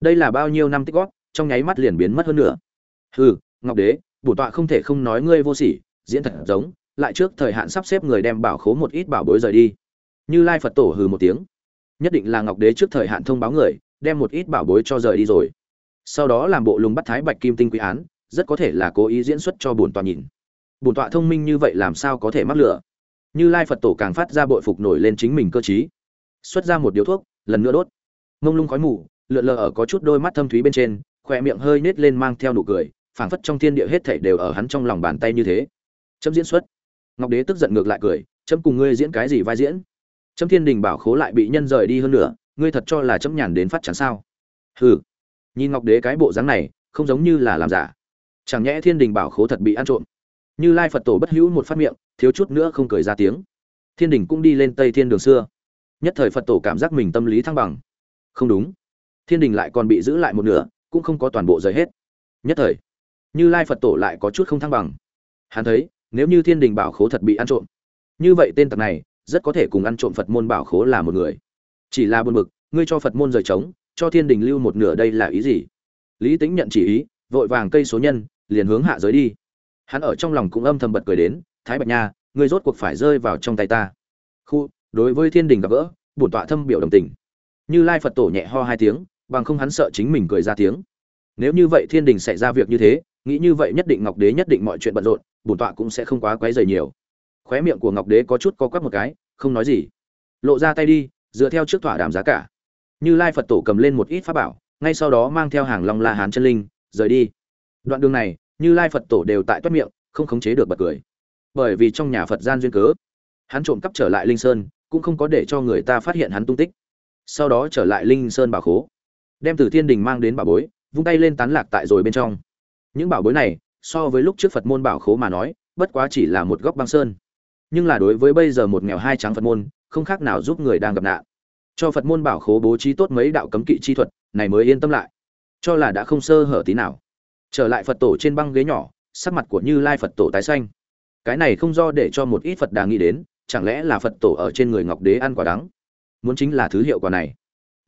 đây là bao nhiêu năm tích góp, trong nháy mắt liền biến mất hơn nữa. Hừ, ngọc đế bổn tọa không thể không nói ngươi vô sỉ, diễn thật giống, lại trước thời hạn sắp xếp người đem bảo khố một ít bảo bối rời đi. Như lai phật tổ hừ một tiếng. Nhất định là ngọc đế trước thời hạn thông báo người, đem một ít bảo bối cho rời đi rồi. Sau đó làm bộ lùng bắt thái bạch kim tinh quý án, rất có thể là cố ý diễn xuất cho bổn tọa nhìn. Bổn tọa thông minh như vậy làm sao có thể mắc lửa? Như lai phật tổ càng phát ra bội phục nổi lên chính mình cơ chí xuất ra một điếu thuốc, lần nữa đốt. Mông lung khói mù lượn lờ ở có chút đôi mắt thâm thúy bên trên khoe miệng hơi nết lên mang theo nụ cười, phảng phất trong thiên địa hết thảy đều ở hắn trong lòng bàn tay như thế. Chấm diễn xuất. Ngọc đế tức giận ngược lại cười, chấm cùng ngươi diễn cái gì vai diễn? Chấm thiên đình bảo khố lại bị nhân rời đi hơn nữa ngươi thật cho là chấm nhàn đến phát chẳng sao? Hừ. Nhìn ngọc đế cái bộ dáng này, không giống như là làm giả. Chẳng nhẽ thiên đình bảo khố thật bị ăn trộm? Như lai phật tổ bất hữu một phát miệng, thiếu chút nữa không cười ra tiếng. Thiên đình cũng đi lên tây thiên đường xưa. Nhất thời phật tổ cảm giác mình tâm lý thăng bằng. Không đúng thiên đình lại còn bị giữ lại một nửa, cũng không có toàn bộ rời hết. Nhất thời, như lai phật tổ lại có chút không thăng bằng. Hắn thấy, nếu như thiên đình bảo khố thật bị ăn trộm, như vậy tên tặc này rất có thể cùng ăn trộm phật môn bảo khố là một người. Chỉ là buồn bực, ngươi cho phật môn rời trống, cho thiên đình lưu một nửa đây là ý gì? Lý tính nhận chỉ ý, vội vàng cây số nhân, liền hướng hạ giới đi. Hắn ở trong lòng cũng âm thầm bật cười đến, thái bạch nha, ngươi rốt cuộc phải rơi vào trong tay ta. Khu, đối với thiên đình gặp gỡ, bổn tọa thâm biểu đồng tình. Như lai phật tổ nhẹ ho hai tiếng bằng không hắn sợ chính mình cười ra tiếng. Nếu như vậy thiên đình xảy ra việc như thế, nghĩ như vậy nhất định ngọc đế nhất định mọi chuyện bận rộn, bổn tọa cũng sẽ không quá quấy rầy nhiều. Khóe miệng của ngọc đế có chút co quắp một cái, không nói gì. Lộ ra tay đi, dựa theo trước thỏa đàm giá cả. Như lai phật tổ cầm lên một ít pháp bảo, ngay sau đó mang theo hàng long la hán chân linh, rời đi. Đoạn đường này, như lai phật tổ đều tại toát miệng, không khống chế được bật cười. Bởi vì trong nhà phật gian duyên cớ, hắn trộm cắp trở lại linh sơn, cũng không có để cho người ta phát hiện hắn tung tích. Sau đó trở lại linh sơn bảo khố đem từ thiên đình mang đến bảo bối, vung tay lên tán lạc tại rồi bên trong. Những bảo bối này, so với lúc trước phật môn bảo khố mà nói, bất quá chỉ là một góc băng sơn. Nhưng là đối với bây giờ một nghèo hai trắng phật môn, không khác nào giúp người đang gặp nạn. Cho phật môn bảo khố bố trí tốt mấy đạo cấm kỵ chi thuật, này mới yên tâm lại. Cho là đã không sơ hở tí nào. Trở lại phật tổ trên băng ghế nhỏ, sắc mặt của như lai phật tổ tái xanh. Cái này không do để cho một ít phật đà nghĩ đến, chẳng lẽ là phật tổ ở trên người ngọc đế ăn quả đắng? Muốn chính là thứ hiệu quả này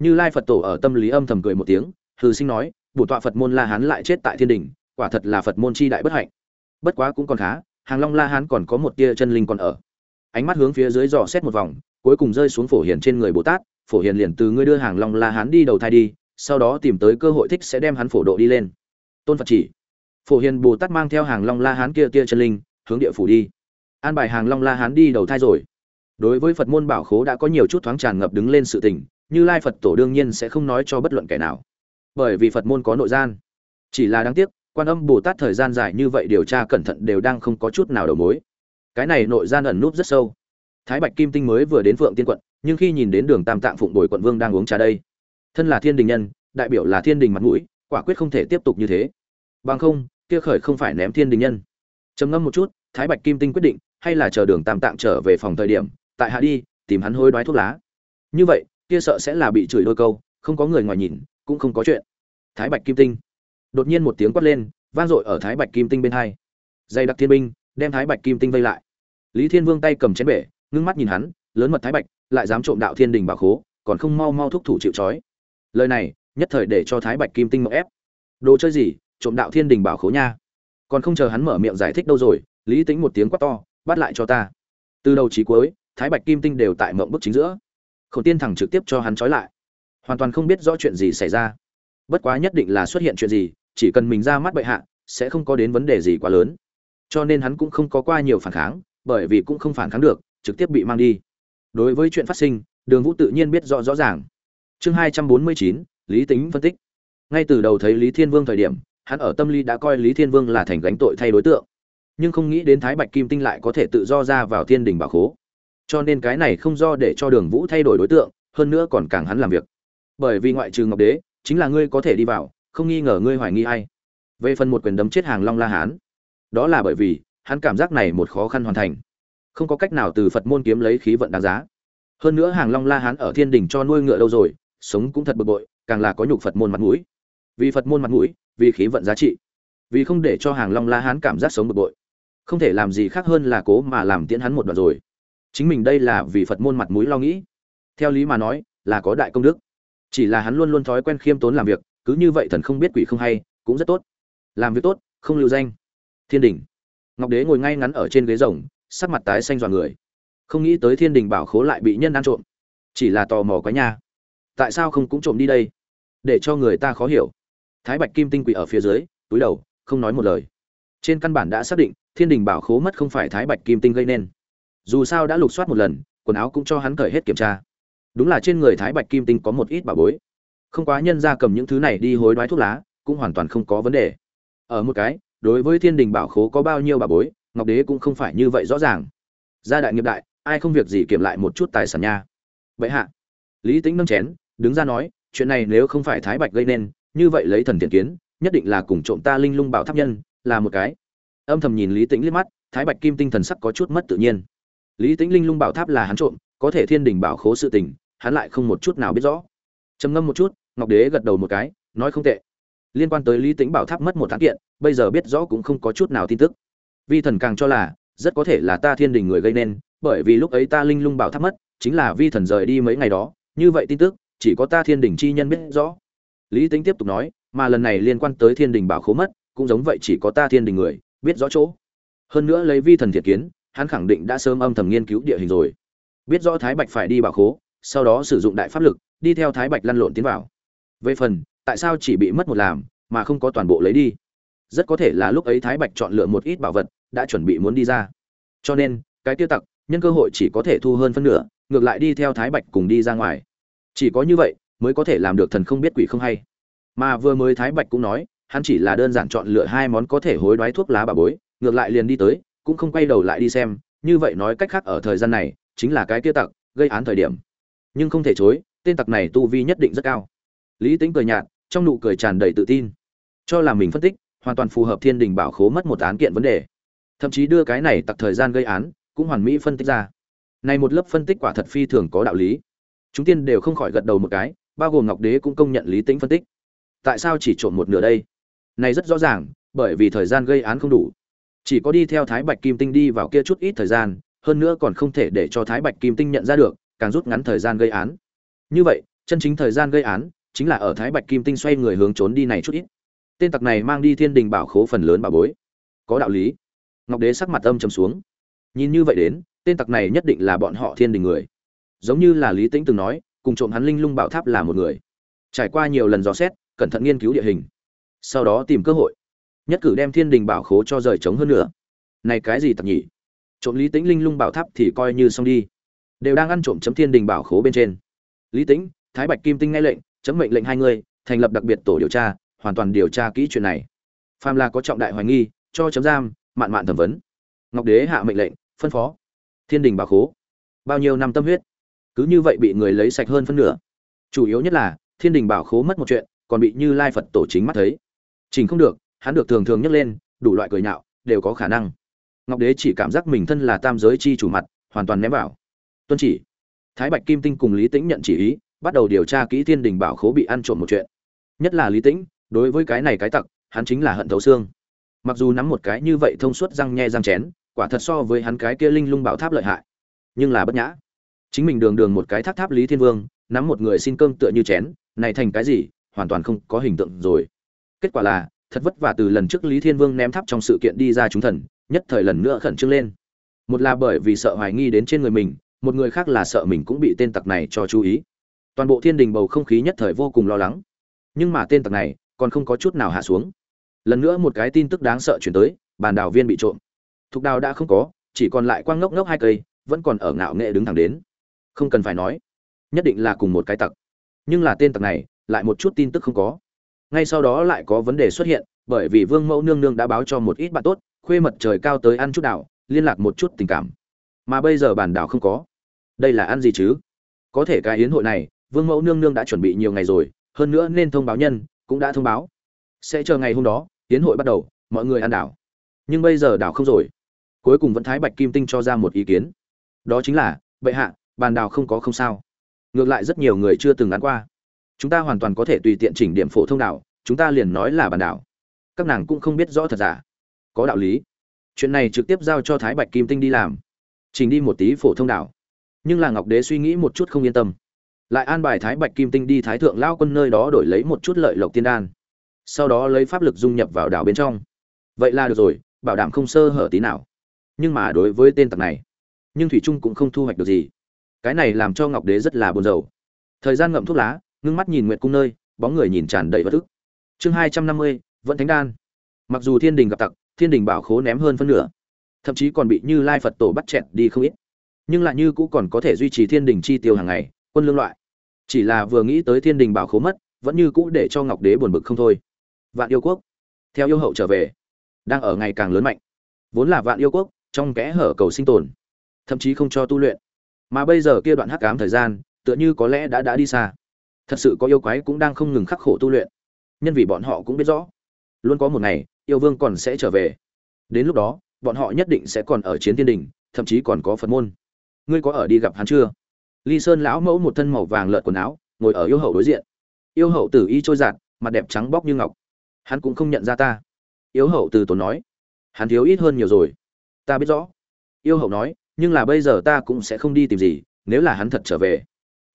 như lai phật tổ ở tâm lý âm thầm cười một tiếng, hư sinh nói bổ tọa phật môn la hán lại chết tại thiên đình, quả thật là phật môn chi đại bất hạnh. Bất quá cũng còn khá, hàng long la hán còn có một tia chân linh còn ở. Ánh mắt hướng phía dưới dò xét một vòng, cuối cùng rơi xuống phổ hiền trên người bồ tát, phổ hiền liền từ ngươi đưa hàng long la hán đi đầu thai đi, sau đó tìm tới cơ hội thích sẽ đem hắn phổ độ đi lên. Tôn phật chỉ. Phổ hiền bồ tát mang theo hàng long la hán kia tia chân linh, hướng địa phủ đi. An bài hàng long la hán đi đầu thai rồi. Đối với phật môn bảo khố đã có nhiều chút thoáng tràn ngập đứng lên sự tình như lai phật tổ đương nhiên sẽ không nói cho bất luận kẻ nào bởi vì phật môn có nội gian chỉ là đáng tiếc quan âm bồ tát thời gian dài như vậy điều tra cẩn thận đều đang không có chút nào đầu mối cái này nội gian ẩn núp rất sâu thái bạch kim tinh mới vừa đến phượng tiên quận nhưng khi nhìn đến đường tam tạng phụng bồi quận vương đang uống trà đây thân là thiên đình nhân đại biểu là thiên đình mặt mũi quả quyết không thể tiếp tục như thế bằng không kia khởi không phải ném thiên đình nhân trầm ngâm một chút thái bạch kim tinh quyết định hay là chờ đường tam tạng trở về phòng thời điểm tại hạ đi tìm hắn hối đoái thuốc lá như vậy kia sợ sẽ là bị chửi đôi câu, không có người ngoài nhìn, cũng không có chuyện. Thái bạch kim tinh. Đột nhiên một tiếng quát lên, vang dội ở thái bạch kim tinh bên hai. Dây đặc thiên binh đem thái bạch kim tinh vây lại. Lý thiên vương tay cầm chén bể, ngưng mắt nhìn hắn, lớn mật thái bạch, lại dám trộm đạo thiên đình bảo khố, còn không mau mau thúc thủ chịu trói. Lời này, nhất thời để cho thái bạch kim tinh mậu ép. Đồ chơi gì, trộm đạo thiên đình bảo khố nha. Còn không chờ hắn mở miệng giải thích đâu rồi, lý tính một tiếng quát to, bắt lại cho ta. Từ đầu chí cuối, thái bạch kim tinh đều tại mộng bức chính giữa. Khổng tiên thẳng trực tiếp cho hắn trói lại. Hoàn toàn không biết rõ chuyện gì xảy ra. Bất quá nhất định là xuất hiện chuyện gì, chỉ cần mình ra mắt bệ hạ, sẽ không có đến vấn đề gì quá lớn. Cho nên hắn cũng không có qua nhiều phản kháng, bởi vì cũng không phản kháng được, trực tiếp bị mang đi. Đối với chuyện phát sinh, đường vũ tự nhiên biết rõ rõ ràng. Chương hai trăm bốn mươi chín, lý tính phân tích. Ngay từ đầu thấy lý thiên vương thời điểm, hắn ở tâm lý đã coi lý thiên vương là thành gánh tội thay đối tượng. Nhưng không nghĩ đến thái bạch kim tinh lại có thể tự do ra vào thiên đình bảo khố cho nên cái này không do để cho đường vũ thay đổi đối tượng, hơn nữa còn càng hắn làm việc. Bởi vì ngoại trừ ngọc đế, chính là ngươi có thể đi vào, không nghi ngờ ngươi hoài nghi ai. Về phần một quyền đấm chết hàng long la hán, đó là bởi vì hắn cảm giác này một khó khăn hoàn thành. Không có cách nào từ phật môn kiếm lấy khí vận đáng giá. Hơn nữa hàng long la hán ở thiên đình cho nuôi ngựa lâu rồi, sống cũng thật bực bội, càng là có nhục phật môn mặt mũi. Vì phật môn mặt mũi, vì khí vận giá trị. Vì không để cho hàng long la hán cảm giác sống bực bội. Không thể làm gì khác hơn là cố mà làm tiễn hắn một đoạn rồi chính mình đây là vì phật môn mặt mũi lo nghĩ. Theo lý mà nói, là có đại công đức. Chỉ là hắn luôn luôn thói quen khiêm tốn làm việc, cứ như vậy thần không biết quỷ không hay, cũng rất tốt. Làm việc tốt, không lưu danh. Thiên đình. Ngọc đế ngồi ngay ngắn ở trên ghế rồng, sắc mặt tái xanh dọa người. Không nghĩ tới thiên đình bảo khố lại bị nhân ăn trộm. Chỉ là tò mò quá nha. Tại sao không cũng trộm đi đây? Để cho người ta khó hiểu. Thái bạch kim tinh quỷ ở phía dưới, túi đầu, không nói một lời. Trên căn bản đã xác định, thiên đình bảo khố mất không phải thái bạch kim tinh gây nên dù sao đã lục soát một lần, quần áo cũng cho hắn cởi hết kiểm tra. Đúng là trên người thái bạch kim tinh có một ít bà bối. Không quá nhân ra cầm những thứ này đi hối đoái thuốc lá, cũng hoàn toàn không có vấn đề. Ở một cái, đối với thiên đình bảo khố có bao nhiêu bà bối, ngọc đế cũng không phải như vậy rõ ràng. Gia đại nghiệp đại, ai không việc gì kiểm lại một chút tài sản nha. Vậy hạ, lý tính nâng chén, đứng ra nói, chuyện này nếu không phải thái bạch gây nên, như vậy lấy thần thiện kiến, nhất định là cùng trộm ta linh lung bảo tháp nhân, là một cái. Âm thầm nhìn lý tĩnh liếc mắt, thái bạch kim tinh thần sắc có chút mất tự nhiên lý tĩnh linh lung bảo tháp là hắn trộm, có thể thiên đình bảo khố sự tình, hắn lại không một chút nào biết rõ. Trầm ngâm một chút, ngọc đế gật đầu một cái, nói không tệ. Liên quan tới lý tĩnh bảo tháp mất một tháng kiện, bây giờ biết rõ cũng không có chút nào tin tức. Vi thần càng cho là, rất có thể là ta thiên đình người gây nên, bởi vì lúc ấy ta linh lung bảo tháp mất, chính là vi thần rời đi mấy ngày đó, như vậy tin tức, chỉ có ta thiên đình chi nhân biết rõ. Lý tính tiếp tục nói, mà lần này liên quan tới thiên đình bảo khố mất, cũng giống vậy chỉ có ta thiên đình người, biết rõ chỗ. Hơn nữa lấy vi thần thiệt kiến hắn khẳng định đã sớm âm thầm nghiên cứu địa hình rồi. Biết rõ thái bạch phải đi bảo khố, sau đó sử dụng đại pháp lực, đi theo thái bạch lăn lộn tiến vào. Về phần, tại sao chỉ bị mất một làm, mà không có toàn bộ lấy đi? Rất có thể là lúc ấy thái bạch chọn lựa một ít bảo vật, đã chuẩn bị muốn đi ra. Cho nên, cái tiêu tặc, nhân cơ hội chỉ có thể thu hơn phân nửa, ngược lại đi theo thái bạch cùng đi ra ngoài. Chỉ có như vậy, mới có thể làm được thần không biết quỷ không hay. Mà vừa mới thái bạch cũng nói, hắn chỉ là đơn giản chọn lựa hai món có thể hối đoái thuốc lá bà bối, ngược lại liền đi tới cũng không quay đầu lại đi xem, như vậy nói cách khác ở thời gian này, chính là cái kia tặc, gây án thời điểm. Nhưng không thể chối, tên tặc này tu vi nhất định rất cao. Lý tính cười nhạt, trong nụ cười tràn đầy tự tin. Cho là mình phân tích, hoàn toàn phù hợp thiên đình bảo khố mất một án kiện vấn đề. Thậm chí đưa cái này tặc thời gian gây án, cũng hoàn mỹ phân tích ra. Này một lớp phân tích quả thật phi thường có đạo lý. Chúng tiên đều không khỏi gật đầu một cái, bao gồm ngọc đế cũng công nhận lý tính phân tích. Tại sao chỉ trộm một nửa đây? Này rất rõ ràng, bởi vì thời gian gây án không đủ chỉ có đi theo thái bạch kim tinh đi vào kia chút ít thời gian, hơn nữa còn không thể để cho thái bạch kim tinh nhận ra được, càng rút ngắn thời gian gây án. Như vậy, chân chính thời gian gây án chính là ở thái bạch kim tinh xoay người hướng trốn đi này chút ít. Tên tặc này mang đi thiên đình bảo khố phần lớn bà bối. Có đạo lý. Ngọc đế sắc mặt âm trầm xuống. Nhìn như vậy đến, tên tặc này nhất định là bọn họ thiên đình người. Giống như là lý tĩnh từng nói, cùng trộm hắn linh lung bảo tháp là một người. Trải qua nhiều lần dò xét, cẩn thận nghiên cứu địa hình. Sau đó tìm cơ hội nhất cử đem thiên đình bảo khố cho rời trống hơn nữa. Này cái gì tập nhỉ? Trộm lý tĩnh linh lung bảo tháp thì coi như xong đi. Đều đang ăn trộm chấm thiên đình bảo khố bên trên. Lý tĩnh, thái bạch kim tinh nghe lệnh, chấm mệnh lệnh hai người, thành lập đặc biệt tổ điều tra, hoàn toàn điều tra kỹ chuyện này. Phàm là có trọng đại hoài nghi, cho chấm giam, mạn mạn thẩm vấn. Ngọc đế hạ mệnh lệnh, phân phó. Thiên đình bảo khố. Bao nhiêu năm tâm huyết. Cứ như vậy bị người lấy sạch hơn phân nửa. Chủ yếu nhất là, thiên đình bảo khố mất một chuyện, còn bị như lai phật tổ chính mắt thấy. Chỉnh không được hắn được thường thường nhấc lên, đủ loại cười nhạo, đều có khả năng. Ngọc đế chỉ cảm giác mình thân là tam giới chi chủ mặt, hoàn toàn ném vào. Tuân chỉ. Thái bạch kim tinh cùng lý tĩnh nhận chỉ ý, bắt đầu điều tra kỹ thiên đình bảo khố bị ăn trộm một chuyện. Nhất là lý tĩnh, đối với cái này cái tặc, hắn chính là hận thấu xương. Mặc dù nắm một cái như vậy thông suốt răng nhe răng chén, quả thật so với hắn cái kia linh lung bảo tháp lợi hại. Nhưng là bất nhã. Chính mình đường đường một cái tháp tháp lý thiên vương, nắm một người xin cơm tựa như chén, này thành cái gì, hoàn toàn không có hình tượng rồi. Kết quả là thật vất vả từ lần trước lý thiên vương ném tháp trong sự kiện đi ra chúng thần, nhất thời lần nữa khẩn trương lên. Một là bởi vì sợ hoài nghi đến trên người mình, một người khác là sợ mình cũng bị tên tặc này cho chú ý. Toàn bộ thiên đình bầu không khí nhất thời vô cùng lo lắng. Nhưng mà tên tặc này còn không có chút nào hạ xuống. Lần nữa một cái tin tức đáng sợ chuyển tới, bàn đào viên bị trộm. Thục đào đã không có, chỉ còn lại quang ngốc ngốc hai cây, vẫn còn ở ngạo nghệ đứng thẳng đến. Không cần phải nói, nhất định là cùng một cái tặc. Nhưng là tên tặc này, lại một chút tin tức không có ngay sau đó lại có vấn đề xuất hiện, bởi vì vương mẫu nương nương đã báo cho một ít bạn tốt, khuê mật trời cao tới ăn chút đảo, liên lạc một chút tình cảm. Mà bây giờ bản đảo không có. Đây là ăn gì chứ? Có thể cái hiến hội này, vương mẫu nương nương đã chuẩn bị nhiều ngày rồi, hơn nữa nên thông báo nhân, cũng đã thông báo. Sẽ chờ ngày hôm đó hiến hội bắt đầu, mọi người ăn đảo. Nhưng bây giờ đảo không rồi. Cuối cùng vẫn thái bạch kim tinh cho ra một ý kiến. Đó chính là, bệ hạ bàn đào không có không sao. Ngược lại rất nhiều người chưa từng ăn qua chúng ta hoàn toàn có thể tùy tiện chỉnh điểm phổ thông đảo, chúng ta liền nói là bản đảo. Các nàng cũng không biết rõ thật giả. Có đạo lý. Chuyện này trực tiếp giao cho thái bạch kim tinh đi làm. Chỉnh đi một tí phổ thông đảo. Nhưng là ngọc đế suy nghĩ một chút không yên tâm. Lại an bài thái bạch kim tinh đi thái thượng lao quân nơi đó đổi lấy một chút lợi lộc tiên đan. Sau đó lấy pháp lực dung nhập vào đảo bên trong. Vậy là được rồi, bảo đảm không sơ hở tí nào. Nhưng mà đối với tên tặc này, nhưng thủy trung cũng không thu hoạch được gì. Cái này làm cho ngọc đế rất là buồn rầu. Thời gian ngậm thuốc lá ngưng mắt nhìn nguyệt cung nơi, bóng người nhìn tràn đầy bất ức. Chương hai trăm năm mươi, vẫn thánh đan. Mặc dù thiên đình gặp tặc, thiên đình bảo khố ném hơn phân nửa, thậm chí còn bị như lai phật tổ bắt chẹn đi không ít. Nhưng lại như cũ còn có thể duy trì thiên đình chi tiêu hàng ngày, quân lương loại. Chỉ là vừa nghĩ tới thiên đình bảo khố mất, vẫn như cũ để cho ngọc đế buồn bực không thôi. Vạn yêu quốc. Theo yêu hậu trở về, đang ở ngày càng lớn mạnh. Vốn là vạn yêu quốc, trong kẽ hở cầu sinh tồn, thậm chí không cho tu luyện. Mà bây giờ kia đoạn hắc ám thời gian, tựa như có lẽ đã đã đi xa thật sự có yêu quái cũng đang không ngừng khắc khổ tu luyện. Nhân vì bọn họ cũng biết rõ. Luôn có một ngày, yêu vương còn sẽ trở về. Đến lúc đó, bọn họ nhất định sẽ còn ở chiến thiên đình, thậm chí còn có phật môn. Ngươi có ở đi gặp hắn chưa? Ly sơn lão mẫu một thân màu vàng lợn quần áo, ngồi ở yêu hậu đối diện. Yêu hậu tử y trôi giạt, mặt đẹp trắng bóc như ngọc. Hắn cũng không nhận ra ta. Yêu hậu từ tốn nói, hắn thiếu ít hơn nhiều rồi. Ta biết rõ. Yêu hậu nói, nhưng là bây giờ ta cũng sẽ không đi tìm gì, nếu là hắn thật trở về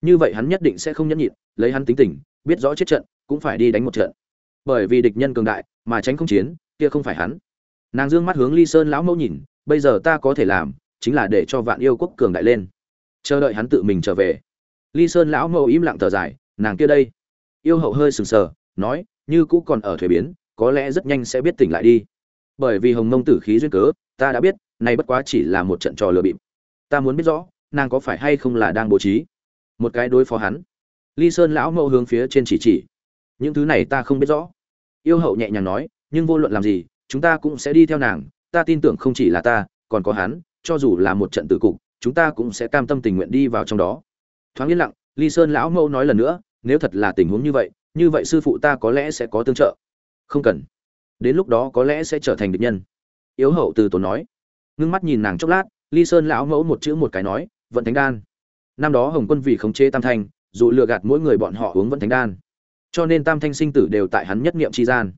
như vậy hắn nhất định sẽ không nhẫn nhịn, lấy hắn tính tình, biết rõ chết trận, cũng phải đi đánh một trận. Bởi vì địch nhân cường đại, mà tránh không chiến, kia không phải hắn. Nàng dương mắt hướng ly sơn lão mẫu nhìn, bây giờ ta có thể làm, chính là để cho vạn yêu quốc cường đại lên. Chờ đợi hắn tự mình trở về. Ly sơn lão mẫu im lặng thở dài, nàng kia đây. Yêu hậu hơi sừng sờ, nói, như cũ còn ở thuế biến, có lẽ rất nhanh sẽ biết tỉnh lại đi. Bởi vì hồng mông tử khí duyên cớ, ta đã biết nay bất quá chỉ là một trận trò lừa bịp. Ta muốn biết rõ, nàng có phải hay không là đang bố trí một cái đối phó hắn. Ly sơn lão mẫu hướng phía trên chỉ chỉ. Những thứ này ta không biết rõ. Yêu hậu nhẹ nhàng nói, nhưng vô luận làm gì, chúng ta cũng sẽ đi theo nàng, ta tin tưởng không chỉ là ta, còn có hắn, cho dù là một trận tử cục, chúng ta cũng sẽ cam tâm tình nguyện đi vào trong đó. Thoáng yên lặng, ly sơn lão mẫu nói lần nữa, nếu thật là tình huống như vậy như vậy sư phụ ta có lẽ sẽ có tương trợ. Không cần. Đến lúc đó có lẽ sẽ trở thành địch nhân. Yếu hậu từ tốn nói. Ngưng mắt nhìn nàng chốc lát, ly sơn lão mẫu một chữ một cái nói, vận thánh đan năm đó hồng quân vì khống chế tam thanh, dù lừa gạt mỗi người bọn họ uống vẫn thánh đan. Cho nên tam thanh sinh tử đều tại hắn nhất niệm tri gian.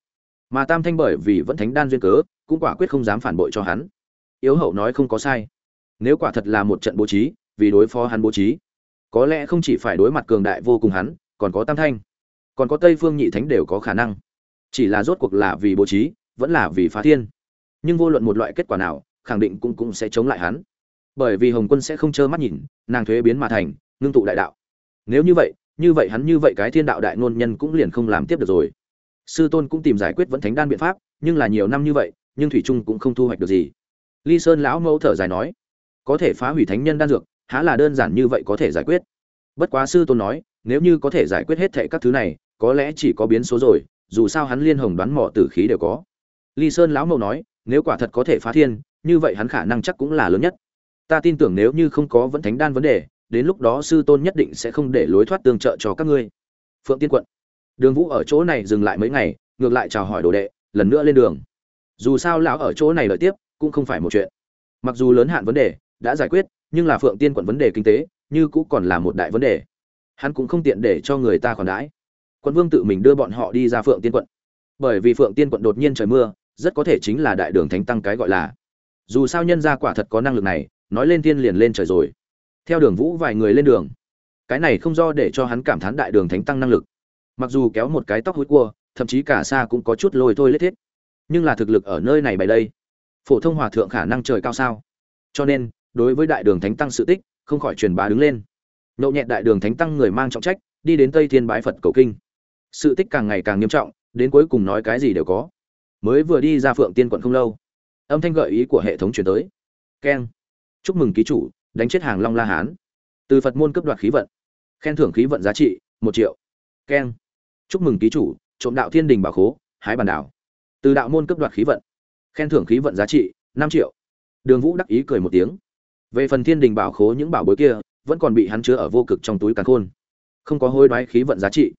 Mà tam thanh bởi vì vẫn thánh đan duyên cớ, cũng quả quyết không dám phản bội cho hắn. Yếu hậu nói không có sai. Nếu quả thật là một trận bố trí, vì đối phó hắn bố trí, có lẽ không chỉ phải đối mặt cường đại vô cùng hắn, còn có tam thanh. Còn có tây phương nhị thánh đều có khả năng. Chỉ là rốt cuộc là vì bố trí, vẫn là vì phá thiên. Nhưng vô luận một loại kết quả nào, khẳng định cũng cũng sẽ chống lại hắn bởi vì hồng quân sẽ không trơ mắt nhìn, nàng thuế biến mà thành, ngưng tụ đại đạo. Nếu như vậy như vậy hắn như vậy cái thiên đạo đại ngôn nhân cũng liền không làm tiếp được rồi. Sư tôn cũng tìm giải quyết vẫn thánh đan biện pháp, nhưng là nhiều năm như vậy, nhưng thủy trung cũng không thu hoạch được gì. Ly sơn lão mẫu thở dài nói, có thể phá hủy thánh nhân đan dược, há là đơn giản như vậy có thể giải quyết? Bất quá sư tôn nói, nếu như có thể giải quyết hết thệ các thứ này, có lẽ chỉ có biến số rồi, dù sao hắn liên hồng đoán mỏ tử khí đều có. Ly sơn lão mẫu nói, nếu quả thật có thể phá thiên, như vậy hắn khả năng chắc cũng là lớn nhất ta tin tưởng nếu như không có vẫn thánh đan vấn đề, đến lúc đó sư tôn nhất định sẽ không để lối thoát tương trợ cho các ngươi. Phượng tiên quận. Đường vũ ở chỗ này dừng lại mấy ngày, ngược lại chào hỏi đồ đệ, lần nữa lên đường. Dù sao lão ở chỗ này lợi tiếp, cũng không phải một chuyện. Mặc dù lớn hạn vấn đề, đã giải quyết, nhưng là phượng tiên quận vấn đề kinh tế, như cũng còn là một đại vấn đề. Hắn cũng không tiện để cho người ta còn đãi. Quận vương tự mình đưa bọn họ đi ra phượng tiên quận. Bởi vì phượng tiên quận đột nhiên trời mưa, rất có thể chính là đại đường thánh tăng cái gọi là. Dù sao nhân gia quả thật có năng lực này nói lên tiên liền lên trời rồi. Theo đường vũ vài người lên đường. Cái này không do để cho hắn cảm thán đại đường thánh tăng năng lực. Mặc dù kéo một cái tóc hối cua, thậm chí cả xa cũng có chút lôi thôi lết thiết. Nhưng là thực lực ở nơi này bày đây, phổ thông hòa thượng khả năng trời cao sao? Cho nên, đối với đại đường thánh tăng sự tích, không khỏi truyền bá đứng lên. Nhậu nhẹ đại đường thánh tăng người mang trọng trách, đi đến tây thiên bái phật cầu kinh. Sự tích càng ngày càng nghiêm trọng, đến cuối cùng nói cái gì đều có. Mới vừa đi ra phượng tiên quận không lâu, âm thanh gợi ý của hệ thống chuyển tới. Keng chúc mừng ký chủ, đánh chết hàng long la hán. Từ phật môn cấp đoạt khí vận. Khen thưởng khí vận giá trị, một triệu. Keng. Chúc mừng ký chủ, trộm đạo thiên đình bảo khố, hái bàn đảo. Từ đạo môn cấp đoạt khí vận. Khen thưởng khí vận giá trị, năm triệu. Đường vũ đắc ý cười một tiếng. Về phần thiên đình bảo khố những bảo bối kia, vẫn còn bị hắn chứa ở vô cực trong túi càn khôn. Không có hối đoái khí vận giá trị.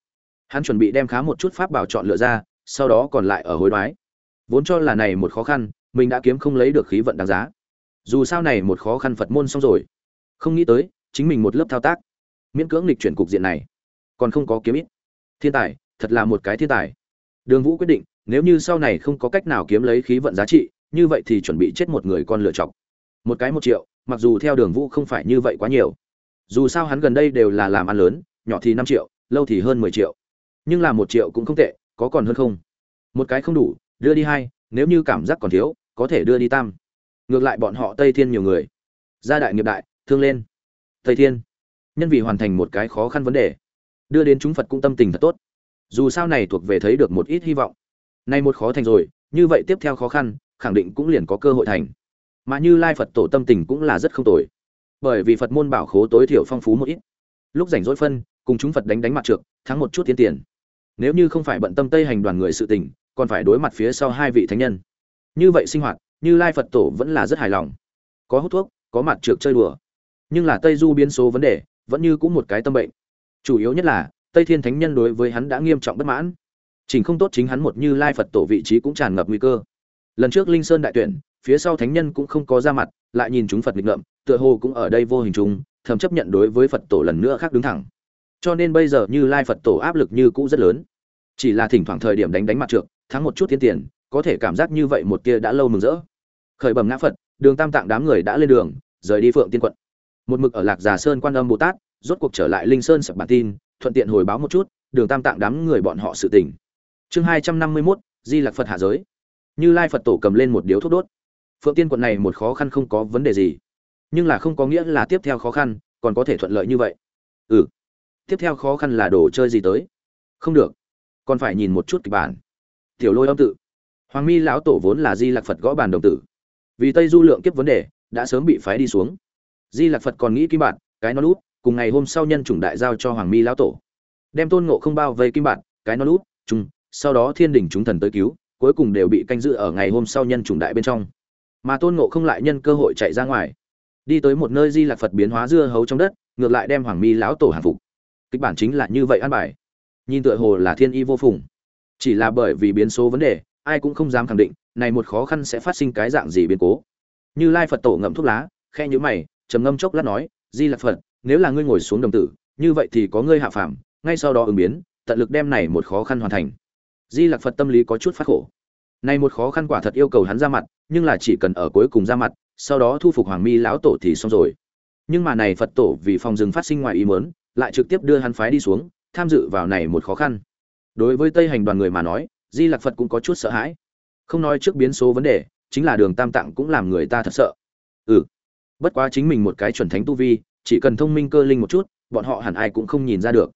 Hắn chuẩn bị đem khá một chút pháp bảo chọn lựa ra, sau đó còn lại ở hối đoái. Vốn cho là này một khó khăn, mình đã kiếm không lấy được khí vận đáng giá dù sao này một khó khăn phật môn xong rồi. Không nghĩ tới, chính mình một lớp thao tác, miễn cưỡng lịch chuyển cục diện này. Còn không có kiếm ít. Thiên tài, thật là một cái thiên tài. Đường vũ quyết định, nếu như sau này không có cách nào kiếm lấy khí vận giá trị, như vậy thì chuẩn bị chết một người con lựa chọc một cái một triệu, mặc dù theo đường vũ không phải như vậy quá nhiều. Dù sao hắn gần đây đều là làm ăn lớn, nhỏ thì năm triệu, lâu thì hơn mười triệu. Nhưng là một triệu cũng không tệ, có còn hơn không? Một cái không đủ, đưa đi hai, nếu như cảm giác còn thiếu, có thể đưa đi tam ngược lại bọn họ tây thiên nhiều người. Gia đại nghiệp đại, thương lên. Tây thiên, nhân vì hoàn thành một cái khó khăn vấn đề, đưa đến chúng phật cũng tâm tình thật tốt. Dù sao này thuộc về thấy được một ít hy vọng. Nay một khó thành rồi, như vậy tiếp theo khó khăn, khẳng định cũng liền có cơ hội thành. Mà như lai phật tổ tâm tình cũng là rất không tồi. Bởi vì phật môn bảo khố tối thiểu phong phú một ít. Lúc rảnh rỗi phân, cùng chúng phật đánh đánh mặt trượt thắng một chút tiến tiền. Nếu như không phải bận tâm tây hành đoàn người sự tình, còn phải đối mặt phía sau hai vị thánh nhân. Như vậy sinh hoạt như lai phật tổ vẫn là rất hài lòng. Có hút thuốc, có mặt trượt chơi đùa. Nhưng là tây du biến số vấn đề, vẫn như cũng một cái tâm bệnh. Chủ yếu nhất là, tây thiên thánh nhân đối với hắn đã nghiêm trọng bất mãn. Chỉnh không tốt chính hắn một như lai phật tổ vị trí cũng tràn ngập nguy cơ. Lần trước linh sơn đại tuyển, phía sau thánh nhân cũng không có ra mặt, lại nhìn chúng phật nghịch ngợm, tựa hồ cũng ở đây vô hình chung, thầm chấp nhận đối với phật tổ lần nữa khác đứng thẳng. Cho nên bây giờ như lai phật tổ áp lực như cũ rất lớn. Chỉ là thỉnh thoảng thời điểm đánh đánh mặt trượt thắng một chút thiên tiền, có thể cảm giác như vậy một kia đã lâu mừng rỡ khởi bẩm ngã phật, đường tam tạng đám người đã lên đường, rời đi phượng tiên quận. Một mực ở lạc già sơn quan âm bồ tát, rốt cuộc trở lại linh sơn sập bản tin, thuận tiện hồi báo một chút, đường tam tạng đám người bọn họ sự tình. Chương hai trăm năm mươi mốt, di lạc phật hạ giới. Như lai phật tổ cầm lên một điếu thuốc đốt. Phượng tiên quận này một khó khăn không có vấn đề gì, nhưng là không có nghĩa là tiếp theo khó khăn, còn có thể thuận lợi như vậy. Ừ tiếp theo khó khăn là đồ chơi gì tới? Không được, còn phải nhìn một chút kịch bản. Tiểu lôi âm tự. Hoàng mi lão tổ vốn là di lạc phật gõ bàn đồng tử vì tây du lượng kiếp vấn đề, đã sớm bị phái đi xuống. Di lạc phật còn nghĩ kim bản cái nó lút cùng ngày hôm sau nhân chủng đại giao cho hoàng mi lão tổ. Đem tôn ngộ không bao vây kim bản cái nó lút chung sau đó thiên đình chúng thần tới cứu, cuối cùng đều bị canh giữ ở ngày hôm sau nhân chủng đại bên trong. Mà tôn ngộ không lại nhân cơ hội chạy ra ngoài. Đi tới một nơi di lạc phật biến hóa dưa hấu trong đất, ngược lại đem hoàng mi lão tổ hàng phục. Kịch bản chính là như vậy an bài. Nhìn tựa hồ là thiên y vô phùng. Chỉ là bởi vì biến số vấn đề, ai cũng không dám khẳng định này một khó khăn sẽ phát sinh cái dạng gì biến cố? Như lai phật tổ ngậm thuốc lá khe nhữ mày, trầm ngâm chốc lát nói, di lạc phật, nếu là ngươi ngồi xuống đồng tử, như vậy thì có ngươi hạ phàm, ngay sau đó ứng biến, tận lực đem này một khó khăn hoàn thành. Di lạc phật tâm lý có chút phát khổ. Này một khó khăn quả thật yêu cầu hắn ra mặt, nhưng là chỉ cần ở cuối cùng ra mặt, sau đó thu phục hoàng mi lão tổ thì xong rồi. Nhưng mà này phật tổ vì phòng rừng phát sinh ngoài ý mớn lại trực tiếp đưa hắn phái đi xuống, tham dự vào này một khó khăn. Đối với tây hành đoàn người mà nói, di lạc phật cũng có chút sợ hãi không nói trước biến số vấn đề, chính là đường tam tạng cũng làm người ta thật sợ. Ừ. Bất quá chính mình một cái chuẩn thánh tu vi, chỉ cần thông minh cơ linh một chút, bọn họ hẳn ai cũng không nhìn ra được.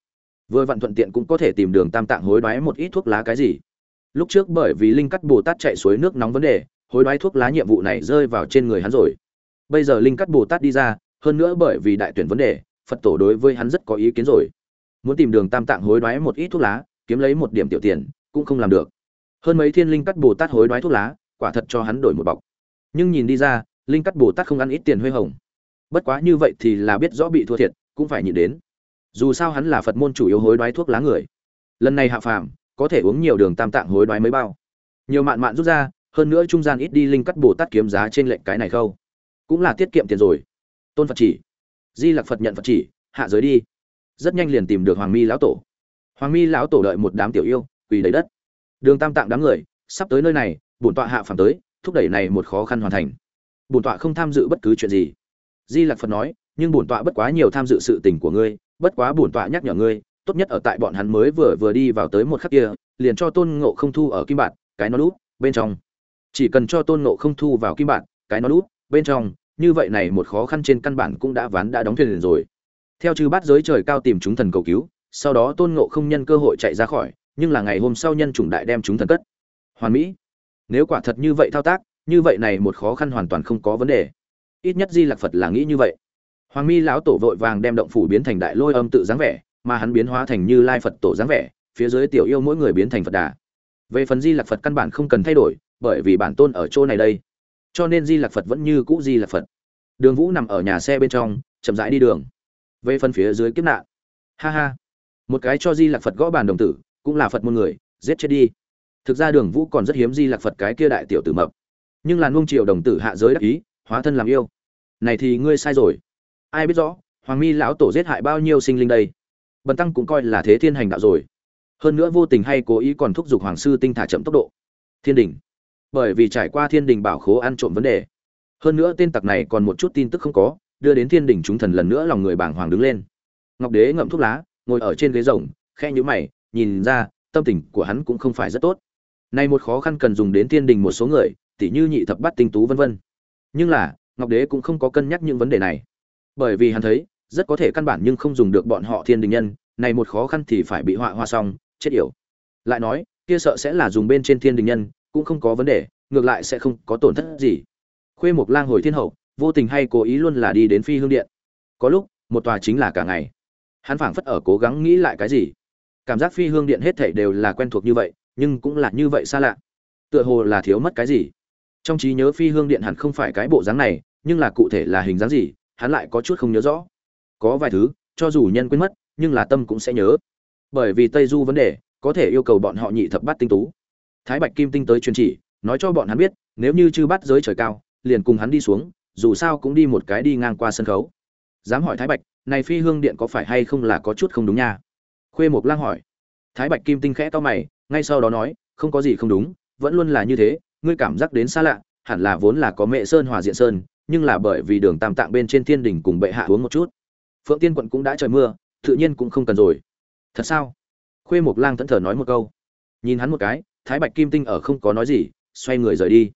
Vừa vặn thuận tiện cũng có thể tìm đường tam tạng hối đoái một ít thuốc lá cái gì. Lúc trước bởi vì linh cắt bồ tát chạy suối nước nóng vấn đề, hối đoái thuốc lá nhiệm vụ này rơi vào trên người hắn rồi. Bây giờ linh cắt bồ tát đi ra, hơn nữa bởi vì đại tuyển vấn đề, phật tổ đối với hắn rất có ý kiến rồi. Muốn tìm đường tam tạng hối đoái một ít thuốc lá, kiếm lấy một điểm tiểu tiền, cũng không làm được hơn mấy thiên linh cắt bồ tát hối đoái thuốc lá, quả thật cho hắn đổi một bọc. Nhưng nhìn đi ra, linh cắt bồ tát không ăn ít tiền huê hồng. Bất quá như vậy thì là biết rõ bị thua thiệt, cũng phải nhịn đến. Dù sao hắn là phật môn chủ yếu hối đoái thuốc lá người. Lần này hạ phàm, có thể uống nhiều đường tam tạng hối đoái mấy bao. Nhiều mạn mạn rút ra, hơn nữa trung gian ít đi linh cắt bồ tát kiếm giá trên lệnh cái này khâu cũng là tiết kiệm tiền rồi. Tôn phật chỉ. Di lặc phật nhận phật chỉ, hạ giới đi. Rất nhanh liền tìm được hoàng mi lão tổ. Hoàng mi lão tổ đợi một đám tiểu yêu, quỳ đầy đất đường tam tạng đám người, sắp tới nơi này, bổn tọa hạ phàm tới, thúc đẩy này một khó khăn hoàn thành. Bổn tọa không tham dự bất cứ chuyện gì. Di lặc phật nói, nhưng bổn tọa bất quá nhiều tham dự sự tình của ngươi, bất quá bổn tọa nhắc nhở ngươi, tốt nhất ở tại bọn hắn mới vừa vừa đi vào tới một khắc kia, liền cho tôn ngộ không thu ở kim bạn cái nó lút, bên trong. Chỉ cần cho tôn ngộ không thu vào kim bạn cái nó lút, bên trong, như vậy này một khó khăn trên căn bản cũng đã ván đã đóng thuyền rồi. Theo chư bát giới trời cao tìm chúng thần cầu cứu, sau đó tôn ngộ không nhân cơ hội chạy ra khỏi nhưng là ngày hôm sau nhân chủng đại đem chúng thần cất. Hoàn mỹ, nếu quả thật như vậy thao tác, như vậy này một khó khăn hoàn toàn không có vấn đề. Ít nhất di lạc phật là nghĩ như vậy. Hoàng mi lão tổ vội vàng đem động phủ biến thành đại lôi âm tự dáng vẻ, mà hắn biến hóa thành như lai phật tổ dáng vẻ, phía dưới tiểu yêu mỗi người biến thành phật đà. Về phần di lạc phật căn bản không cần thay đổi, bởi vì bản tôn ở chỗ này đây. Cho nên di lạc phật vẫn như cũ di lạc phật. Đường vũ nằm ở nhà xe bên trong, chậm rãi đi đường. Về phần phía dưới kiếp nạn. Ha ha. Một cái cho di lạc phật gõ bàn đồng tử cũng là phật môn người, giết chết đi. Thực ra đường vũ còn rất hiếm di lạc phật cái kia đại tiểu tử mập. Nhưng là nuông triều đồng tử hạ giới đắc ý, hóa thân làm yêu. Này thì ngươi sai rồi. Ai biết rõ, hoàng mi lão tổ giết hại bao nhiêu sinh linh đây? Bần tăng cũng coi là thế thiên hành đạo rồi. Hơn nữa vô tình hay cố ý còn thúc giục hoàng sư tinh thả chậm tốc độ. Thiên đình. Bởi vì trải qua thiên đình bảo khố ăn trộm vấn đề. Hơn nữa tên tặc này còn một chút tin tức không có, đưa đến thiên đình chúng thần lần nữa lòng người bảng hoàng đứng lên. Ngọc đế ngậm thuốc lá, ngồi ở trên ghế rồng khe nhũ mày nhìn ra, tâm tình của hắn cũng không phải rất tốt. Nay một khó khăn cần dùng đến thiên đình một số người, tỉ như nhị thập bát tinh tú vân vân. Nhưng là, ngọc đế cũng không có cân nhắc những vấn đề này. Bởi vì hắn thấy, rất có thể căn bản nhưng không dùng được bọn họ thiên đình nhân, này một khó khăn thì phải bị họa hoa xong, chết yểu. Lại nói, kia sợ sẽ là dùng bên trên thiên đình nhân, cũng không có vấn đề, ngược lại sẽ không có tổn thất gì. Khuê mục lang hồi thiên hậu, vô tình hay cố ý luôn là đi đến phi hương điện. Có lúc, một tòa chính là cả ngày. Hắn phảng phất ở cố gắng nghĩ lại cái gì cảm giác phi hương điện hết thảy đều là quen thuộc như vậy, nhưng cũng là như vậy xa lạ. Tựa hồ là thiếu mất cái gì. Trong trí nhớ phi hương điện hẳn không phải cái bộ dáng này, nhưng là cụ thể là hình dáng gì, hắn lại có chút không nhớ rõ. Có vài thứ, cho dù nhân quên mất, nhưng là tâm cũng sẽ nhớ. Bởi vì tây du vấn đề, có thể yêu cầu bọn họ nhị thập bát tinh tú. Thái bạch kim tinh tới truyền chỉ, nói cho bọn hắn biết, nếu như chư bắt giới trời cao, liền cùng hắn đi xuống, dù sao cũng đi một cái đi ngang qua sân khấu. Dám hỏi thái bạch, này phi hương điện có phải hay không là có chút không đúng nha? Khuê mục lang hỏi. Thái bạch kim tinh khẽ to mày, ngay sau đó nói, không có gì không đúng, vẫn luôn là như thế, ngươi cảm giác đến xa lạ, hẳn là vốn là có mẹ sơn hòa diện sơn, nhưng là bởi vì đường tam tạng bên trên thiên Đình cùng bệ hạ uống một chút. Phượng tiên quận cũng đã trời mưa, tự nhiên cũng không cần rồi. Thật sao? Khuê mục lang thẫn thờ nói một câu. Nhìn hắn một cái, thái bạch kim tinh ở không có nói gì, xoay người rời đi.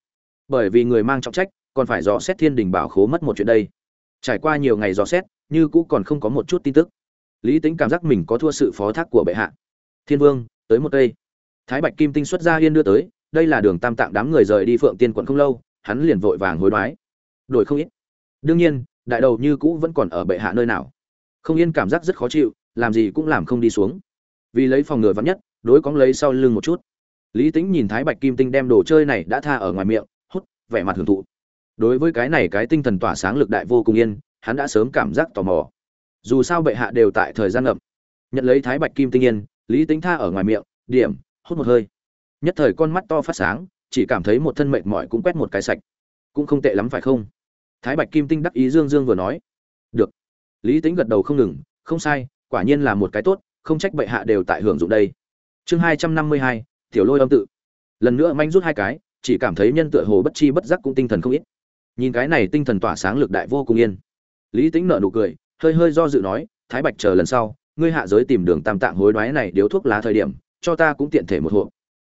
Bởi vì người mang trọng trách, còn phải dò xét thiên đình bảo khố mất một chuyện đây. Trải qua nhiều ngày dò xét, như cũ còn không có một chút tin tức lý tính cảm giác mình có thua sự phó thác của bệ hạ. Thiên vương, tới một cây. Thái bạch kim tinh xuất ra yên đưa tới, đây là đường tam tạng đám người rời đi phượng tiên quận không lâu, hắn liền vội vàng hối đoái. Đổi không ít. Đương nhiên, đại đầu như cũ vẫn còn ở bệ hạ nơi nào. Không yên cảm giác rất khó chịu, làm gì cũng làm không đi xuống. Vì lấy phòng ngừa vắn nhất, đối cóng lấy sau lưng một chút. Lý tính nhìn thái bạch kim tinh đem đồ chơi này đã tha ở ngoài miệng, hút, vẻ mặt hưởng thụ. Đối với cái này cái tinh thần tỏa sáng lực đại vô cùng yên, hắn đã sớm cảm giác tò mò dù sao bệ hạ đều tại thời gian ngậm. Nhận lấy thái bạch kim tinh yên, lý tính tha ở ngoài miệng, điểm, hút một hơi. Nhất thời con mắt to phát sáng, chỉ cảm thấy một thân mệt mỏi cũng quét một cái sạch. Cũng không tệ lắm phải không? Thái bạch kim tinh đắc ý dương dương vừa nói. Được. Lý tính gật đầu không ngừng, không sai, quả nhiên là một cái tốt, không trách bệ hạ đều tại hưởng dụng đây. Chương hai trăm năm mươi hai, tiểu lôi âm tự. Lần nữa manh rút hai cái, chỉ cảm thấy nhân tựa hồ bất chi bất giác cũng tinh thần không ít. Nhìn cái này tinh thần tỏa sáng lực đại vô cùng yên. Lý tính nợ nụ cười hơi hơi do dự nói, thái bạch chờ lần sau, ngươi hạ giới tìm đường tam tạng hối đoái này điếu thuốc lá thời điểm, cho ta cũng tiện thể một hộp.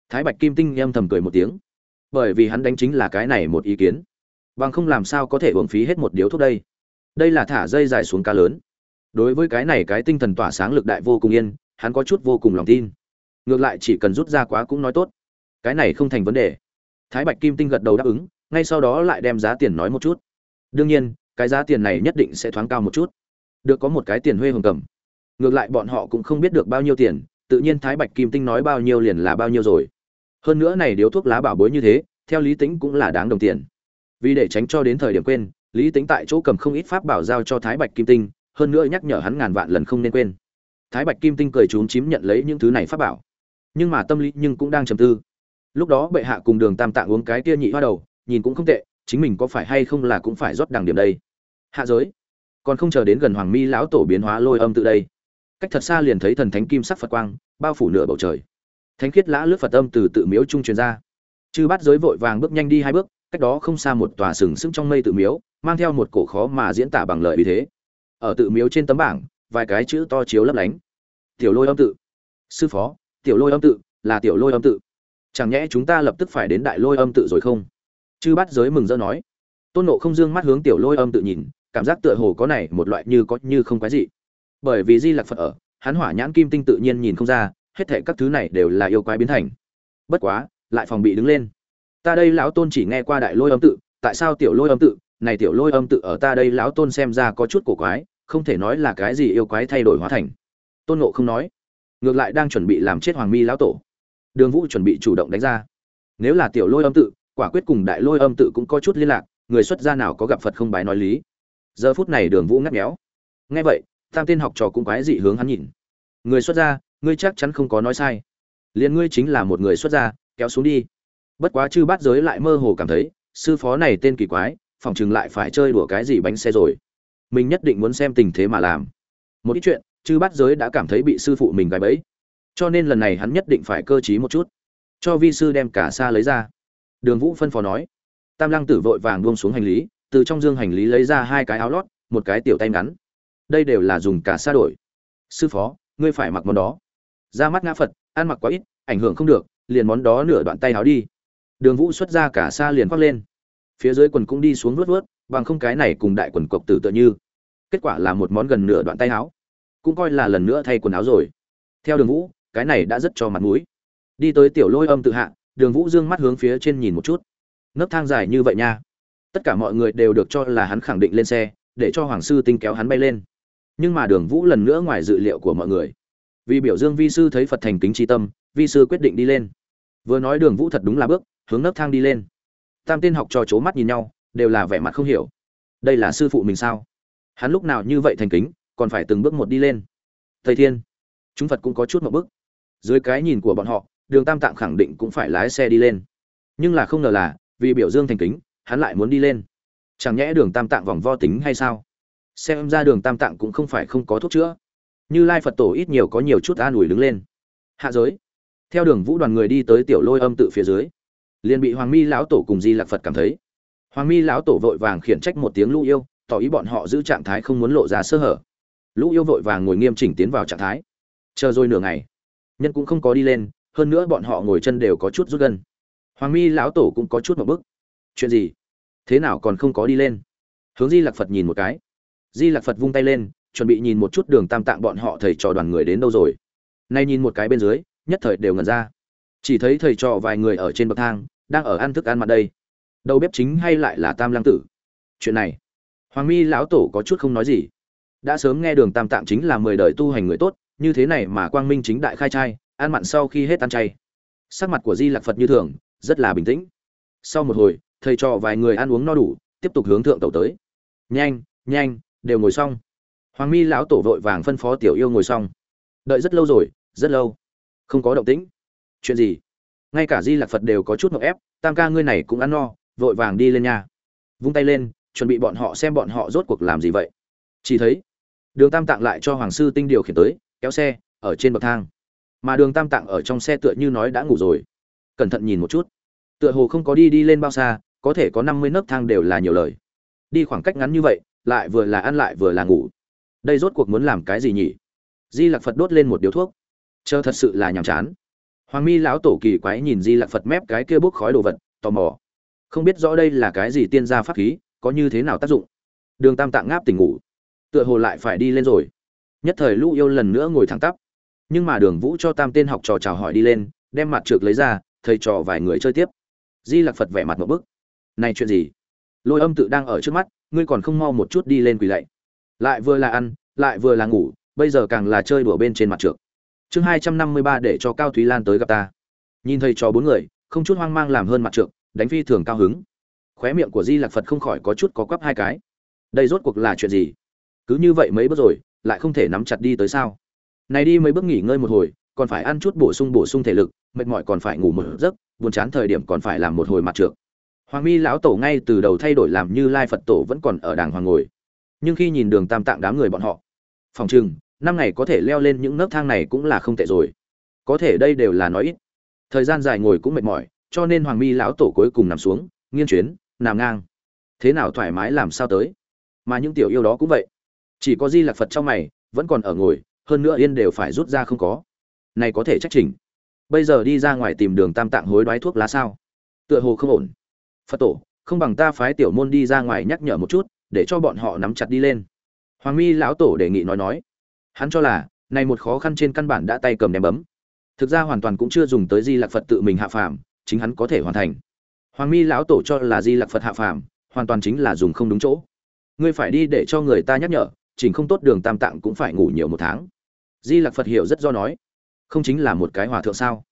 Thái bạch kim tinh em thầm cười một tiếng. Bởi vì hắn đánh chính là cái này một ý kiến. Bằng không làm sao có thể uống phí hết một điếu thuốc đây? Đây là thả dây dài xuống cá lớn. Đối với cái này cái tinh thần tỏa sáng lực đại vô cùng yên, hắn có chút vô cùng lòng tin. Ngược lại chỉ cần rút ra quá cũng nói tốt. Cái này không thành vấn đề. Thái bạch kim tinh gật đầu đáp ứng, ngay sau đó lại đem giá tiền nói một chút. Đương nhiên, cái giá tiền này nhất định sẽ thoáng cao một chút được có một cái tiền huê hồng cầm. Ngược lại bọn họ cũng không biết được bao nhiêu tiền, tự nhiên thái bạch kim tinh nói bao nhiêu liền là bao nhiêu rồi. Hơn nữa này điếu thuốc lá bảo bối như thế, theo lý tính cũng là đáng đồng tiền. Vì để tránh cho đến thời điểm quên, lý tính tại chỗ cầm không ít pháp bảo giao cho thái bạch kim tinh, hơn nữa nhắc nhở hắn ngàn vạn lần không nên quên. Thái bạch kim tinh cười trốn chím nhận lấy những thứ này pháp bảo. Nhưng mà tâm lý nhưng cũng đang trầm tư. Lúc đó bệ hạ cùng đường tam tạng uống cái kia nhị hoa đầu, nhìn cũng không tệ, chính mình có phải hay không là cũng phải rót đằng điểm đây. Hạ giới còn không chờ đến gần hoàng mi lão tổ biến hóa lôi âm tự đây. Cách thật xa liền thấy thần thánh kim sắc phật quang, bao phủ nửa bầu trời. Thánh khiết lã lướt phật âm từ tự miếu trung truyền ra. Chư bắt giới vội vàng bước nhanh đi hai bước, cách đó không xa một tòa sừng sững trong mây tự miếu, mang theo một cổ khó mà diễn tả bằng lời vì thế. Ở tự miếu trên tấm bảng, vài cái chữ to chiếu lấp lánh. Tiểu lôi âm tự. Sư phó, tiểu lôi âm tự, là tiểu lôi âm tự. Chẳng nhẽ chúng ta lập tức phải đến đại lôi âm tự rồi không? Chư bắt giới mừng rỡ nói. Tôn nộ không dương mắt hướng tiểu lôi âm tự nhìn cảm giác tựa hồ có này một loại như có như không quái gì bởi vì di lạc phật ở, hắn hỏa nhãn kim tinh tự nhiên nhìn không ra, hết thệ các thứ này đều là yêu quái biến thành. Bất quá, lại phòng bị đứng lên. Ta đây lão tôn chỉ nghe qua đại lôi âm tự, tại sao tiểu lôi âm tự? Này tiểu lôi âm tự ở ta đây lão tôn xem ra có chút cổ quái, không thể nói là cái gì yêu quái thay đổi hóa thành. Tôn nộ không nói. Ngược lại đang chuẩn bị làm chết hoàng mi lão tổ. Đường vũ chuẩn bị chủ động đánh ra. Nếu là tiểu lôi âm tự, quả quyết cùng đại lôi âm tự cũng có chút liên lạc, người xuất gia nào có gặp phật không bái nói lý giờ phút này đường vũ ngắt méo. Nghe vậy, tam tiên học trò cũng quái dị hướng hắn nhìn. Người xuất gia, ngươi chắc chắn không có nói sai. Liền ngươi chính là một người xuất gia, kéo xuống đi. Bất quá chư bát giới lại mơ hồ cảm thấy, sư phó này tên kỳ quái phỏng chừng lại phải chơi đùa cái gì bánh xe rồi. Mình nhất định muốn xem tình thế mà làm. Một ít chuyện, chư bát giới đã cảm thấy bị sư phụ mình gài bẫy. Cho nên lần này hắn nhất định phải cơ t r í một chút. Cho vi sư đem cả xa lấy ra. Đường vũ phân phó nói. Tam lăng tử vội vàng buông xuống hành lý từ trong dương hành lý lấy ra hai cái áo lót, một cái tiểu tay ngắn. Đây đều là dùng cả xa đổi. Sư phó, ngươi phải mặc món đó. Ra mắt ngã phật, ăn mặc quá ít, ảnh hưởng không được, liền món đó nửa đoạn tay áo đi. Đường vũ xuất ra cả xa liền khoác lên. Phía dưới quần cũng đi xuống vớt vớt bằng không cái này cùng đại quần cộc tử tựa như. Kết quả là một món gần nửa đoạn tay áo. Cũng coi là lần nữa thay quần áo rồi. Theo đường vũ, cái này đã rất cho mặt mũi. Đi tới tiểu lôi âm tự hạ, đường vũ dương mắt hướng phía trên nhìn một chút. Nấc thang dài như vậy nha tất cả mọi người đều được cho là hắn khẳng định lên xe, để cho hoàng sư tinh kéo hắn bay lên. Nhưng mà đường vũ lần nữa ngoài dự liệu của mọi người. Vì biểu dương vi sư thấy phật thành kính tri tâm, vi sư quyết định đi lên. Vừa nói đường vũ thật đúng là bước, hướng nấc thang đi lên. Tam tên học trò c h ố mắt nhìn nhau, đều là vẻ mặt không hiểu. Đây là sư phụ mình sao? Hắn lúc nào như vậy thành kính, còn phải từng bước một đi lên. Thầy thiên, chúng phật cũng có chút một bước. Dưới cái nhìn của bọn họ, đường tam tạng khẳng định cũng phải lái xe đi lên. Nhưng là không ngờ là, vì biểu dương thành kính hắn lại muốn đi lên. Chẳng nhẽ đường tam tạng vòng vo tính hay sao? Xem ra đường tam tạng cũng không phải không có thuốc chữa. Như lai phật tổ ít nhiều có nhiều chút an ủi đứng lên. Hạ giới. Theo đường vũ đoàn người đi tới tiểu lôi âm tự phía dưới, liền bị hoàng mi lão tổ cùng di lạc phật cảm thấy. Hoàng mi lão tổ vội vàng khiển trách một tiếng lũ yêu, tỏ ý bọn họ giữ trạng thái không muốn lộ ra sơ hở. Lũ yêu vội vàng ngồi nghiêm chỉnh tiến vào trạng thái. Chờ rồi nửa ngày, nhân cũng không có đi lên, hơn nữa bọn họ ngồi chân đều có chút rút gân. Hoàng mi lão tổ cũng có chút một bức chuyện gì? Thế nào còn không có đi lên? Hướng di lạc phật nhìn một cái. Di lạc phật vung tay lên, chuẩn bị nhìn một chút đường tam tạng bọn họ thầy trò đoàn người đến đâu rồi. Nay nhìn một cái bên dưới, nhất thời đều ngẩn ra. Chỉ thấy thầy trò vài người ở trên bậc thang, đang ở ăn thức ăn mặt đây. Đầu bếp chính hay lại là tam lăng tử? Chuyện này, hoàng mi lão tổ có chút không nói gì. Đã sớm nghe đường tam tạng chính là mười đời tu hành người tốt, như thế này mà quang minh chính đại khai trai, ăn mặn sau khi hết ăn chay. Sắc mặt của di lạc phật như thường, rất là bình tĩnh. Sau một hồi thầy trò vài người ăn uống no đủ, tiếp tục hướng thượng tàu tới. Nhanh nhanh, đều ngồi xong. Hoàng mi lão tổ vội vàng phân phó tiểu yêu ngồi xong. Đợi rất lâu rồi, rất lâu. Không có động tĩnh. Chuyện gì? Ngay cả di lạc phật đều có chút ngọc ép, tam ca ngươi này cũng ăn no, vội vàng đi lên nhà. Vung tay lên, chuẩn bị bọn họ xem bọn họ rốt cuộc làm gì vậy. Chỉ thấy, đường tam tạng lại cho hoàng sư tinh điều khiển tới, kéo xe, ở trên bậc thang. Mà đường tam tạng ở trong xe tựa như nói đã ngủ rồi. Cẩn thận nhìn một chút. Tựa hồ không có đi đi lên bao xa có thể có năm mươi nấc thang đều là nhiều lời. Đi khoảng cách ngắn như vậy, lại vừa là ăn lại vừa là ngủ. Đây rốt cuộc muốn làm cái gì nhỉ? Di lặc phật đốt lên một điếu thuốc. Chờ thật sự là nhàm chán. Hoàng mi lão tổ kỳ quái nhìn di lặc phật mép cái kia bốc khói đồ vật, tò mò. Không biết rõ đây là cái gì tiên gia pháp khí, có như thế nào tác dụng? Đường tam tạng ngáp tỉnh ngủ. Tựa hồ lại phải đi lên rồi. Nhất thời lũ yêu lần nữa ngồi thẳng tắp. Nhưng mà đường vũ cho tam tên học trò chào hỏi đi lên, đem mặt trượt lấy ra, thầy trò vài người chơi tiếp. Di lặc phật vẻ mặt một bức này chuyện gì? Lôi âm tự đang ở trước mắt, ngươi còn không mau một chút đi lên quỳ lạy. Lại vừa là ăn, lại vừa là ngủ, bây giờ càng là chơi đùa bên trên mặt trượt chương hai trăm năm mươi ba để cho cao thúy lan tới gặp ta. Nhìn thầy trò bốn người, không chút hoang mang làm hơn mặt trượt đánh phi thường cao hứng. Khóe miệng của di lạc phật không khỏi có chút có quắp hai cái. Đây rốt cuộc là chuyện gì? Cứ như vậy mấy bước rồi, lại không thể nắm chặt đi tới sao? Này đi mấy bước nghỉ ngơi một hồi, còn phải ăn chút bổ sung bổ sung thể lực, mệt mỏi còn phải ngủ một giấc, buồn chán thời điểm còn phải làm một hồi mặt trượt hoàng mi lão tổ ngay từ đầu thay đổi làm như lai phật tổ vẫn còn ở đàng hoàng ngồi. Nhưng khi nhìn đường tam tạng đám người bọn họ, phòng chừng năm ngày có thể leo lên những nấc thang này cũng là không tệ rồi. Có thể đây đều là nói ít. Thời gian dài ngồi cũng mệt mỏi, cho nên hoàng mi lão tổ cuối cùng nằm xuống, nghiêng chuyến, nằm ngang. Thế nào thoải mái làm sao tới? Mà những tiểu yêu đó cũng vậy. Chỉ có di lạc phật trong mày, vẫn còn ở ngồi, hơn nữa yên đều phải rút ra không có. Này có thể trách trình bây giờ đi ra ngoài tìm đường tam tạng hối đoái thuốc lá sao? Tựa hồ không ổn phật tổ, không bằng ta phái tiểu môn đi ra ngoài nhắc nhở một chút, để cho bọn họ nắm chặt đi lên. Hoàng mi lão tổ đề nghị nói nói. Hắn cho là, này một khó khăn trên căn bản đã tay cầm ném bấm. Thực ra hoàn toàn cũng chưa dùng tới di lạc phật tự mình hạ phàm, chính hắn có thể hoàn thành. Hoàng mi lão tổ cho là di lạc phật hạ phàm, hoàn toàn chính là dùng không đúng chỗ. Ngươi phải đi để cho người ta nhắc nhở, chỉnh không tốt đường tam tạng cũng phải ngủ nhiều một tháng. Di lạc phật hiểu rất do nói. Không chính là một cái hòa thượng sao?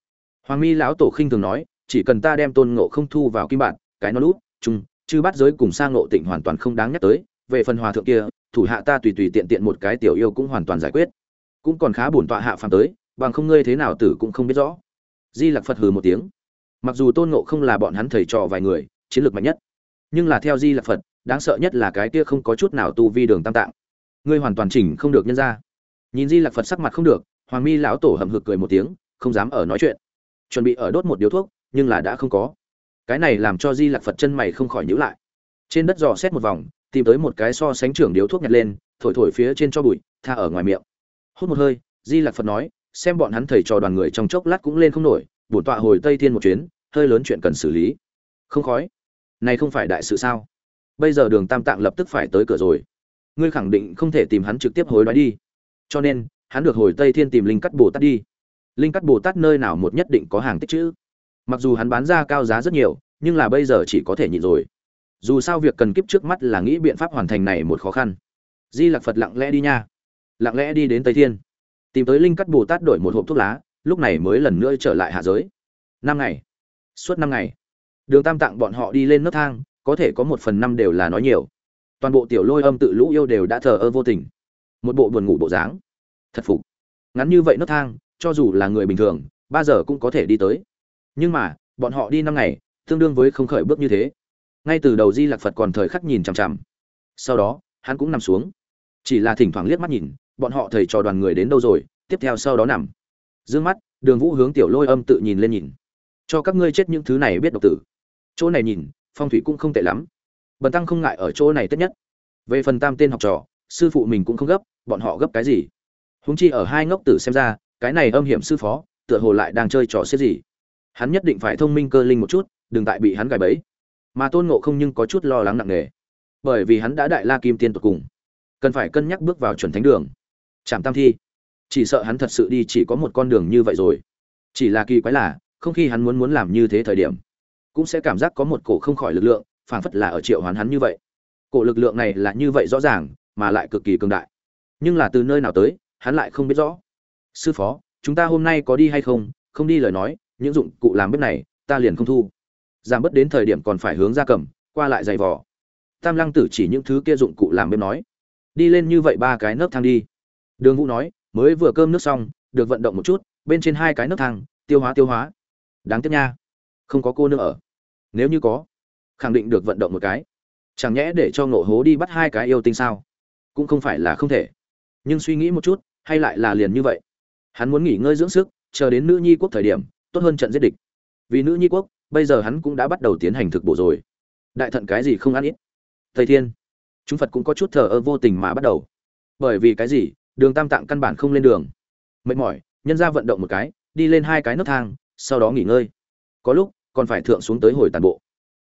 Hoàng mi lão tổ khinh thường nói, chỉ cần ta đem tôn ngộ không thu vào kim bản cái nó lút, chung, chư bắt giới cùng sang ngộ tịnh hoàn toàn không đáng nhắc tới, về phần hòa thượng kia, thủ hạ ta tùy tùy tiện tiện một cái tiểu yêu cũng hoàn toàn giải quyết. Cũng còn khá bổn tọa hạ phàm tới, bằng không ngươi thế nào tử cũng không biết rõ. Di lặc phật hừ một tiếng. Mặc dù tôn ngộ không là bọn hắn thầy trò vài người, chiến lược mạnh nhất, nhưng là theo di lặc phật, đáng sợ nhất là cái kia không có chút nào tu vi đường tam tạng. Ngươi hoàn toàn chỉnh không được nhân ra. Nhìn di lặc phật sắc mặt không được, hoàng mi lão tổ hầm hực cười một tiếng, không dám ở nói chuyện. Chuẩn bị ở đốt một điếu thuốc, nhưng là đã không có cái này làm cho di lạc phật chân mày không khỏi nhữ lại. Trên đất dò xét một vòng, tìm tới một cái so sánh trưởng điếu thuốc nhặt lên, thổi thổi phía trên cho bụi, tha ở ngoài miệng. Hút một hơi, di lạc phật nói, xem bọn hắn thầy trò đoàn người trong chốc lát cũng lên không nổi bổn tọa hồi tây thiên một chuyến, hơi lớn chuyện cần xử lý. Không khói. Này không phải đại sự sao? Bây giờ đường tam tạng lập tức phải tới cửa rồi. Ngươi khẳng định không thể tìm hắn trực tiếp hối đoái đi. Cho nên, hắn được hồi tây thiên tìm linh cắt bồ tát đi. Linh cắt bồ tát nơi nào một nhất định có hàng tích chữ mặc dù hắn bán ra cao giá rất nhiều, nhưng là bây giờ chỉ có thể nhịn rồi. Dù sao việc cần kiếp trước mắt là nghĩ biện pháp hoàn thành này một khó khăn. Di lặc phật lặng lẽ đi nha. Lặng lẽ đi đến tây thiên. Tìm tới linh cắt bồ tát đổi một hộp thuốc lá, lúc này mới lần nữa trở lại hạ giới. Năm ngày. Suốt năm ngày. Đường tam tạng bọn họ đi lên nấc thang, có thể có một phần năm đều là nói nhiều. Toàn bộ tiểu lôi âm tự lũ yêu đều đã thờ ơ vô tình. Một bộ buồn ngủ bộ dáng. Thật phục. Ngắn như vậy nấc thang, cho dù là người bình thường, ba giờ cũng có thể đi tới nhưng mà, bọn họ đi năm ngày, tương đương với không khởi bước như thế. Ngay từ đầu di lạc phật còn thời khắc nhìn chằm chằm. Sau đó, hắn cũng nằm xuống. Chỉ là thỉnh thoảng liếc mắt nhìn, bọn họ thầy trò đoàn người đến đâu rồi, tiếp theo sau đó nằm. D ư ơ n g mắt, đường vũ hướng tiểu lôi âm tự nhìn lên nhìn. Cho các ngươi chết những thứ này biết độc tử. Chỗ này nhìn, phong thủy cũng không tệ lắm. Bần tăng không ngại ở chỗ này tất nhất. Về phần tam tên học trò, sư phụ mình cũng không gấp, bọn họ gấp cái gì? Húng chi ở hai ngốc tử xem ra, cái này âm hiểm sư phó, tựa hồ lại đang chơi trò xếp gì hắn nhất định phải thông minh cơ linh một chút, đừng tại bị hắn gài bẫy. Mà tôn ngộ không nhưng có chút lo lắng nặng nề. Bởi vì hắn đã đại la kim tiên tột cùng. Cần phải cân nhắc bước vào chuẩn thánh đường. Trạm tam thi. Chỉ sợ hắn thật sự đi chỉ có một con đường như vậy rồi. Chỉ là kỳ quái là, không khi hắn muốn muốn làm như thế thời điểm, cũng sẽ cảm giác có một cổ không khỏi lực lượng, phảng phất là ở triệu hoán hắn như vậy. Cổ lực lượng này là như vậy rõ ràng, mà lại cực kỳ cường đại. Nhưng là từ nơi nào tới, hắn lại không biết rõ. Sư phó, chúng ta hôm nay có đi hay không? Không đi lời nói những dụng cụ làm bếp này, ta liền không thu. Giảm bớt đến thời điểm còn phải hướng ra cầm, qua lại giày vò. Tam lăng tử chỉ những thứ kia dụng cụ làm bếp nói. Đi lên như vậy ba cái nấc thang đi. Đường vũ nói, mới vừa cơm nước xong, được vận động một chút, bên trên hai cái nấc thang, tiêu hóa tiêu hóa. Đáng tiếc nha. Không có cô nữa ở. Nếu như có, khẳng định được vận động một cái. Chẳng nhẽ để cho ngộ hố đi bắt hai cái yêu tinh sao? Cũng không phải là không thể. Nhưng suy nghĩ một chút, hay lại là liền như vậy. Hắn muốn nghỉ ngơi dưỡng sức, chờ đến nữ nhi quốc thời điểm tốt hơn trận giết địch. Vì nữ nhi quốc, bây giờ hắn cũng đã bắt đầu tiến hành thực bổ rồi. Đại thận cái gì không ăn ít? Thầy thiên, chúng phật cũng có chút thờ ơ vô tình mà bắt đầu. Bởi vì cái gì? Đường tam tạng căn bản không lên đường. Mệt mỏi, nhân ra vận động một cái, đi lên hai cái nấc thang, sau đó nghỉ ngơi. Có lúc, còn phải thượng xuống tới hồi tàn bộ.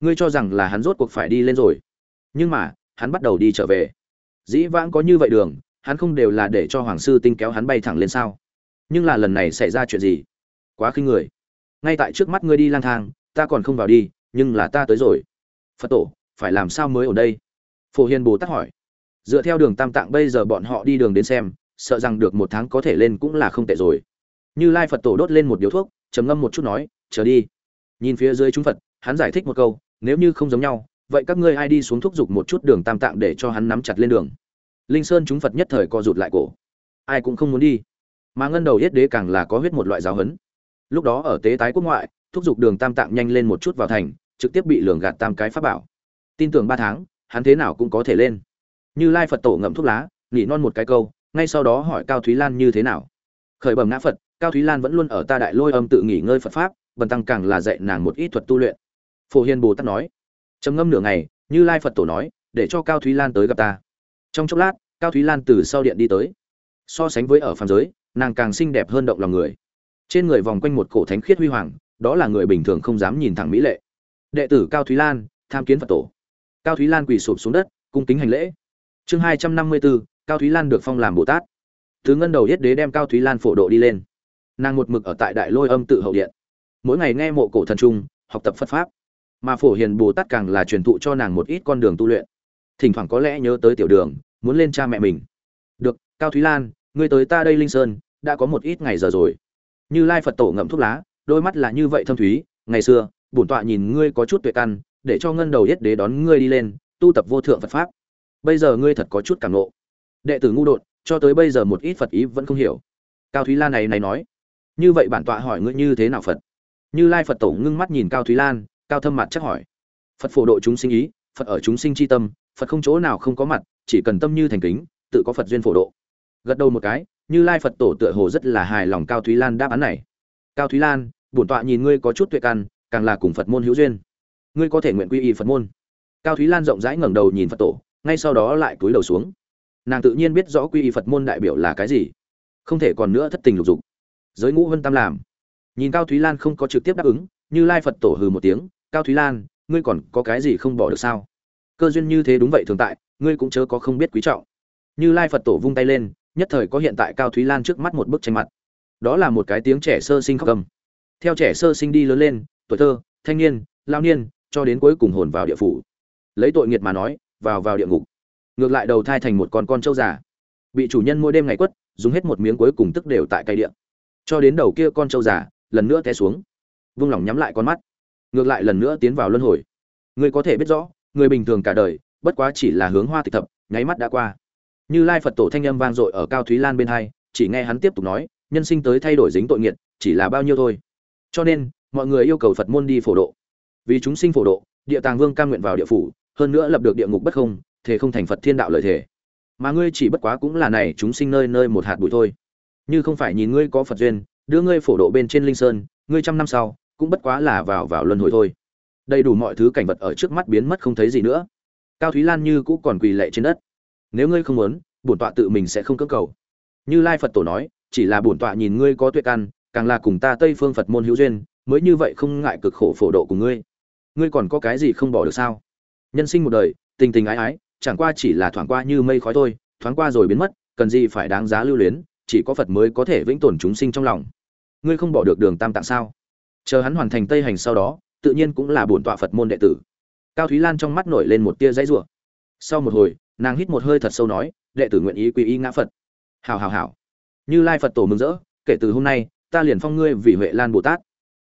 Ngươi cho rằng là hắn rốt cuộc phải đi lên rồi. Nhưng mà, hắn bắt đầu đi trở về. Dĩ vãng có như vậy đường, hắn không đều là để cho hoàng sư tinh kéo hắn bay thẳng lên sao? Nhưng là lần này xảy ra chuyện gì? Quá khinh người. Ngay tại trước mắt ngươi đi lang thang, ta còn không vào đi, nhưng là ta tới rồi. Phật tổ, phải làm sao mới ở đây? Phổ hiền bồ tát hỏi. Dựa theo đường tam tạng bây giờ bọn họ đi đường đến xem, sợ rằng được một tháng có thể lên cũng là không tệ rồi. Như lai phật tổ đốt lên một điếu thuốc, trầm ngâm một chút nói, chờ đi. Nhìn phía dưới chúng phật, hắn giải thích một câu, nếu như không giống nhau, vậy các ngươi ai đi xuống thúc giục một chút đường tam tạng để cho hắn nắm chặt lên đường? Linh sơn chúng phật nhất thời co rụt lại cổ. Ai cũng không muốn đi. Mà ngân đầu yết đế càng là có huyết một loại giáo hấn lúc đó ở tế tái quốc ngoại, thúc giục đường tam tạng nhanh lên một chút vào thành, trực tiếp bị lường gạt tam cái pháp bảo. Tin tưởng ba tháng, hắn thế nào cũng có thể lên. Như lai phật tổ ngậm thuốc lá nỉ non một cái câu, ngay sau đó hỏi cao thúy lan như thế nào. Khởi bẩm ngã phật, cao thúy lan vẫn luôn ở ta đại lôi âm tự nghỉ ngơi phật pháp, bần tăng càng là dạy nàng một ít thuật tu luyện. Phổ hiền bồ tát nói. Trầm ngâm nửa ngày, như lai phật tổ nói, để cho cao thúy lan tới gặp ta. Trong chốc lát, cao thúy lan từ sau điện đi tới. So sánh với ở phàm giới, nàng càng xinh đẹp hơn động lòng người trên người vòng quanh một cổ thánh khiết huy hoàng, đó là người bình thường không dám nhìn thẳng mỹ lệ. Đệ tử cao thúy lan, tham kiến phật tổ. Cao thúy lan quỳ sụp xuống đất, cung kính hành lễ. Chương hai trăm năm mươi bốn cao thúy lan được phong làm bồ tát. Thứ ngân đầu yết đế đem cao thúy lan phổ độ đi lên. Nàng một mực ở tại đại lôi âm tự hậu điện. Mỗi ngày nghe mộ cổ thần trung, học tập phật pháp. Mà phổ hiền bồ tát càng là truyền thụ cho nàng một ít con đường tu luyện. Thỉnh thoảng có lẽ nhớ tới tiểu đường, muốn lên cha mẹ mình. Được, cao thúy lan, ngươi tới ta đây linh sơn, đã có một ít ngày giờ rồi như lai phật tổ ngậm thuốc lá, đôi mắt là như vậy thâm thúy, ngày xưa, bổn tọa nhìn ngươi có chút tuệ căn, để cho ngân đầu yết đế đón ngươi đi lên, tu tập vô thượng phật pháp. Bây giờ ngươi thật có chút cảm nộ đệ tử ngu đột, cho tới bây giờ một ít phật ý vẫn không hiểu. Cao thúy lan này này nói, như vậy bản tọa hỏi ngươi như thế nào phật? Như lai phật tổ ngưng mắt nhìn cao thúy lan, cao thâm mặt chắc hỏi, phật phổ độ chúng sinh ý, phật ở chúng sinh c h i tâm, phật không chỗ nào không có mặt, chỉ cần tâm như thành kính, tự có phật duyên phổ độ. Gật đầu một cái như lai phật tổ tựa hồ rất là hài lòng cao thúy lan đáp án này. Cao thúy lan, bổn tọa nhìn ngươi có chút tuệ căn, càng là cùng phật môn hữu duyên. Ngươi có thể nguyện quy y phật môn. Cao thúy lan rộng rãi ngẩng đầu nhìn phật tổ, ngay sau đó lại cúi đầu xuống. Nàng tự nhiên biết rõ quy y phật môn đại biểu là cái gì, không thể còn nữa thất tình lục dục. Giới ngũ vân tam làm. Nhìn cao thúy lan không có trực tiếp đáp ứng, như lai phật tổ hừ một tiếng, cao thúy lan, ngươi còn có cái gì không bỏ được sao? Cơ duyên như thế đúng vậy thường tại, ngươi cũng chớ có không biết quý trọng. Như lai phật tổ vung tay lên nhất thời có hiện tại cao thúy lan trước mắt một bức tranh mặt. Đó là một cái tiếng trẻ sơ sinh khóc cầm theo trẻ sơ sinh đi lớn lên, tuổi thơ, thanh niên, lao niên, cho đến cuối cùng hồn vào địa phủ. Lấy tội nghiệt mà nói, vào vào địa ngục. Ngược lại đầu thai thành một con con trâu già. Bị chủ nhân mỗi đêm ngày quất, dùng hết một miếng cuối cùng tức đều tại cây địa. Cho đến đầu kia con trâu già, lần nữa té xuống. Vung lòng nhắm lại con mắt. Ngược lại lần nữa tiến vào luân hồi. Người có thể biết rõ, người bình thường cả đời, bất quá chỉ là hướng hoa tịch thập, nháy mắt đã qua như lai phật tổ thanh âm vang dội ở cao thúy lan bên hai, chỉ nghe hắn tiếp tục nói, nhân sinh tới thay đổi dính tội nghiệt, chỉ là bao nhiêu thôi. Cho nên, mọi người yêu cầu phật môn đi phổ độ. Vì chúng sinh phổ độ, địa tàng vương cam nguyện vào địa phủ, hơn nữa lập được địa ngục bất không thế không thành phật thiên đạo lợi thể mà ngươi chỉ bất quá cũng là này, chúng sinh nơi nơi một hạt bụi thôi. Như không phải nhìn ngươi có phật duyên, đưa ngươi phổ độ bên trên linh sơn, ngươi trăm năm sau, cũng bất quá là vào vào luân hồi thôi. Đầy đủ mọi thứ cảnh vật ở trước mắt biến mất không thấy gì nữa. Cao thúy lan như cũ còn quỳ lệ trên đất nếu ngươi không muốn, bổn tọa tự mình sẽ không cưỡng cầu. Như lai phật tổ nói, chỉ là bổn tọa nhìn ngươi có tuệ căn, càng là cùng ta tây phương phật môn hữu duyên, mới như vậy không ngại cực khổ phổ độ của ngươi. Ngươi còn có cái gì không bỏ được sao? Nhân sinh một đời, tình tình ái ái, chẳng qua chỉ là thoáng qua như mây khói thôi, thoáng qua rồi biến mất, cần gì phải đáng giá lưu luyến, chỉ có phật mới có thể vĩnh tồn chúng sinh trong lòng. Ngươi không bỏ được đường tam tạng sao? Chờ hắn hoàn thành tây hành sau đó, tự nhiên cũng là bổn tọa phật môn đệ tử. Cao thúy lan trong mắt nổi lên một tia dãy rủa. Sau một hồi nàng hít một hơi thật sâu nói, đệ tử nguyện ý quy y ngã phật. Hào hào hào như lai phật tổ mừng rỡ, kể từ hôm nay, ta liền phong ngươi vì huệ lan bồ tát.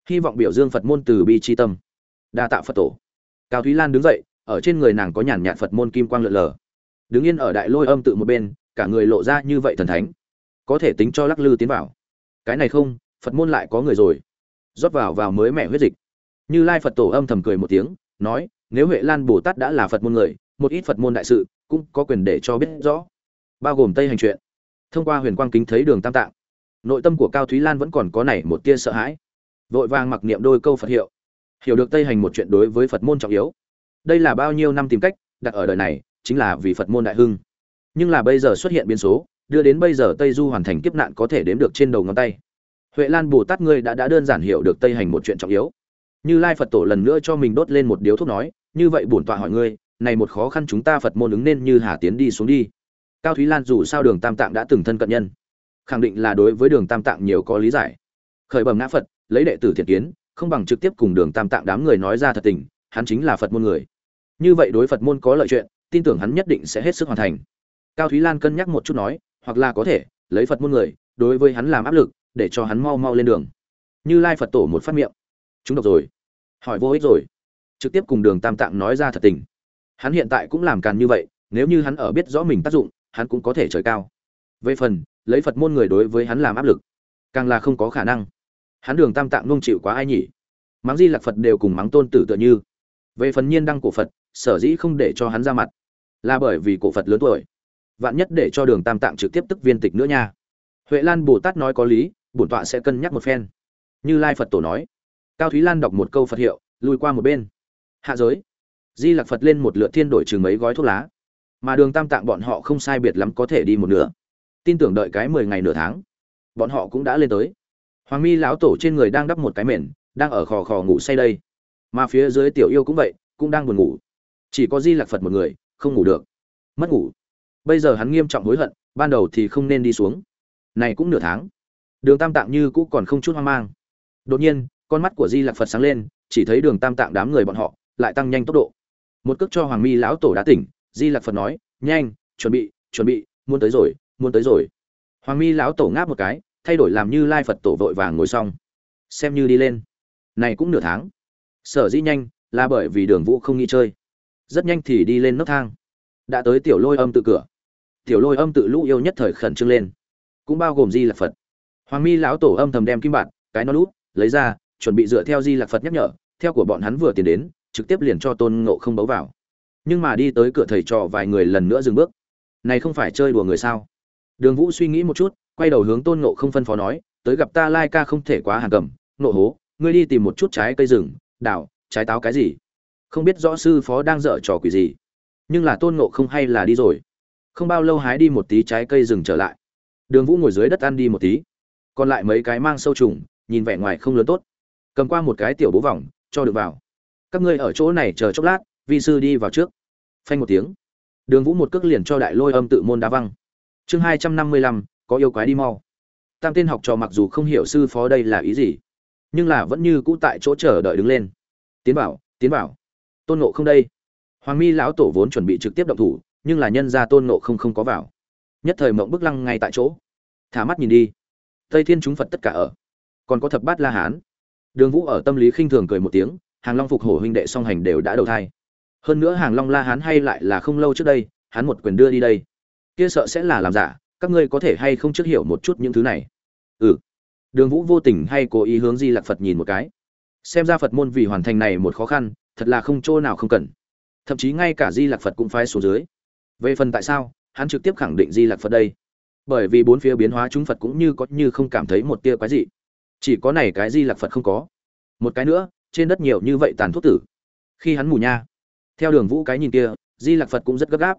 Hy vọng biểu dương phật môn từ bi tri tâm. Đa tạ phật tổ. Cao thúy lan đứng dậy, ở trên người nàng có nhàn nhạt phật môn kim quang lượn lờ. Đứng yên ở đại lôi âm tự một bên, cả người lộ ra như vậy thần thánh. Có thể tính cho lắc lư tiến vào. Cái này không, phật môn lại có người rồi. Rót vào vào mới mẹ huyết dịch. Như lai phật tổ âm thầm cười một tiếng, nói, nếu huệ lan bồ tát đã là phật môn người, một ít phật môn đại sự cũng có quyền để cho biết rõ. Bao gồm tây hành chuyện. Thông qua huyền quang kính thấy đường tam tạng, nội tâm của cao thúy lan vẫn còn có này một tia sợ hãi. Vội vàng mặc niệm đôi câu phật hiệu. Hiểu được tây hành một chuyện đối với phật môn trọng yếu. Đây là bao nhiêu năm tìm cách, đặt ở đời này, chính là vì phật môn đại hưng. Nhưng là bây giờ xuất hiện biến số, đưa đến bây giờ tây du hoàn thành kiếp nạn có thể đếm được trên đầu ngón tay. Huệ lan bồ tát ngươi đã đã đơn giản hiểu được tây hành một chuyện trọng yếu. Như lai phật tổ lần nữa cho mình đốt lên một điếu thuốc nói, như vậy bổn tọa hỏi ngươi này một khó khăn chúng ta phật môn ứng nên như hà tiến đi xuống đi. Cao thúy lan dù sao đường tam tạng đã từng thân cận nhân, khẳng định là đối với đường tam tạng nhiều có lý giải. Khởi bẩm ngã phật, lấy đệ tử thiện kiến, không bằng trực tiếp cùng đường tam tạng đám người nói ra thật tình, hắn chính là phật môn người. Như vậy đối phật môn có lợi chuyện, tin tưởng hắn nhất định sẽ hết sức hoàn thành. Cao thúy lan cân nhắc một chút nói, hoặc là có thể, lấy phật môn người, đối với hắn làm áp lực, để cho hắn mau mau lên đường. Như lai phật tổ một phát miệng. Chúng độc rồi. Hỏi vô ích rồi. Trực tiếp cùng đường tam tạng nói ra thật tình hắn hiện tại cũng làm càn như vậy, nếu như hắn ở biết rõ mình tác dụng, hắn cũng có thể trời cao. Về phần, lấy phật môn người đối với hắn làm áp lực, càng là không có khả năng. Hắn đường tam tạng nung chịu quá ai nhỉ? Mắng di lạc phật đều cùng mắng tôn tử tựa như. Về phần nhiên đăng cổ phật, sở dĩ không để cho hắn ra mặt, là bởi vì cổ phật lớn tuổi. Vạn nhất để cho đường tam tạng trực tiếp tức viên tịch nữa nha. Huệ lan bồ tát nói có lý, bổn tọa sẽ cân nhắc một phen. Như lai phật tổ nói, cao thúy lan đọc một câu phật hiệu lùi qua một bên. Hạ giới di lặc phật lên một lượt thiên đổi chừng mấy gói thuốc lá. Mà đường tam tạng bọn họ không sai biệt lắm có thể đi một nửa. Tin tưởng đợi cái mười ngày nửa tháng, bọn họ cũng đã lên tới. Hoàng mi lão tổ trên người đang đắp một cái mền, đang ở khò khò ngủ say đây. Mà phía dưới tiểu yêu cũng vậy, cũng đang buồn ngủ. Chỉ có di lạc phật một người, không ngủ được. Mất ngủ. Bây giờ hắn nghiêm trọng hối hận, ban đầu thì không nên đi xuống. Này cũng nửa tháng. Đường tam tạng như cũng còn không chút hoang mang. Đột nhiên, con mắt của di lạc phật sáng lên, chỉ thấy đường tam tạng đám người bọn họ lại tăng nhanh tốc độ một cước cho hoàng mi lão tổ đã tỉnh, di Lặc phật nói, nhanh, chuẩn bị chuẩn bị, muốn tới rồi, muốn tới rồi. Hoàng mi lão tổ ngáp một cái, thay đổi làm như lai phật tổ vội vàng ngồi xong. Xem như đi lên. Này cũng nửa tháng. Sở dĩ nhanh là bởi vì đường vũ không nghĩ chơi. Rất nhanh thì đi lên nấc thang. Đã tới tiểu lôi âm tự cửa. Tiểu lôi âm tự lũ yêu nhất thời khẩn trương lên. Cũng bao gồm di lạc phật. Hoàng mi lão tổ âm thầm đem kim bạn cái nó lút, lấy ra, chuẩn bị dựa theo di lạc phật nhắc nhở, theo của bọn hắn vừa tiến đến trực tiếp liền cho tôn ngộ không bấu vào. Nhưng mà đi tới cửa thầy trò vài người lần nữa dừng bước. Này không phải chơi đùa người sao? Đường vũ suy nghĩ một chút, quay đầu hướng tôn ngộ không phân phó nói, tới gặp ta lai ca không thể quá hàng cầm. Nộ hố, ngươi đi tìm một chút trái cây rừng, đào, trái táo cái gì? Không biết rõ sư phó đang dở trò quỷ gì. Nhưng là tôn ngộ không hay là đi rồi. Không bao lâu hái đi một tí trái cây rừng trở lại. Đường vũ ngồi dưới đất ăn đi một tí. Còn lại mấy cái mang sâu trùng, nhìn vẻ ngoài không lớn tốt. Cầm qua một cái tiểu bố vòng, cho được vào các ngươi ở chỗ này chờ chốc lát, vi sư đi vào trước. Phanh một tiếng, đường vũ một cước liền cho đại lôi âm tự môn đá văng. Chương hai trăm năm mươi lăm, có yêu quái đi mau. Tam tên học trò mặc dù không hiểu sư phó đây là ý gì, nhưng là vẫn như cũ tại chỗ chờ đợi đứng lên. Tiến bảo tiến bảo. Tôn nộ không đây. Hoàng mi lão tổ vốn chuẩn bị trực tiếp động thủ, nhưng là nhân ra tôn nộ không không có vào. Nhất thời mộng bức lăng ngay tại chỗ. Thả mắt nhìn đi. Tây thiên chúng phật tất cả ở. Còn có thập bát la hán. Đường vũ ở tâm lý khinh thường cười một tiếng hàng long phục hổ huynh đệ song hành đều đã đầu thai. Hơn nữa hàng long la hán hay lại là không lâu trước đây, hắn một quyền đưa đi đây. Kia sợ sẽ là làm giả, các ngươi có thể hay không trước hiểu một chút những thứ này? Ừ. Đường vũ vô tình hay cố ý hướng di lạc phật nhìn một cái. Xem ra phật môn vì hoàn thành này một khó khăn, thật là không chỗ nào không cần. Thậm chí ngay cả di lạc phật cũng phái xuống dưới. Về phần tại sao, hắn trực tiếp khẳng định di lạc phật đây. Bởi vì bốn phía biến hóa chúng phật cũng như có như không cảm thấy một tia quái dị. Chỉ có này cái di lạc phật không có. Một cái nữa trên đất nhiều như vậy tàn thuốc tử. Khi hắn mù nha. Theo đường vũ cái nhìn kia, di lạc phật cũng rất gấp gáp.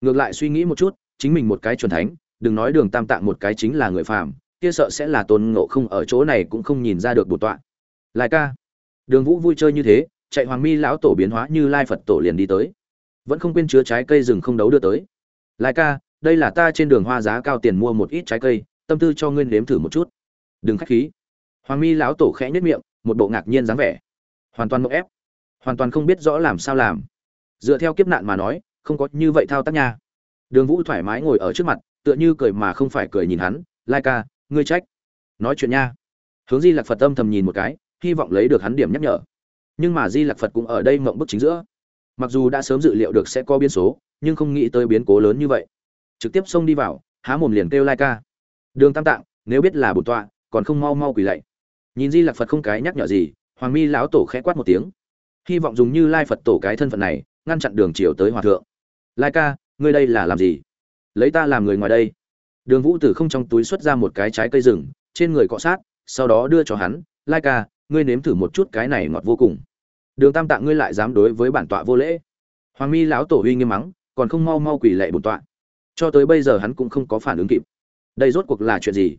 Ngược lại suy nghĩ một chút, chính mình một cái chuẩn thánh, đừng nói đường tam tạng một cái chính là người phàm, kia sợ sẽ là tôn ngộ không ở chỗ này cũng không nhìn ra được bổn tọa. Lai ca. Đường vũ vui chơi như thế, chạy hoàng mi lão tổ biến hóa như lai phật tổ liền đi tới. Vẫn không quên chứa trái cây rừng không đấu đưa tới. Lai ca, đây là ta trên đường hoa giá cao tiền mua một ít trái cây, tâm tư cho ngươi nếm thử một chút. Đừng khách khí. Hoàng mi lão tổ khẽ nhất miệng, một bộ ngạc nhiên dáng vẻ hoàn toàn mộng ép, hoàn toàn không biết rõ làm sao làm. Dựa theo kiếp nạn mà nói, không có như vậy thao tác nha. Đường vũ thoải mái ngồi ở trước mặt, tựa như cười mà không phải cười nhìn hắn, lai ca, ngươi trách. Nói chuyện nha. Hướng di lạc phật âm thầm nhìn một cái, hy vọng lấy được hắn điểm nhắc nhở. Nhưng mà di lạc phật cũng ở đây mộng bức chính giữa. Mặc dù đã sớm dự liệu được sẽ có biến số, nhưng không nghĩ tới biến cố lớn như vậy. Trực tiếp xông đi vào, há mồm liền kêu lai ca. Đường tam tạng, nếu biết là bổn tọa, còn không mau mau quỳ lạy. Nhìn di lạc phật không cái nhắc nhở gì hoàng mi lão tổ khẽ quát một tiếng. Hy vọng dùng như lai phật tổ cái thân phận này, ngăn chặn đường chiều tới hòa thượng. Lai ca, ngươi đây là làm gì? Lấy ta làm người ngoài đây. Đường vũ tử không trong túi xuất ra một cái trái cây rừng, trên người cọ sát, sau đó đưa cho hắn. Lai ca, ngươi nếm thử một chút cái này ngọt vô cùng. Đường tam tạng ngươi lại dám đối với bản tọa vô lễ. Hoàng mi lão tổ huy nghiêm mắng, còn không mau mau quỳ lệ bổn tọa. Cho tới bây giờ hắn cũng không có phản ứng kịp. Đây rốt cuộc là chuyện gì?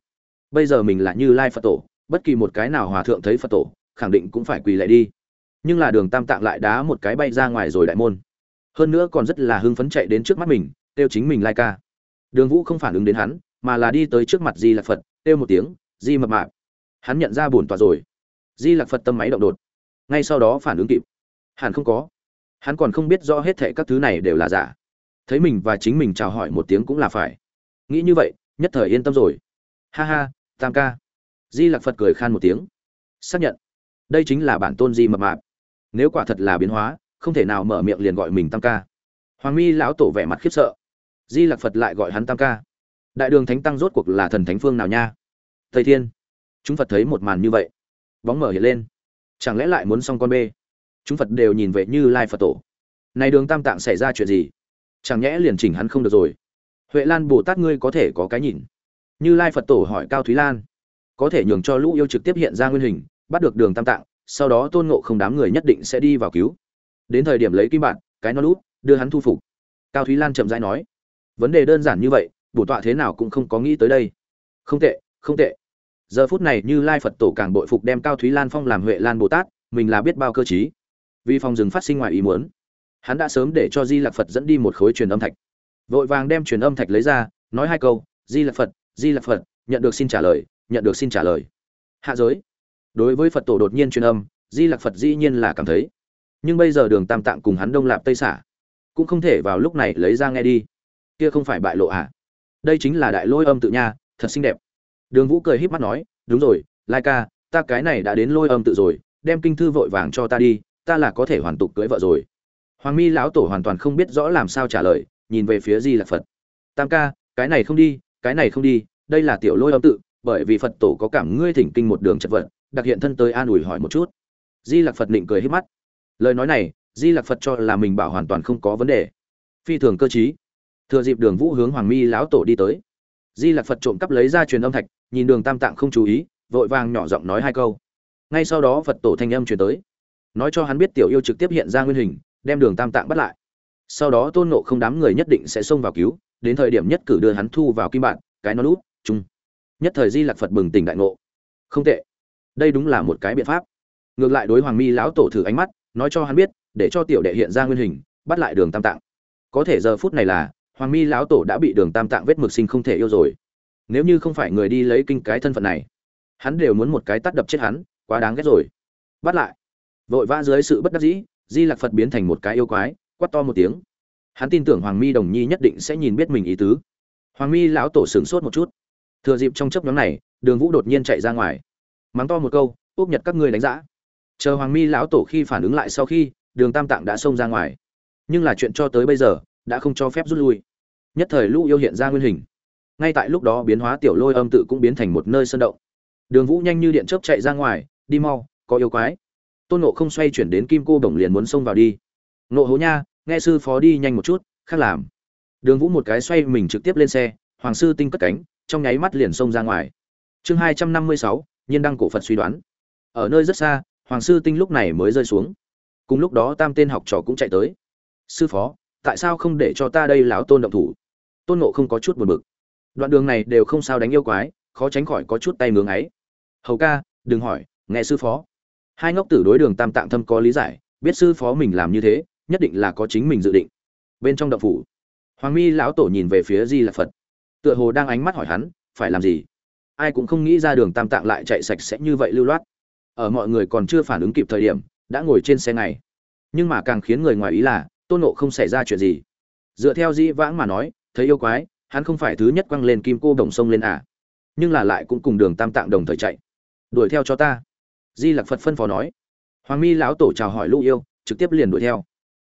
Bây giờ mình là như lai phật tổ, bất kỳ một cái nào hòa thượng thấy phật tổ khẳng định cũng phải quỳ lại đi. Nhưng là đường tam tạng lại đá một cái bay ra ngoài rồi đại môn. Hơn nữa còn rất là hưng phấn chạy đến trước mắt mình, kêu chính mình lai ca. Đường vũ không phản ứng đến hắn, mà là đi tới trước mặt di lạc phật, kêu một tiếng, di mập mạp. Hắn nhận ra bổn tọa rồi. Di lạc phật tâm máy động đột. Ngay sau đó phản ứng kịp. Hẳn không có. Hắn còn không biết rõ hết thệ các thứ này đều là giả. Thấy mình và chính mình chào hỏi một tiếng cũng là phải. Nghĩ như vậy, nhất thời yên tâm rồi. Ha ha, tam ca. Di lạc phật cười khan một tiếng. Xác nhận đây chính là bản tôn di mập mạp. Nếu quả thật là biến hóa, không thể nào mở miệng liền gọi mình tam ca. Hoàng mi lão tổ vẻ mặt khiếp sợ. Di lạc phật lại gọi hắn tam ca. Đại đường thánh tăng rốt cuộc là thần thánh phương nào nha? Thầy thiên. Chúng phật thấy một màn như vậy, bóng mở hiện lên. Chẳng lẽ lại muốn xong con bê? Chúng phật đều nhìn về như lai phật tổ. Này đường tam tạng xảy ra chuyện gì? Chẳng nhẽ liền chỉnh hắn không được rồi? Huệ lan bồ tát ngươi có thể có cái nhìn. Như lai phật tổ hỏi cao thúy lan. Có thể nhường cho lũ yêu trực tiếp hiện ra nguyên hình bắt được đường tam tạng, sau đó tôn ngộ không đám người nhất định sẽ đi vào cứu. Đến thời điểm lấy kim bạn, cái nó lút đưa hắn thu phục. Cao thúy lan chậm rãi nói, vấn đề đơn giản như vậy, bổ tọa thế nào cũng không có nghĩ tới đây. Không tệ không tệ. Giờ phút này như lai phật tổ càng bội phục đem cao thúy lan phong làm huệ lan bồ tát, mình là biết bao cơ chí vì phòng rừng phát sinh ngoài ý muốn, hắn đã sớm để cho di lạc phật dẫn đi một khối truyền âm thạch. Vội vàng đem truyền âm thạch lấy ra, nói hai câu, di lạc phật, di lạc phật, nhận được xin trả lời, nhận được xin trả lời. Hạ giới đối với phật tổ đột nhiên truyền âm, di Lặc phật dĩ nhiên là cảm thấy. Nhưng bây giờ đường tam tạng cùng hắn đông lạp tây xả, cũng không thể vào lúc này lấy ra nghe đi. Kia không phải bại lộ à? Đây chính là đại lôi âm tự nha, thật xinh đẹp. Đường vũ cười híp mắt nói, đúng rồi, lai ca, ta cái này đã đến lôi âm tự rồi, đem kinh thư vội vàng cho ta đi, ta là có thể hoàn tục cưới vợ rồi. Hoàng mi lão tổ hoàn toàn không biết rõ làm sao trả lời, nhìn về phía di Lặc phật. Tam ca, cái này không đi, cái này không đi, đây là tiểu lôi âm tự, bởi vì phật tổ có cảm ngươi thỉnh kinh một đường chật vật đặc hiện thân tới an ủi hỏi một chút. Di lạc phật định cười hết mắt. Lời nói này, di lạc phật cho là mình bảo hoàn toàn không có vấn đề. Phi thường cơ t thừa dịp đường vũ hướng hoàng mi lão tổ đi tới. Di lạc phật trộm cắp lấy ra truyền âm thạch, nhìn đường tam tạng không chú ý, vội vàng nhỏ giọng nói hai câu. Ngay sau đó phật tổ thanh âm truyền tới. Nói cho hắn biết tiểu yêu trực tiếp hiện ra nguyên hình, đem đường tam tạng bắt lại. Sau đó tôn nộ không đám người nhất định sẽ xông vào cứu, đến thời điểm nhất cử đưa hắn thu vào kim bạn, cái nó lút chung. Nhất thời di lặc phật bừng tỉnh đại ngộ. Không tệ đây đúng là một cái biện pháp. Ngược lại đối hoàng mi lão tổ thử ánh mắt, nói cho hắn biết, để cho tiểu đệ hiện ra nguyên hình, bắt lại đường tam tạng. Có thể giờ phút này là, hoàng mi lão tổ đã bị đường tam tạng vết mực sinh không thể yêu rồi. Nếu như không phải người đi lấy kinh cái thân phận này, hắn đều muốn một cái tắt đập chết hắn, quá đáng ghét rồi. Bắt lại. Vội vã dưới sự bất đắc dĩ, di lạc phật biến thành một cái yêu quái quắt to một tiếng. Hắn tin tưởng hoàng mi đồng nhi nhất định sẽ nhìn biết mình ý tứ. Hoàng mi lão tổ sửng sốt một chút. Thừa dịp trong chấp nhóm này, đường vũ đột nhiên chạy ra ngoài mắng to một câu úp nhật các ngươi đánh giã chờ hoàng mi lão tổ khi phản ứng lại sau khi, đường tam tạng đã xông ra ngoài. Nhưng là chuyện cho tới bây giờ, đã không cho phép rút lui. Nhất thời lũ yêu hiện ra nguyên hình. Ngay tại lúc đó biến hóa tiểu lôi âm tự cũng biến thành một nơi sơn động. Đường vũ nhanh như điện chớp chạy ra ngoài, đi mau, có yêu quái. Tôn nộ không xoay chuyển đến kim cô đồng liền muốn xông vào đi. Nộ hố nha, nghe sư phó đi nhanh một chút, khác làm. Đường vũ một cái xoay mình trực tiếp lên xe, hoàng sư tinh cất cánh, trong nháy mắt liền xông ra ngoài. Chương hai trăm năm mươi sáu nhiên đăng cổ phật suy đoán. Ở nơi rất xa, hoàng sư tinh lúc này mới rơi xuống. Cùng lúc đó tam tên học trò cũng chạy tới. Sư phó, tại sao không để cho ta đây lão tôn động thủ? Tôn nộ không có chút buồn bực. Đoạn đường này đều không sao đánh yêu quái, khó tránh khỏi có chút tay ngưỡng ấy hầu ca, đừng hỏi, nghe sư phó. Hai ngốc tử đối đường tam tạng thâm có lý giải, biết sư phó mình làm như thế, nhất định là có chính mình dự định. Bên trong động phủ, hoàng mi lão tổ nhìn về phía di lạc phật. Tựa hồ đang ánh mắt hỏi hắn, phải làm gì? Ai cũng không nghĩ ra đường tam tạng lại chạy sạch sẽ như vậy lưu loát. Ở mọi người còn chưa phản ứng kịp thời điểm, đã ngồi trên xe này. Nhưng mà càng khiến người ngoài ý là, tôn nộ không xảy ra chuyện gì. Dựa theo di vãng mà nói, thấy yêu quái, hắn không phải thứ nhất quăng lên kim cô đồng sông lên à. Nhưng là lại cũng cùng đường tam tạng đồng thời chạy. Đuổi theo cho ta. Di lặc phật phân phó nói. Hoàng mi lão tổ chào hỏi lũ yêu, trực tiếp liền đuổi theo.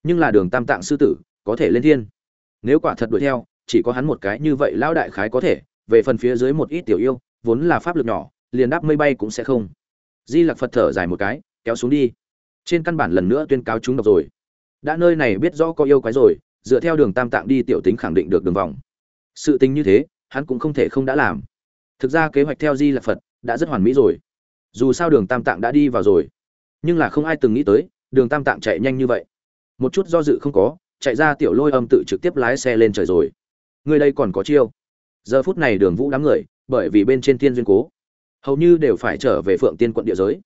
Nhưng là đường tam tạng sư tử, có thể lên thiên. Nếu quả thật đuổi theo, chỉ có hắn một cái như vậy lão đại khái có thể, về phần phía dưới một ít tiểu yêu vốn là pháp lực nhỏ, liền đáp mây bay cũng sẽ không. Di lặc phật thở dài một cái, kéo xuống đi. Trên căn bản lần nữa tuyên cáo chúng độc rồi. Đã nơi này biết rõ có yêu quái rồi, dựa theo đường tam tạng đi tiểu tính khẳng định được đường vòng. Sự tình như thế, hắn cũng không thể không đã làm. Thực ra kế hoạch theo di lặc phật đã rất hoàn mỹ rồi. Dù sao đường tam tạng đã đi vào rồi. Nhưng là không ai từng nghĩ tới, đường tam tạng chạy nhanh như vậy. Một chút do dự không có, chạy ra tiểu lôi âm tự trực tiếp lái xe lên trời rồi. Người đây còn có chiêu. Giờ phút này đường vũ đám người bởi vì bên trên tiên duyên cố. Hầu như đều phải trở về phượng tiên quận địa giới.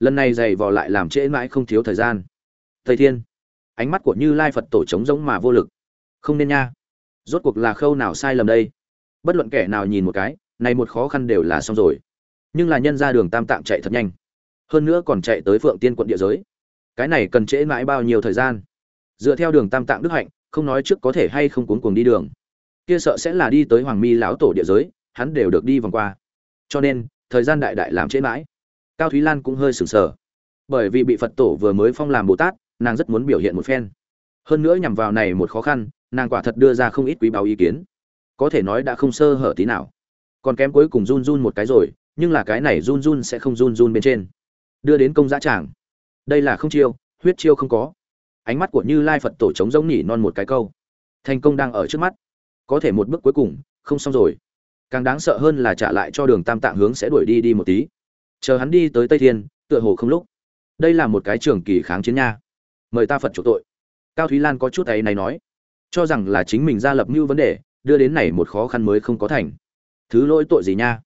Lần này giày vò lại làm trễ mãi không thiếu thời gian. Thầy thiên, ánh mắt của như lai phật tổ trống giống mà vô lực. Không nên nha. Rốt cuộc là khâu nào sai lầm đây? Bất luận kẻ nào nhìn một cái, này một khó khăn đều là xong rồi. Nhưng là nhân ra đường tam tạng chạy thật nhanh. Hơn nữa còn chạy tới phượng tiên quận địa giới. Cái này cần trễ mãi bao nhiêu thời gian? Dựa theo đường tam tạng đức hạnh, không nói trước có thể hay không cuốn cuồng đi đường. Kia sợ sẽ là đi tới hoàng mi lão tổ địa giới hắn đều được đi vòng qua. Cho nên, thời gian đại đại làm trễ mãi. Cao thúy lan cũng hơi sừng sờ. Bởi vì bị phật tổ vừa mới phong làm bồ tát, nàng rất muốn biểu hiện một phen. Hơn nữa nhằm vào này một khó khăn, nàng quả thật đưa ra không ít quý báo ý kiến. Có thể nói đã không sơ hở tí nào. Còn kém cuối cùng run run một cái rồi, nhưng là cái này run run sẽ không run run bên trên. Đưa đến công giá tràng. Đây là không chiêu, huyết chiêu không có. Ánh mắt của như lai phật tổ trống giống nhỉ non một cái câu. Thành công đang ở trước mắt. Có thể một bước cuối cùng, không xong rồi càng đáng sợ hơn là trả lại cho đường tam tạng hướng sẽ đuổi đi đi một tí. Chờ hắn đi tới tây thiên, tựa hồ không lúc. Đây là một cái trường kỳ kháng chiến nha. Mời ta phật chủ tội. Cao thúy lan có chút ấy này nói. Cho rằng là chính mình ra lập mưu vấn đề, đưa đến này một khó khăn mới không có thành. Thứ lỗi tội gì nha?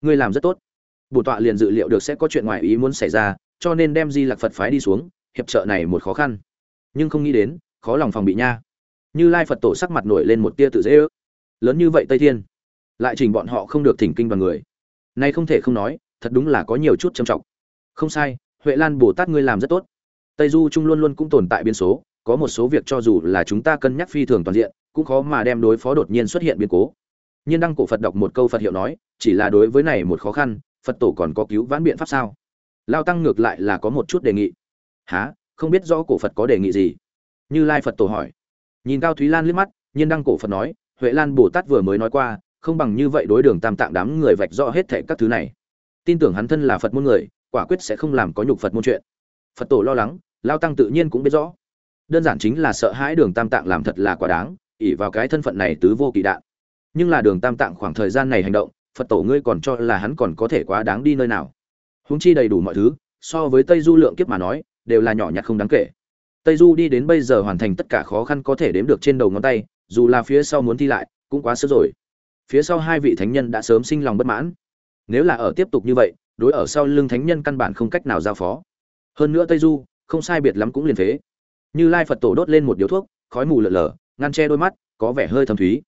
Ngươi làm rất tốt. Bổn tọa liền dự liệu được sẽ có chuyện ngoài ý muốn xảy ra, cho nên đem di lạc phật phái đi xuống, hiệp trợ này một khó khăn. Nhưng không nghĩ đến, khó lòng phòng bị nha. Như lai phật tổ sắc mặt nổi lên một tia tự dễ ước. Lớn như vậy tây thiên lại trình bọn họ không được thỉnh kinh bằng người. Nay không thể không nói, thật đúng là có nhiều chút trầm trọng. Không sai, huệ lan bồ tát ngươi làm rất tốt. Tây du trung luôn luôn cũng tồn tại biến số, có một số việc cho dù là chúng ta cân nhắc phi thường toàn diện, cũng khó mà đem đối phó đột nhiên xuất hiện biến cố. Nhiên đăng cổ phật đọc một câu phật hiệu nói, chỉ là đối với này một khó khăn, phật tổ còn có cứu vãn biện pháp sao? Lao tăng ngược lại là có một chút đề nghị. Há không biết rõ cổ phật có đề nghị gì? Như lai phật tổ hỏi. Nhìn cao thúy lan liếc mắt, nhiên đăng cổ phật nói, huệ lan bồ tát vừa mới nói qua không bằng như vậy đối đường tam tạng đám người vạch rõ hết thệ các thứ này. Tin tưởng hắn thân là phật môn người, quả quyết sẽ không làm có nhục phật môn chuyện. Phật tổ lo lắng, lao tăng tự nhiên cũng biết rõ. Đơn giản chính là sợ hãi đường tam tạng làm thật là quá đáng ỉ vào cái thân phận này tứ vô kỳ đạn. Nhưng là đường tam tạng khoảng thời gian này hành động, phật tổ ngươi còn cho là hắn còn có thể quá đáng đi nơi nào. Húng chi đầy đủ mọi thứ, so với tây du lượng kiếp mà nói, đều là nhỏ nhặt không đáng kể. Tây du đi đến bây giờ hoàn thành tất cả khó khăn có thể đếm được trên đầu ngón tay, dù là phía sau muốn thi lại, cũng quá sớm rồi phía sau hai vị thánh nhân đã sớm sinh lòng bất mãn. Nếu là ở tiếp tục như vậy, đối ở sau lưng thánh nhân căn bản không cách nào giao phó. Hơn nữa tây du, không sai biệt lắm cũng liền phế như lai phật tổ đốt lên một điếu thuốc, khói mù lợn lờ ngăn che đôi mắt, có vẻ hơi thâm thúy.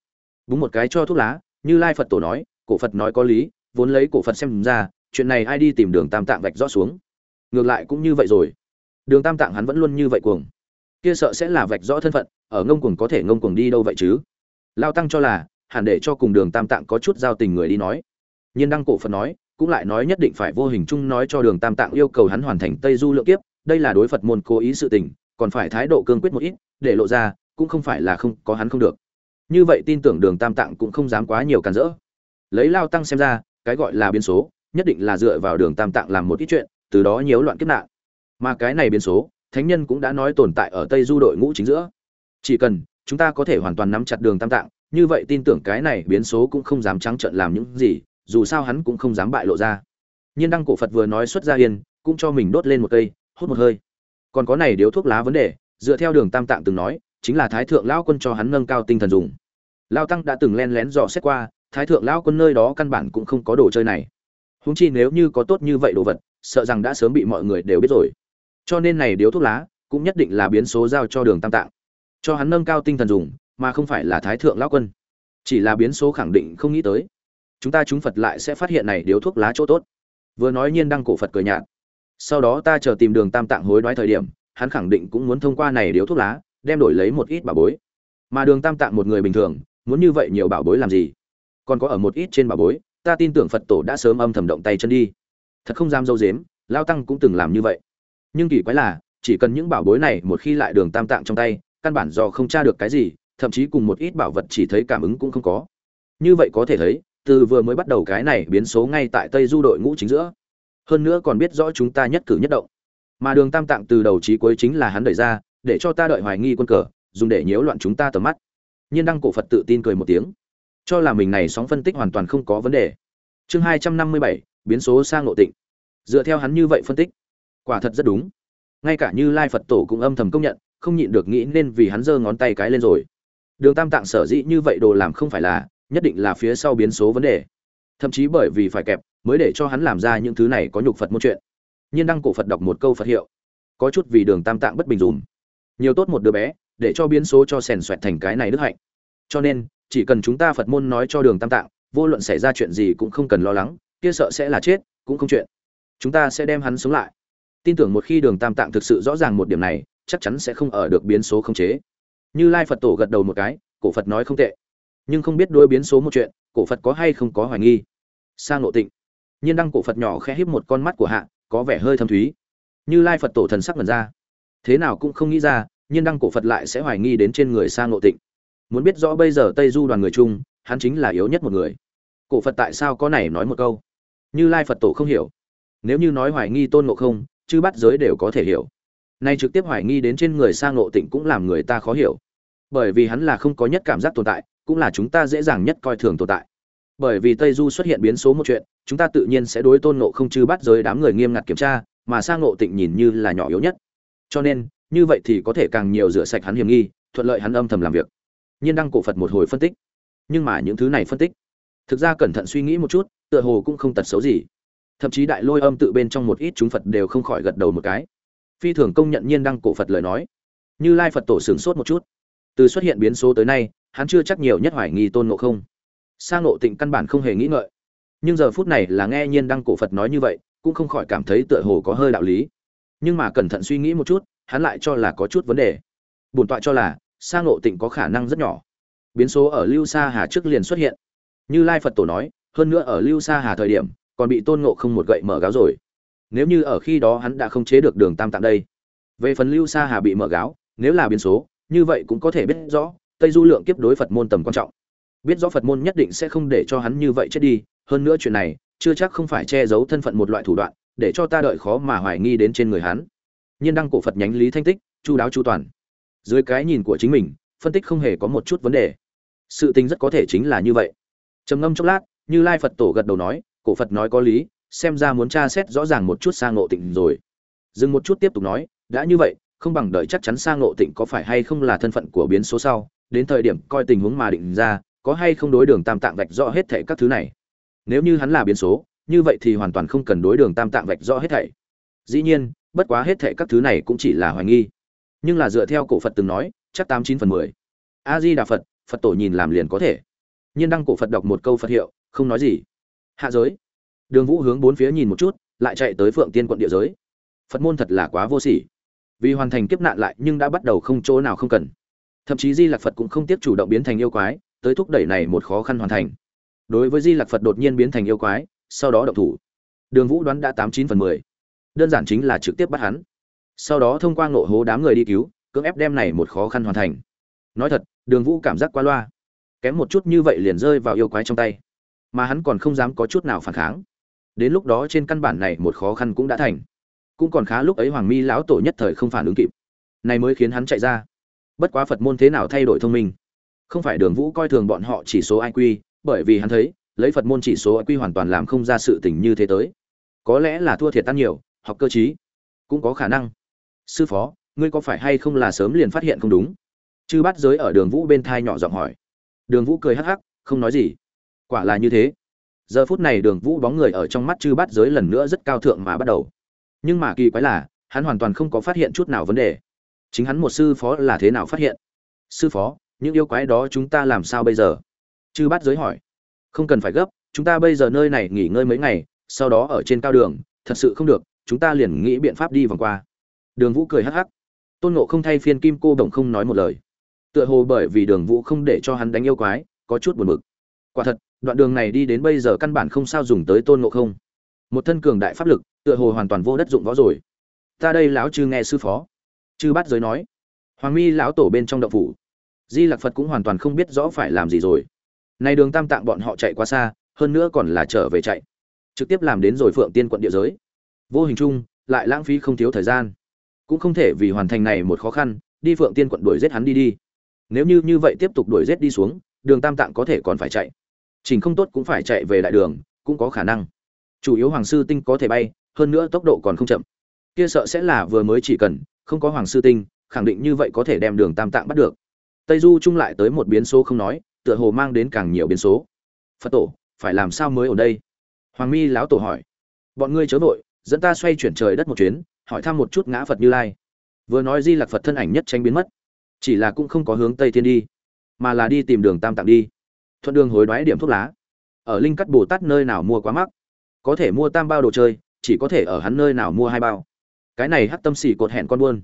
Búng một cái cho thuốc lá, như lai phật tổ nói, cổ phật nói có lý, vốn lấy cổ phật xem ra, chuyện này ai đi tìm đường tam tạng vạch rõ xuống. Ngược lại cũng như vậy rồi. Đường tam tạng hắn vẫn luôn như vậy cuồng. Kia sợ sẽ là vạch rõ thân phận, ở ngông cuồng có thể ngông cuồng đi đâu vậy chứ? Lao tăng cho là hẳn để cho cùng đường tam tạng có chút giao tình người đi nói. Nhiên đăng cổ phật nói, cũng lại nói nhất định phải vô hình chung nói cho đường tam tạng yêu cầu hắn hoàn thành tây du lượng kiếp, đây là đối phật môn cố ý sự tình, còn phải thái độ cương quyết một ít, để lộ ra, cũng không phải là không, có hắn không được. Như vậy tin tưởng đường tam tạng cũng không dám quá nhiều cản rỡ. Lấy lao tăng xem ra, cái gọi là biến số, nhất định là dựa vào đường tam tạng làm một ít chuyện, từ đó nhiễu loạn kiếp nạn. Mà cái này biến số, thánh nhân cũng đã nói tồn tại ở tây du đội ngũ chính giữa. Chỉ cần, chúng ta có thể hoàn toàn nắm chặt đường tam tạng như vậy tin tưởng cái này biến số cũng không dám trắng trợn làm những gì, dù sao hắn cũng không dám bại lộ ra. Nhiên đăng cổ phật vừa nói xuất ra yên, cũng cho mình đốt lên một cây, hút một hơi. Còn có này điếu thuốc lá vấn đề, dựa theo đường tam tạng từng nói, chính là thái thượng lão quân cho hắn nâng cao tinh thần dùng. Lão tăng đã từng len lén dò xét qua, thái thượng lão quân nơi đó căn bản cũng không có đồ chơi này. Húng chi nếu như có tốt như vậy đồ vật, sợ rằng đã sớm bị mọi người đều biết rồi. Cho nên này điếu thuốc lá cũng nhất định là biến số giao cho đường tam tạng. Cho hắn nâng cao tinh thần dùng mà không phải là thái thượng lão quân. Chỉ là biến số khẳng định không nghĩ tới. Chúng ta chúng phật lại sẽ phát hiện này điếu thuốc lá chỗ tốt. Vừa nói nhiên đăng cổ phật cười nhạt. Sau đó ta chờ tìm đường tam tạng hối đoái thời điểm, hắn khẳng định cũng muốn thông qua này điếu thuốc lá, đem đổi lấy một ít bảo bối. Mà đường tam tạng một người bình thường, muốn như vậy nhiều bảo bối làm gì? Còn có ở một ít trên bảo bối, ta tin tưởng phật tổ đã sớm âm thầm động tay chân đi. Thật không dám dâu dếm lao tăng cũng từng làm như vậy. Nhưng kỳ quái là, chỉ cần những bảo bối này một khi lại đường tam tạng trong tay, căn bản do không tra được cái gì thậm chí cùng một ít bảo vật chỉ thấy cảm ứng cũng không có. Như vậy có thể thấy, từ vừa mới bắt đầu cái này biến số ngay tại tây du đội ngũ chính giữa. Hơn nữa còn biết rõ chúng ta nhất cử nhất động. Mà đường tam tạng từ đầu chí cuối chính là hắn đẩy ra, để cho ta đợi hoài nghi quân cờ, dùng để nhiễu loạn chúng ta tầm mắt. Nhiên đăng cổ phật tự tin cười một tiếng. Cho là mình này sóng phân tích hoàn toàn không có vấn đề. Chương hai trăm năm mươi bảy, biến số sang ngộ tịnh. Dựa theo hắn như vậy phân tích, quả thật rất đúng. Ngay cả như lai phật tổ cũng âm thầm công nhận, không nhịn được nghĩ nên vì hắn giơ ngón tay cái lên rồi đường tam tạng sở dĩ như vậy đồ làm không phải là, nhất định là phía sau biến số vấn đề. Thậm chí bởi vì phải kẹp, mới để cho hắn làm ra những thứ này có nhục phật một chuyện. Nhiên đăng cổ phật đọc một câu phật hiệu. Có chút vì đường tam tạng bất bình dùm. Nhiều tốt một đứa bé, để cho biến số cho sèn xoẹt thành cái này đức hạnh. Cho nên, chỉ cần chúng ta phật môn nói cho đường tam tạng, vô luận xảy ra chuyện gì cũng không cần lo lắng, kia sợ sẽ là chết, cũng không chuyện. Chúng ta sẽ đem hắn sống lại. Tin tưởng một khi đường tam tạng thực sự rõ ràng một điểm này, chắc chắn sẽ không ở được biến số không chế như lai phật tổ gật đầu một cái, cổ phật nói không tệ. Nhưng không biết đôi biến số một chuyện, cổ phật có hay không có hoài nghi. Sang nội tịnh. Nhiên đăng cổ phật nhỏ khẽ híp một con mắt của hạ, có vẻ hơi thâm thúy. Như lai phật tổ thần sắc mật ra. Thế nào cũng không nghĩ ra, nhiên đăng cổ phật lại sẽ hoài nghi đến trên người sang nội tịnh. Muốn biết rõ bây giờ tây du đoàn người chung, hắn chính là yếu nhất một người. Cổ phật tại sao có này nói một câu? Như lai phật tổ không hiểu. Nếu như nói hoài nghi tôn ngộ không chứ bắt giới đều có thể hiểu. Nay trực tiếp hoài nghi đến trên người sang ngộ tịnh cũng làm người ta khó hiểu bởi vì hắn là không có nhất cảm giác tồn tại, cũng là chúng ta dễ dàng nhất coi thường tồn tại. Bởi vì tây du xuất hiện biến số một chuyện, chúng ta tự nhiên sẽ đối tôn nộ không chư bắt giới đám người nghiêm ngặt kiểm tra, mà sang nộ tịnh nhìn như là nhỏ yếu nhất. Cho nên, như vậy thì có thể càng nhiều rửa sạch hắn hiểm nghi, thuận lợi hắn âm thầm làm việc. Nhiên đăng cổ phật một hồi phân tích. Nhưng mà những thứ này phân tích, thực ra cẩn thận suy nghĩ một chút, tựa hồ cũng không tật xấu gì. Thậm chí đại lôi âm tự bên trong một ít chúng phật đều không khỏi gật đầu một cái. Phi thường công nhận nhiên đăng cổ phật lời nói. Như lai phật tổ sửng sốt một chút từ xuất hiện biến số tới nay, hắn chưa chắc nhiều nhất hoài nghi tôn ngộ không. Sang ngộ tịnh căn bản không hề nghĩ ngợi. Nhưng giờ phút này là nghe nhiên đăng cổ phật nói như vậy, cũng không khỏi cảm thấy tựa hồ có hơi đạo lý. Nhưng mà cẩn thận suy nghĩ một chút, hắn lại cho là có chút vấn đề. Bổn tọa cho là sang ngộ tịnh có khả năng rất nhỏ. Biến số ở lưu sa hà trước liền xuất hiện. Như lai phật tổ nói, hơn nữa ở lưu sa hà thời điểm, còn bị tôn ngộ không một gậy mở gáo rồi. Nếu như ở khi đó hắn đã không chế được đường tam tạng đây. Về phần lưu sa hà bị mở gáo, nếu là biến số như vậy cũng có thể biết rõ, tây du lượng kiếp đối phật môn tầm quan trọng. Biết rõ phật môn nhất định sẽ không để cho hắn như vậy chết đi, hơn nữa chuyện này, chưa chắc không phải che giấu thân phận một loại thủ đoạn, để cho ta đợi khó mà hoài nghi đến trên người hắn. Nhiên đăng cổ phật nhánh lý thanh tích, chu đáo chu toàn. Dưới cái nhìn của chính mình, phân tích không hề có một chút vấn đề. Sự tình rất có thể chính là như vậy. Trầm ngâm chốc lát, như lai phật tổ gật đầu nói, cổ phật nói có lý, xem ra muốn tra xét rõ ràng một chút sang ngộ tịnh rồi. Dừng một chút tiếp tục nói, đã như vậy không bằng đợi chắc chắn sang ngộ tịnh có phải hay không là thân phận của biến số sau, đến thời điểm coi tình huống mà định ra, có hay không đối đường tam tạng vạch rõ hết thảy các thứ này. Nếu như hắn là biến số, như vậy thì hoàn toàn không cần đối đường tam tạng vạch rõ hết thảy. Dĩ nhiên, bất quá hết thảy các thứ này cũng chỉ là hoài nghi. Nhưng là dựa theo cổ phật từng nói, chắc tám chín phần mười. A di đà phật phật tổ nhìn làm liền có thể. Nhiên đăng cổ phật đọc một câu phật hiệu, không nói gì. Hạ giới. Đường vũ hướng bốn phía nhìn một chút, lại chạy tới phượng tiên quận địa giới. Phật môn thật là quá vô sỉ vì hoàn thành kiếp nạn lại nhưng đã bắt đầu không chỗ nào không cần. Thậm chí di lạc phật cũng không tiếp chủ động biến thành yêu quái, tới thúc đẩy này một khó khăn hoàn thành. Đối với di lạc phật đột nhiên biến thành yêu quái, sau đó động thủ. Đường vũ đoán đã tám chín phần mười. Đơn giản chính là trực tiếp bắt hắn. Sau đó thông qua ngộ hố đám người đi cứu, cưỡng ép đem này một khó khăn hoàn thành. Nói thật, đường vũ cảm giác qua loa. Kém một chút như vậy liền rơi vào yêu quái trong tay. Mà hắn còn không dám có chút nào phản kháng. Đến lúc đó trên căn bản này một khó khăn cũng đã thành cũng còn khá lúc ấy hoàng mi lão tổ nhất thời không phản ứng kịp. Này mới khiến hắn chạy ra. Bất quá phật môn thế nào thay đổi thông minh? Không phải đường vũ coi thường bọn họ chỉ số iq bởi vì hắn thấy, lấy phật môn chỉ số iq hoàn toàn làm không ra sự tình như thế tới. Có lẽ là thua thiệt tan nhiều, học cơ chí cũng có khả năng. Sư phó, ngươi có phải hay không là sớm liền phát hiện không đúng? Chư bắt giới ở đường vũ bên thai nhỏ giọng hỏi. Đường vũ cười hắc hắc, không nói gì. Quả là như thế. Giờ phút này đường vũ bóng người ở trong mắt chư bắt giới lần nữa rất cao thượng mà bắt đầu nhưng mà kỳ quái là, hắn hoàn toàn không có phát hiện chút nào vấn đề. Chính hắn một sư phó là thế nào phát hiện? Sư phó, những yêu quái đó chúng ta làm sao bây giờ? Chư bát giới hỏi. Không cần phải gấp, chúng ta bây giờ nơi này nghỉ ngơi mấy ngày, sau đó ở trên cao đường, thật sự không được, chúng ta liền nghĩ biện pháp đi vòng qua. Đường vũ cười hắc hắc. Tôn nộ không thay phiên kim cô đồng không nói một lời. Tựa hồ bởi vì đường vũ không để cho hắn đánh yêu quái, có chút buồn bực. Quả thật, đoạn đường này đi đến bây giờ căn bản không sao dùng tới tôn nộ không. Một thân cường đại pháp lực tựa hồ hoàn toàn vô đất dụng võ rồi. Ta đây lão chư nghe sư phó. Chư bát giới nói. Hoàng mi lão tổ bên trong động phủ. Di lặc phật cũng hoàn toàn không biết rõ phải làm gì rồi. Này đường tam tạng bọn họ chạy quá xa, hơn nữa còn là trở về chạy. Trực tiếp làm đến rồi phượng tiên quận địa giới. Vô hình chung, lại lãng phí không thiếu thời gian. Cũng không thể vì hoàn thành này một khó khăn, đi phượng tiên quận đuổi giết hắn đi đi. Nếu như như vậy tiếp tục đuổi giết đi xuống, đường tam tạng có thể còn phải chạy. Chỉnh không tốt cũng phải chạy về đại đường, cũng có khả năng. Chủ yếu hoàng sư tinh có thể bay hơn nữa tốc độ còn không chậm. Kia sợ sẽ là vừa mới chỉ cần, không có hoàng sư tinh, khẳng định như vậy có thể đem đường tam tạng bắt được. Tây du chung lại tới một biến số không nói, tựa hồ mang đến càng nhiều biến số. Phật tổ, phải làm sao mới ở đây? Hoàng mi lão tổ hỏi. Bọn ngươi chớ vội, dẫn ta xoay chuyển trời đất một chuyến, hỏi thăm một chút ngã phật như lai. Vừa nói di lạc phật thân ảnh nhất tranh biến mất. Chỉ là cũng không có hướng tây thiên đi, mà là đi tìm đường tam tạng đi. Thuận đường hối đoái điểm thuốc lá. Ở linh cắt bồ tát nơi nào mua quá mắc? Có thể mua tam bao đồ chơi chỉ có thể ở hắn nơi nào mua hai bao. Cái này hắc tâm xỉ cột hẹn con buôn.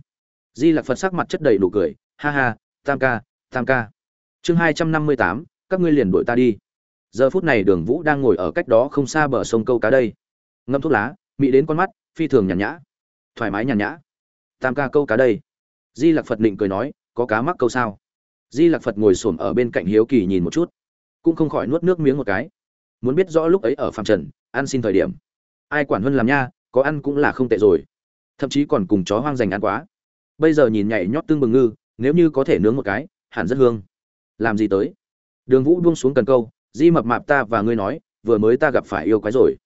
Di lạc phật sắc mặt chất đầy đủ cười, ha ha, tam ca tam ca. Chương hai trăm năm mươi tám, các ngươi liền đội ta đi. Giờ phút này đường vũ đang ngồi ở cách đó không xa bờ sông câu cá đây. Ngâm thuốc lá, mị đến con mắt, phi thường nhàn nhã. Thoải mái nhàn nhã. Tam ca câu cá đây. Di lạc phật định cười nói, có cá mắc câu sao? Di lạc phật ngồi s ổ m ở bên cạnh hiếu kỳ nhìn một chút. Cũng không khỏi nuốt nước miếng một cái. Muốn biết rõ lúc ấy ở phạm trần, ăn xin thời điểm ai quản hơn làm nha, có ăn cũng là không tệ rồi. Thậm chí còn cùng chó hoang dành ăn quá. Bây giờ nhìn nhảy nhót tương bừng ngư, nếu như có thể nướng một cái, hẳn rất hương. Làm gì tới? Đường vũ buông xuống cần câu, di mập mạp ta và ngươi nói, vừa mới ta gặp phải yêu quái rồi.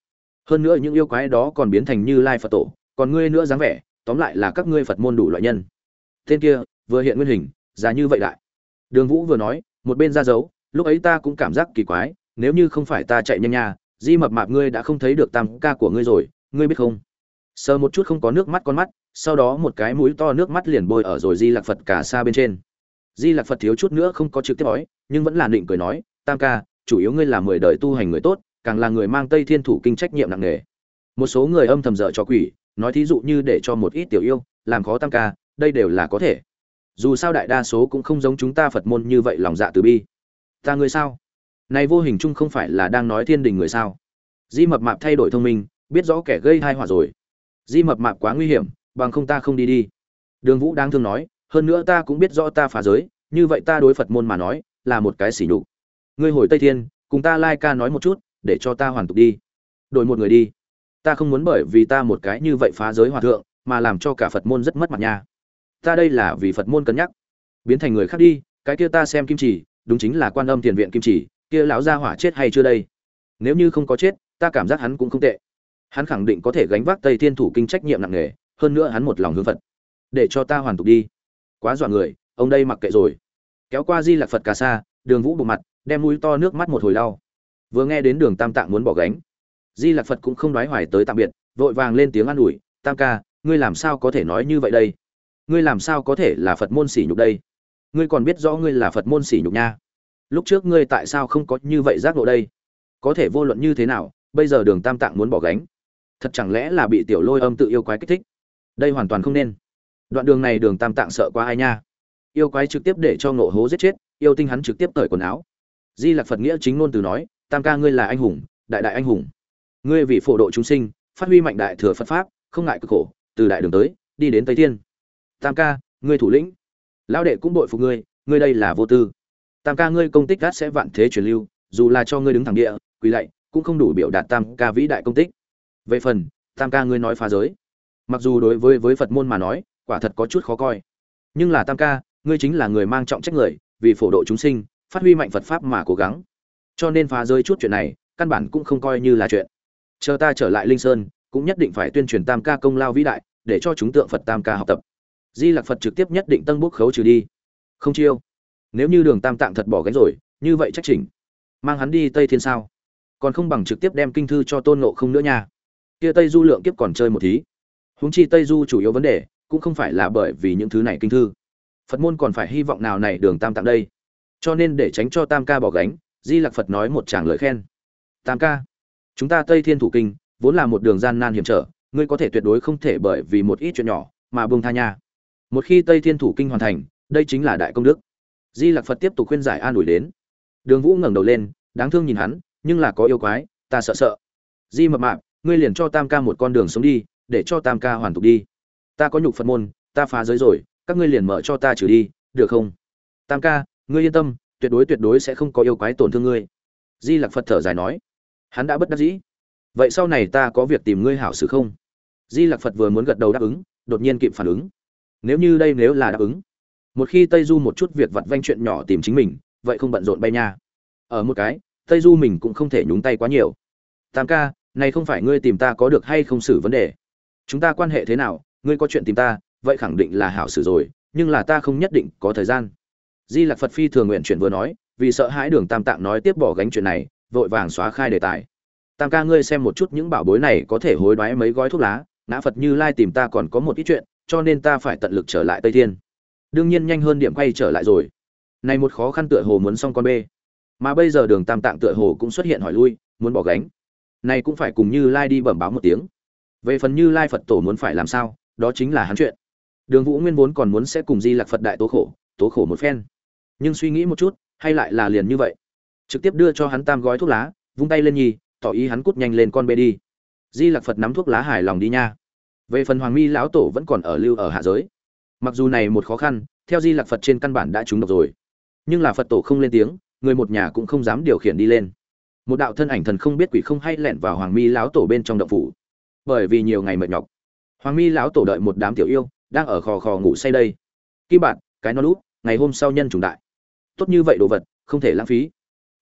Hơn nữa những yêu quái đó còn biến thành như lai phật tổ, còn ngươi nữa dáng vẻ, tóm lại là các ngươi phật môn đủ loại nhân. Tên kia, vừa hiện nguyên hình, giá như vậy lại. Đường vũ vừa nói, một bên ra dấu, lúc ấy ta cũng cảm giác kỳ quái, nếu như không phải ta chạy nhanh nha di mập mạp ngươi đã không thấy được tam ca của ngươi rồi, ngươi biết không? Sờ một chút không có nước mắt con mắt, sau đó một cái mũi to nước mắt liền bôi ở rồi di lạc phật cả xa bên trên. Di lạc phật thiếu chút nữa không có trực tiếp nói, nhưng vẫn là định cười nói, tam ca, chủ yếu ngươi là mười đời tu hành người tốt, càng là người mang tây thiên thủ kinh trách nhiệm nặng nề. Một số người âm thầm dở cho quỷ, nói thí dụ như để cho một ít tiểu yêu, làm khó tam ca, đây đều là có thể. Dù sao đại đa số cũng không giống chúng ta phật môn như vậy lòng dạ từ bi. Ta ngươi sao? Này vô hình chung không phải là đang nói thiên đình người sao? Di mập mạp thay đổi thông minh, biết rõ kẻ gây hai họa rồi. Di mập mạp quá nguy hiểm, bằng không ta không đi đi. Đường vũ đang thương nói, hơn nữa ta cũng biết rõ ta phá giới, như vậy ta đối phật môn mà nói, là một cái sỉ nhục. Ngươi hồi tây thiên, cùng ta lai ca nói một chút, để cho ta hoàn tục đi. Đổi một người đi. Ta không muốn bởi vì ta một cái như vậy phá giới hòa thượng, mà làm cho cả phật môn rất mất mặt nha. Ta đây là vì phật môn cân nhắc. Biến thành người khác đi, cái kia ta xem kim chỉ, đúng chính là quan âm tiền viện kim chỉ kia lão gia hỏa chết hay chưa đây? Nếu như không có chết, ta cảm giác hắn cũng không tệ. Hắn khẳng định có thể gánh vác tây thiên thủ kinh trách nhiệm nặng nề, hơn nữa hắn một lòng hướng phật. Để cho ta hoàn tục đi. Quá dọa người, ông đây mặc kệ rồi. Kéo qua di lạc phật cà sa, đường vũ bộ mặt, đem mũi to nước mắt một hồi đau vừa nghe đến đường tam tạng muốn bỏ gánh, di lạc phật cũng không nói hoài tới tạm biệt, vội vàng lên tiếng an ủi, tam ca, ngươi làm sao có thể nói như vậy đây? Ngươi làm sao có thể là phật môn sỉ nhục đây? Ngươi còn biết rõ ngươi là phật môn sỉ nhục nha lúc trước ngươi tại sao không có như vậy giác ngộ đây? Có thể vô luận như thế nào, bây giờ đường tam tạng muốn bỏ gánh. Thật chẳng lẽ là bị tiểu lôi âm tự yêu quái kích thích? Đây hoàn toàn không nên. Đoạn đường này đường tam tạng sợ qua ai nha. Yêu quái trực tiếp để cho ngộ hố giết chết, yêu tinh hắn trực tiếp cởi quần áo. Di lạc phật nghĩa chính ngôn từ nói, tam ca ngươi là anh hùng, đại đại anh hùng. Ngươi vì phổ độ chúng sinh, phát huy mạnh đại thừa phật pháp, không ngại cực khổ, từ đại đường tới, đi đến tây thiên. Tam ca, ngươi thủ lĩnh. Lão đệ cũng bội phục ngươi ngươi đây là vô tư tam ca ngươi công tích gắt sẽ vạn thế truyền lưu, dù là cho ngươi đứng thẳng địa, quỳ lạy, cũng không đủ biểu đạt tam ca vĩ đại công tích. Về phần, tam ca ngươi nói phá giới. Mặc dù đối với với phật môn mà nói, quả thật có chút khó coi. Nhưng là tam ca, ngươi chính là người mang trọng trách người, vì phổ độ chúng sinh, phát huy mạnh phật pháp mà cố gắng. Cho nên phá giới chút chuyện này, căn bản cũng không coi như là chuyện. Chờ ta trở lại linh sơn, cũng nhất định phải tuyên truyền tam ca công lao vĩ đại, để cho chúng tượng phật tam ca học tập. Di lặc phật trực tiếp nhất định tân bút khấu trừ đi. Không chiêu nếu như đường tam tạng thật bỏ gánh rồi, như vậy trách chỉnh. Mang hắn đi tây thiên sao? Còn không bằng trực tiếp đem kinh thư cho tôn nộ không nữa nha. Kia tây du lượng kiếp còn chơi một thí. Huống chi tây du chủ yếu vấn đề cũng không phải là bởi vì những thứ này kinh thư. Phật môn còn phải hy vọng nào này đường tam tạng đây. Cho nên để tránh cho tam ca bỏ gánh, di lặc phật nói một tràng lời khen. Tam ca, chúng ta tây thiên thủ kinh, vốn là một đường gian nan hiểm trở, ngươi có thể tuyệt đối không thể bởi vì một ít chuyện nhỏ mà buông tha nha. Một khi tây thiên thủ kinh hoàn thành, đây chính là đại công đức di lặc phật tiếp tục khuyên giải an ủi đến. Đường vũ ngẩng đầu lên, đáng thương nhìn hắn, nhưng là có yêu quái, ta sợ sợ. Di mập mạp, ngươi liền cho tam ca một con đường sống đi, để cho tam ca hoàn tục đi. Ta có nhục phật môn, ta phá giới rồi, các ngươi liền mở cho ta trừ đi, được không? Tam ca, ngươi yên tâm, tuyệt đối tuyệt đối sẽ không có yêu quái tổn thương ngươi. Di lặc phật thở dài nói. Hắn đã bất đắc dĩ. Vậy sau này ta có việc tìm ngươi hảo xử không? Di lặc phật vừa muốn gật đầu đáp ứng, đột nhiên kịp phản ứng. Nếu như đây nếu là đáp ứng một khi tây du một chút việc vặt vanh chuyện nhỏ tìm chính mình, vậy không bận rộn bay nha. Ở một cái, tây du mình cũng không thể nhúng tay quá nhiều. Tam ca, này không phải ngươi tìm ta có được hay không xử vấn đề? Chúng ta quan hệ thế nào? Ngươi có chuyện tìm ta, vậy khẳng định là hảo xử rồi, nhưng là ta không nhất định có thời gian. Di lạc phật phi thường nguyện chuyện vừa nói, vì sợ hãi đường tam tạng nói tiếp bỏ gánh chuyện này, vội vàng xóa khai đề tài. Tam ca ngươi xem một chút những bảo bối này có thể hối đoái mấy gói thuốc lá, ngã phật như lai tìm ta còn có một ít chuyện, cho nên ta phải tận lực trở lại tây thiên đương nhiên nhanh hơn điểm quay trở lại rồi. Này một khó khăn tựa hồ muốn xong con bê. Mà bây giờ đường tam tạng tựa hồ cũng xuất hiện hỏi lui muốn bỏ gánh. Này cũng phải cùng như lai đi bẩm báo một tiếng. Về phần như lai phật tổ muốn phải làm sao đó chính là hắn chuyện. Đường vũ nguyên vốn còn muốn sẽ cùng di lạc phật đại tố khổ tố khổ một phen. Nhưng suy nghĩ một chút hay lại là liền như vậy. Trực tiếp đưa cho hắn tam gói thuốc lá vung tay lên nhì, tỏ ý hắn cút nhanh lên con bê đi. Di lạc phật nắm thuốc lá hài lòng đi nha. Về phần hoàng mi lão tổ vẫn còn ở lưu ở hạ giới mặc dù này một khó khăn, theo di lạc phật trên căn bản đã trúng độc rồi. Nhưng là phật tổ không lên tiếng, người một nhà cũng không dám điều khiển đi lên. Một đạo thân ảnh thần không biết quỷ không hay lẻn vào hoàng mi lão tổ bên trong động phủ. Bởi vì nhiều ngày mệt nhọc. Hoàng mi lão tổ đợi một đám tiểu yêu, đang ở khò khò ngủ say đây. Kim bạn, cái nó lút ngày hôm sau nhân trùng đại. Tốt như vậy đồ vật, không thể lãng phí.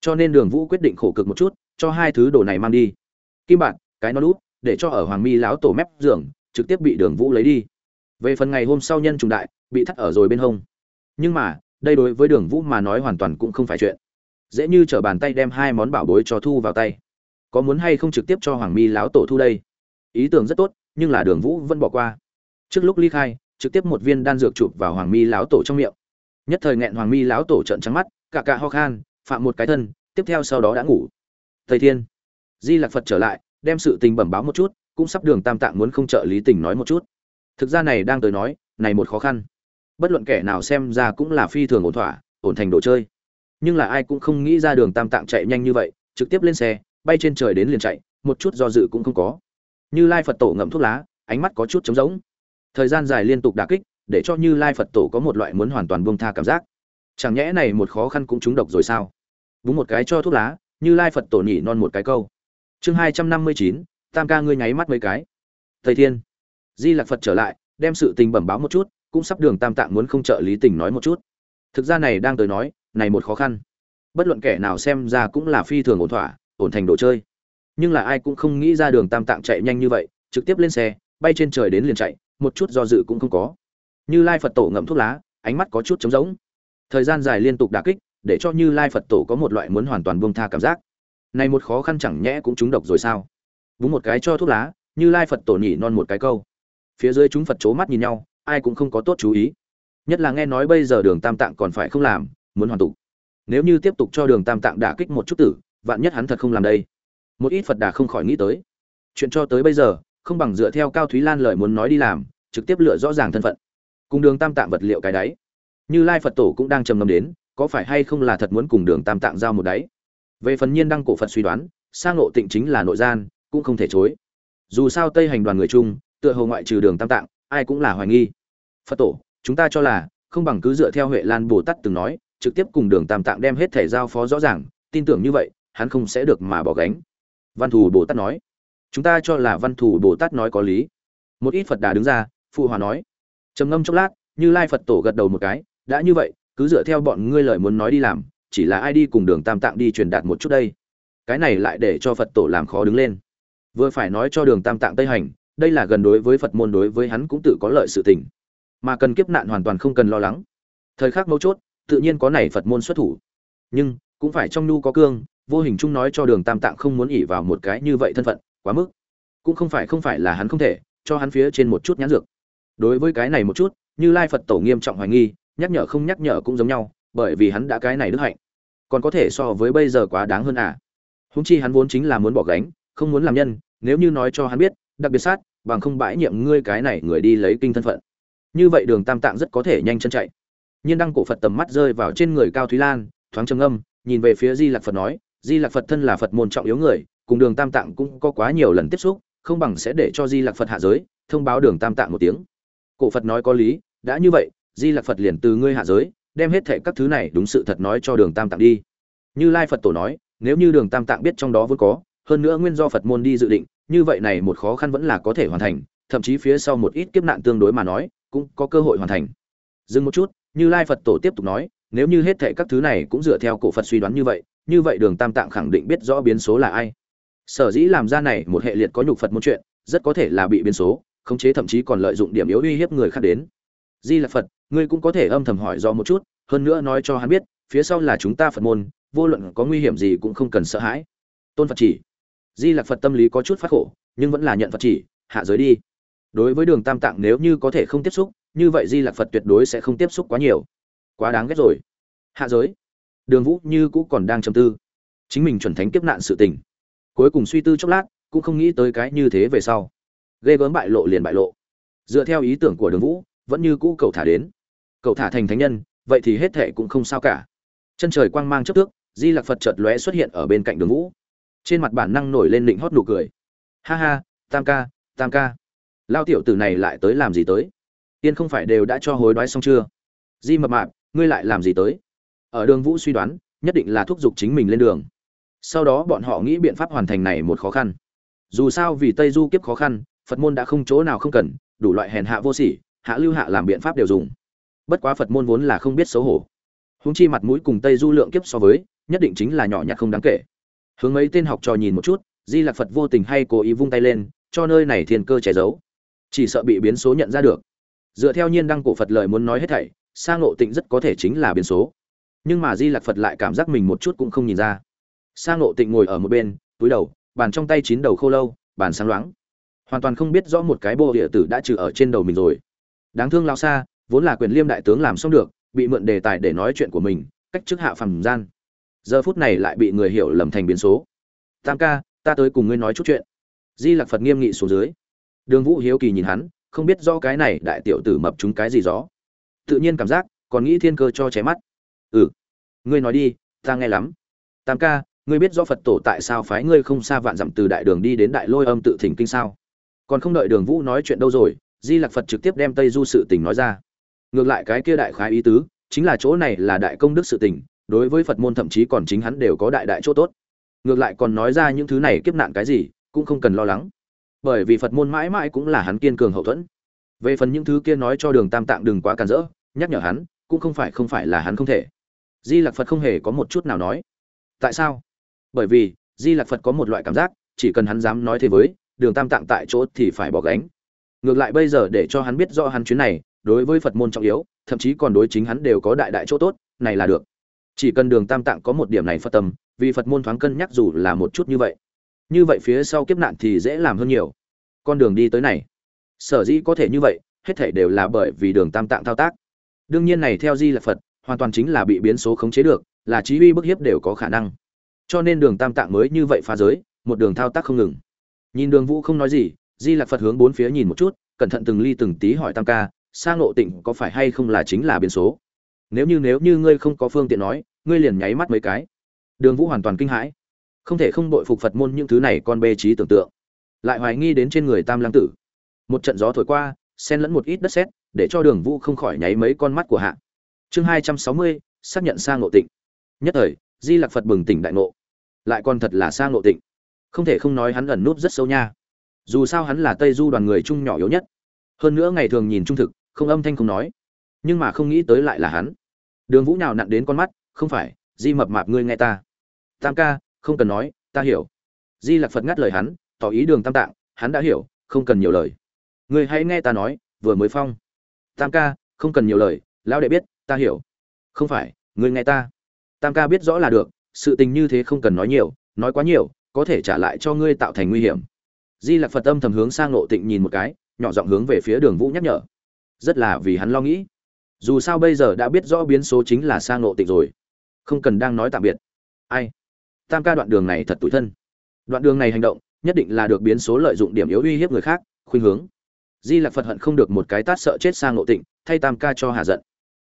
Cho nên đường vũ quyết định khổ cực một chút, cho hai thứ đồ này mang đi. Kim bạn, cái nó lút để cho ở hoàng mi lão tổ mép giường, trực tiếp bị đường vũ lấy đi về phần ngày hôm sau nhân trùng đại, bị thắt ở rồi bên hông. Nhưng mà, đây đối với đường vũ mà nói hoàn toàn cũng không phải chuyện. Dễ như t r ở bàn tay đem hai món bảo bối cho thu vào tay. Có muốn hay không trực tiếp cho hoàng mi láo tổ thu đây? Ý tưởng rất tốt, nhưng là đường vũ vẫn bỏ qua. Trước lúc ly khai, trực tiếp một viên đan dược chụp vào hoàng mi láo tổ trong miệng. Nhất thời nghẹn hoàng mi láo tổ trợn trắng mắt, cả cả ho khan, phạm một cái thân, tiếp theo sau đó đã ngủ. Thầy thiên, di lạc phật trở lại, đem sự tình bẩm báo một chút, cũng sắp đường tam tạng muốn không trợ lý tình nói một chút thực ra này đang tới nói, này một khó khăn. Bất luận kẻ nào xem ra cũng là phi thường ổn thỏa, ổn thành đồ chơi. Nhưng là ai cũng không nghĩ ra đường tam tạng chạy nhanh như vậy, trực tiếp lên xe, bay trên trời đến liền chạy, một chút do dự cũng không có. Như lai phật tổ ngậm thuốc lá, ánh mắt có chút trống rỗng. Thời gian dài liên tục đà kích, để cho như lai phật tổ có một loại muốn hoàn toàn buông tha cảm giác. Chẳng nhẽ này một khó khăn cũng trúng độc rồi sao? Búng một cái cho thuốc lá, như lai phật tổ nhỉ non một cái câu. Chương hai trăm năm mươi chín, tam ca ngươi nháy mắt mấy cái. Thầy thiên di lạc phật trở lại, đem sự tình bẩm báo một chút, cũng sắp đường tam tạng muốn không trợ lý tình nói một chút. Thực ra này đang tới nói, này một khó khăn. Bất luận kẻ nào xem ra cũng là phi thường ổn thỏa, ổn thành đồ chơi. Nhưng là ai cũng không nghĩ ra đường tam tạng chạy nhanh như vậy, trực tiếp lên xe, bay trên trời đến liền chạy, một chút do dự cũng không có. Như lai phật tổ ngậm thuốc lá, ánh mắt có chút trống rỗng. Thời gian dài liên tục đà kích, để cho như lai phật tổ có một loại muốn hoàn toàn buông tha cảm giác. Này một khó khăn chẳng nhẽ cũng trúng độc rồi sao? Búng một cái cho thuốc lá, như lai phật tổ nhỉ non một cái câu phía dưới chúng phật c mắt nhìn nhau, ai cũng không có tốt chú ý. Nhất là nghe nói bây giờ đường tam tạng còn phải không làm, muốn hoàn tục. Nếu như tiếp tục cho đường tam tạng đả kích một chút tử, vạn nhất hắn thật không làm đây. Một ít phật đà không khỏi nghĩ tới. Chuyện cho tới bây giờ, không bằng dựa theo cao thúy lan lời muốn nói đi làm, trực tiếp lựa rõ ràng thân phận. Cùng đường tam tạng vật liệu cái đáy. Như lai phật tổ cũng đang trầm ngâm đến, có phải hay không là thật muốn cùng đường tam tạng giao một đáy? Về phần nhiên đăng cổ phật suy đoán sang ngộ tịnh chính là nội gian, cũng không thể chối. Dù sao tây hành đoàn người chung tựa hồ ngoại trừ đường tam tạng, ai cũng là hoài nghi. Phật tổ, chúng ta cho là không bằng cứ dựa theo huệ lan bồ tát từng nói, trực tiếp cùng đường tam tạng đem hết thể giao phó rõ ràng, tin tưởng như vậy, hắn không sẽ được mà bỏ gánh. Văn thù bồ tát nói. Chúng ta cho là văn thù bồ tát nói có lý. Một ít phật đà đứng ra, phụ hòa nói. Trầm ngâm chốc lát, như lai phật tổ gật đầu một cái, đã như vậy, cứ dựa theo bọn ngươi lời muốn nói đi làm, chỉ là ai đi cùng đường tam tạng đi truyền đạt một chút đây. Cái này lại để cho phật tổ làm khó đứng lên. Vừa phải nói cho đường tam tạng tây hành đây là gần đối với phật môn đối với hắn cũng tự có lợi sự tình. Mà cần kiếp nạn hoàn toàn không cần lo lắng. Thời khắc mấu chốt, tự nhiên có này phật môn xuất thủ. Nhưng, cũng phải trong nhu có cương, vô hình chung nói cho đường tam tạng không muốn ỉ vào một cái như vậy thân phận, quá mức. Cũng không phải không phải là hắn không thể, cho hắn phía trên một chút nhãn dược. Đối với cái này một chút, như lai phật tổ nghiêm trọng hoài nghi, nhắc nhở không nhắc nhở cũng giống nhau, bởi vì hắn đã cái này đức hạnh. Còn có thể so với bây giờ quá đáng hơn à? Húng chi hắn vốn chính là muốn bỏ gánh, không muốn làm nhân, nếu như nói cho hắn biết, đặc biệt sát bằng không bãi nhiệm ngươi cái này người đi lấy kinh thân phận. Như vậy đường tam tạng rất có thể nhanh chân chạy. Nhiên đăng cổ phật tầm mắt rơi vào trên người cao thúy lan, thoáng trầm âm nhìn về phía di lạc phật nói, di lạc phật thân là phật môn trọng yếu người, cùng đường tam tạng cũng có quá nhiều lần tiếp xúc, không bằng sẽ để cho di lạc phật hạ giới, thông báo đường tam tạng một tiếng. Cổ phật nói có lý, đã như vậy, di lạc phật liền từ ngươi hạ giới, đem hết thệ các thứ này đúng sự thật nói cho đường tam tạng đi. Như lai phật tổ nói, nếu như đường tam tạng biết trong đó vốn có, hơn nữa nguyên do phật môn đi dự định như vậy này một khó khăn vẫn là có thể hoàn thành, thậm chí phía sau một ít kiếp nạn tương đối mà nói, cũng có cơ hội hoàn thành. Dừng một chút, như lai phật tổ tiếp tục nói, nếu như hết thảy các thứ này cũng dựa theo cổ phật suy đoán như vậy như vậy đường tam tạng khẳng định biết rõ biến số là ai. Sở dĩ làm ra này một hệ liệt có nhục phật một chuyện, rất có thể là bị biến số, khống chế thậm chí còn lợi dụng điểm yếu uy hiếp người khác đến. Di là phật, ngươi cũng có thể âm thầm hỏi do một chút, hơn nữa nói cho hắn biết, phía sau là chúng ta phật môn, vô luận có nguy hiểm gì cũng không cần sợ hãi. Tôn phật chỉ di lạc phật tâm lý có chút phát khổ, nhưng vẫn là nhận phật chỉ, hạ giới đi. Đối với đường tam tạng nếu như có thể không tiếp xúc, như vậy di lạc phật tuyệt đối sẽ không tiếp xúc quá nhiều. Quá đáng ghét rồi. Hạ giới. Đường vũ như cũ còn đang trầm tư. Chính mình chuẩn thánh kiếp nạn sự tình. Cuối cùng suy tư chốc lát, cũng không nghĩ tới cái như thế về sau. Ghê gớm bại lộ liền bại lộ. Dựa theo ý tưởng của đường vũ, vẫn như cũ cậu thả đến. Cậu thả thành thánh nhân, vậy thì hết thệ cũng không sao cả. Chân trời quang mang chấp tước, di lạc phật chợt lóe xuất hiện ở bên cạnh đường vũ trên mặt bản năng nổi lên định hót nụ cười. Ha ha, tam ca tam ca. Lao tiểu tử này lại tới làm gì tới? Tiên không phải đều đã cho hối đoái xong chưa? Di mập mạp, ngươi lại làm gì tới? Ở đường vũ suy đoán, nhất định là thúc giục chính mình lên đường. Sau đó bọn họ nghĩ biện pháp hoàn thành này một khó khăn. Dù sao vì tây du kiếp khó khăn, phật môn đã không chỗ nào không cần, đủ loại hèn hạ vô sỉ, hạ lưu hạ làm biện pháp đều dùng. Bất quá phật môn vốn là không biết xấu hổ. Húng chi mặt mũi cùng tây du lượng kiếp so với, nhất định chính là nhỏ nhặt không đáng kể hướng mấy tên học trò nhìn một chút, di lạc phật vô tình hay cố ý vung tay lên, cho nơi này thiên cơ che giấu. Chỉ sợ bị biến số nhận ra được. Dựa theo nhiên đăng cổ phật lời muốn nói hết thảy sang ngộ tịnh rất có thể chính là biến số. Nhưng mà di lạc phật lại cảm giác mình một chút cũng không nhìn ra. Sang ngộ tịnh ngồi ở một bên, túi đầu, bàn trong tay chín đầu khô lâu, bàn sáng loáng. Hoàn toàn không biết rõ một cái bộ địa tử đã trừ ở trên đầu mình rồi. Đáng thương lao xa vốn là quyền liêm đại tướng làm xong được, bị mượn đề tài để nói chuyện của mình, cách chức hạ phàm gian giờ phút này lại bị người hiểu lầm thành biến số. Tam ca, ta tới cùng ngươi nói chút chuyện. Di lặc phật nghiêm nghị xuống dưới. Đường vũ hiếu kỳ nhìn hắn, không biết do cái này đại tiểu tử mập chúng cái gì gió tự nhiên cảm giác, còn nghĩ thiên cơ cho chém mắt. Ừ. Ngươi nói đi, ta nghe lắm. Tam ca, ngươi biết do phật tổ tại sao phái ngươi không xa vạn dặm từ đại đường đi đến đại lôi âm tự thỉnh kinh sao? Còn không đợi đường vũ nói chuyện đâu rồi, di lặc phật trực tiếp đem tây du sự tình nói ra. Ngược lại cái kia đại khái ý tứ, chính là chỗ này là đại công đức sự tình đối với phật môn thậm chí còn chính hắn đều có đại đại chỗ tốt. Ngược lại còn nói ra những thứ này kiếp nạn cái gì, cũng không cần lo lắng. Bởi vì phật môn mãi mãi cũng là hắn kiên cường hậu thuẫn. Về phần những thứ kia nói cho đường tam tạng đừng quá càn rỡ, nhắc nhở hắn, cũng không phải không phải là hắn không thể. Di lặc phật không hề có một chút nào nói. Tại sao? Bởi vì, di lặc phật có một loại cảm giác, chỉ cần hắn dám nói thế với, đường tam tạng tại chỗ thì phải bỏ gánh. Ngược lại bây giờ để cho hắn biết rõ hắn chuyến này, đối với phật môn trọng yếu, thậm chí còn đối chính hắn đều có đại đại chỗ tốt, này là được chỉ cần đường tam tạng có một điểm này phật tâm, vì phật môn thoáng cân nhắc dù là một chút như vậy. Như vậy phía sau kiếp nạn thì dễ làm hơn nhiều. Con đường đi tới này, sở dĩ có thể như vậy, hết thể đều là bởi vì đường tam tạng thao tác. Đương nhiên này theo di là phật, hoàn toàn chính là bị biến số khống chế được, là trí uy bức hiếp đều có khả năng. Cho nên đường tam tạng mới như vậy phá giới, một đường thao tác không ngừng. Nhìn đường vũ không nói gì, di lạc phật hướng bốn phía nhìn một chút, cẩn thận từng ly từng tí hỏi tam ca sang ngộ tịnh có phải hay không là chính là biến số? Nếu như nếu như ngươi không có phương tiện nói, ngươi liền nháy mắt mấy cái. Đường vũ hoàn toàn kinh hãi. Không thể không đội phục phật môn những thứ này con bê trí tưởng tượng. Lại hoài nghi đến trên người tam lăng tử. Một trận gió thổi qua, xen lẫn một ít đất sét, để cho đường vũ không khỏi nháy mấy con mắt của hạ. Chương hai trăm sáu mươi, xác nhận sang ngộ tịnh. Nhất thời, di lạc phật bừng tỉnh đại ngộ. Lại còn thật là sang ngộ tịnh. Không thể không nói hắn ẩn núp rất sâu nha. Dù sao hắn là tây du đoàn người trung nhỏ yếu nhất. Hơn nữa ngày thường nhìn trung thực, không âm thanh không nói nhưng mà không nghĩ tới lại là hắn. Đường vũ nào nặn đến con mắt, không phải, di mập mạp ngươi nghe ta. Tam ca, không cần nói, ta hiểu. Di lạc phật ngắt lời hắn, tỏ ý đường tam tạng, hắn đã hiểu, không cần nhiều lời. Ngươi hãy nghe ta nói, vừa mới phong. Tam ca, không cần nhiều lời, lão đệ biết, ta hiểu. Không phải, ngươi nghe ta. Tam ca biết rõ là được, sự tình như thế không cần nói nhiều, nói quá nhiều, có thể trả lại cho ngươi tạo thành nguy hiểm. Di lạc phật âm thầm hướng sang lộ tịnh nhìn một cái, nhỏ giọng hướng về phía đường vũ nhắc nhở. Rất là vì hắn lo nghĩ dù sao bây giờ đã biết rõ biến số chính là sang nộ tịnh rồi. Không cần đang nói tạm biệt. Ai? Tam ca đoạn đường này thật tủi thân. Đoạn đường này hành động, nhất định là được biến số lợi dụng điểm yếu uy hiếp người khác, khuynh hướng. Di lạc phật hận không được một cái tát sợ chết sang nộ tịnh, thay tam ca cho hạ giận.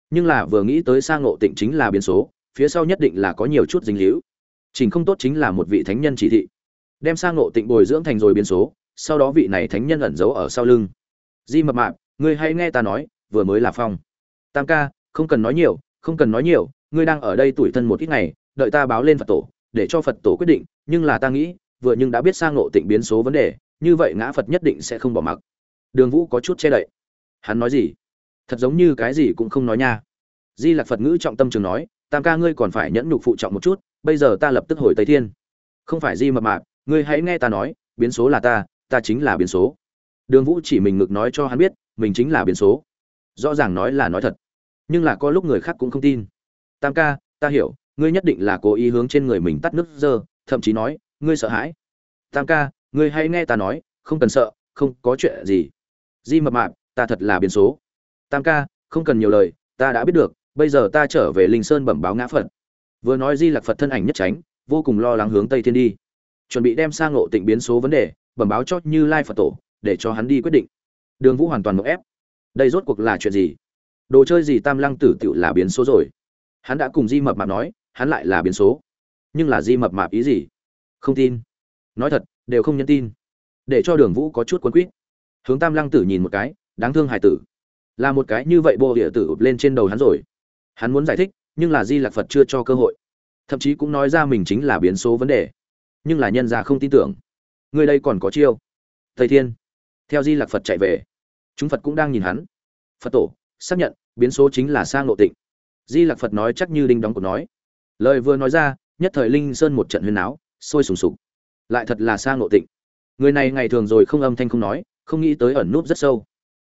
Nhưng là vừa nghĩ tới sang nộ tịnh chính là biến số, phía sau nhất định là có nhiều chút dính líu. Chỉnh không tốt chính là một vị thánh nhân chỉ thị. Đem sang nộ tịnh bồi dưỡng thành rồi biến số, sau đó vị này thánh nhân ẩn giấu ở sau lưng. Di mập mạp, ngươi hãy nghe ta nói, vừa mới là phong tam ca, không cần nói nhiều, không cần nói nhiều, ngươi đang ở đây tuổi thân một ít ngày, đợi ta báo lên phật tổ, để cho phật tổ quyết định, nhưng là ta nghĩ, vừa nhưng đã biết sang ngộ tịnh biến số vấn đề, như vậy ngã phật nhất định sẽ không bỏ mặc. Đường vũ có chút che đậy. Hắn nói gì? Thật giống như cái gì cũng không nói nha. Di lạc phật ngữ trọng tâm trường nói, tam ca ngươi còn phải nhẫn nhục phụ trọng một chút, bây giờ ta lập tức hồi tây thiên. Không phải di mập mạp, ngươi hãy nghe ta nói, biến số là ta ta chính là biến số. Đường vũ chỉ mình ngực nói cho hắn biết, mình chính là biến số. Rõ ràng nói là nói thật nhưng là có lúc người khác cũng không tin. Tam ca, ta hiểu, ngươi nhất định là cố ý hướng trên người mình tắt nước dơ, thậm chí nói, ngươi sợ hãi. Tam ca, ngươi hãy nghe ta nói, không cần sợ, không có chuyện gì. Di mập mạp, ta thật là biến số. Tam ca, không cần nhiều lời, ta đã biết được, bây giờ ta trở về linh sơn bẩm báo ngã phật. Vừa nói di lạc phật thân ảnh nhất tránh, vô cùng lo lắng hướng tây thiên đi. Chuẩn bị đem sang ngộ tịnh biến số vấn đề, bẩm báo cho như lai phật tổ, để cho hắn đi quyết định. Đường vũ hoàn toàn mậu ép. Đây rốt cuộc là chuyện gì? Đồ chơi gì tam lăng tử tựu là biến số rồi? Hắn đã cùng di mập mạp nói, hắn lại là biến số. Nhưng là di mập mạp ý gì? Không tin. Nói thật, đều không nhân tin. Để cho đường vũ có chút quấn quýt. Hướng tam lăng tử nhìn một cái, đáng thương hải tử. Là một cái như vậy bộ địa tử ụp lên trên đầu hắn rồi. Hắn muốn giải thích, nhưng là di lạc phật chưa cho cơ hội. Thậm chí cũng nói ra mình chính là biến số vấn đề. Nhưng là nhân gia không tin tưởng. Người đây còn có chiêu. Thầy thiên. Theo di lạc phật chạy về. Chúng phật cũng đang nhìn hắn. Phật tổ xác nhận, biến số chính là sang nội tịnh. Di lạc phật nói chắc như đinh đóng của nói. Lời vừa nói ra, nhất thời linh sơn một trận huyên áo sôi sùng sục. Lại thật là sang nội tịnh. Người này ngày thường rồi không âm thanh không nói, không nghĩ tới ẩn núp rất sâu.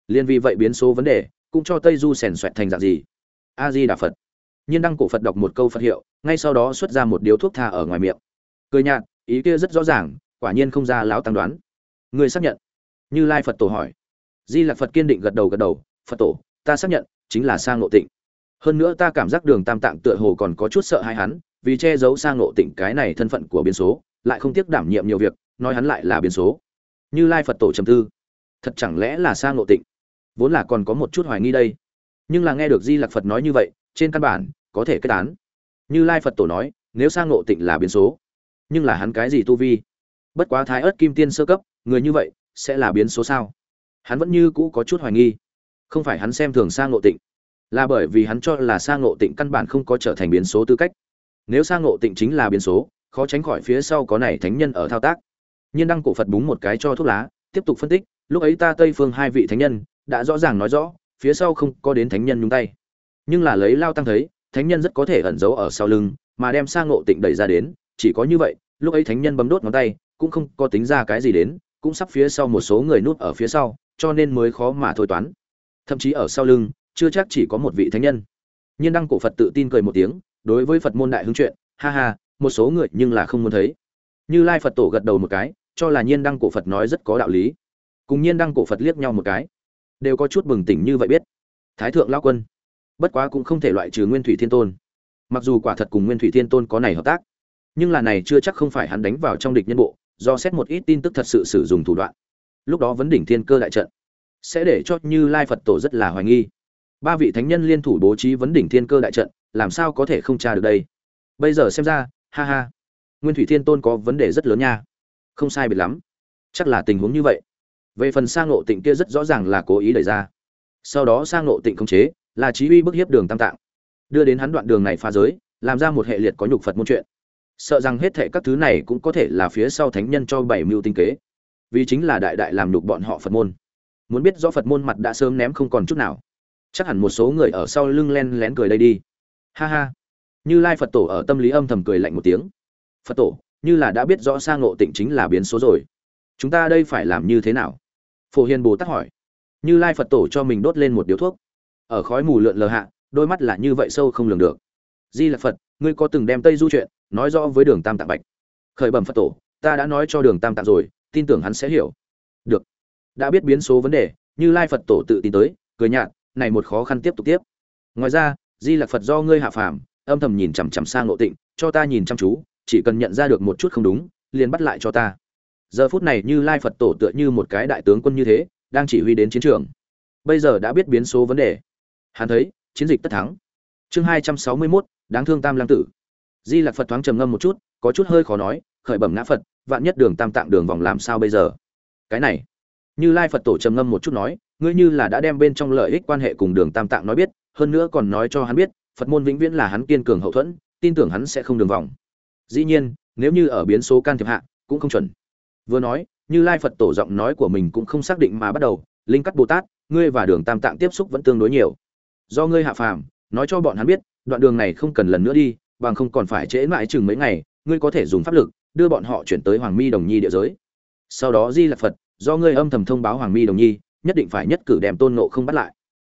Liên vì vậy biến số vấn đề, cũng cho tây du sèn xoẹt thành dạng gì? A di đà phật. Nhiên đăng cổ phật đọc một câu phật hiệu, ngay sau đó xuất ra một điếu thuốc tha ở ngoài miệng. Cười nhạt, ý kia rất rõ ràng, quả nhiên không ra lão tăng đoán. Người xác nhận. Như lai phật tổ hỏi. Di lạc phật kiên định gật đầu gật đầu, phật tổ ta xác nhận, chính là sang ngộ tịnh. Hơn nữa ta cảm giác đường tam tạng tựa hồ còn có chút sợ hãi hắn, vì che giấu sang ngộ tịnh cái này thân phận của biến số, lại không tiếc đảm nhiệm nhiều việc, nói hắn lại là biến số. Như lai phật tổ trầm tư. Thật chẳng lẽ là sang ngộ tịnh? Vốn là còn có một chút hoài nghi đây. Nhưng là nghe được di lạc phật nói như vậy, trên căn bản, có thể kết án. Như lai phật tổ nói, nếu sang ngộ tịnh là biến số, nhưng là hắn cái gì tu vi? Bất quá thái ớt kim tiên sơ cấp, người như vậy, sẽ là biến số sao? Hắn vẫn như cũ có chút hoài nghi không phải hắn xem thường sang ngộ tịnh, là bởi vì hắn cho là sang ngộ tịnh căn bản không có trở thành biến số tư cách. Nếu sang ngộ tịnh chính là biến số, khó tránh khỏi phía sau có này thánh nhân ở thao tác. Nhiên đăng cổ phật búng một cái cho thuốc lá, tiếp tục phân tích, lúc ấy ta tây phương hai vị thánh nhân, đã rõ ràng nói rõ, phía sau không có đến thánh nhân nhúng tay. Nhưng là lấy lao tăng thấy, thánh nhân rất có thể ẩn giấu ở sau lưng, mà đem sang ngộ tịnh đẩy ra đến, chỉ có như vậy, lúc ấy thánh nhân bấm đốt ngón tay, cũng không có tính ra cái gì đến, cũng sắp phía sau một số người nuốt ở phía sau, cho nên mới khó mà thôi toán thậm chí ở sau lưng, chưa chắc chỉ có một vị thánh nhân. Nhiên đăng cổ phật tự tin cười một tiếng, đối với phật môn đại hứng chuyện, ha ha, một số người nhưng là không muốn thấy. Như lai phật tổ gật đầu một cái, cho là nhiên đăng cổ phật nói rất có đạo lý. Cùng nhiên đăng cổ phật liếc nhau một cái, đều có chút bừng tỉnh như vậy biết. Thái thượng lao quân, bất quá cũng không thể loại trừ nguyên thủy thiên tôn. Mặc dù quả thật cùng nguyên thủy thiên tôn có này hợp tác, nhưng là này chưa chắc không phải hắn đánh vào trong địch nhân bộ, do xét một ít tin tức thật sự sử dụng thủ đoạn. Lúc đó vấn đỉnh thiên cơ đại trận sẽ để cho như lai phật tổ rất là hoài nghi. Ba vị thánh nhân liên thủ bố trí vấn đỉnh thiên cơ đại trận, làm sao có thể không tra được đây? Bây giờ xem ra, ha ha, nguyên thủy thiên tôn có vấn đề rất lớn nha. Không sai biệt lắm. Chắc là tình huống như vậy. Về phần sang ngộ tịnh kia rất rõ ràng là cố ý đẩy ra. Sau đó sang ngộ tịnh khống chế, là chí uy bức hiếp đường tam tạng. Đưa đến hắn đoạn đường này pha giới, làm ra một hệ liệt có nhục phật môn chuyện. Sợ rằng hết thệ các thứ này cũng có thể là phía sau thánh nhân cho bảy mưu tinh kế. Vì chính là đại đại làm nhục bọn họ phật môn muốn biết rõ phật môn mặt đã sớm ném không còn chút nào. Chắc hẳn một số người ở sau lưng len lén cười đây đi. Ha ha. Như lai phật tổ ở tâm lý âm thầm cười lạnh một tiếng. Phật tổ, như là đã biết rõ sang ngộ tịnh chính là biến số rồi. Chúng ta đây phải làm như thế nào? Phổ hiền bồ tát hỏi. Như lai phật tổ cho mình đốt lên một điếu thuốc. Ở khói mù lượn lờ hạ, đôi mắt là như vậy sâu không lường được. Di là phật, ngươi có từng đem tây du chuyện nói rõ với đường tam tạng bạch? Khởi bẩm phật tổ, ta đã nói cho đường tam tạng rồi, tin tưởng hắn sẽ hiểu. Được đã biết biến số vấn đề, như lai phật tổ tự tin tới, cười nhạt, này một khó khăn tiếp tục tiếp. Ngoài ra, di lạc phật do ngươi hạ phàm, âm thầm nhìn chằm chằm sang ngộ tịnh, cho ta nhìn chăm chú, chỉ cần nhận ra được một chút không đúng, liền bắt lại cho ta. Giờ phút này như lai phật tổ tựa như một cái đại tướng quân như thế, đang chỉ huy đến chiến trường. Bây giờ đã biết biến số vấn đề. Hắn thấy, chiến dịch tất thắng. Chương hai trăm sáu mươi mốt, đáng thương tam lang tử. Di lạc phật thoáng trầm ngâm một chút, có chút hơi khó nói, khởi bẩm ngã phật, vạn nhất đường tam tạng đường vòng làm sao bây giờ? Cái này như lai phật tổ trầm ngâm một chút nói, ngươi như là đã đem bên trong lợi ích quan hệ cùng đường tam tạng nói biết, hơn nữa còn nói cho hắn biết, phật môn vĩnh viễn là hắn kiên cường hậu thuẫn, tin tưởng hắn sẽ không đường vòng. Dĩ nhiên, nếu như ở biến số can thiệp hạ, cũng không chuẩn. Vừa nói, như lai phật tổ giọng nói của mình cũng không xác định mà bắt đầu, linh cắt bồ tát, ngươi và đường tam tạng tiếp xúc vẫn tương đối nhiều. Do ngươi hạ phàm, nói cho bọn hắn biết, đoạn đường này không cần lần nữa đi, bằng không còn phải trễ mãi chừng mấy ngày, ngươi có thể dùng pháp lực, đưa bọn họ chuyển tới hoàng mi đồng nhi địa giới. Sau đó di Lặc phật do ngươi âm thầm thông báo hoàng mi đồng nhi, nhất định phải nhất cử đem tôn nộ không bắt lại.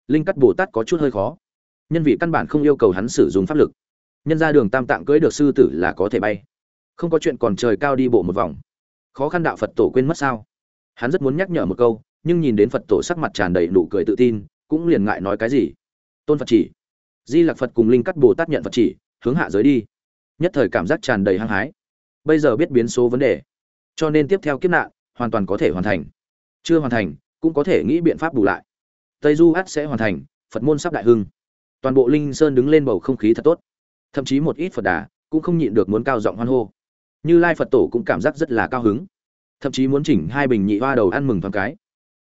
Linh cắt bồ tát có chút hơi khó. Nhân vị căn bản không yêu cầu hắn sử dụng pháp lực. Nhân ra đường tam tạng cưỡi được sư tử là có thể bay. Không có chuyện còn trời cao đi bộ một vòng. Khó khăn đạo phật tổ quên mất sao? Hắn rất muốn nhắc nhở một câu, nhưng nhìn đến phật tổ sắc mặt tràn đầy nụ cười tự tin, cũng liền ngại nói cái gì. Tôn phật chỉ. Di lạc phật cùng linh cắt bồ tát nhận phật chỉ, hướng hạ giới đi. Nhất thời cảm giác tràn đầy hăng hái. Bây giờ biết biến số vấn đề. Cho nên tiếp theo kiếp nạn hoàn toàn có thể hoàn thành. Chưa hoàn thành, cũng có thể nghĩ biện pháp bù lại. Tây du át sẽ hoàn thành, phật môn sắp đại hưng. Toàn bộ linh sơn đứng lên bầu không khí thật tốt. Thậm chí một ít phật đà cũng không nhịn được muốn cao giọng hoan hô. Như lai phật tổ cũng cảm giác rất là cao hứng. Thậm chí muốn chỉnh hai bình nhị hoa đầu ăn mừng thoáng cái.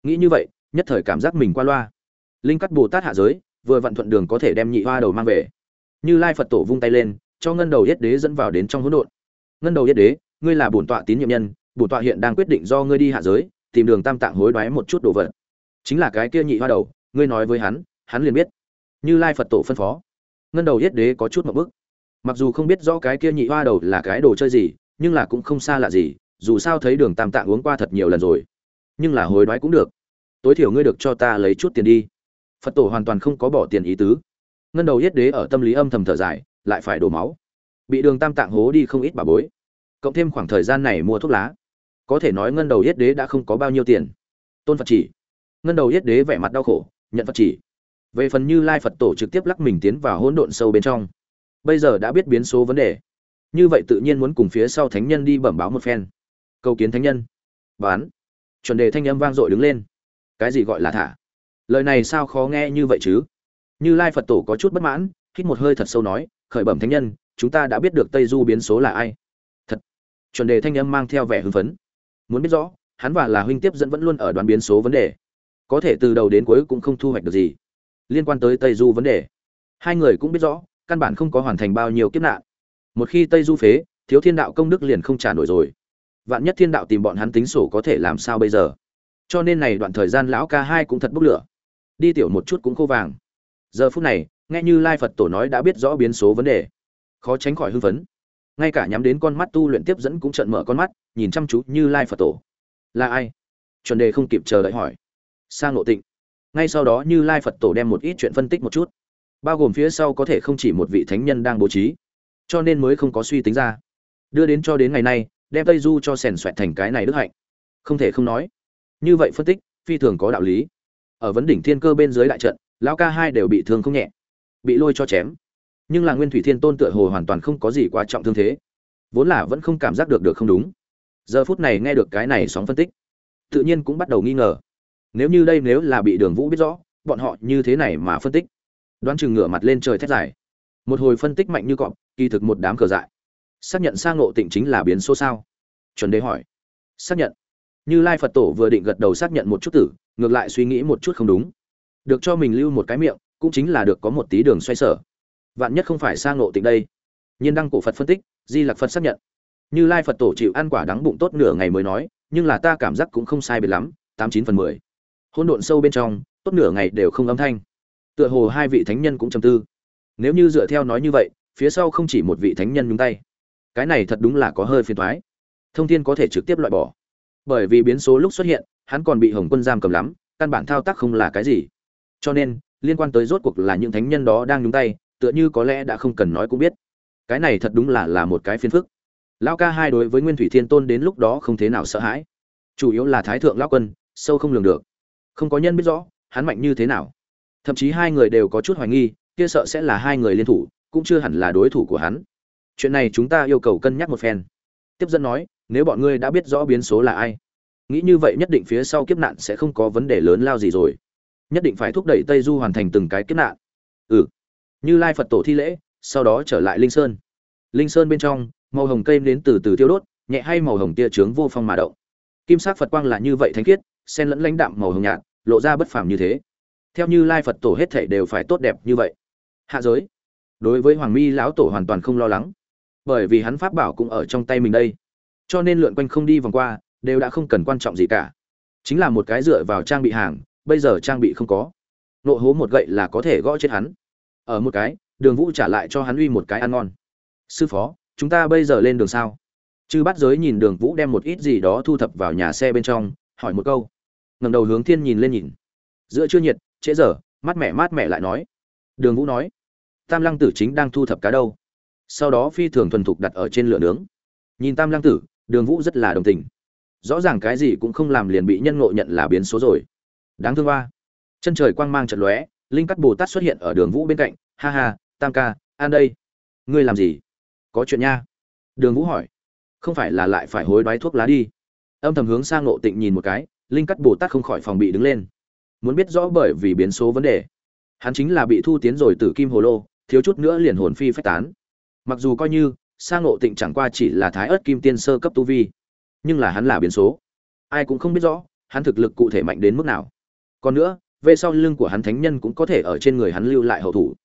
Nghĩ như vậy, nhất thời cảm giác mình qua loa. Linh cắt bồ tát hạ giới, vừa vặn thuận đường có thể đem nhị hoa đầu mang về. Như lai phật tổ vung tay lên, cho ngân đầu yết đế dẫn vào đến trong hỗn độn. Ngân đầu yết đế, ngươi là bổn tọa tín nhiệm nhân bổn tọa hiện đang quyết định do ngươi đi hạ giới, tìm đường tam tạng hối đoái một chút đồ vật. Chính là cái kia nhị hoa đầu, ngươi nói với hắn hắn liền biết. Như lai phật tổ phân phó. Ngân đầu yết đế có chút một bức. Mặc dù không biết rõ cái kia nhị hoa đầu là cái đồ chơi gì, nhưng là cũng không xa lạ gì, dù sao thấy đường tam tạng uống qua thật nhiều lần rồi. Nhưng là hối đoái cũng được. Tối thiểu ngươi được cho ta lấy chút tiền đi. Phật tổ hoàn toàn không có bỏ tiền ý tứ. Ngân đầu yết đế ở tâm lý âm thầm thở dài, lại phải đổ máu. Bị đường tam tạng hố đi không ít bà bối. Cộng thêm khoảng thời gian này mua thuốc lá có thể nói ngân đầu yết đế đã không có bao nhiêu tiền. Tôn phật chỉ. Ngân đầu yết đế vẻ mặt đau khổ, nhận phật chỉ. Về phần như lai phật tổ trực tiếp lắc mình tiến vào hỗn độn sâu bên trong. Bây giờ đã biết biến số vấn đề. Như vậy tự nhiên muốn cùng phía sau thánh nhân đi bẩm báo một phen. Cầu kiến thánh nhân. Bán chuẩn đề thanh âm vang dội đứng lên. Cái gì gọi là thả? Lời này sao khó nghe như vậy chứ? Như lai phật tổ có chút bất mãn, hít một hơi thật sâu nói, khởi bẩm thánh nhân, chúng ta đã biết được tây du biến số là ai. Thật. Chuẩn đề thanh âm mang theo vẻ hưng phấn muốn biết rõ, hắn và là huynh tiếp dẫn vẫn luôn ở đoàn biến số vấn đề. Có thể từ đầu đến cuối cũng không thu hoạch được gì. Liên quan tới tây du vấn đề, hai người cũng biết rõ, căn bản không có hoàn thành bao nhiêu kiếp nạn. Một khi tây du phế, thiếu thiên đạo công đức liền không trả nổi rồi. Vạn nhất thiên đạo tìm bọn hắn tính sổ có thể làm sao bây giờ? Cho nên này đoạn thời gian lão ca hai cũng thật bốc lửa. Đi tiểu một chút cũng khô vàng. Giờ phút này, nghe như lai phật tổ nói đã biết rõ biến số vấn đề. Khó tránh khỏi hưng phấn ngay cả nhắm đến con mắt tu luyện tiếp dẫn cũng trợn mở con mắt, nhìn chăm chú như lai phật tổ. Là ai? Chuẩn đề không kịp chờ đợi hỏi. Sang nội tịnh. Ngay sau đó như lai phật tổ đem một ít chuyện phân tích một chút, bao gồm phía sau có thể không chỉ một vị thánh nhân đang bố trí, cho nên mới không có suy tính ra. Đưa đến cho đến ngày nay, đem tây du cho sèn xoẹt thành cái này đức hạnh. Không thể không nói, như vậy phân tích, phi thường có đạo lý. Ở vấn đỉnh thiên cơ bên dưới đại trận, lão ca hai đều bị thương không nhẹ, bị lôi cho chém nhưng là nguyên thủy thiên tôn tựa hồ hoàn toàn không có gì quá trọng thương thế. Vốn là vẫn không cảm giác được được không đúng. Giờ phút này nghe được cái này sóng phân tích, tự nhiên cũng bắt đầu nghi ngờ. Nếu như đây nếu là bị đường vũ biết rõ, bọn họ như thế này mà phân tích. Đoán chừng ngửa mặt lên trời thét dài. Một hồi phân tích mạnh như cọp, kỳ thực một đám cờ dại. Xác nhận sang ngộ tịnh chính là biến số sao? Chuẩn đế hỏi. Xác nhận. Như lai phật tổ vừa định gật đầu xác nhận một chút tử, ngược lại suy nghĩ một chút không đúng. Được cho mình lưu một cái miệng, cũng chính là được có một tí đường xoay sở vạn nhất không phải sang ngộ tịnh đây. Nhiên đăng cổ phật phân tích, di lặc phật xác nhận. Như lai phật tổ chịu ăn quả đắng bụng tốt nửa ngày mới nói, nhưng là ta cảm giác cũng không sai biệt lắm, tám chín phần mười. Hôn độn sâu bên trong, tốt nửa ngày đều không âm thanh. Tựa hồ hai vị thánh nhân cũng trầm tư. Nếu như dựa theo nói như vậy, phía sau không chỉ một vị thánh nhân nhúng tay. Cái này thật đúng là có hơi phiền thoái thông thiên có thể trực tiếp loại bỏ. Bởi vì biến số lúc xuất hiện, hắn còn bị hồng quân giam cầm lắm, căn bản thao tác không là cái gì. Cho nên, liên quan tới rốt cuộc là những thánh nhân đó đang nhúng tay tựa như có lẽ đã không cần nói cũng biết. Cái này thật đúng là là một cái phiền phức. Lao ca hai đối với nguyên thủy thiên tôn đến lúc đó không thế nào sợ hãi. Chủ yếu là thái thượng lao quân, sâu không lường được. Không có nhân biết rõ, hắn mạnh như thế nào. Thậm chí hai người đều có chút hoài nghi, kia sợ sẽ là hai người liên thủ, cũng chưa hẳn là đối thủ của hắn. Chuyện này chúng ta yêu cầu cân nhắc một phen. Tiếp dẫn nói, nếu bọn ngươi đã biết rõ biến số là ai, nghĩ như vậy nhất định phía sau kiếp nạn sẽ không có vấn đề lớn lao gì rồi. Nhất định phải thúc đẩy tây du hoàn thành từng cái kiếp nạn. Ừ như lai phật tổ thi lễ, sau đó trở lại linh sơn. Linh sơn bên trong, màu hồng cây đến từ từ tiêu đốt, nhẹ hay màu hồng tia trướng vô phong mà động. Kim sắc phật quang là như vậy thánh khiết sen lẫn lãnh đạm màu hồng nhạt, lộ ra bất phàm như thế. Theo như lai phật tổ hết thể đều phải tốt đẹp như vậy. Hạ giới. Đối với hoàng mi lão tổ hoàn toàn không lo lắng. Bởi vì hắn pháp bảo cũng ở trong tay mình đây. Cho nên lượn quanh không đi vòng qua, đều đã không cần quan trọng gì cả. Chính là một cái dựa vào trang bị hàng, bây giờ trang bị không có. Nộ hố một gậy là có thể gõ chết hắn ở một cái, đường vũ trả lại cho hắn uy một cái ăn ngon. Sư phó, chúng ta bây giờ lên đường sao? Chư bắt giới nhìn đường vũ đem một ít gì đó thu thập vào nhà xe bên trong, hỏi một câu. Ngầm đầu hướng thiên nhìn lên nhìn. Giữa chưa nhiệt, trễ giờ, mát mẻ mát mẻ lại nói. Đường vũ nói, tam lăng tử chính đang thu thập cá đâu? Sau đó phi thường thuần thục đặt ở trên lửa nướng. Nhìn tam lăng tử, đường vũ rất là đồng tình. Rõ ràng cái gì cũng không làm liền bị nhân ngộ nhận là biến số rồi. Đáng thương ba chân trời quang mang trận lóe linh cắt bồ tát xuất hiện ở đường vũ bên cạnh. Ha ha, tam ca, an đây. Ngươi làm gì? Có chuyện nha. Đường vũ hỏi. Không phải là lại phải hối đoái thuốc lá đi. Âm thầm hướng sang ngộ tịnh nhìn một cái, linh cắt bồ tát không khỏi phòng bị đứng lên. Muốn biết rõ bởi vì biến số vấn đề. Hắn chính là bị thu tiến rồi từ kim hồ lô, thiếu chút nữa liền hồn phi phách tán. Mặc dù coi như, sang ngộ tịnh chẳng qua chỉ là thái ớt kim tiên sơ cấp tu vi, nhưng là hắn là biến số. Ai cũng không biết rõ, hắn thực lực cụ thể mạnh đến mức nào. Còn nữa về sau lưng của hắn thánh nhân cũng có thể ở trên người hắn lưu lại hậu thủ.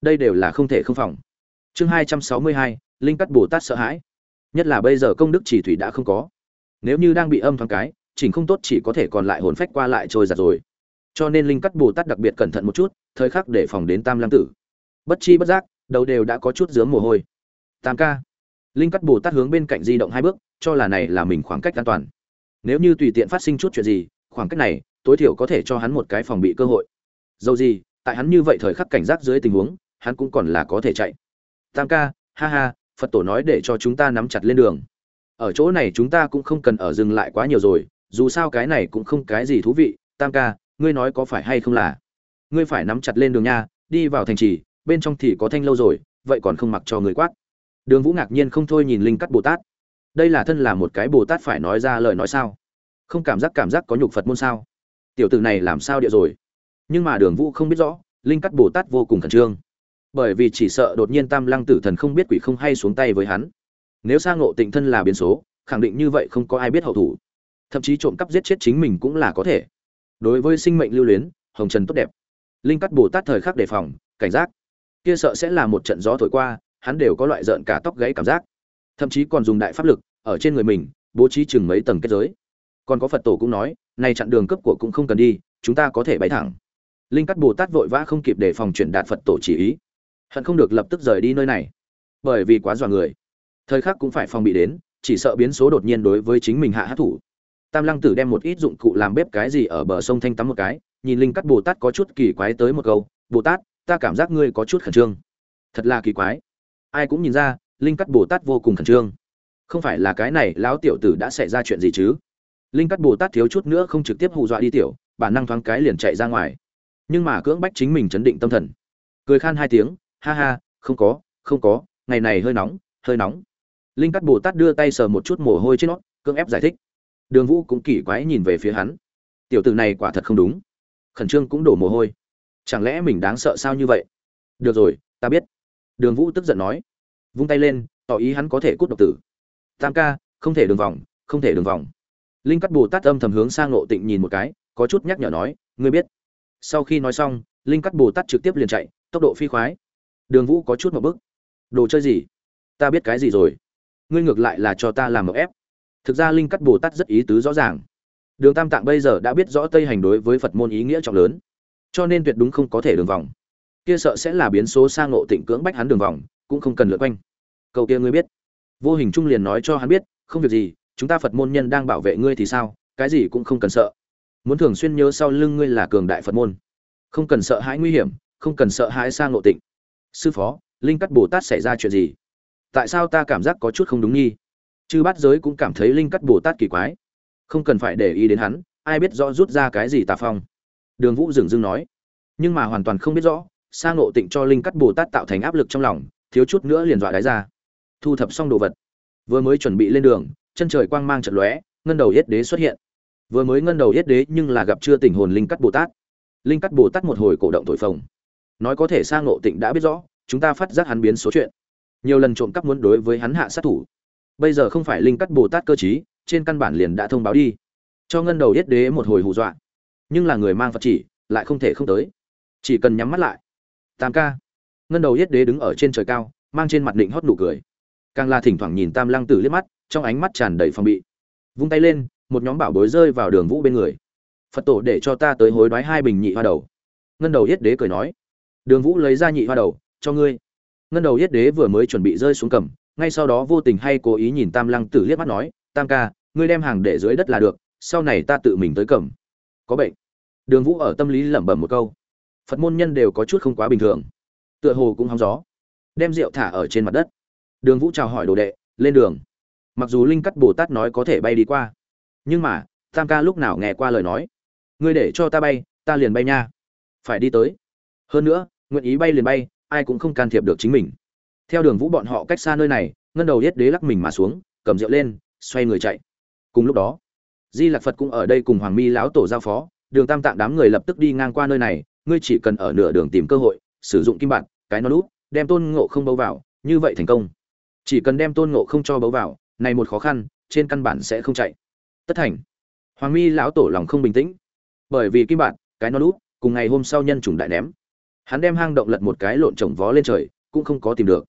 Đây đều là không thể không phòng. Chương hai trăm sáu mươi hai, linh cắt bồ tát sợ hãi. Nhất là bây giờ công đức chỉ thủy đã không có. Nếu như đang bị âm thoáng cái, chỉnh không tốt chỉ có thể còn lại hồn phách qua lại trôi giặt rồi. Cho nên linh cắt bồ tát đặc biệt cẩn thận một chút, thời khắc để phòng đến tam lăng tử. Bất chi bất giác, đầu đều đã có chút dướng mồ hôi. Tam ca. Linh cắt bồ tát hướng bên cạnh di động hai bước, cho là này là mình khoảng cách an toàn. Nếu như tùy tiện phát sinh chút chuyện gì khoảng cách này, tối thiểu có thể cho hắn một cái phòng bị cơ hội. Dầu gì, tại hắn như vậy thời khắc cảnh giác dưới tình huống, hắn cũng còn là có thể chạy. Tam ca, ha ha, phật tổ nói để cho chúng ta nắm chặt lên đường. Ở chỗ này chúng ta cũng không cần ở dừng lại quá nhiều rồi, dù sao cái này cũng không cái gì thú vị. Tam ca, ngươi nói có phải hay không là? Ngươi phải nắm chặt lên đường nha, đi vào thành trì, bên trong thì có thanh lâu rồi, vậy còn không mặc cho người quát. Đường vũ ngạc nhiên không thôi nhìn linh cắt bồ tát. Đây là thân là một cái bồ tát phải nói ra lời nói sao? Không cảm giác cảm giác có nhục phật môn sao? Tiểu tử này làm sao địa rồi? Nhưng mà đường vũ không biết rõ, linh cắt bồ tát vô cùng khẩn trương. Bởi vì chỉ sợ đột nhiên tam lăng tử thần không biết quỷ không hay xuống tay với hắn. Nếu sang ngộ tịnh thân là biến số, khẳng định như vậy không có ai biết hậu thủ. Thậm chí trộm cắp giết chết chính mình cũng là có thể. Đối với sinh mệnh lưu luyến, hồng trần tốt đẹp. Linh cắt bồ tát thời khắc đề phòng, cảnh giác. Kia sợ sẽ là một trận gió thổi qua, hắn đều có loại rợn cả tóc gãy cảm giác. Thậm chí còn dùng đại pháp lực, ở trên người mình, bố trí chừng mấy tầng kết giới còn có phật tổ cũng nói, này chặn đường cấp của cũng không cần đi, chúng ta có thể bay thẳng. Linh cắt bồ tát vội vã không kịp để phòng chuyển đạt phật tổ chỉ ý. Hận không được lập tức rời đi nơi này. Bởi vì quá dọa người. Thời khắc cũng phải phòng bị đến, chỉ sợ biến số đột nhiên đối với chính mình hạ hát thủ. Tam lăng tử đem một ít dụng cụ làm bếp cái gì ở bờ sông thanh tắm một cái, nhìn linh cắt bồ tát có chút kỳ quái tới một câu, bồ tát, ta cảm giác ngươi có chút khẩn trương. Thật là kỳ quái. Ai cũng nhìn ra, linh cắt bồ tát vô cùng khẩn trương. Không phải là cái này lão tiểu tử đã xảy ra chuyện gì chứ? Linh cắt bồ tát thiếu chút nữa không trực tiếp hù dọa đi tiểu, bản năng thoáng cái liền chạy ra ngoài. Nhưng mà cưỡng bách chính mình chấn định tâm thần. Cười khan hai tiếng, ha ha, không có không có, ngày này hơi nóng hơi nóng. Linh cắt bồ tát đưa tay sờ một chút mồ hôi trên nó, cưỡng ép giải thích. Đường vũ cũng kỳ quái nhìn về phía hắn. Tiểu tử này quả thật không đúng. Khẩn trương cũng đổ mồ hôi. Chẳng lẽ mình đáng sợ sao như vậy? Được rồi, ta biết. Đường vũ tức giận nói. Vung tay lên, tỏ ý hắn có thể cút độc tử. Tam ca, không thể đường vòng, không thể đường vòng linh cắt bồ tát âm thầm hướng sang nộ tịnh nhìn một cái, có chút nhắc nhở nói, ngươi biết, sau khi nói xong, linh cắt bồ tát trực tiếp liền chạy, tốc độ phi khoái. Đường vũ có chút một bức đồ chơi gì? Ta biết cái gì rồi? Ngươi ngược lại là cho ta làm một ép. Thực ra linh cắt bồ tát rất ý tứ rõ ràng. Đường tam tạng bây giờ đã biết rõ tây hành đối với phật môn ý nghĩa trọng lớn, cho nên tuyệt đúng không có thể đường vòng. Kia sợ sẽ là biến số sang ngộ tịnh cưỡng bách hắn đường vòng, cũng không cần lượt quanh. Câu kia ngươi biết. Vô hình trung liền nói cho hắn biết, không việc gì chúng ta phật môn nhân đang bảo vệ ngươi thì sao? Cái gì cũng không cần sợ. Muốn thường xuyên nhớ sau lưng ngươi là cường đại phật môn. Không cần sợ hãi nguy hiểm, không cần sợ hãi sang ngộ tịnh. Sư phó, linh cắt bồ tát xảy ra chuyện gì? Tại sao ta cảm giác có chút không đúng nghi? Chư bát giới cũng cảm thấy linh cắt bồ tát kỳ quái. Không cần phải để ý đến hắn, ai biết rõ rút ra cái gì tà phong. Đường vũ dừng dưng nói. Nhưng mà hoàn toàn không biết rõ Sang ngộ tịnh cho linh cắt bồ tát tạo thành áp lực trong lòng, thiếu chút nữa liền dọa đáy ra. Thu thập xong đồ vật. Vừa mới chuẩn bị lên đường chân trời quang mang trận lóe, ngân đầu yết đế xuất hiện. Vừa mới ngân đầu yết đế nhưng là gặp chưa tình hồn linh cắt bồ tát. Linh cắt bồ tát một hồi cổ động thổi phồng. Nói có thể sa ngộ tịnh đã biết rõ, chúng ta phát giác hắn biến số chuyện. Nhiều lần trộm cắp muốn đối với hắn hạ sát thủ. Bây giờ không phải linh cắt bồ tát cơ chí trên căn bản liền đã thông báo đi. Cho ngân đầu yết đế một hồi hù dọa. Nhưng là người mang phật chỉ, lại không thể không tới. Chỉ cần nhắm mắt lại. Tam ca. Ngân đầu yết đế đứng ở trên trời cao, mang trên mặt định hót nụ cười. Càng là thỉnh thoảng nhìn tam lăng tử liếc mắt trong ánh mắt tràn đầy phòng bị. Vung tay lên, một nhóm bảo bối rơi vào đường vũ bên người. Phật tổ để cho ta tới hối đoái hai bình nhị hoa đầu. Ngân đầu yết đế cười nói, đường vũ lấy ra nhị hoa đầu, cho ngươi. Ngân đầu yết đế vừa mới chuẩn bị rơi xuống cầm, ngay sau đó vô tình hay cố ý nhìn tam lăng tử liếc mắt nói, tam ca, ngươi đem hàng để dưới đất là được, sau này ta tự mình tới cầm. Có bệnh. Đường vũ ở tâm lý lẩm bẩm một câu. Phật môn nhân đều có chút không quá bình thường. Tựa hồ cũng hóng gió. Đem rượu thả ở trên mặt đất. Đường vũ chào hỏi đồ đệ, lên đường mặc dù linh cắt bồ tát nói có thể bay đi qua, nhưng mà, tam ca lúc nào nghe qua lời nói? Ngươi để cho ta bay, ta liền bay nha. Phải đi tới. Hơn nữa, nguyện ý bay liền bay, ai cũng không can thiệp được chính mình. Theo đường vũ bọn họ cách xa nơi này, ngân đầu yết đế lắc mình mà xuống, cầm rượu lên, xoay người chạy. Cùng lúc đó, di lạc phật cũng ở đây cùng hoàng mi lão tổ giao phó, đường tam tạng đám người lập tức đi ngang qua nơi này, ngươi chỉ cần ở nửa đường tìm cơ hội, sử dụng kim bản cái nó lút đem tôn ngộ không bấu vào, như vậy thành công. Chỉ cần đem tôn ngộ không cho bấu vào này một khó khăn, trên căn bản sẽ không chạy. Tất thành. Hoàng mi lão tổ lòng không bình tĩnh. Bởi vì kim bạn, cái nó lút cùng ngày hôm sau nhân chủng đại ném. Hắn đem hang động lật một cái lộn trồng vó lên trời, cũng không có tìm được.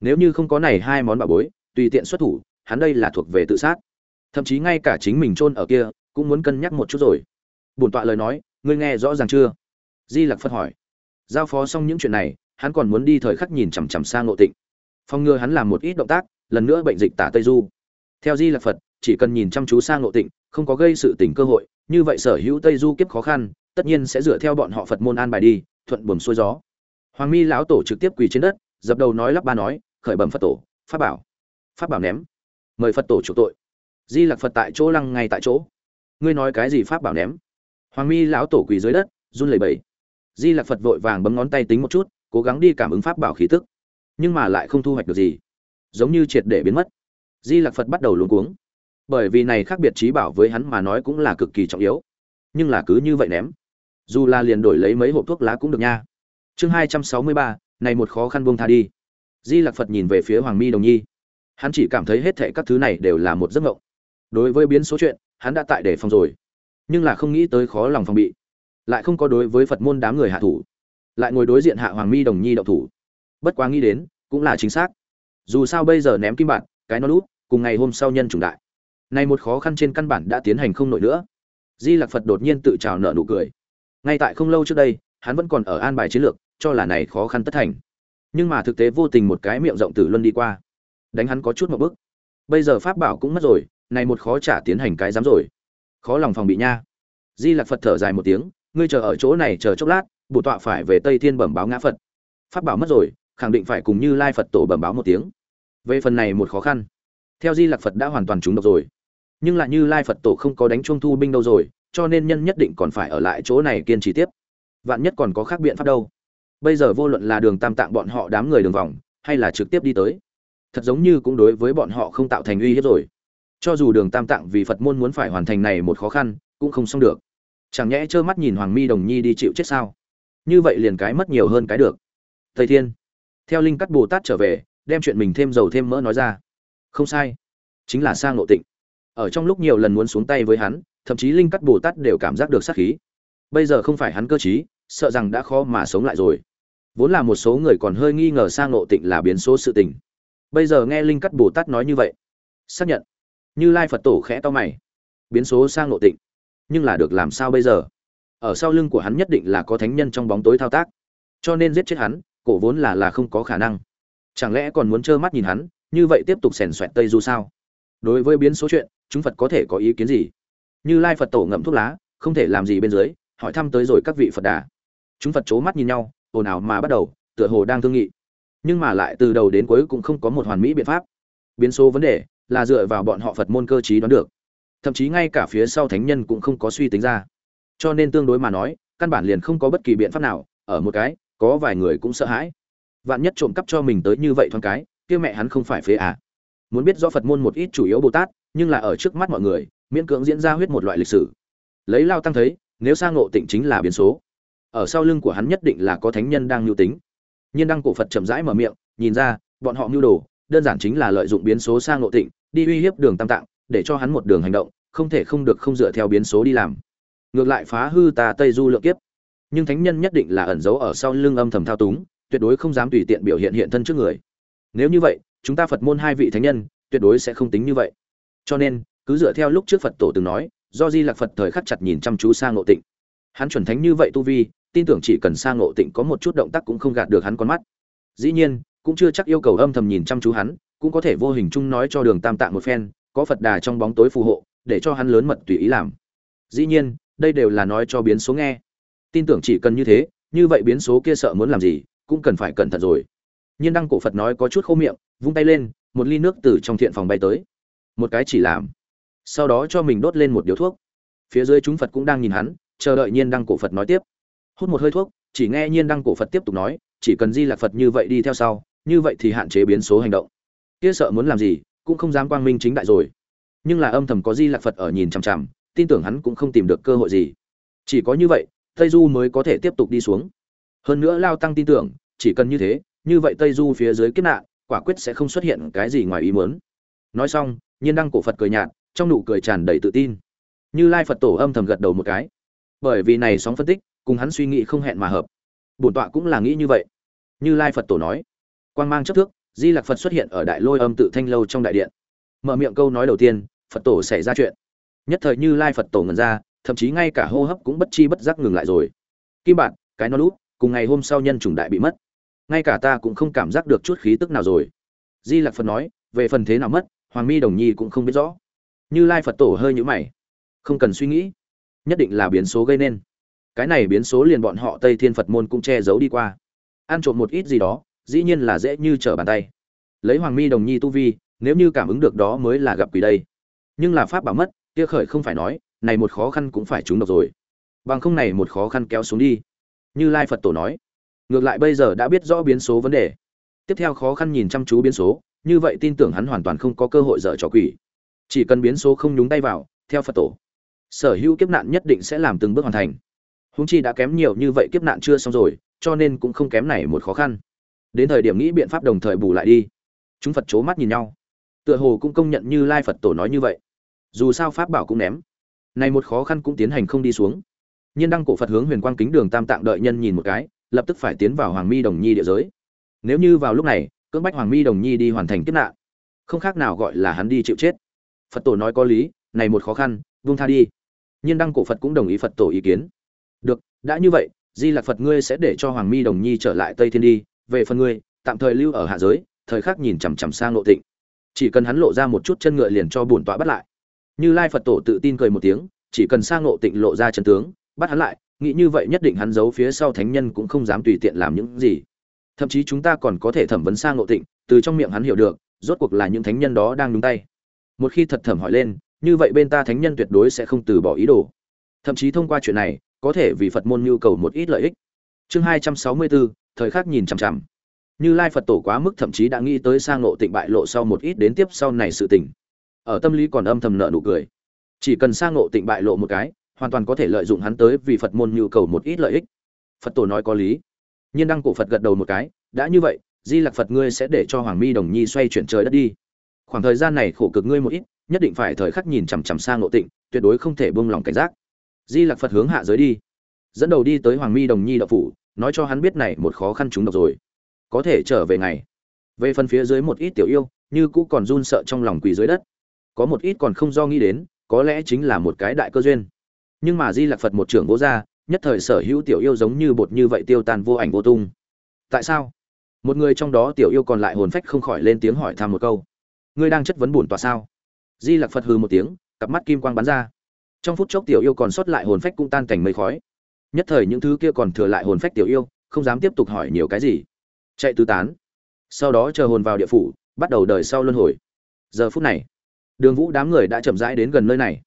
Nếu như không có này hai món bà bối, tùy tiện xuất thủ, hắn đây là thuộc về tự sát. Thậm chí ngay cả chính mình chôn ở kia, cũng muốn cân nhắc một chút rồi. Bổn tọa lời nói, ngươi nghe rõ ràng chưa? Di lặc phật hỏi. Giao phó xong những chuyện này, hắn còn muốn đi thời khắc nhìn chằm chằm sang ngộ tịnh. Phong ngừa hắn làm một ít động tác lần nữa bệnh dịch tả tây du. Theo di lặc phật, chỉ cần nhìn chăm chú sang ngộ tịnh, không có gây sự tình cơ hội, như vậy sở hữu tây du kiếp khó khăn, tất nhiên sẽ dựa theo bọn họ phật môn an bài đi, thuận buồm xuôi gió. Hoàng mi lão tổ trực tiếp quỳ trên đất, dập đầu nói lắp ba nói, khởi bẩm phật tổ, pháp bảo. Pháp bảo ném. Mời phật tổ chủ tội. Di lặc phật tại chỗ lăng ngay tại chỗ. Ngươi nói cái gì pháp bảo ném? Hoàng mi lão tổ quỳ dưới đất, run lẩy bẩy. Di lặc phật vội vàng bấm ngón tay tính một chút, cố gắng đi cảm ứng pháp bảo khí tức. Nhưng mà lại không thu hoạch được gì giống như triệt để biến mất. Di lặc phật bắt đầu luống cuống. Bởi vì này khác biệt trí bảo với hắn mà nói cũng là cực kỳ trọng yếu. Nhưng là cứ như vậy ném. Dù là liền đổi lấy mấy hộp thuốc lá cũng được nha. Chương hai trăm sáu mươi ba, này một khó khăn buông tha đi. Di lặc phật nhìn về phía hoàng mi đồng nhi. Hắn chỉ cảm thấy hết thệ các thứ này đều là một giấc mộng. Đối với biến số chuyện, hắn đã tại để phòng rồi. Nhưng là không nghĩ tới khó lòng phòng bị. Lại không có đối với phật môn đám người hạ thủ. Lại ngồi đối diện hạ hoàng mi đồng nhi đậu thủ. Bất quá nghĩ đến, cũng là chính xác dù sao bây giờ ném kim bạn, cái nó lút, cùng ngày hôm sau nhân chủng đại. Này một khó khăn trên căn bản đã tiến hành không nổi nữa. Di lạc phật đột nhiên tự trào nợ nụ cười. Ngay tại không lâu trước đây, hắn vẫn còn ở an bài chiến lược, cho là này khó khăn tất thành. Nhưng mà thực tế vô tình một cái miệng rộng tử luân đi qua. Đánh hắn có chút một bước. Bây giờ pháp bảo cũng mất rồi, này một khó trả tiến hành cái dám rồi. Khó lòng phòng bị nha. Di lạc phật thở dài một tiếng, ngươi chờ ở chỗ này chờ chốc lát, bổ tọa phải về tây thiên bẩm báo ngã phật. Pháp bảo mất rồi, khẳng định phải cùng như lai phật tổ bẩm báo một tiếng về phần này một khó khăn. Theo di lạc phật đã hoàn toàn trúng độc rồi. Nhưng lại như lai phật tổ không có đánh chuông thu binh đâu rồi, cho nên nhân nhất định còn phải ở lại chỗ này kiên trì tiếp. Vạn nhất còn có khác biện pháp đâu. Bây giờ vô luận là đường tam tạng bọn họ đám người đường vòng, hay là trực tiếp đi tới, thật giống như cũng đối với bọn họ không tạo thành uy hiếp rồi. Cho dù đường tam tạng vì phật môn muốn phải hoàn thành này một khó khăn, cũng không xong được. Chẳng nhẽ trơ mắt nhìn hoàng mi đồng nhi đi chịu chết sao? Như vậy liền cái mất nhiều hơn cái được. Thầy thiên, theo linh cắt bồ tát trở về đem chuyện mình thêm dầu thêm mỡ nói ra. Không sai. Chính là sang nội tịnh. Ở trong lúc nhiều lần muốn xuống tay với hắn, thậm chí linh cắt bồ tát đều cảm giác được sát khí. Bây giờ không phải hắn cơ t sợ rằng đã khó mà sống lại rồi. Vốn là một số người còn hơi nghi ngờ sang nội tịnh là biến số sự tình. Bây giờ nghe linh cắt bồ tát nói như vậy, xác nhận. Như lai phật tổ khẽ to mày. Biến số sang nội tịnh. Nhưng là được làm sao bây giờ? Ở sau lưng của hắn nhất định là có thánh nhân trong bóng tối thao tác. Cho nên giết chết hắn, cổ vốn là là không có khả năng chẳng lẽ còn muốn trơ mắt nhìn hắn, như vậy tiếp tục xèn xoẹt tây du sao? Đối với biến số chuyện, chúng phật có thể có ý kiến gì? Như lai phật tổ ngậm thuốc lá, không thể làm gì bên dưới, hỏi thăm tới rồi các vị phật đà. Chúng phật c h ố mắt nhìn nhau, ồn ào mà bắt đầu, tựa hồ đang thương nghị. Nhưng mà lại từ đầu đến cuối cũng không có một hoàn mỹ biện pháp. Biến số vấn đề là dựa vào bọn họ phật môn cơ t r í đoán được. Thậm chí ngay cả phía sau thánh nhân cũng không có suy tính ra. Cho nên tương đối mà nói, căn bản liền không có bất kỳ biện pháp nào, ở một cái, có vài người cũng sợ hãi vạn nhất trộm cắp cho mình tới như vậy thoáng cái, kia mẹ hắn không phải phế à. Muốn biết do phật môn một ít chủ yếu bồ tát, nhưng là ở trước mắt mọi người, miễn cưỡng diễn ra huyết một loại lịch sử. Lấy lao tăng thấy, nếu sang ngộ tịnh chính là biến số, ở sau lưng của hắn nhất định là có thánh nhân đang nhu tính. Nhiên đăng cổ phật chậm rãi mở miệng, nhìn ra, bọn họ mưu đồ, đơn giản chính là lợi dụng biến số sang ngộ tịnh, đi uy hiếp đường tam tạng, để cho hắn một đường hành động, không thể không được không dựa theo biến số đi làm. Ngược lại phá hư tà tây du lượng kiếp. Nhưng thánh nhân nhất định là ẩn giấu ở sau lưng âm thầm thao túng tuyệt đối không dám tùy tiện biểu hiện hiện thân trước người. Nếu như vậy, chúng ta phật môn hai vị thánh nhân, tuyệt đối sẽ không tính như vậy. Cho nên, cứ dựa theo lúc trước phật tổ từng nói, do di lạc phật thời khắc chặt nhìn chăm chú sang ngộ tịnh. Hắn chuẩn thánh như vậy tu vi, tin tưởng chỉ cần sang ngộ tịnh có một chút động tác cũng không gạt được hắn con mắt. Dĩ nhiên, cũng chưa chắc yêu cầu âm thầm nhìn chăm chú hắn, cũng có thể vô hình chung nói cho đường tam tạng một phen, có phật đà trong bóng tối phù hộ, để cho hắn lớn mật tùy ý làm. Dĩ nhiên, đây đều là nói cho biến số nghe. Tin tưởng chỉ cần như thế, như vậy biến số kia sợ muốn làm gì cũng cần phải cẩn thận rồi. Nhiên đăng cổ phật nói có chút khô miệng, vung tay lên, một ly nước từ trong thiện phòng bay tới. Một cái chỉ làm. Sau đó cho mình đốt lên một điếu thuốc. Phía dưới chúng phật cũng đang nhìn hắn, chờ đợi nhiên đăng cổ phật nói tiếp. Hút một hơi thuốc, chỉ nghe nhiên đăng cổ phật tiếp tục nói, chỉ cần di lạc phật như vậy đi theo sau, như vậy thì hạn chế biến số hành động. Kia sợ muốn làm gì, cũng không dám quang minh chính đại rồi. Nhưng là âm thầm có di lạc phật ở nhìn chằm chằm, tin tưởng hắn cũng không tìm được cơ hội gì. Chỉ có như vậy, tây du mới có thể tiếp tục đi xuống hơn nữa lao tăng tin tưởng, chỉ cần như thế, như vậy tây du phía dưới kết nạn, quả quyết sẽ không xuất hiện cái gì ngoài ý muốn. Nói xong, nhiên đăng cổ phật cười nhạt, trong nụ cười tràn đầy tự tin. Như lai phật tổ âm thầm gật đầu một cái. Bởi vì này sóng phân tích, cùng hắn suy nghĩ không hẹn mà hợp. Bổn tọa cũng là nghĩ như vậy. Như lai phật tổ nói, quang mang chấp thước, di lạc phật xuất hiện ở đại lôi âm tự thanh lâu trong đại điện. Mở miệng câu nói đầu tiên, phật tổ xảy ra chuyện. Nhất thời như lai phật tổ ngần ra, thậm chí ngay cả hô hấp cũng bất chi bất giác ngừng lại rồi. Kim bạn, cái nó lút cùng ngày hôm sau nhân chủng đại bị mất. Ngay cả ta cũng không cảm giác được chút khí tức nào rồi. Di lạc phật nói, về phần thế nào mất, hoàng mi đồng nhi cũng không biết rõ. Như lai phật tổ hơi nhũ mày. Không cần suy nghĩ. Nhất định là biến số gây nên. Cái này biến số liền bọn họ tây thiên phật môn cũng che giấu đi qua. Ăn trộm một ít gì đó, dĩ nhiên là dễ như trở bàn tay. Lấy hoàng mi đồng nhi tu vi, nếu như cảm ứng được đó mới là gặp quỷ đây. Nhưng là pháp bảo mất, kia khởi không phải nói, này một khó khăn cũng phải trúng độc rồi. Bằng không này một khó khăn kéo xuống đi như lai phật tổ nói, ngược lại bây giờ đã biết rõ biến số vấn đề. Tiếp theo khó khăn nhìn chăm chú biến số, như vậy tin tưởng hắn hoàn toàn không có cơ hội dở trò quỷ. Chỉ cần biến số không nhúng tay vào, theo phật tổ, sở hữu kiếp nạn nhất định sẽ làm từng bước hoàn thành. Húng chi đã kém nhiều như vậy kiếp nạn chưa xong rồi, cho nên cũng không kém này một khó khăn. Đến thời điểm nghĩ biện pháp đồng thời bù lại đi. Chúng phật c h ố mắt nhìn nhau. Tựa hồ cũng công nhận như lai phật tổ nói như vậy. Dù sao pháp bảo cũng ném. Này một khó khăn cũng tiến hành không đi xuống nhiên đăng cổ phật hướng huyền quang kính đường tam tạng đợi nhân nhìn một cái, lập tức phải tiến vào hoàng mi đồng nhi địa giới. Nếu như vào lúc này, cưỡng bách hoàng mi đồng nhi đi hoàn thành kiếp nạn, không khác nào gọi là hắn đi chịu chết. Phật tổ nói có lý, này một khó khăn vung tha đi. Nhiên đăng cổ phật cũng đồng ý phật tổ ý kiến. Được, đã như vậy, di lạc phật ngươi sẽ để cho hoàng mi đồng nhi trở lại tây thiên đi, về phần ngươi, tạm thời lưu ở hạ giới, thời khắc nhìn chằm chằm sang nội tịnh. Chỉ cần hắn lộ ra một chút chân ngựa liền cho bổn tọa bắt lại. Như lai phật tổ tự tin cười một tiếng, chỉ cần sang nội tịnh lộ ra chân tướng bắt hắn lại, nghĩ như vậy nhất định hắn giấu phía sau thánh nhân cũng không dám tùy tiện làm những gì. Thậm chí chúng ta còn có thể thẩm vấn sang ngộ tịnh, từ trong miệng hắn hiểu được, rốt cuộc là những thánh nhân đó đang đúng tay. Một khi thật thẩm hỏi lên, như vậy bên ta thánh nhân tuyệt đối sẽ không từ bỏ ý đồ. Thậm chí thông qua chuyện này, có thể vì phật môn nhu cầu một ít lợi ích. Chương hai trăm sáu mươi bốn thời khắc nhìn chằm chằm. Như lai phật tổ quá mức thậm chí đã nghĩ tới sang ngộ tịnh bại lộ sau một ít đến tiếp sau này sự tình. Ở tâm lý còn âm thầm nợ nụ cười. Chỉ cần sang ngộ tịnh bại lộ một cái hoàn toàn có thể lợi dụng hắn tới vì phật môn nhu cầu một ít lợi ích. Phật tổ nói có lý. Nhiên đăng cổ phật gật đầu một cái, đã như vậy, di lặc phật ngươi sẽ để cho hoàng mi đồng nhi xoay chuyển trời đất đi. Khoảng thời gian này khổ cực ngươi một ít, nhất định phải thời khắc nhìn chằm chằm sang ngộ tịnh, tuyệt đối không thể buông lỏng cảnh giác. Di lặc phật hướng hạ giới đi. Dẫn đầu đi tới hoàng mi đồng nhi đậu phủ, nói cho hắn biết này một khó khăn chúng độc rồi. Có thể trở về ngày. Về phần phía dưới một ít tiểu yêu, như cũ còn run sợ trong lòng quỳ dưới đất. Có một ít còn không do nghĩ đến, có lẽ chính là một cái đại cơ duyên nhưng mà di lạc phật một trưởng vô gia, nhất thời sở hữu tiểu yêu giống như bột như vậy tiêu tan vô ảnh vô tung. Tại sao? Một người trong đó tiểu yêu còn lại hồn phách không khỏi lên tiếng hỏi thăm một câu. Ngươi đang chất vấn bổn tòa sao? Di lạc phật hừ một tiếng, cặp mắt kim quang bắn ra. Trong phút chốc tiểu yêu còn sót lại hồn phách cũng tan cảnh mây khói. Nhất thời những thứ kia còn thừa lại hồn phách tiểu yêu, không dám tiếp tục hỏi nhiều cái gì. Chạy tứ tán. Sau đó chờ hồn vào địa phủ, bắt đầu đời sau luân hồi. Giờ phút này, đường vũ đám người đã chậm rãi đến gần nơi này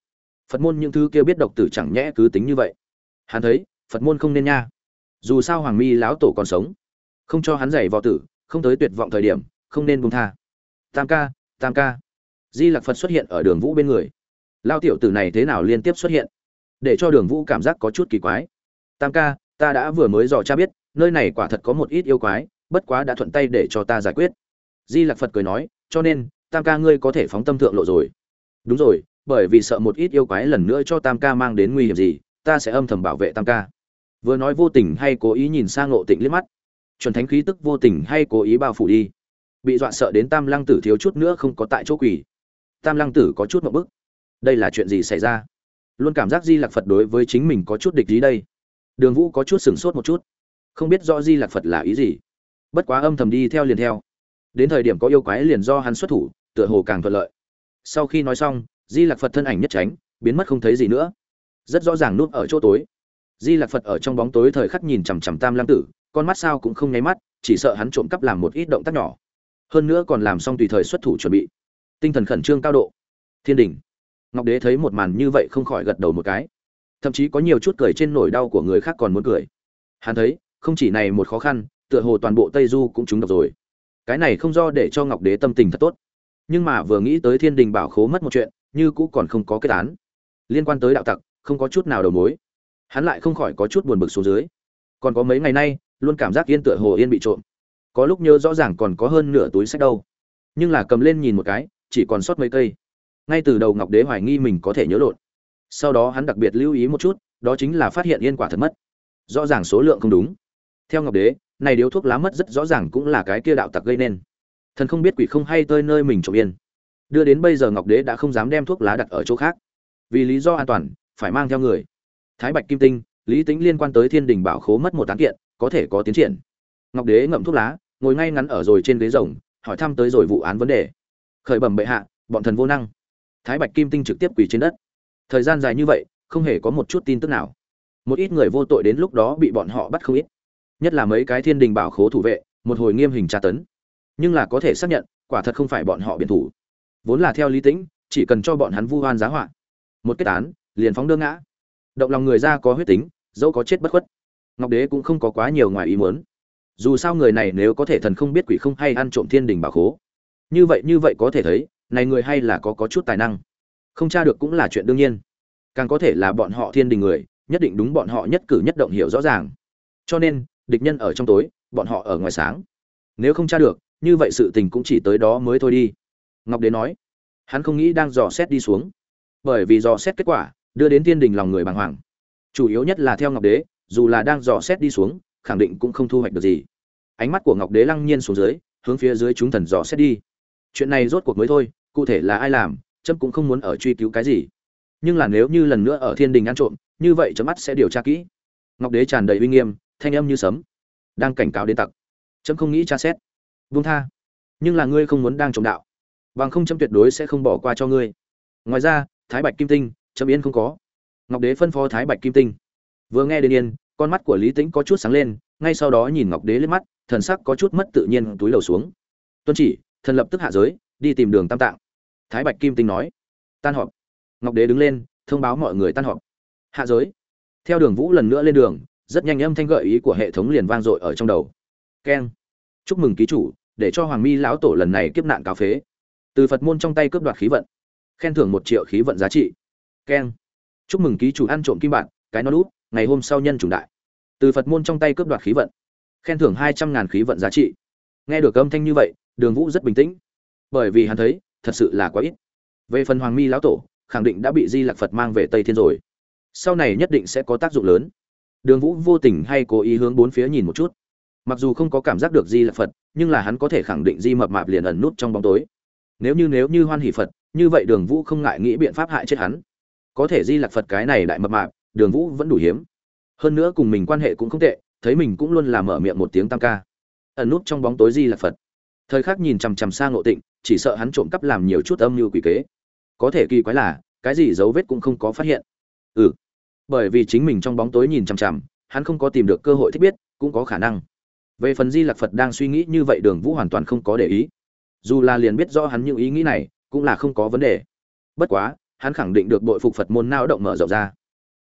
phật môn những thứ kia biết độc tử chẳng nhẽ cứ tính như vậy. Hắn thấy, phật môn không nên nha. Dù sao hoàng mi lão tổ còn sống. Không cho hắn giày vò tử, không tới tuyệt vọng thời điểm, không nên buông tha. Tam ca tam ca. Di lặc phật xuất hiện ở đường vũ bên người. Lao tiểu tử này thế nào liên tiếp xuất hiện? Để cho đường vũ cảm giác có chút kỳ quái. Tam ca, ta đã vừa mới dò cha biết, nơi này quả thật có một ít yêu quái, bất quá đã thuận tay để cho ta giải quyết. Di lặc phật cười nói, cho nên, tam ca ngươi có thể phóng tâm thượng lộ rồi. Đúng rồi bởi vì sợ một ít yêu quái lần nữa cho tam ca mang đến nguy hiểm gì, ta sẽ âm thầm bảo vệ tam ca. Vừa nói vô tình hay cố ý nhìn sang ngộ tịnh liếc mắt. Chuẩn thánh khí tức vô tình hay cố ý bao phủ đi. Bị dọa sợ đến tam lăng tử thiếu chút nữa không có tại chỗ quỷ tam lăng tử có chút một bức. Đây là chuyện gì xảy ra? Luôn cảm giác di lạc phật đối với chính mình có chút địch ý đây. Đường vũ có chút sửng sốt một chút. Không biết rõ di lạc phật là ý gì. Bất quá âm thầm đi theo liền theo. Đến thời điểm có yêu quái liền do hắn xuất thủ, tựa hồ càng thuận lợi. Sau khi nói xong di lạc phật thân ảnh nhất tránh, biến mất không thấy gì nữa. Rất rõ ràng núp ở chỗ tối. Di lạc phật ở trong bóng tối thời khắc nhìn chằm chằm tam lam tử, con mắt sao cũng không nháy mắt, chỉ sợ hắn trộm cắp làm một ít động tác nhỏ. Hơn nữa còn làm xong tùy thời xuất thủ chuẩn bị. Tinh thần khẩn trương cao độ. Thiên đình. Ngọc đế thấy một màn như vậy không khỏi gật đầu một cái. Thậm chí có nhiều chút cười trên nỗi đau của người khác còn muốn cười. Hắn thấy, không chỉ này một khó khăn, tựa hồ toàn bộ tây du cũng trúng độc rồi. Cái này không do để cho ngọc đế tâm tình thật tốt. Nhưng mà vừa nghĩ tới thiên đình bảo khố mất một chuyện như cũ còn không có kết án. Liên quan tới đạo tặc, không có chút nào đầu mối. Hắn lại không khỏi có chút buồn bực xuống dưới. Còn có mấy ngày nay, luôn cảm giác yên tựa hồ yên bị trộm. Có lúc nhớ rõ ràng còn có hơn nửa túi sách đâu. Nhưng là cầm lên nhìn một cái, chỉ còn sót mấy cây. Ngay từ đầu ngọc đế hoài nghi mình có thể nhớ lộn. Sau đó hắn đặc biệt lưu ý một chút, đó chính là phát hiện yên quả thật mất. Rõ ràng số lượng không đúng. Theo ngọc đế, này điếu thuốc lá mất rất rõ ràng cũng là cái kia đạo tặc gây nên. Thần không biết quỷ không hay tơi nơi mình trộm yên đưa đến bây giờ ngọc đế đã không dám đem thuốc lá đặt ở chỗ khác. Vì lý do an toàn, phải mang theo người. Thái bạch kim tinh, lý tính liên quan tới thiên đình bảo khố mất một tán kiện, có thể có tiến triển. Ngọc đế ngậm thuốc lá, ngồi ngay ngắn ở rồi trên ghế rồng, hỏi thăm tới rồi vụ án vấn đề. Khởi bẩm bệ hạ, bọn thần vô năng. Thái bạch kim tinh trực tiếp quỳ trên đất. Thời gian dài như vậy, không hề có một chút tin tức nào. Một ít người vô tội đến lúc đó bị bọn họ bắt không ít. Nhất là mấy cái thiên đình bảo khố thủ vệ, một hồi nghiêm hình tra tấn. Nhưng là có thể xác nhận, quả thật không phải bọn họ biển thủ vốn là theo lý tĩnh, chỉ cần cho bọn hắn vu hoan giá họa. Một kết án, liền phóng đương ngã. Động lòng người ra có huyết tính, dẫu có chết bất khuất. Ngọc đế cũng không có quá nhiều ngoài ý muốn. Dù sao người này nếu có thể thần không biết quỷ không hay ăn trộm thiên đình bảo khố. Như vậy như vậy có thể thấy, này người hay là có có chút tài năng. Không tra được cũng là chuyện đương nhiên. Càng có thể là bọn họ thiên đình người, nhất định đúng bọn họ nhất cử nhất động hiểu rõ ràng. Cho nên, địch nhân ở trong tối, bọn họ ở ngoài sáng. Nếu không tra được, như vậy sự tình cũng chỉ tới đó mới thôi đi ngọc đế nói, hắn không nghĩ đang dò xét đi xuống, bởi vì dò xét kết quả đưa đến thiên đình lòng người bàng hoàng. Chủ yếu nhất là theo ngọc đế, dù là đang dò xét đi xuống, khẳng định cũng không thu hoạch được gì. Ánh mắt của ngọc đế lăng nhiên xuống dưới, hướng phía dưới chúng thần dò xét đi. Chuyện này rốt cuộc mới thôi, cụ thể là ai làm trâm cũng không muốn ở truy cứu cái gì. Nhưng là nếu như lần nữa ở thiên đình ăn trộm, như vậy chấm mắt sẽ điều tra kỹ. Ngọc đế tràn đầy uy nghiêm, thanh âm như sấm. Đang cảnh cáo đến tặc. Chấm không nghĩ tra xét. Vung tha. Nhưng là ngươi không muốn đang trộm đạo bằng không chấm tuyệt đối sẽ không bỏ qua cho ngươi. Ngoài ra, thái bạch kim tinh, chấm yên không có. Ngọc đế phân phó thái bạch kim tinh. Vừa nghe đến yên, con mắt của lý tĩnh có chút sáng lên, ngay sau đó nhìn ngọc đế lên mắt, thần sắc có chút mất tự nhiên túi đầu xuống. Tuân chỉ, thần lập tức hạ giới, đi tìm đường tam tạng. Thái bạch kim tinh nói, tan họp. Ngọc đế đứng lên, thông báo mọi người tan họp. Hạ giới. Theo đường vũ lần nữa lên đường, rất nhanh âm thanh gợi ý của hệ thống liền vang dội ở trong đầu. Keng. Chúc mừng ký chủ, để cho hoàng mi lão tổ lần này kiếp nạn cáo phế từ phật môn trong tay cướp đoạt khí vận, khen thưởng một triệu khí vận giá trị. Keng. Chúc mừng ký chủ ăn trộm kim bạn, cái nó lút ngày hôm sau nhân chủng đại. Từ phật môn trong tay cướp đoạt khí vận, khen thưởng hai trăm ngàn khí vận giá trị. Nghe được âm thanh như vậy, đường vũ rất bình tĩnh, bởi vì hắn thấy, thật sự là quá ít. Về phần hoàng mi lão tổ, khẳng định đã bị di lạc phật mang về tây thiên rồi. Sau này nhất định sẽ có tác dụng lớn. Đường vũ vô tình hay cố ý hướng bốn phía nhìn một chút. Mặc dù không có cảm giác được di lạc phật, nhưng là hắn có thể khẳng định di mập mạp liền ẩn nút trong bóng tối nếu như nếu như hoan hỷ phật, như vậy đường vũ không ngại nghĩ biện pháp hại chết hắn. Có thể di lạc phật cái này đại mập mạp, đường vũ vẫn đủ hiếm. Hơn nữa cùng mình quan hệ cũng không tệ, thấy mình cũng luôn làm mở miệng một tiếng tam ca. Ẩn nút trong bóng tối di lạc phật. Thời khắc nhìn chằm chằm sang ngộ tịnh, chỉ sợ hắn trộm cắp làm nhiều chút âm mưu quỷ kế. Có thể kỳ quái là, cái gì dấu vết cũng không có phát hiện. Ừ. Bởi vì chính mình trong bóng tối nhìn chằm chằm, hắn không có tìm được cơ hội thích biết, cũng có khả năng. Về phần di lạc phật đang suy nghĩ như vậy đường vũ hoàn toàn không có để ý dù là liền biết rõ hắn những ý nghĩ này, cũng là không có vấn đề. Bất quá, hắn khẳng định được bội phục phật môn nao động mở rộng ra.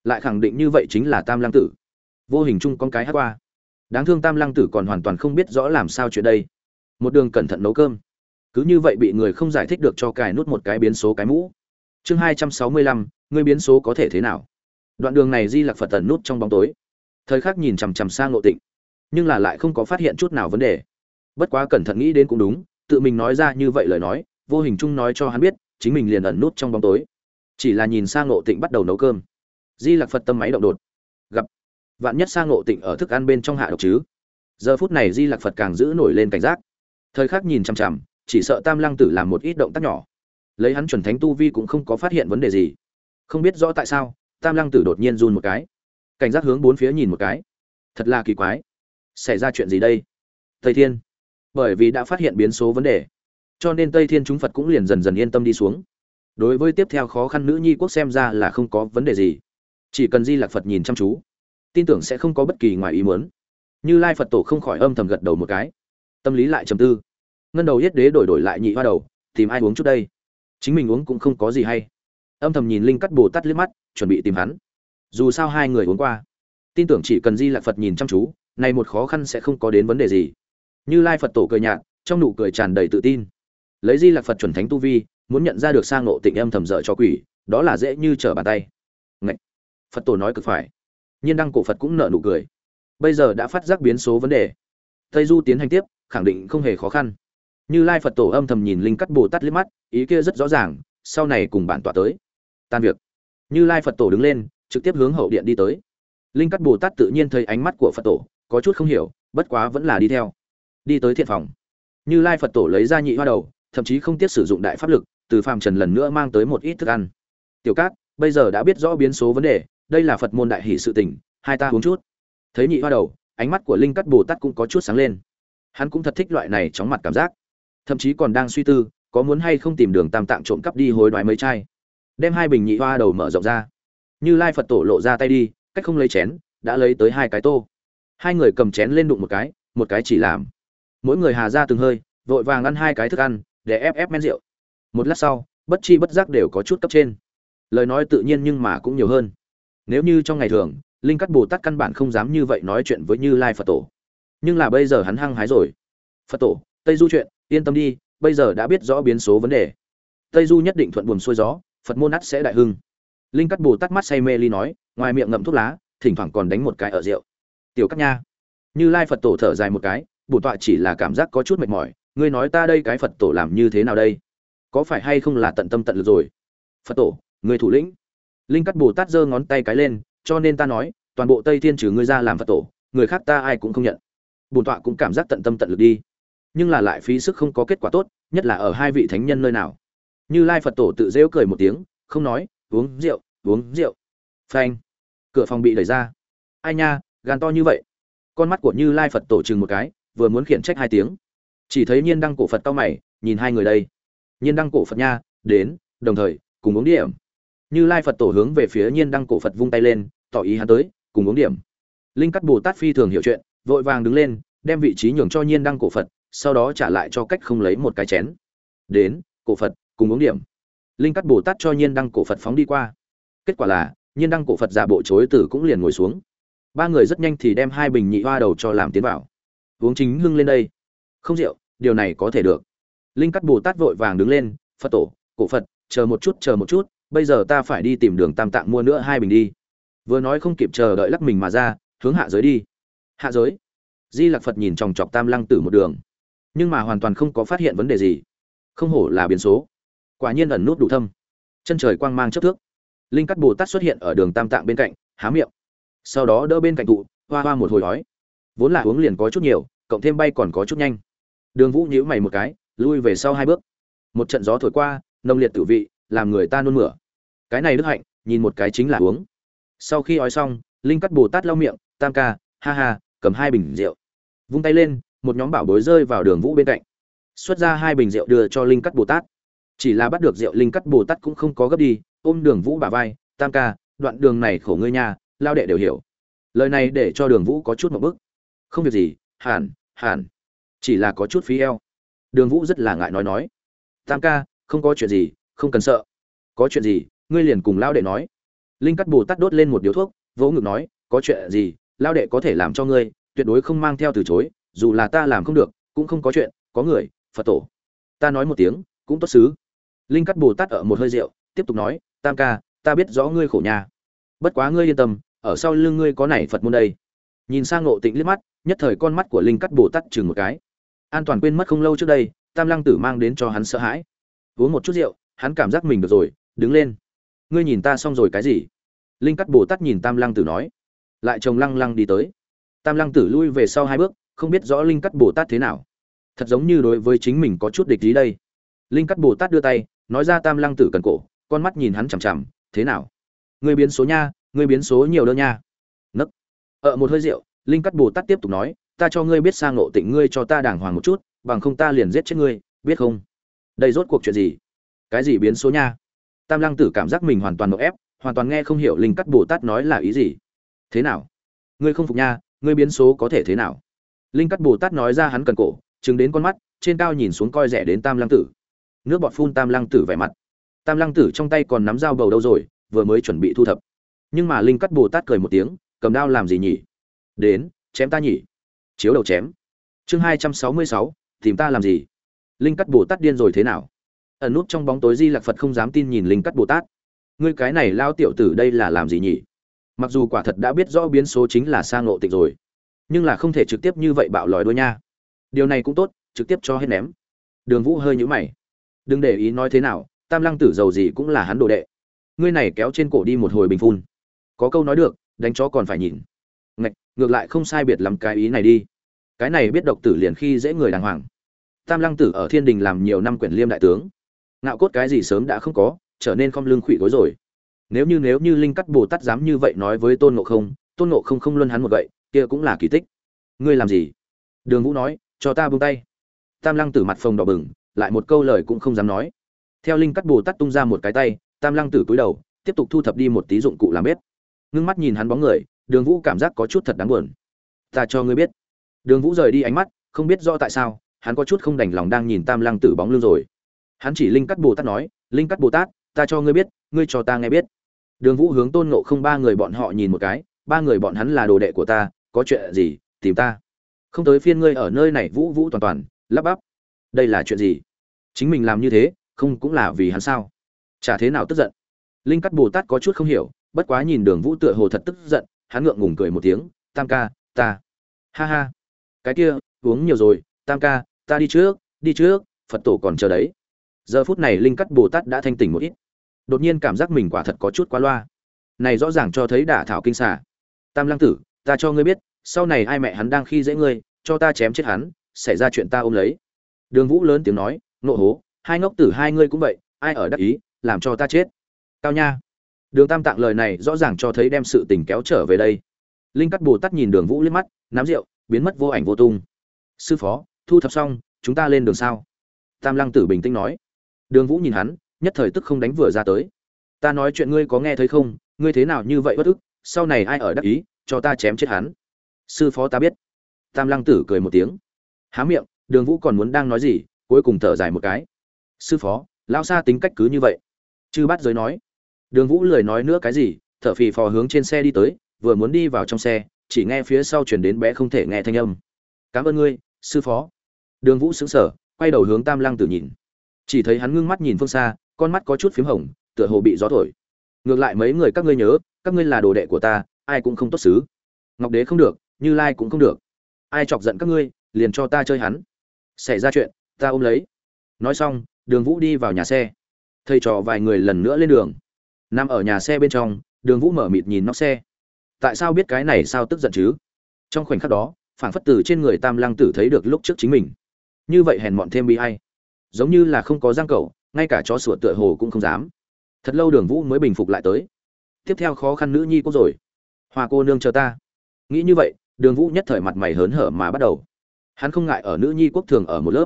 Lại khẳng định như vậy chính là tam lăng tử. Vô hình chung con cái hát qua. Đáng thương tam lăng tử còn hoàn toàn không biết rõ làm sao chuyện đây. Một đường cẩn thận nấu cơm. Cứ như vậy bị người không giải thích được cho cài nút một cái biến số cái mũ. Chương hai trăm sáu mươi lăm, người biến số có thể thế nào? Đoạn đường này di Lặc phật tần nút trong bóng tối. Thời khắc nhìn chằm chằm sang ngộ tịnh, nhưng là lại không có phát hiện chút nào vấn đề. Bất quá cẩn thận nghĩ đến cũng đúng tự mình nói ra như vậy lời nói, vô hình chung nói cho hắn biết, chính mình liền ẩn nút trong bóng tối. Chỉ là nhìn sang ngộ tịnh bắt đầu nấu cơm. Di lạc phật tâm máy động đột. Gặp. Vạn nhất sang ngộ tịnh ở thức ăn bên trong hạ độc chứ? Giờ phút này di lạc phật càng giữ nổi lên cảnh giác. Thời khắc nhìn chằm chằm, chỉ sợ tam lăng tử làm một ít động tác nhỏ. Lấy hắn chuẩn thánh tu vi cũng không có phát hiện vấn đề gì. Không biết rõ tại sao, tam lăng tử đột nhiên run một cái. Cảnh giác hướng bốn phía nhìn một cái. Thật là kỳ quái. Xảy ra chuyện gì đây? Thầy thiên bởi vì đã phát hiện biến số vấn đề. Cho nên tây thiên chúng phật cũng liền dần dần yên tâm đi xuống. Đối với tiếp theo khó khăn nữ nhi quốc xem ra là không có vấn đề gì. Chỉ cần di lạc phật nhìn chăm chú, tin tưởng sẽ không có bất kỳ ngoài ý muốn. Như lai phật tổ không khỏi âm thầm gật đầu một cái. Tâm lý lại trầm tư. Ngân đầu yết đế đổi đổi lại nhị hoa đầu, tìm ai uống chút đây? Chính mình uống cũng không có gì hay. Âm thầm nhìn linh cắt bồ tắt liếc mắt, chuẩn bị tìm hắn. Dù sao hai người uống qua. Tin tưởng chỉ cần di lạc phật nhìn chăm chú này một khó khăn sẽ không có đến vấn đề gì như lai phật tổ cười nhạt, trong nụ cười tràn đầy tự tin. Lấy di lạc phật chuẩn thánh tu vi, muốn nhận ra được sang nộ tịnh em thầm dở cho quỷ, đó là dễ như trở bàn tay. Ngậy! phật tổ nói cực phải. Nhiên đăng cổ phật cũng nở nụ cười. Bây giờ đã phát giác biến số vấn đề. Tây du tiến hành tiếp, khẳng định không hề khó khăn. Như lai phật tổ âm thầm nhìn linh cắt bồ tát liếc mắt, ý kia rất rõ ràng, sau này cùng bản tọa tới. Tan việc. Như lai phật tổ đứng lên, trực tiếp hướng hậu điện đi tới. Linh cắt bồ tát tự nhiên thấy ánh mắt của phật tổ, có chút không hiểu, bất quá vẫn là đi theo đi tới thiện phòng. Như lai phật tổ lấy ra nhị hoa đầu, thậm chí không tiếc sử dụng đại pháp lực, từ phàm trần lần nữa mang tới một ít thức ăn. Tiểu cát, bây giờ đã biết rõ biến số vấn đề, đây là phật môn đại hỷ sự tình, hai ta uống chút. Thấy nhị hoa đầu, ánh mắt của linh cắt bồ tát cũng có chút sáng lên. Hắn cũng thật thích loại này chóng mặt cảm giác. Thậm chí còn đang suy tư, có muốn hay không tìm đường tam tạng trộm cắp đi hối đoái mấy chai. Đem hai bình nhị hoa đầu mở rộng ra. Như lai phật tổ lộ ra tay đi, cách không lấy chén, đã lấy tới hai cái tô. Hai người cầm chén lên đụng một cái một cái chỉ làm mỗi người hà ra từng hơi, vội vàng ăn hai cái thức ăn, để ép ép men rượu. Một lát sau, bất chi bất giác đều có chút cấp trên. Lời nói tự nhiên nhưng mà cũng nhiều hơn. Nếu như trong ngày thường, linh cắt bồ tát căn bản không dám như vậy nói chuyện với như lai phật tổ. Nhưng là bây giờ hắn hăng hái rồi. Phật tổ, tây du chuyện, yên tâm đi, bây giờ đã biết rõ biến số vấn đề. Tây du nhất định thuận buồm xuôi gió, phật môn ắt sẽ đại hưng. Linh cắt bồ tát mắt say mê ly nói, ngoài miệng ngậm thuốc lá, thỉnh thoảng còn đánh một cái ở rượu. Tiểu cắt nha. Như lai phật tổ thở dài một cái bổn tọa chỉ là cảm giác có chút mệt mỏi, ngươi nói ta đây cái phật tổ làm như thế nào đây? Có phải hay không là tận tâm tận lực rồi? Phật tổ người thủ lĩnh. Linh cắt bồ tát giơ ngón tay cái lên, cho nên ta nói, toàn bộ tây thiên trừ ngươi ra làm phật tổ, người khác ta ai cũng không nhận. Bổn tọa cũng cảm giác tận tâm tận lực đi. Nhưng là lại phí sức không có kết quả tốt, nhất là ở hai vị thánh nhân nơi nào. Như lai phật tổ tự rêu cười một tiếng, không nói, uống rượu uống rượu. Phanh. Cửa phòng bị đẩy ra. Ai nha, gan to như vậy. Con mắt của như lai phật tổ chừng một cái vừa muốn khiển trách hai tiếng. Chỉ thấy nhiên đăng cổ phật cao mày, nhìn hai người đây. Nhiên đăng cổ phật nha, đến, đồng thời, cùng uống điểm. Như lai phật tổ hướng về phía nhiên đăng cổ phật vung tay lên, tỏ ý hắn tới, cùng uống điểm. Linh cắt bồ tát phi thường hiểu chuyện, vội vàng đứng lên, đem vị trí nhường cho nhiên đăng cổ phật, sau đó trả lại cho cách không lấy một cái chén. Đến, cổ phật, cùng uống điểm. Linh cắt bồ tát cho nhiên đăng cổ phật phóng đi qua. Kết quả là, nhiên đăng cổ phật giả bộ chối tử cũng liền ngồi xuống. Ba người rất nhanh thì đem hai bình nhị hoa đầu cho làm tiến vào uống chính hưng lên đây. Không rượu, điều này có thể được. Linh cắt bồ tát vội vàng đứng lên, phật tổ, cổ phật, chờ một chút, chờ một chút, bây giờ ta phải đi tìm đường tam tạng mua nữa hai bình đi. Vừa nói không kịp chờ đợi lắc mình mà ra, hướng hạ giới đi. Hạ giới? Di lặc phật nhìn chòng chọc tam lăng tử một đường. Nhưng mà hoàn toàn không có phát hiện vấn đề gì. Không hổ là biến số. Quả nhiên ẩn nút đủ thâm. Chân trời quang mang chấp thước. Linh cắt bồ tát xuất hiện ở đường tam tạng bên cạnh, há miệng. Sau đó đỡ bên cạnh tụ, hoa hoa một hồi đói vốn là uống liền có chút nhiều, cộng thêm bay còn có chút nhanh. Đường vũ nhíu mày một cái, lui về sau hai bước. Một trận gió thổi qua, nồng liệt tử vị, làm người ta nôn mửa. Cái này đức hạnh, nhìn một cái chính là uống. Sau khi ói xong, linh cắt bồ tát lau miệng, tam ca, ha ha, cầm hai bình rượu. Vung tay lên, một nhóm bảo bối rơi vào đường vũ bên cạnh. Xuất ra hai bình rượu đưa cho linh cắt bồ tát. Chỉ là bắt được rượu, linh cắt bồ tát cũng không có gấp đi, ôm đường vũ bà vai, tam ca, đoạn đường này khổ ngươi nha, lao đệ đều hiểu. Lời này để cho đường vũ có chút một bức không việc gì, hẳn hẳn. Chỉ là có chút phí eo. Đường vũ rất là ngại nói nói. Tam ca, không có chuyện gì, không cần sợ. Có chuyện gì, ngươi liền cùng lao đệ nói. Linh cắt bồ tát đốt lên một điếu thuốc, vỗ ngực nói, có chuyện gì lao đệ có thể làm cho ngươi, tuyệt đối không mang theo từ chối, dù là ta làm không được, cũng không có chuyện, có người, phật tổ. Ta nói một tiếng, cũng tốt xứ. Linh cắt bồ tát ở một hơi rượu, tiếp tục nói, tam ca, ta biết rõ ngươi khổ nhà. Bất quá ngươi yên tâm, ở sau lưng ngươi có này phật môn đây. Nhìn sang ngộ tịnh liếc mắt nhất thời con mắt của linh cắt bồ tát chừng một cái. An toàn quên mất không lâu trước đây, tam lăng tử mang đến cho hắn sợ hãi. Uống một chút rượu, hắn cảm giác mình được rồi, đứng lên. Ngươi nhìn ta xong rồi cái gì? Linh cắt bồ tát nhìn tam lăng tử nói. Lại chồng lăng lăng đi tới. Tam lăng tử lui về sau hai bước, không biết rõ linh cắt bồ tát thế nào. Thật giống như đối với chính mình có chút địch ý đây. Linh cắt bồ tát đưa tay, nói ra tam lăng tử cần cổ, con mắt nhìn hắn chằm chằm, thế nào? Người biến số nha người biến số nhiều đơn nha. Nấc. Ở một hơi rượu linh cắt bồ tát tiếp tục nói, ta cho ngươi biết sang nộ tịnh ngươi cho ta đàng hoàng một chút, bằng không ta liền giết chết ngươi, biết không? Đây rốt cuộc chuyện gì? Cái gì biến số nha? Tam lăng tử cảm giác mình hoàn toàn nộp ép, hoàn toàn nghe không hiểu linh cắt bồ tát nói là ý gì. Thế nào? Ngươi không phục nha, ngươi biến số có thể thế nào? Linh cắt bồ tát nói ra hắn cần cổ chứng đến con mắt, trên cao nhìn xuống coi rẻ đến tam lăng tử. Nước bọt phun tam lăng tử vẻ mặt. Tam lăng tử trong tay còn nắm dao bầu đâu rồi, vừa mới chuẩn bị thu thập. Nhưng mà linh cắt bồ tát cười một tiếng, cầm đao làm gì nhỉ? Đến, chém ta nhỉ. Chiếu đầu chém. Chương hai trăm sáu mươi sáu, tìm ta làm gì? Linh cắt bồ tát điên rồi thế nào? Ẩn nút trong bóng tối di lạc phật không dám tin nhìn linh cắt bồ tát. Ngươi cái này lao tiểu tử đây là làm gì nhỉ? Mặc dù quả thật đã biết rõ biến số chính là sang ngộ tịch rồi, nhưng là không thể trực tiếp như vậy bạo lòi đôi nha. Điều này cũng tốt, trực tiếp cho hết ném. Đường vũ hơi nhũ mày. Đừng để ý nói thế nào, tam lăng tử giàu gì cũng là hắn đồ đệ. Ngươi này kéo trên cổ đi một hồi bình phun. Có câu nói được, đánh chó còn phải nhìn ngược lại không sai biệt lắm cái ý này đi. Cái này biết độc tử liền khi dễ người đàng hoàng. Tam lăng tử ở thiên đình làm nhiều năm quyển liêm đại tướng. Ngạo cốt cái gì sớm đã không có, trở nên không lưng khụy gối rồi. Nếu như nếu như linh cắt bồ tát dám như vậy nói với tôn ngộ không, tôn ngộ không không luân hắn một vậy kia cũng là kỳ tích. Ngươi làm gì? Đường vũ nói, cho ta buông tay. Tam lăng tử mặt phồng đỏ bừng, lại một câu lời cũng không dám nói. Theo linh cắt bồ tát tung ra một cái tay, tam lăng tử cúi đầu, tiếp tục thu thập đi một tí dụng cụ làm bếp. Ngưng mắt nhìn hắn bóng người đường vũ cảm giác có chút thật đáng buồn. Ta cho ngươi biết. Đường vũ rời đi ánh mắt, không biết rõ tại sao, hắn có chút không đành lòng đang nhìn tam lăng tử bóng lưng rồi. Hắn chỉ linh cắt bồ tát nói, linh cắt bồ tát, ta cho ngươi biết, ngươi cho ta nghe biết. Đường vũ hướng tôn nộ không ba người bọn họ nhìn một cái, ba người bọn hắn là đồ đệ của ta, có chuyện gì, tìm ta. Không tới phiên ngươi ở nơi này vũ vũ toàn toàn, lắp bắp. Đây là chuyện gì? Chính mình làm như thế, không cũng là vì hắn sao? Chả thế nào tức giận. Linh cắt bồ tát có chút không hiểu, bất quá nhìn đường vũ tựa hồ thật tức giận hắn ngượng ngùng cười một tiếng, tam ca, ta. Ha ha, cái kia, uống nhiều rồi, tam ca, ta đi trước đi trước, phật tổ còn chờ đấy. Giờ phút này linh cắt bồ tát đã thanh tỉnh một ít. Đột nhiên cảm giác mình quả thật có chút quá loa. Này rõ ràng cho thấy đả thảo kinh xả tam lăng tử, ta cho ngươi biết, sau này ai mẹ hắn đang khi dễ ngươi, cho ta chém chết hắn, xảy ra chuyện ta ôm lấy. Đường vũ lớn tiếng nói, nộ hố, hai ngốc tử hai ngươi cũng vậy, ai ở đắc ý, làm cho ta chết? Cao nha đường tam tạng lời này rõ ràng cho thấy đem sự tình kéo trở về đây. Linh cắt bồ tát nhìn đường vũ liếc mắt, nắm rượu, biến mất vô ảnh vô tung. Sư phó, thu thập xong, chúng ta lên đường sao? Tam lăng tử bình tĩnh nói. Đường vũ nhìn hắn, nhất thời tức không đánh vừa ra tới. Ta nói chuyện ngươi có nghe thấy không? Ngươi thế nào như vậy bất ức? Sau này ai ở đắc ý, cho ta chém chết hắn? Sư phó ta biết. Tam lăng tử cười một tiếng. Há miệng, đường vũ còn muốn đang nói gì, cuối cùng thở dài một cái. Sư phó, lão sa tính cách cứ như vậy. Chư bắt giới nói đường vũ lười nói nữa cái gì, thở phì phò hướng trên xe đi tới, vừa muốn đi vào trong xe, chỉ nghe phía sau chuyển đến bé không thể nghe thanh âm. Cảm ơn ngươi, sư phó. Đường vũ sững sở quay đầu hướng tam lăng tử nhìn. Chỉ thấy hắn ngưng mắt nhìn phương xa, con mắt có chút phím hồng, tựa hồ bị gió thổi. Ngược lại mấy người các ngươi nhớ, các ngươi là đồ đệ của ta, ai cũng không tốt xứ. Ngọc đế không được, như lai cũng không được. Ai chọc giận các ngươi, liền cho ta chơi hắn. Xảy ra chuyện, ta ôm lấy. Nói xong, đường vũ đi vào nhà xe. Thầy trò vài người lần nữa lên đường nằm ở nhà xe bên trong, đường vũ mở mịt nhìn nóc xe. Tại sao biết cái này sao tức giận chứ? Trong khoảnh khắc đó, phảng phất từ trên người tam lăng tử thấy được lúc trước chính mình. Như vậy hèn mọn thêm bị hay giống như là không có giang cầu, ngay cả chó sủa tựa hồ cũng không dám. Thật lâu đường vũ mới bình phục lại tới. Tiếp theo khó khăn nữ nhi quốc rồi. Hoa cô nương chờ ta. Nghĩ như vậy, đường vũ nhất thời mặt mày hớn hở mà bắt đầu. Hắn không ngại ở nữ nhi quốc thường ở một lớp.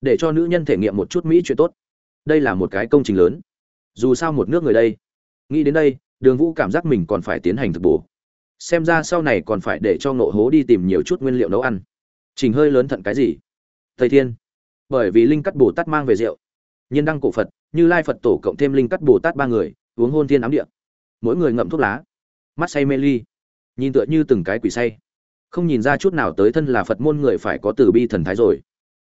Để cho nữ nhân thể nghiệm một chút mỹ chuyện tốt. Đây là một cái công trình lớn. Dù sao một nước người đây nghĩ đến đây, đường vũ cảm giác mình còn phải tiến hành thực bổ. Xem ra sau này còn phải để cho ngộ hố đi tìm nhiều chút nguyên liệu nấu ăn. Trình hơi lớn thận cái gì? Thầy thiên. Bởi vì linh cắt bồ tát mang về rượu. Nhiên đăng cổ phật, như lai phật tổ cộng thêm linh cắt bồ tát ba người, uống hôn thiên ám địa. Mỗi người ngậm thuốc lá. Mắt say mê ly. Nhìn tựa như từng cái quỷ say. Không nhìn ra chút nào tới thân là phật môn người phải có từ bi thần thái rồi.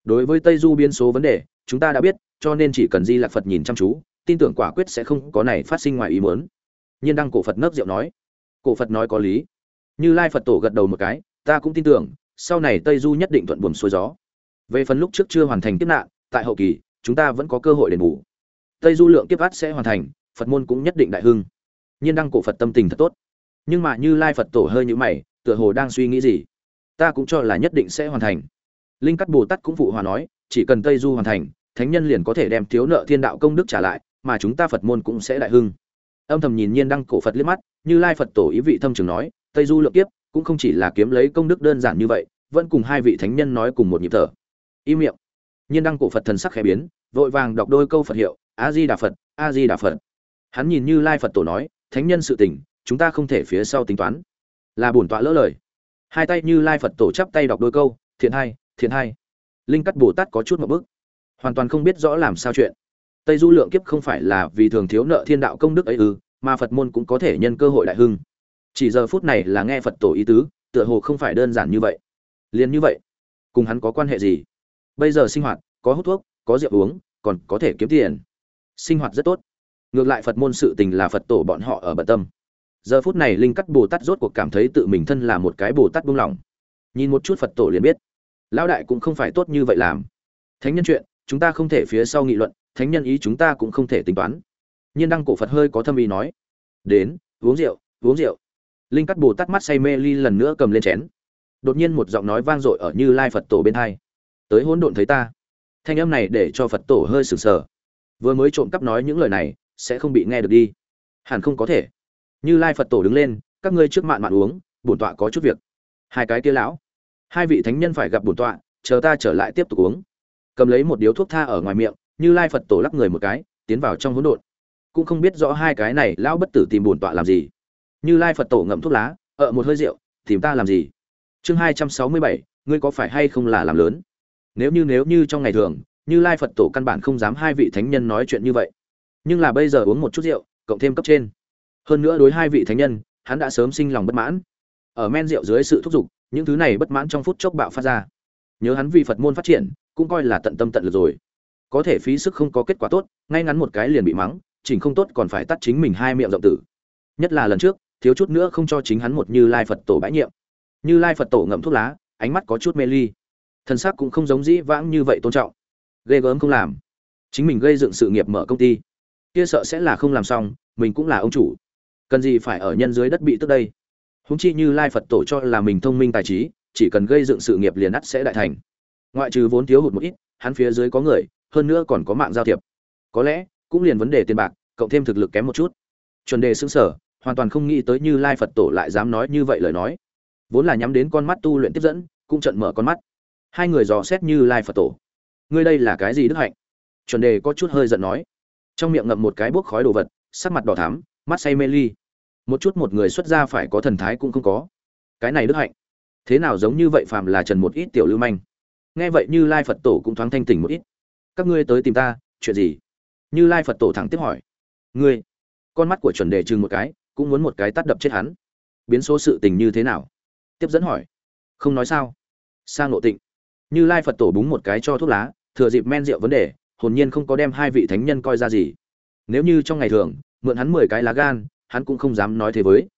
Đối với tây du biên số vấn đề, chúng ta đã biết, cho nên chỉ cần di lạc phật nhìn chăm chú tin tưởng quả quyết sẽ không có này phát sinh ngoài ý muốn. Nhiên đăng cổ phật nấp rượu nói. Cổ phật nói có lý. Như lai phật tổ gật đầu một cái, ta cũng tin tưởng, sau này tây du nhất định thuận buồm xuôi gió. Về phần lúc trước chưa hoàn thành kiếp nạn, tại hậu kỳ, chúng ta vẫn có cơ hội đền bù. Tây du lượng kiếp át sẽ hoàn thành, phật môn cũng nhất định đại hưng. Nhiên đăng cổ phật tâm tình thật tốt. Nhưng mà như lai phật tổ hơi như mày, tựa hồ đang suy nghĩ gì? Ta cũng cho là nhất định sẽ hoàn thành. Linh cắt bồ tát cũng phụ hòa nói, chỉ cần tây du hoàn thành, thánh nhân liền có thể đem thiếu nợ thiên đạo công đức trả lại mà chúng ta phật môn cũng sẽ đại hưng. Âm thầm nhìn nhiên đăng cổ phật liếc mắt, như lai phật tổ ý vị thâm trường nói, tây du lượng kiếp, cũng không chỉ là kiếm lấy công đức đơn giản như vậy, vẫn cùng hai vị thánh nhân nói cùng một nhịp thở. Im miệng. Nhiên đăng cổ phật thần sắc khẽ biến, vội vàng đọc đôi câu phật hiệu, a di đà phật, a di đà phật. Hắn nhìn như lai phật tổ nói, thánh nhân sự tình, chúng ta không thể phía sau tính toán. Là bổn tọa lỡ lời. Hai tay như lai phật tổ chắp tay đọc đôi câu, thiện hai thiện hai linh cắt bồ tát có chút một bức hoàn toàn không biết rõ làm sao chuyện tây du lượng kiếp không phải là vì thường thiếu nợ thiên đạo công đức ấy ư, mà phật môn cũng có thể nhân cơ hội đại hưng. Chỉ giờ phút này là nghe phật tổ ý tứ, tựa hồ không phải đơn giản như vậy. Liền như vậy, cùng hắn có quan hệ gì? Bây giờ sinh hoạt, có hút thuốc, có rượu uống, còn có thể kiếm tiền. Sinh hoạt rất tốt. Ngược lại phật môn sự tình là phật tổ bọn họ ở bận tâm. Giờ phút này linh cắt bồ tát rốt cuộc cảm thấy tự mình thân là một cái bồ tát buông lỏng. Nhìn một chút phật tổ liền biết, lão đại cũng không phải tốt như vậy làm. Thánh nhân chuyện, chúng ta không thể phía sau nghị luận thánh nhân ý chúng ta cũng không thể tính toán. Nhiên đăng cổ phật hơi có thâm ý nói, đến, uống rượu uống rượu. Linh cắt bồ tát mắt say mê ly lần nữa cầm lên chén. Đột nhiên một giọng nói vang dội ở như lai phật tổ bên hai. Tới hỗn độn thấy ta. Thanh âm này để cho phật tổ hơi sừng sờ. Vừa mới trộm cắp nói những lời này, sẽ không bị nghe được đi. Hẳn không có thể. Như lai phật tổ đứng lên, các ngươi trước mạn mạn uống, bổn tọa có chút việc. Hai cái kia lão. Hai vị thánh nhân phải gặp bổn tọa, chờ ta trở lại tiếp tục uống. Cầm lấy một điếu thuốc tha ở ngoài miệng như lai phật tổ lắc người một cái, tiến vào trong hỗn độn. Cũng không biết rõ hai cái này lão bất tử tìm bổn tọa làm gì. Như lai phật tổ ngậm thuốc lá ở một hơi rượu, tìm ta làm gì? Chương hai trăm sáu mươi bảy, ngươi có phải hay không là làm lớn? Nếu như nếu như trong ngày thường, như lai phật tổ căn bản không dám hai vị thánh nhân nói chuyện như vậy. Nhưng là bây giờ uống một chút rượu, cộng thêm cấp trên. Hơn nữa đối hai vị thánh nhân, hắn đã sớm sinh lòng bất mãn. Ở men rượu dưới sự thúc giục, những thứ này bất mãn trong phút chốc bạo phát ra. Nhớ hắn vì phật môn phát triển, cũng coi là tận tâm tận lực rồi có thể phí sức không có kết quả tốt, ngay ngắn một cái liền bị mắng, chỉnh không tốt còn phải tắt chính mình hai miệng rộng tử. Nhất là lần trước, thiếu chút nữa không cho chính hắn một như lai phật tổ bãi nhiệm. Như lai phật tổ ngậm thuốc lá, ánh mắt có chút mê ly. Thân xác cũng không giống dĩ vãng như vậy tôn trọng. Ghê gớm không làm. Chính mình gây dựng sự nghiệp mở công ty. Kia sợ sẽ là không làm xong, mình cũng là ông chủ. Cần gì phải ở nhân dưới đất bị tức đây? Húng chi như lai phật tổ cho là mình thông minh tài trí, chỉ cần gây dựng sự nghiệp liền ắt sẽ đại thành. Ngoại trừ vốn thiếu hụt một ít, hắn phía dưới có người hơn nữa còn có mạng giao thiệp. Có lẽ, cũng liền vấn đề tiền bạc, cộng thêm thực lực kém một chút. Chuẩn đề xứng sở hoàn toàn không nghĩ tới như lai phật tổ lại dám nói như vậy lời nói. Vốn là nhắm đến con mắt tu luyện tiếp dẫn, cũng trận mở con mắt. Hai người dò xét như lai phật tổ. Ngươi đây là cái gì đức hạnh? Chuẩn đề có chút hơi giận nói. Trong miệng ngậm một cái bốc khói đồ vật, sắc mặt đỏ thắm, mắt say mê ly. Một chút một người xuất ra phải có thần thái cũng không có. Cái này đức hạnh, thế nào giống như vậy phàm là trần một ít tiểu lưu manh. Nghe vậy như lai phật tổ cũng thoáng thanh tỉnh một ít các ngươi tới tìm ta, chuyện gì? Như lai phật tổ thẳng tiếp hỏi. Ngươi? Con mắt của chuẩn đề chừng một cái, cũng muốn một cái tắt đập chết hắn. Biến số sự tình như thế nào? Tiếp dẫn hỏi. Không nói sao. Sang nội tịnh. Như lai phật tổ búng một cái cho thuốc lá, thừa dịp men rượu vấn đề, hồn nhiên không có đem hai vị thánh nhân coi ra gì. Nếu như trong ngày thường, mượn hắn mười cái lá gan, hắn cũng không dám nói thế với.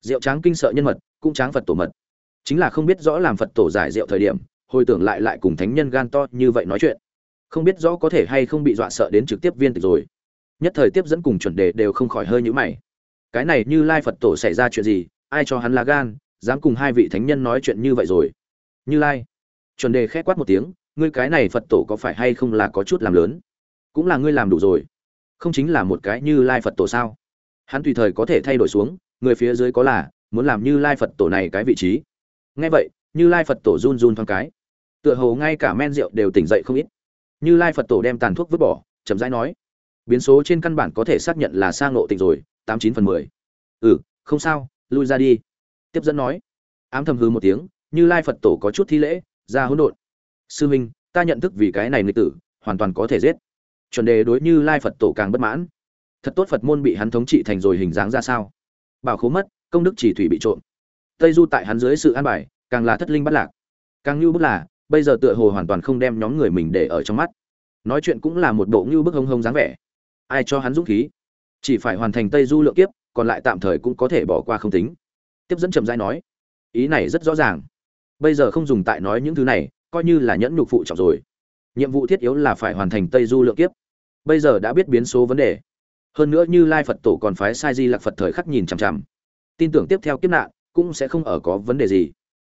Rượu tráng kinh sợ nhân mật, cũng tráng phật tổ mật. Chính là không biết rõ làm phật tổ giải rượu thời điểm, hồi tưởng lại lại cùng thánh nhân gan to như vậy nói chuyện không biết rõ có thể hay không bị dọa sợ đến trực tiếp viên tịch rồi. Nhất thời tiếp dẫn cùng chuẩn đề đều không khỏi hơi nhữ mày. Cái này như lai phật tổ xảy ra chuyện gì? Ai cho hắn lá gan? Dám cùng hai vị thánh nhân nói chuyện như vậy rồi. Như lai. Chuẩn đề khẽ quát một tiếng, ngươi cái này phật tổ có phải hay không là có chút làm lớn? Cũng là ngươi làm đủ rồi. Không chính là một cái như lai phật tổ sao? Hắn tùy thời có thể thay đổi xuống, người phía dưới có là, muốn làm như lai phật tổ này cái vị trí. Ngay vậy, như lai phật tổ run run thoáng cái. Tựa hồ ngay cả men rượu đều tỉnh dậy không ít như lai phật tổ đem tàn thuốc vứt bỏ, chậm rãi nói, biến số trên căn bản có thể xác nhận là sang nộ tịnh rồi, tám chín phần mười. Ừ không sao, lui ra đi. Tiếp dẫn nói, ám thầm hư một tiếng, như lai phật tổ có chút thi lễ, ra hỗn độn. Sư huynh, ta nhận thức vì cái này nghịch tử, hoàn toàn có thể giết. Chuẩn đề đối như lai phật tổ càng bất mãn. Thật tốt phật môn bị hắn thống trị thành rồi hình dáng ra sao? Bảo khố mất, công đức chỉ thủy bị trộm. Tây du tại hắn dưới sự an bài, càng là thất linh bắt lạc. Càng như bức là bây giờ tựa hồ hoàn toàn không đem nhóm người mình để ở trong mắt. Nói chuyện cũng là một bộ như bức hông hông dáng vẻ. Ai cho hắn dũng khí? Chỉ phải hoàn thành tây du lượng kiếp, còn lại tạm thời cũng có thể bỏ qua không tính. Tiếp dẫn trầm dai nói, ý này rất rõ ràng. Bây giờ không dùng tại nói những thứ này, coi như là nhẫn nhục phụ trọng rồi. Nhiệm vụ thiết yếu là phải hoàn thành tây du lượng kiếp. Bây giờ đã biết biến số vấn đề. Hơn nữa như lai phật tổ còn phái sai di lạc phật thời khắc nhìn chằm chằm. Tin tưởng tiếp theo kiếp nạn, cũng sẽ không ở có vấn đề gì.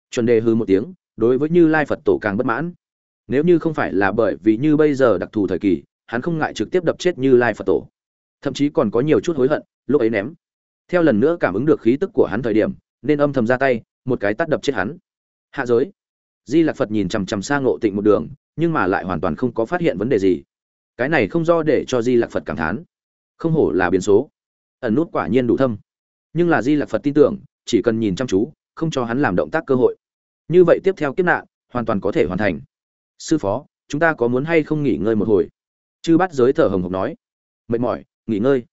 Chuẩn đề hư một tiếng đối với như lai phật tổ càng bất mãn. Nếu như không phải là bởi vì như bây giờ đặc thù thời kỳ, hắn không ngại trực tiếp đập chết như lai phật tổ. Thậm chí còn có nhiều chút hối hận, lúc ấy ném. Theo lần nữa cảm ứng được khí tức của hắn thời điểm, nên âm thầm ra tay, một cái tát đập chết hắn. Hạ giới. Di lạc phật nhìn chằm chằm sang ngộ tịnh một đường, nhưng mà lại hoàn toàn không có phát hiện vấn đề gì. Cái này không do để cho di lạc phật cảm thán. Không hổ là biến số. Ẩn nút quả nhiên đủ thâm. Nhưng là di lạc phật tin tưởng, chỉ cần nhìn chăm chú, không cho hắn làm động tác cơ hội như vậy tiếp theo kiếp nạn, hoàn toàn có thể hoàn thành. Sư phó, chúng ta có muốn hay không nghỉ ngơi một hồi? Chư bắt giới thở hồng hộc nói. Mệt mỏi, nghỉ ngơi.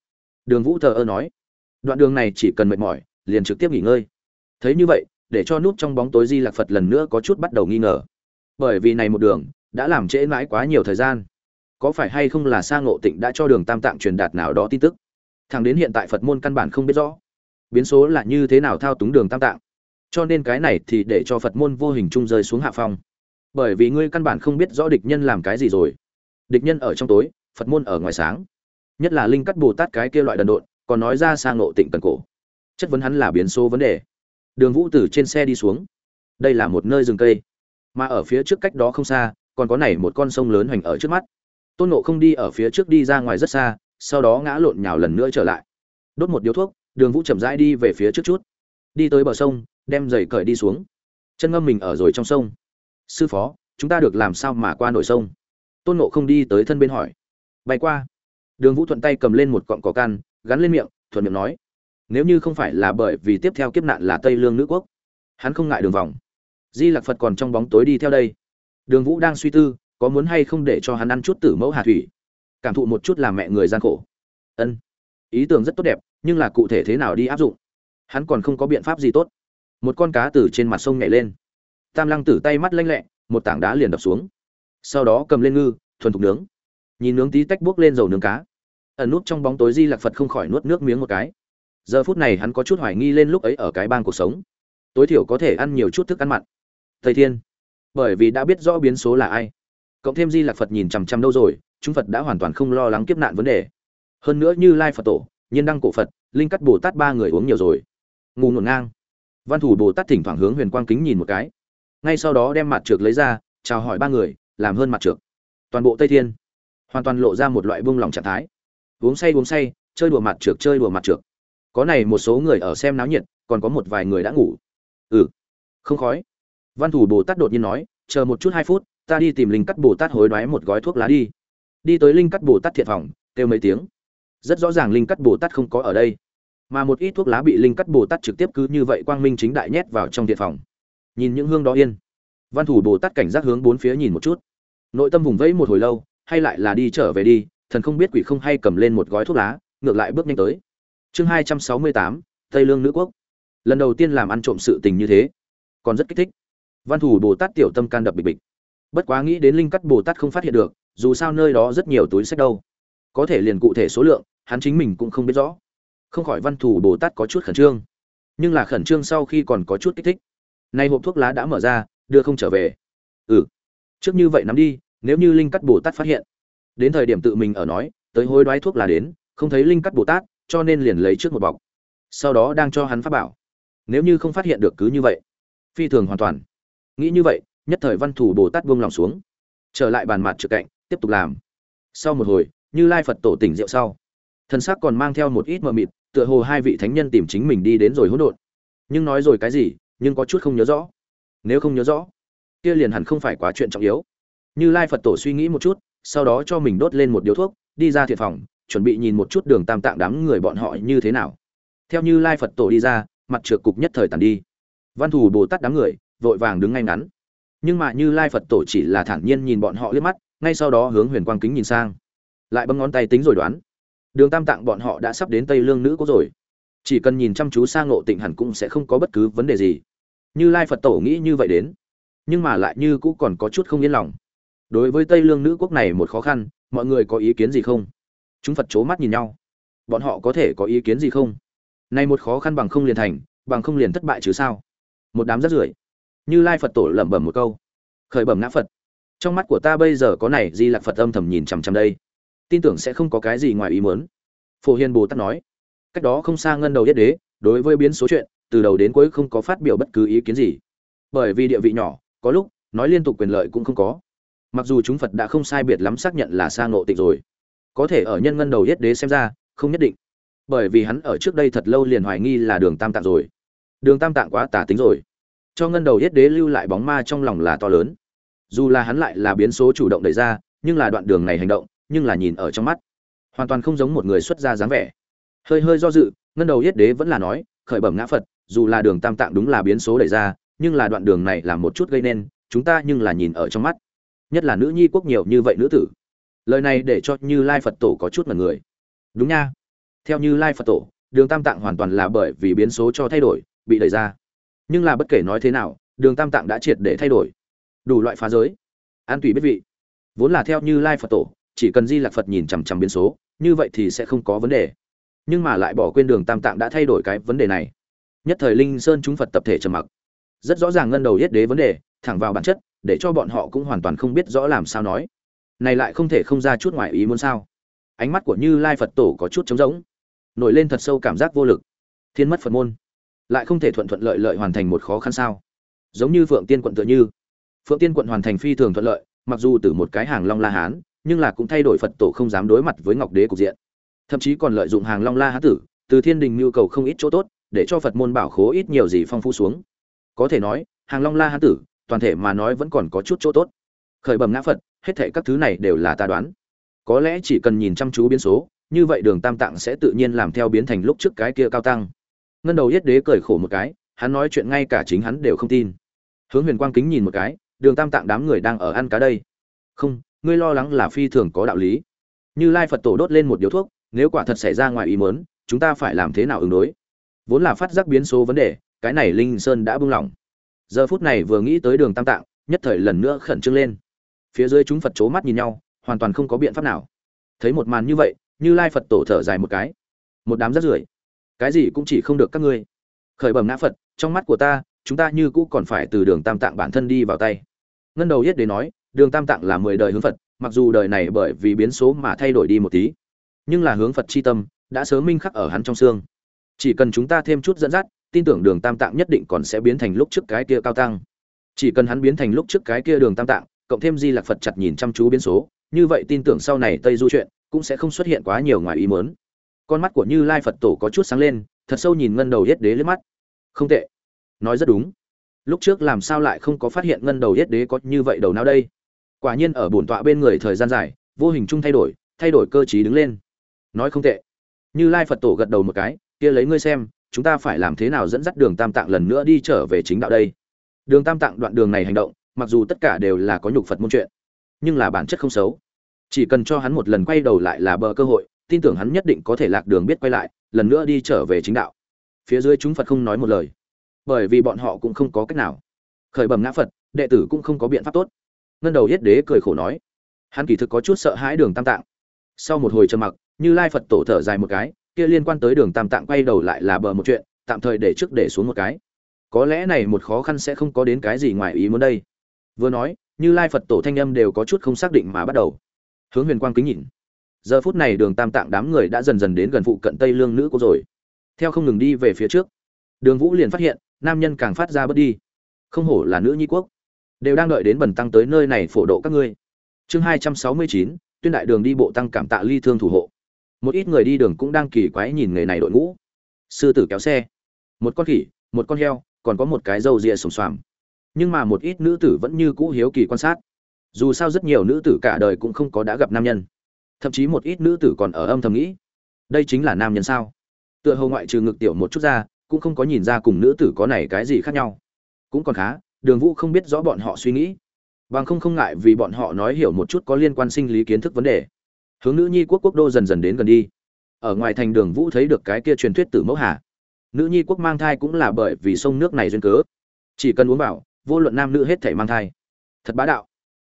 Đường vũ thờ ơ nói. Đoạn đường này chỉ cần mệt mỏi, liền trực tiếp nghỉ ngơi. Thấy như vậy, để cho nút trong bóng tối di lạc phật lần nữa có chút bắt đầu nghi ngờ. Bởi vì này một đường, đã làm trễ mãi quá nhiều thời gian. Có phải hay không là sa ngộ tịnh đã cho đường tam tạng truyền đạt nào đó tin tức? Thằng đến hiện tại phật môn căn bản không biết rõ. Biến số là như thế nào thao túng đường tam tạng? Cho nên cái này thì để cho phật môn vô hình chung rơi xuống hạ phong. Bởi vì ngươi căn bản không biết rõ địch nhân làm cái gì rồi. Địch nhân ở trong tối, phật môn ở ngoài sáng. Nhất là linh cắt bồ tát cái kia loại đần độn, còn nói ra sang nộ tịnh cần cổ. Chất vấn hắn là biến số vấn đề. Đường vũ từ trên xe đi xuống. Đây là một nơi rừng cây. Mà ở phía trước cách đó không xa, còn có này một con sông lớn hoành ở trước mắt. Tôn nộ không đi ở phía trước đi ra ngoài rất xa, sau đó ngã lộn nhào lần nữa trở lại. Đốt một điếu thuốc, đường vũ chậm rãi đi về phía trước chút. Đi tới bờ sông đem giày cởi đi xuống. Chân ngâm mình ở rồi trong sông. Sư phó, chúng ta được làm sao mà qua nổi sông? Tôn nộ không đi tới thân bên hỏi. Bay qua. Đường vũ thuận tay cầm lên một cọng cỏ can, gắn lên miệng, thuận miệng nói. Nếu như không phải là bởi vì tiếp theo kiếp nạn là tây lương nữ quốc, hắn không ngại đường vòng. Di lạc phật còn trong bóng tối đi theo đây. Đường vũ đang suy tư, có muốn hay không để cho hắn ăn chút tử mẫu hà thủy. Cảm thụ một chút làm mẹ người gian khổ. Ân. Ý tưởng rất tốt đẹp, nhưng là cụ thể thế nào đi áp dụng? Hắn còn không có biện pháp gì tốt một con cá từ trên mặt sông nhảy lên. Tam lăng tử tay mắt lanh lẹ, một tảng đá liền đập xuống. Sau đó cầm lên ngư, thuần thục nướng. Nhìn nướng tí tách buốc lên dầu nướng cá. Ẩn nút trong bóng tối di lạc phật không khỏi nuốt nước miếng một cái. Giờ phút này hắn có chút hoài nghi lên lúc ấy ở cái bang cuộc sống. Tối thiểu có thể ăn nhiều chút thức ăn mặn. Thầy thiên, bởi vì đã biết rõ biến số là ai, cộng thêm di lạc phật nhìn chằm chằm đâu rồi, chúng phật đã hoàn toàn không lo lắng kiếp nạn vấn đề. Hơn nữa như lai phật tổ, nhiên đăng cổ phật, linh cắt bồ tát ba người uống nhiều rồi. Ngủ ngổn ngang văn thủ bồ tát thỉnh thoảng hướng huyền quang kính nhìn một cái. Ngay sau đó đem mặt trược lấy ra, chào hỏi ba người, làm hơn mặt trược. toàn bộ tây thiên, hoàn toàn lộ ra một loại buông lỏng trạng thái. Uống say uống say, chơi đùa mặt trược, chơi đùa mặt trược. có này một số người ở xem náo nhiệt, còn có một vài người đã ngủ. Ừ không khói. Văn thủ bồ tát đột nhiên nói, chờ một chút hai phút, ta đi tìm linh cắt bồ tát hối đoái một gói thuốc lá đi. Đi tới linh cắt bồ tát thiện phòng, kêu mấy tiếng. Rất rõ ràng linh cắt bồ tát không có ở đây mà một ít thuốc lá bị linh cắt bồ tát trực tiếp cứ như vậy quang minh chính đại nhét vào trong điện phòng. Nhìn những hương đó yên. Văn thủ bồ tát cảnh giác hướng bốn phía nhìn một chút. Nội tâm vùng vẫy một hồi lâu, hay lại là đi trở về đi, thần không biết quỷ không hay cầm lên một gói thuốc lá, ngược lại bước nhanh tới. Chương hai trăm sáu mươi tám, tây lương nữ quốc. Lần đầu tiên làm ăn trộm sự tình như thế. Còn rất kích thích. Văn thủ bồ tát tiểu tâm can đập bịch bịch. Bất quá nghĩ đến linh cắt bồ tát không phát hiện được, dù sao nơi đó rất nhiều túi sách đâu. Có thể liền cụ thể số lượng, hắn chính mình cũng không biết rõ không khỏi văn thủ bồ tát có chút khẩn trương. Nhưng là khẩn trương sau khi còn có chút kích thích. Nay hộp thuốc lá đã mở ra, đưa không trở về. Ừ. Trước như vậy nắm đi, nếu như linh cắt bồ tát phát hiện. Đến thời điểm tự mình ở nói, tới hối đoái thuốc lá đến, không thấy linh cắt bồ tát, cho nên liền lấy trước một bọc. Sau đó đang cho hắn phát bảo. Nếu như không phát hiện được cứ như vậy. Phi thường hoàn toàn. Nghĩ như vậy, nhất thời văn thủ bồ tát buông lòng xuống. Trở lại bàn mặt trực cạnh, tiếp tục làm. Sau một hồi, như lai phật tổ tỉnh rượu sau thân xác còn mang theo một ít mờ mịt, tựa hồ hai vị thánh nhân tìm chính mình đi đến rồi hỗn độn. Nhưng nói rồi cái gì, nhưng có chút không nhớ rõ. Nếu không nhớ rõ, kia liền hẳn không phải quá chuyện trọng yếu. Như lai phật tổ suy nghĩ một chút, sau đó cho mình đốt lên một điếu thuốc, đi ra thiệt phòng, chuẩn bị nhìn một chút đường tam tạng đám người bọn họ như thế nào. Theo như lai phật tổ đi ra, mặt trượt cục nhất thời tàn đi. Văn thù bồ tát đám người, vội vàng đứng ngay ngắn. Nhưng mà như lai phật tổ chỉ là thản nhiên nhìn bọn họ liếc mắt, ngay sau đó hướng huyền quang kính nhìn sang. Lại bấm ngón tay tính rồi đoán đường tam tạng bọn họ đã sắp đến tây lương nữ có rồi. Chỉ cần nhìn chăm chú sang ngộ tịnh hẳn cũng sẽ không có bất cứ vấn đề gì. Như lai phật tổ nghĩ như vậy đến, nhưng mà lại như cũng còn có chút không yên lòng. Đối với tây lương nữ quốc này một khó khăn, mọi người có ý kiến gì không? Chúng phật c mắt nhìn nhau. Bọn họ có thể có ý kiến gì không? Nay một khó khăn bằng không liền thành, bằng không liền thất bại chứ sao? Một đám rắt rưởi. Như lai phật tổ lẩm bẩm một câu. Khởi bẩm ngã phật. Trong mắt của ta bây giờ có này di lạc phật âm thầm nhìn chằm chằm đây tin tưởng sẽ không có cái gì ngoài ý muốn. Phổ hiền bồ tát nói, cách đó không xa ngân đầu yết đế, đối với biến số chuyện, từ đầu đến cuối không có phát biểu bất cứ ý kiến gì. Bởi vì địa vị nhỏ, có lúc, nói liên tục quyền lợi cũng không có. Mặc dù chúng phật đã không sai biệt lắm xác nhận là sang ngộ tịnh rồi. Có thể ở nhân ngân đầu yết đế xem ra, không nhất định. Bởi vì hắn ở trước đây thật lâu liền hoài nghi là đường tam tạng rồi. Đường tam tạng quá tả tính rồi. Cho ngân đầu yết đế lưu lại bóng ma trong lòng là to lớn. Dù là hắn lại là biến số chủ động đẩy ra, nhưng là đoạn đường này hành động nhưng là nhìn ở trong mắt. Hoàn toàn không giống một người xuất gia dáng vẻ. Hơi hơi do dự, ngân đầu yết đế vẫn là nói, khởi bẩm ngã phật, dù là đường tam tạng đúng là biến số đẩy ra, nhưng là đoạn đường này là một chút gây nên, chúng ta nhưng là nhìn ở trong mắt. Nhất là nữ nhi quốc nhiều như vậy nữ tử. Lời này để cho như lai phật tổ có chút mật người. Đúng nha. Theo như lai phật tổ, đường tam tạng hoàn toàn là bởi vì biến số cho thay đổi, bị đẩy ra. Nhưng là bất kể nói thế nào, đường tam tạng đã triệt để thay đổi. Đủ loại phá giới. An tùy biết vị. Vốn là theo như lai phật tổ chỉ cần di lạc phật nhìn chằm chằm biến số, như vậy thì sẽ không có vấn đề. Nhưng mà lại bỏ quên đường tam tạng đã thay đổi cái vấn đề này. Nhất thời linh sơn chúng phật tập thể trầm mặc. Rất rõ ràng ngân đầu yết đế vấn đề, thẳng vào bản chất, để cho bọn họ cũng hoàn toàn không biết rõ làm sao nói. Này lại không thể không ra chút ngoài ý muốn sao? Ánh mắt của như lai phật tổ có chút trống rỗng, nổi lên thật sâu cảm giác vô lực. Thiên mất phật môn, lại không thể thuận thuận lợi lợi hoàn thành một khó khăn sao? Giống như phượng tiên quận tựa như, phượng tiên quận hoàn thành phi thường thuận lợi, mặc dù từ một cái hàng long la hán nhưng là cũng thay đổi phật tổ không dám đối mặt với ngọc đế cục diện. Thậm chí còn lợi dụng hàng long la hán tử, từ thiên đình nhu cầu không ít chỗ tốt, để cho phật môn bảo khố ít nhiều gì phong phú xuống. Có thể nói, hàng long la hán tử, toàn thể mà nói vẫn còn có chút chỗ tốt. Khởi bẩm ngã phật, hết thệ các thứ này đều là ta đoán. Có lẽ chỉ cần nhìn chăm chú biến số, như vậy đường tam tạng sẽ tự nhiên làm theo biến thành lúc trước cái kia cao tăng. Ngân đầu yết đế cười khổ một cái, hắn nói chuyện ngay cả chính hắn đều không tin. Hướng huyền quang kính nhìn một cái, đường tam tạng đám người đang ở ăn cá đây. Không ngươi lo lắng là phi thường có đạo lý. Như lai phật tổ đốt lên một điếu thuốc, nếu quả thật xảy ra ngoài ý mớn chúng ta phải làm thế nào ứng đối? Vốn là phát giác biến số vấn đề, cái này linh sơn đã buông lỏng. Giờ phút này vừa nghĩ tới đường tam tạng, nhất thời lần nữa khẩn trương lên. Phía dưới chúng phật c h ố mắt nhìn nhau, hoàn toàn không có biện pháp nào. Thấy một màn như vậy, như lai phật tổ thở dài một cái. Một đám rắt rưởi. Cái gì cũng chỉ không được các ngươi. Khởi bẩm ngã phật, trong mắt của ta, chúng ta như cũ còn phải từ đường tam tạng bản thân đi vào tay. Ngân đầu yết đế nói đường tam tạng là mười đời hướng phật, mặc dù đời này bởi vì biến số mà thay đổi đi một tí. Nhưng là hướng phật c h i tâm, đã sớm minh khắc ở hắn trong xương. Chỉ cần chúng ta thêm chút dẫn dắt, tin tưởng đường tam tạng nhất định còn sẽ biến thành lúc trước cái kia cao tăng. Chỉ cần hắn biến thành lúc trước cái kia đường tam tạng, cộng thêm di lạc phật chặt nhìn chăm chú biến số, như vậy tin tưởng sau này tây du chuyện cũng sẽ không xuất hiện quá nhiều ngoài ý mớn con mắt của như lai phật tổ có chút sáng lên, thật sâu nhìn ngân đầu yết đế lên mắt. Không tệ. Nói rất đúng. Lúc trước làm sao lại không có phát hiện ngân đầu yết đế có như vậy đầu nào đây? Quả nhiên ở bổn tọa bên người thời gian dài, vô hình chung thay đổi thay đổi cơ chí đứng lên. Nói không tệ. Như lai phật tổ gật đầu một cái, kia lấy ngươi xem, chúng ta phải làm thế nào dẫn dắt đường tam tạng lần nữa đi trở về chính đạo đây? Đường tam tạng đoạn đường này hành động, mặc dù tất cả đều là có nhục phật môn chuyện, nhưng là bản chất không xấu. Chỉ cần cho hắn một lần quay đầu lại là bờ cơ hội, tin tưởng hắn nhất định có thể lạc đường biết quay lại, lần nữa đi trở về chính đạo. Phía dưới chúng phật không nói một lời, bởi vì bọn họ cũng không có cách nào. Khởi bẩm ngã phật, đệ tử cũng không có biện pháp tốt ngân đầu yết đế cười khổ nói, hắn kỳ thực có chút sợ hãi đường tam tạng. Sau một hồi trầm mặc, như lai phật tổ thở dài một cái, kia liên quan tới đường tam tạng quay đầu lại là bờ một chuyện, tạm thời để trước để xuống một cái. Có lẽ này một khó khăn sẽ không có đến cái gì ngoài ý muốn đây. Vừa nói, như lai phật tổ thanh âm đều có chút không xác định mà bắt đầu. Hướng huyền quang kính nhìn. Giờ phút này đường tam tạng đám người đã dần dần đến gần phụ cận tây lương nữ cô rồi. Theo không ngừng đi về phía trước, đường vũ liền phát hiện, nam nhân càng phát ra bớt đi. Không hổ là nữ nhi quốc đều đang đợi đến bần tăng tới nơi này phổ độ các ngươi. Chương hai trăm sáu mươi chín, tuyên đại đường đi bộ tăng cảm tạ ly thương thủ hộ. Một ít người đi đường cũng đang kỳ quái nhìn người này đội ngũ. Sư tử kéo xe. Một con khỉ, một con heo, còn có một cái râu ria sùng xoàm. Nhưng mà một ít nữ tử vẫn như cũ hiếu kỳ quan sát. Dù sao rất nhiều nữ tử cả đời cũng không có đã gặp nam nhân. Thậm chí một ít nữ tử còn ở âm thầm nghĩ, đây chính là nam nhân sao? Tựa hồ ngoại trừ ngực tiểu một chút ra, cũng không có nhìn ra cùng nữ tử có này cái gì khác nhau. Cũng còn khá đường vũ không biết rõ bọn họ suy nghĩ. Bằng không không ngại vì bọn họ nói hiểu một chút có liên quan sinh lý kiến thức vấn đề. Hướng nữ nhi quốc quốc đô dần dần đến gần đi. Ở ngoài thành đường vũ thấy được cái kia truyền thuyết tử mẫu hà. Nữ nhi quốc mang thai cũng là bởi vì sông nước này duyên cớ. Chỉ cần uống vào, vô luận nam nữ hết thể mang thai. Thật bá đạo.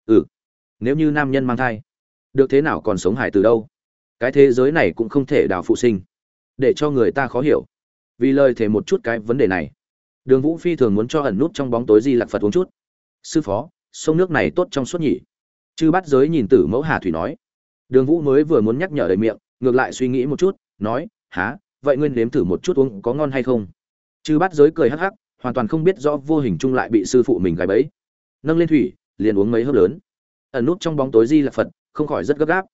Ừ. Nếu như nam nhân mang thai, được thế nào còn sống hải từ đâu? Cái thế giới này cũng không thể đào phụ sinh. Để cho người ta khó hiểu. Vì lời thể một chút cái vấn đề này đường vũ phi thường muốn cho ẩn nút trong bóng tối di lặc phật uống chút. Sư phó, sông nước này tốt trong suốt nhỉ? Chư bắt giới nhìn tử mẫu hà thủy nói. Đường vũ mới vừa muốn nhắc nhở đầy miệng, ngược lại suy nghĩ một chút, nói há vậy nguyên nếm thử một chút uống có ngon hay không? Chư bắt giới cười hắc hắc, hoàn toàn không biết rõ vô hình chung lại bị sư phụ mình gài bẫy. Nâng lên thủy, liền uống mấy hớp lớn. Ẩn nút trong bóng tối di lạc phật, không khỏi rất gấp gáp.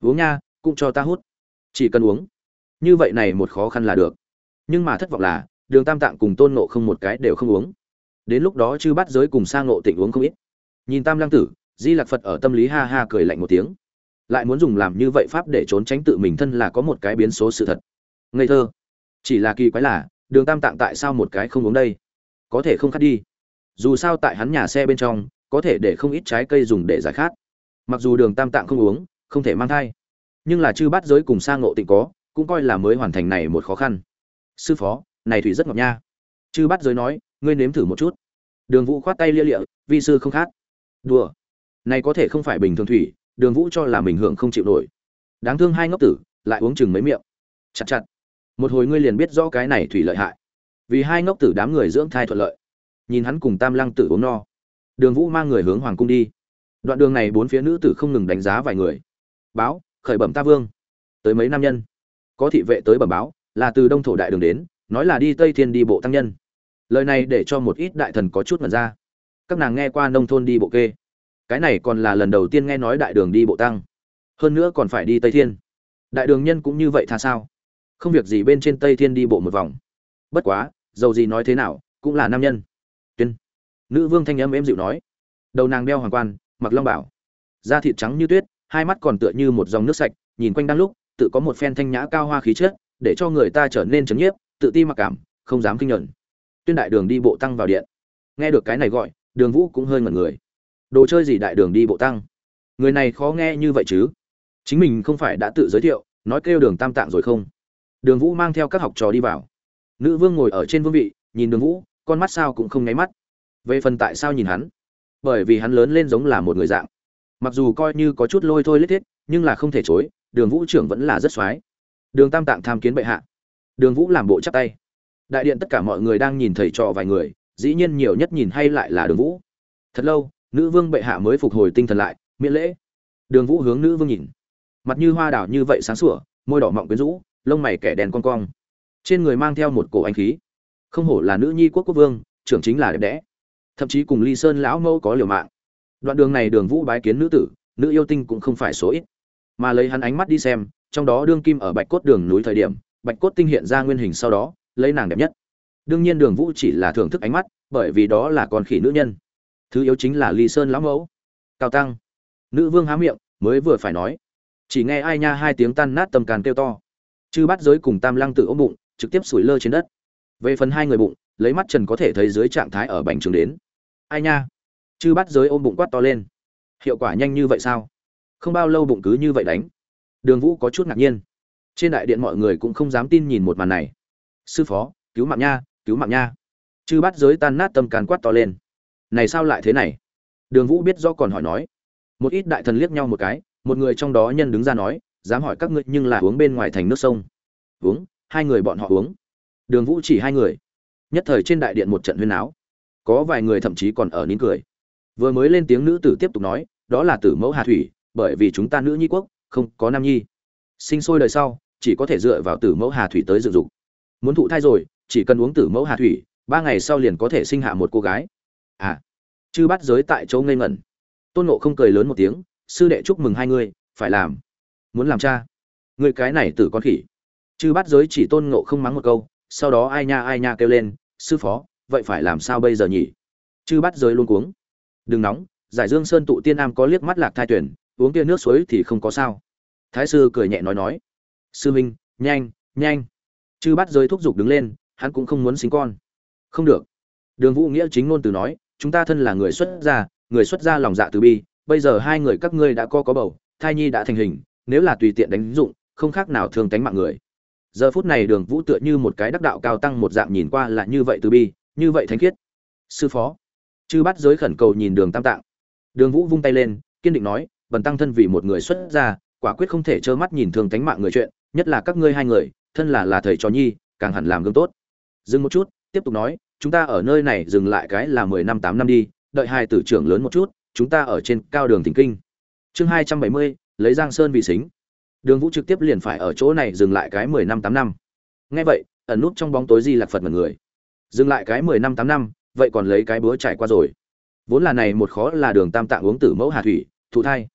Uống nha, cũng cho ta hút. Chỉ cần uống. Như vậy này một khó khăn là được. Nhưng mà thất vọng là đường tam tạng cùng tôn nộ không một cái đều không uống. Đến lúc đó chư bắt giới cùng sang nộ tỉnh uống không ít. Nhìn tam lăng tử, di lạc phật ở tâm lý ha ha cười lạnh một tiếng. Lại muốn dùng làm như vậy pháp để trốn tránh tự mình thân là có một cái biến số sự thật. Ngây thơ. Chỉ là kỳ quái là, đường tam tạng tại sao một cái không uống đây? Có thể không khát đi. Dù sao tại hắn nhà xe bên trong, có thể để không ít trái cây dùng để giải khát. Mặc dù đường tam tạng không uống, không thể mang thai. Nhưng là chư bắt giới cùng sang ngộ tịnh có, cũng coi là mới hoàn thành này một khó khăn. Sư phó này thủy rất ngọt nha. Chư bắt giới nói, ngươi nếm thử một chút. Đường vũ khoát tay lia lịa, vi sư không khát đùa. Này có thể không phải bình thường thủy, đường vũ cho là mình hưởng không chịu nổi. Đáng thương hai ngốc tử, lại uống chừng mấy miệng. Chặt chặt. Một hồi ngươi liền biết rõ cái này thủy lợi hại. Vì hai ngốc tử đám người dưỡng thai thuận lợi. Nhìn hắn cùng tam lăng tử uống no. Đường vũ mang người hướng hoàng cung đi. Đoạn đường này bốn phía nữ tử không ngừng đánh giá vài người. Báo, khởi bẩm ta vương. Tới mấy nam nhân? Có thị vệ tới bẩm báo, là từ đông thổ đại đường đến nói là đi tây thiên đi bộ tăng nhân. Lời này để cho một ít đại thần có chút mật ra. Các nàng nghe qua nông thôn đi bộ kê. Cái này còn là lần đầu tiên nghe nói đại đường đi bộ tăng. Hơn nữa còn phải đi tây thiên. Đại đường nhân cũng như vậy tha sao? Không việc gì bên trên tây thiên đi bộ một vòng. Bất quá, dầu gì nói thế nào, cũng là nam nhân. Tuyên. Nữ vương thanh âm êm dịu nói. Đầu nàng đeo hoàng quan, mặc long bảo. Da thịt trắng như tuyết, hai mắt còn tựa như một dòng nước sạch, nhìn quanh đang lúc, tự có một phen thanh nhã cao hoa khí chất, để cho người ta trở nên chấn nhiếp tự ti mặc cảm, không dám kinh nhận tuyên đại đường đi bộ tăng vào điện. Nghe được cái này gọi, đường vũ cũng hơi ngẩn người. Đồ chơi gì đại đường đi bộ tăng? Người này khó nghe như vậy chứ? Chính mình không phải đã tự giới thiệu, nói kêu đường tam tạng rồi không? Đường vũ mang theo các học trò đi vào. Nữ vương ngồi ở trên vương vị, nhìn đường vũ, con mắt sao cũng không nháy mắt. Về phần tại sao nhìn hắn? Bởi vì hắn lớn lên giống là một người dạng. Mặc dù coi như có chút lôi thôi lết thiết, nhưng là không thể chối, đường vũ trưởng vẫn là rất x o á i đường tam tạng tham kiến bệ hạ đường vũ làm bộ chắp tay. Đại điện tất cả mọi người đang nhìn thầy trò vài người, dĩ nhiên nhiều nhất nhìn hay lại là đường vũ. Thật lâu, nữ vương bệ hạ mới phục hồi tinh thần lại, miễn lễ. Đường vũ hướng nữ vương nhìn. Mặt như hoa đảo như vậy sáng sủa, môi đỏ mọng quyến rũ, lông mày kẻ đèn con cong. Trên người mang theo một cổ anh khí. Không hổ là nữ nhi quốc quốc vương, trưởng chính là đẹp đẽ. Thậm chí cùng ly sơn lão mẫu có liều mạng. Đoạn đường này đường vũ bái kiến nữ tử, nữ yêu tinh cũng không phải số ít. Mà lấy hắn ánh mắt đi xem, trong đó đương kim ở bạch cốt đường núi thời điểm bạch cốt tinh hiện ra nguyên hình sau đó, lấy nàng đẹp nhất. Đương nhiên đường vũ chỉ là thưởng thức ánh mắt, bởi vì đó là con khỉ nữ nhân. Thứ yếu chính là ly sơn lão mẫu. Cao tăng. Nữ vương há miệng, mới vừa phải nói. Chỉ nghe ai nha hai tiếng tan nát tầm càn kêu to. Chư bắt giới cùng tam lăng tự ôm bụng, trực tiếp sủi lơ trên đất. Về phần hai người bụng, lấy mắt trần có thể thấy dưới trạng thái ở bành trường đến. Ai nha? Chư bắt giới ôm bụng quát to lên. Hiệu quả nhanh như vậy sao? Không bao lâu bụng cứ như vậy đánh. Đường vũ có chút ngạc nhiên trên đại điện mọi người cũng không dám tin nhìn một màn này. Sư phó, cứu mạng nha, cứu mạng nha. Chư bắt giới tan nát tâm càn quát to lên. Này sao lại thế này? Đường vũ biết do còn hỏi nói. Một ít đại thần liếc nhau một cái, một người trong đó nhân đứng ra nói, dám hỏi các ngươi, nhưng là uống bên ngoài thành nước sông. Uống, hai người bọn họ uống. Đường vũ chỉ hai người. Nhất thời trên đại điện một trận huyên áo có vài người thậm chí còn ở nín cười. Vừa mới lên tiếng nữ tử tiếp tục nói, đó là tử mẫu hà thủy, bởi vì chúng ta nữ nhi quốc, không có nam nhi. Sinh sôi đời sau chỉ có thể dựa vào tử mẫu hà thủy tới dựng dục. Muốn thụ thai rồi, chỉ cần uống tử mẫu hà thủy, ba ngày sau liền có thể sinh hạ một cô gái. À chư bắt giới tại chỗ ngây ngẩn. Tôn nộ không cười lớn một tiếng, sư đệ chúc mừng hai người phải làm. Muốn làm cha. Người cái này tử con khỉ. Chư bắt giới chỉ tôn nộ không mắng một câu, sau đó ai nha ai nha kêu lên, sư phó, vậy phải làm sao bây giờ nhỉ? Chư bắt giới luôn cuống. Đừng nóng, giải dương sơn tụ tiên nam có liếc mắt lạc thai tuyển, uống kia nước suối thì không có sao. Thái sư cười nhẹ nói nói sư minh, nhanh nhanh. Chư bắt giới thúc giục đứng lên, hắn cũng không muốn sinh con. Không được. Đường vũ nghĩa chính ngôn từ nói, chúng ta thân là người xuất gia, người xuất gia lòng dạ từ bi, bây giờ hai người các ngươi đã co có bầu, thai nhi đã thành hình, nếu là tùy tiện đánh dụng, không khác nào thường tánh mạng người. Giờ phút này đường vũ tựa như một cái đắc đạo cao tăng một dạng nhìn qua là như vậy từ bi, như vậy thánh khiết. Sư phó. Chư bắt giới khẩn cầu nhìn đường tam tạng. Đường vũ vung tay lên, kiên định nói, bần tăng thân vì một người xuất gia, quả quyết không thể trơ mắt nhìn thường tánh mạng người chuyện nhất là các ngươi hai người, thân là là thầy trò nhi, càng hẳn làm gương tốt. Dừng một chút, tiếp tục nói, chúng ta ở nơi này dừng lại cái là mười năm tám năm đi, đợi hai tử trưởng lớn một chút, chúng ta ở trên cao đường thỉnh kinh. Chương hai trăm bảy mươi, lấy giang sơn vị xính. Đường vũ trực tiếp liền phải ở chỗ này dừng lại cái mười năm tám năm. Nghe vậy, ẩn nút trong bóng tối di lạc phật mật người dừng lại cái mười năm tám năm, vậy còn lấy cái búa trải qua rồi. Vốn là này một khó là đường tam tạng uống tử mẫu hà thủy, thụ thai.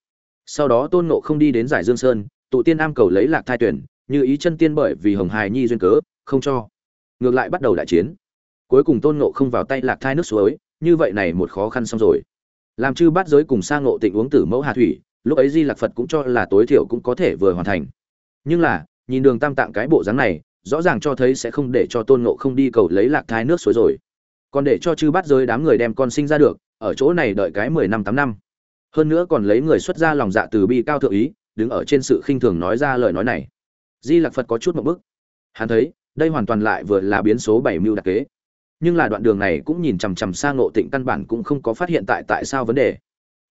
Sau đó tôn nộ không đi đến giải dương sơn tụ tiên am cầu lấy lạc thai tuyển như ý chân tiên bởi vì hồng hài nhi duyên cớ, không cho. Ngược lại bắt đầu đại chiến. Cuối cùng tôn nộ không vào tay lạc thai nước suối, như vậy này một khó khăn xong rồi. Làm chư bát giới cùng sang ngộ tịnh uống tử mẫu hà thủy, lúc ấy di lạc phật cũng cho là tối thiểu cũng có thể vừa hoàn thành. Nhưng là, nhìn đường tam tạng cái bộ dáng này, rõ ràng cho thấy sẽ không để cho tôn ngộ không đi cầu lấy lạc thai nước suối rồi. Còn để cho chư bát giới đám người đem con sinh ra được, ở chỗ này đợi cái mười năm tám năm. Hơn nữa còn lấy người xuất ra lòng dạ từ bi cao thượng ý đứng ở trên sự khinh thường nói ra lời nói này. Di lạc phật có chút một bức. Hắn thấy, đây hoàn toàn lại vừa là biến số bảy mưu đặc kế. Nhưng là đoạn đường này cũng nhìn chằm chằm sang ngộ tịnh căn bản cũng không có phát hiện tại tại sao vấn đề.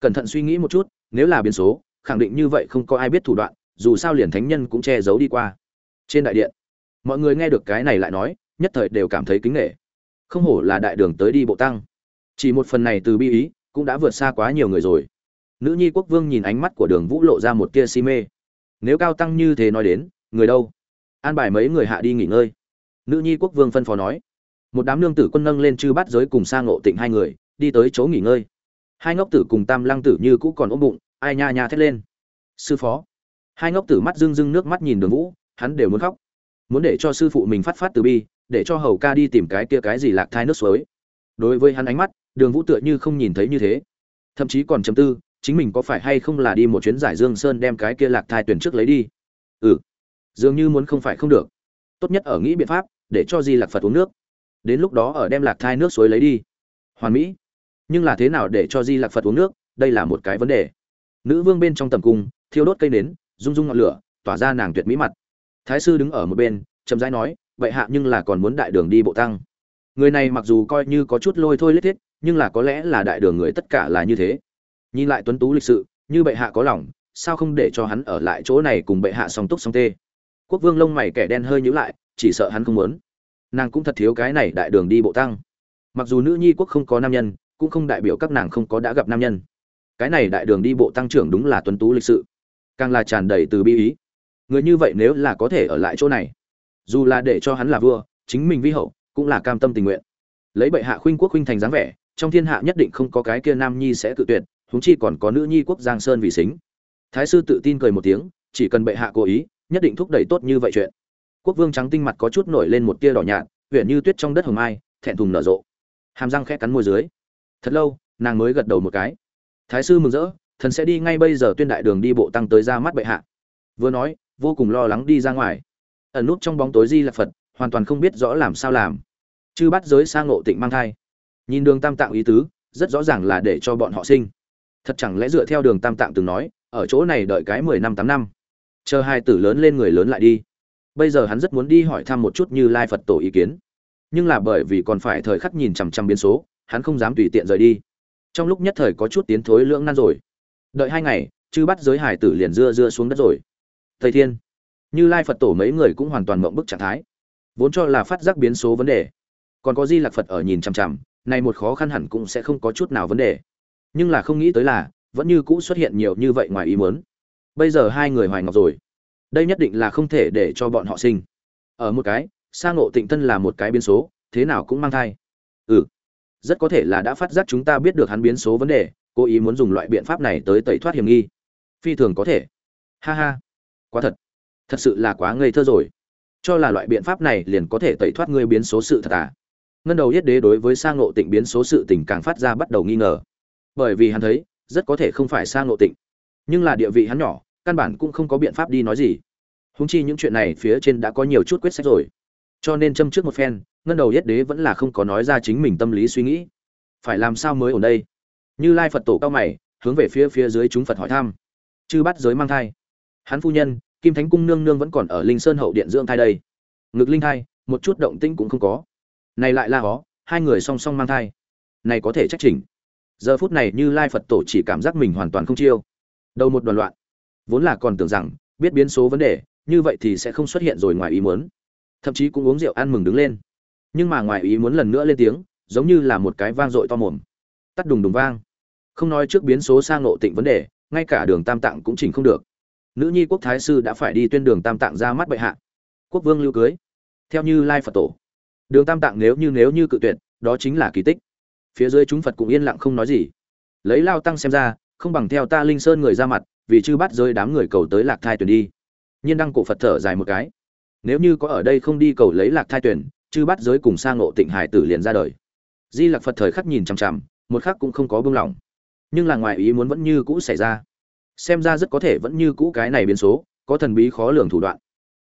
Cẩn thận suy nghĩ một chút, nếu là biến số, khẳng định như vậy không có ai biết thủ đoạn, dù sao liền thánh nhân cũng che giấu đi qua. Trên đại điện, mọi người nghe được cái này lại nói, nhất thời đều cảm thấy kính nghệ không hổ là đại đường tới đi bộ tăng. Chỉ một phần này từ bi ý, cũng đã vượt xa quá nhiều người rồi nữ nhi quốc vương nhìn ánh mắt của đường vũ lộ ra một tia si mê. Nếu cao tăng như thế nói đến, người đâu? An bài mấy người hạ đi nghỉ ngơi. Nữ nhi quốc vương phân phó nói. Một đám nương tử quân nâng lên chư bắt giới cùng sang ngộ tịnh hai người, đi tới chỗ nghỉ ngơi. Hai ngốc tử cùng tam lăng tử như cũ còn ôm bụng, ai nha nha thét lên. Sư phó. Hai ngốc tử mắt rưng rưng nước mắt nhìn đường vũ, hắn đều muốn khóc. Muốn để cho sư phụ mình phát phát từ bi, để cho hầu ca đi tìm cái kia cái gì lạc thai nước suối. Đối với hắn ánh mắt, đường vũ tựa như không nhìn thấy như thế. Thậm chí còn chấm tư chính mình có phải hay không là đi một chuyến giải dương sơn đem cái kia lạc thai tuyển trước lấy đi? Ừ. Dường như muốn không phải không được. Tốt nhất ở nghĩ biện pháp, để cho di lạc phật uống nước. Đến lúc đó ở đem lạc thai nước suối lấy đi. Hoàn mỹ. Nhưng là thế nào để cho di lạc phật uống nước? Đây là một cái vấn đề. Nữ vương bên trong tầm cung, thiêu đốt cây nến, rung rung ngọn lửa, tỏa ra nàng tuyệt mỹ mặt. Thái sư đứng ở một bên, chậm rãi nói, vậy hạ nhưng là còn muốn đại đường đi bộ tăng. Người này mặc dù coi như có chút lôi thôi lết thiết, nhưng là có lẽ là đại đường người tất cả là như thế nhìn lại tuấn tú lịch sự, như bệ hạ có lòng, sao không để cho hắn ở lại chỗ này cùng bệ hạ song túc song tê? Quốc vương lông mày kẻ đen hơi nhữ lại, chỉ sợ hắn không muốn. Nàng cũng thật thiếu cái này đại đường đi bộ tăng. Mặc dù nữ nhi quốc không có nam nhân, cũng không đại biểu các nàng không có đã gặp nam nhân. Cái này đại đường đi bộ tăng trưởng đúng là tuấn tú lịch sự. Càng là tràn đầy từ bi ý. Người như vậy nếu là có thể ở lại chỗ này, dù là để cho hắn là vua, chính mình vi hậu, cũng là cam tâm tình nguyện. Lấy bệ hạ khuynh quốc khuynh thành dáng vẻ, trong thiên hạ nhất định không có cái kia nam nhi sẽ tự tuyệt huống chi còn có nữ nhi quốc giang sơn vì xính thái sư tự tin cười một tiếng, chỉ cần bệ hạ cố ý, nhất định thúc đẩy tốt như vậy chuyện. Quốc vương trắng tinh mặt có chút nổi lên một tia đỏ nhạt huyện như tuyết trong đất hồng mai, thẹn thùng nở rộ. Hàm răng khẽ cắn môi dưới. Thật lâu, nàng mới gật đầu một cái. Thái sư mừng rỡ, thần sẽ đi ngay bây giờ tuyên đại đường đi bộ tăng tới ra mắt bệ hạ. Vừa nói, vô cùng lo lắng đi ra ngoài. Ẩn nút trong bóng tối di lạc phật, hoàn toàn không biết rõ làm sao làm. Chư bắt giới sang ngộ tịnh mang thai. Nhìn đường tam tạng ý tứ, rất rõ ràng là để cho bọn họ sinh thật chẳng lẽ dựa theo đường tam tạng từng nói, ở chỗ này đợi cái mười năm tám năm. Chờ hai tử lớn lên người lớn lại đi. Bây giờ hắn rất muốn đi hỏi thăm một chút như lai phật tổ ý kiến. Nhưng là bởi vì còn phải thời khắc nhìn chằm chằm biến số, hắn không dám tùy tiện rời đi. Trong lúc nhất thời có chút tiến thối lưỡng nan rồi. Đợi hai ngày, chư bắt giới hải tử liền dưa dưa xuống đất rồi. Thầy thiên, như lai phật tổ mấy người cũng hoàn toàn mộng bức trạng thái. Vốn cho là phát giác biến số vấn đề. Còn có di lạc phật ở nhìn chằm chằm này một khó khăn hẳn cũng sẽ không có chút nào vấn đề nhưng là không nghĩ tới là, vẫn như cũ xuất hiện nhiều như vậy ngoài ý muốn. Bây giờ hai người hoài ngọc rồi. Đây nhất định là không thể để cho bọn họ sinh. Ở một cái sang ngộ tịnh tân là một cái biến số, thế nào cũng mang thai. Ừ. Rất có thể là đã phát giác chúng ta biết được hắn biến số vấn đề, cố ý muốn dùng loại biện pháp này tới tẩy thoát hiểm nghi. Phi thường có thể. Ha ha. Quá thật. Thật sự là quá ngây thơ rồi. Cho là loại biện pháp này liền có thể tẩy thoát ngươi biến số sự thật à? Ngân đầu yết đế đối với sang ngộ tịnh biến số sự tình càng phát ra bắt đầu nghi ngờ bởi vì hắn thấy, rất có thể không phải sang nội tịnh. Nhưng là địa vị hắn nhỏ, căn bản cũng không có biện pháp đi nói gì. Húng chi những chuyện này phía trên đã có nhiều chút quyết sách rồi. Cho nên châm trước một phen, ngân đầu yết đế vẫn là không có nói ra chính mình tâm lý suy nghĩ. Phải làm sao mới ở đây? Như lai phật tổ cao mày, hướng về phía phía dưới chúng phật hỏi thăm. Chư bắt giới mang thai. Hắn phu nhân, kim thánh cung nương nương vẫn còn ở linh sơn hậu điện dưỡng thai đây. Ngực linh thai, một chút động tĩnh cũng không có. Này lại là có hai người song song mang thai. Này có thể trách chỉnh giờ phút này như lai phật tổ chỉ cảm giác mình hoàn toàn không chiêu. Đầu một đoàn loạn. Vốn là còn tưởng rằng, biết biến số vấn đề, như vậy thì sẽ không xuất hiện rồi ngoài ý muốn. Thậm chí cũng uống rượu ăn mừng đứng lên. Nhưng mà ngoài ý muốn lần nữa lên tiếng, giống như là một cái vang dội to mồm. Tắt đùng đùng vang. Không nói trước biến số sang ngộ tịnh vấn đề, ngay cả đường tam tạng cũng chỉnh không được. Nữ nhi quốc thái sư đã phải đi tuyên đường tam tạng ra mắt bệ hạ. Quốc vương lưu cưới. Theo như lai phật tổ. Đường tam tạng nếu như nếu như cự tuyệt, đó chính là kỳ tích phía dưới chúng phật cũng yên lặng không nói gì. Lấy lao tăng xem ra, không bằng theo ta linh sơn người ra mặt, vì chư bắt rơi đám người cầu tới lạc thai tuyển đi. Nhiên đăng cổ phật thở dài một cái. Nếu như có ở đây không đi cầu lấy lạc thai tuyển chư bắt giới cùng sang ngộ tịnh hải tử liền ra đời. Di lạc phật thời khắc nhìn chằm chằm, một khắc cũng không có buông lỏng nhưng là ngoài ý muốn vẫn như cũ xảy ra. Xem ra rất có thể vẫn như cũ cái này biến số, có thần bí khó lường thủ đoạn.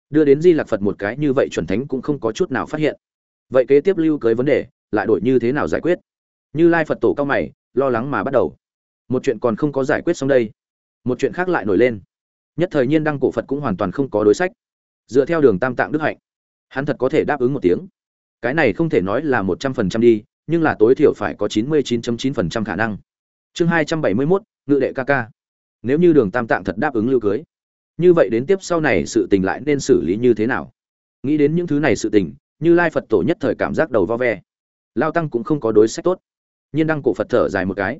Đưa đến di lạc phật một cái như vậy chuẩn thánh cũng không có chút nào phát hiện. Vậy kế tiếp lưu cưới vấn đề, lại đổi như thế nào giải quyết? Như lai phật tổ cao mày, lo lắng mà bắt đầu. Một chuyện còn không có giải quyết xong đây. Một chuyện khác lại nổi lên. Nhất thời nhiên đăng cổ phật cũng hoàn toàn không có đối sách. Dựa theo đường tam tạng đức hạnh, hắn thật có thể đáp ứng một tiếng. Cái này không thể nói là một trăm phần trăm đi, nhưng là tối thiểu phải có chín mươi chín chín phần trăm khả năng. Chương hai trăm bảy mươi mốt, ngự đệ ca ca. Nếu như đường tam tạng thật đáp ứng lưu cưới, như vậy đến tiếp sau này sự tình lại nên xử lý như thế nào? Nghĩ đến những thứ này sự tình, như lai phật tổ nhất thời cảm giác đầu vo ve. Lao tăng cũng không có đối sách tốt nhiên đăng cổ phật thở dài một cái.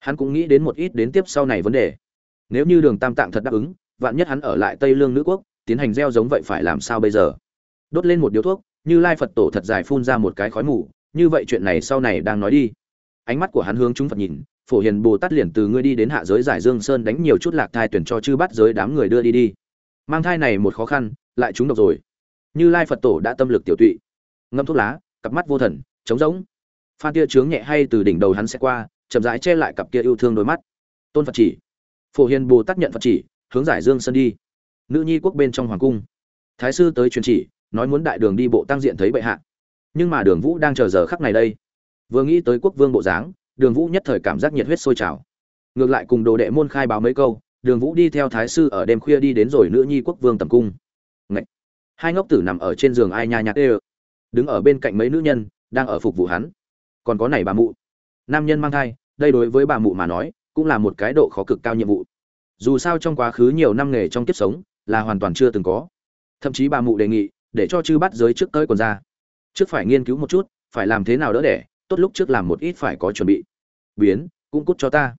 Hắn cũng nghĩ đến một ít đến tiếp sau này vấn đề. Nếu như đường tam tạng thật đáp ứng, vạn nhất hắn ở lại tây lương nữ quốc, tiến hành gieo giống vậy phải làm sao bây giờ? Đốt lên một điếu thuốc, như lai phật tổ thật dài phun ra một cái khói mù, như vậy chuyện này sau này đang nói đi. Ánh mắt của hắn hướng chúng phật nhìn, phổ hiền bồ tát liền từ ngươi đi đến hạ giới giải dương sơn đánh nhiều chút lạc thai tuyển cho chư bắt giới đám người đưa đi đi. Mang thai này một khó khăn, lại trúng độc rồi. Như lai phật tổ đã tâm lực tiểu tụy. Ngâm thuốc lá, cặp mắt vô thần, trống rỗng phan tia chướng nhẹ hay từ đỉnh đầu hắn sẽ qua, chậm rãi che lại cặp kia yêu thương đôi mắt. Tôn phật chỉ. Phổ hiền bồ tát nhận phật chỉ, hướng giải dương sơn đi. Nữ nhi quốc bên trong hoàng cung. Thái sư tới truyền chỉ, nói muốn đại đường đi bộ tăng diện thấy bệ hạ. Nhưng mà đường vũ đang chờ giờ khắc này đây. Vừa nghĩ tới quốc vương bộ dáng, đường vũ nhất thời cảm giác nhiệt huyết sôi trào. Ngược lại cùng đồ đệ môn khai báo mấy câu, đường vũ đi theo thái sư ở đêm khuya đi đến rồi nữ nhi quốc vương tầm cung. Ngậy! hai ngốc tử nằm ở trên giường ai nha nhạc ê đứng ở bên cạnh mấy nữ nhân, đang ở phục vụ hắn còn có này bà mụ. Nam nhân mang thai, đây đối với bà mụ mà nói, cũng là một cái độ khó cực cao nhiệm vụ. Dù sao trong quá khứ nhiều năm nghề trong kiếp sống, là hoàn toàn chưa từng có. Thậm chí bà mụ đề nghị, để cho chư bắt giới trước tới còn ra trước phải nghiên cứu một chút, phải làm thế nào đỡ đẻ, tốt lúc trước làm một ít phải có chuẩn bị. Biến, cũng cút cho ta.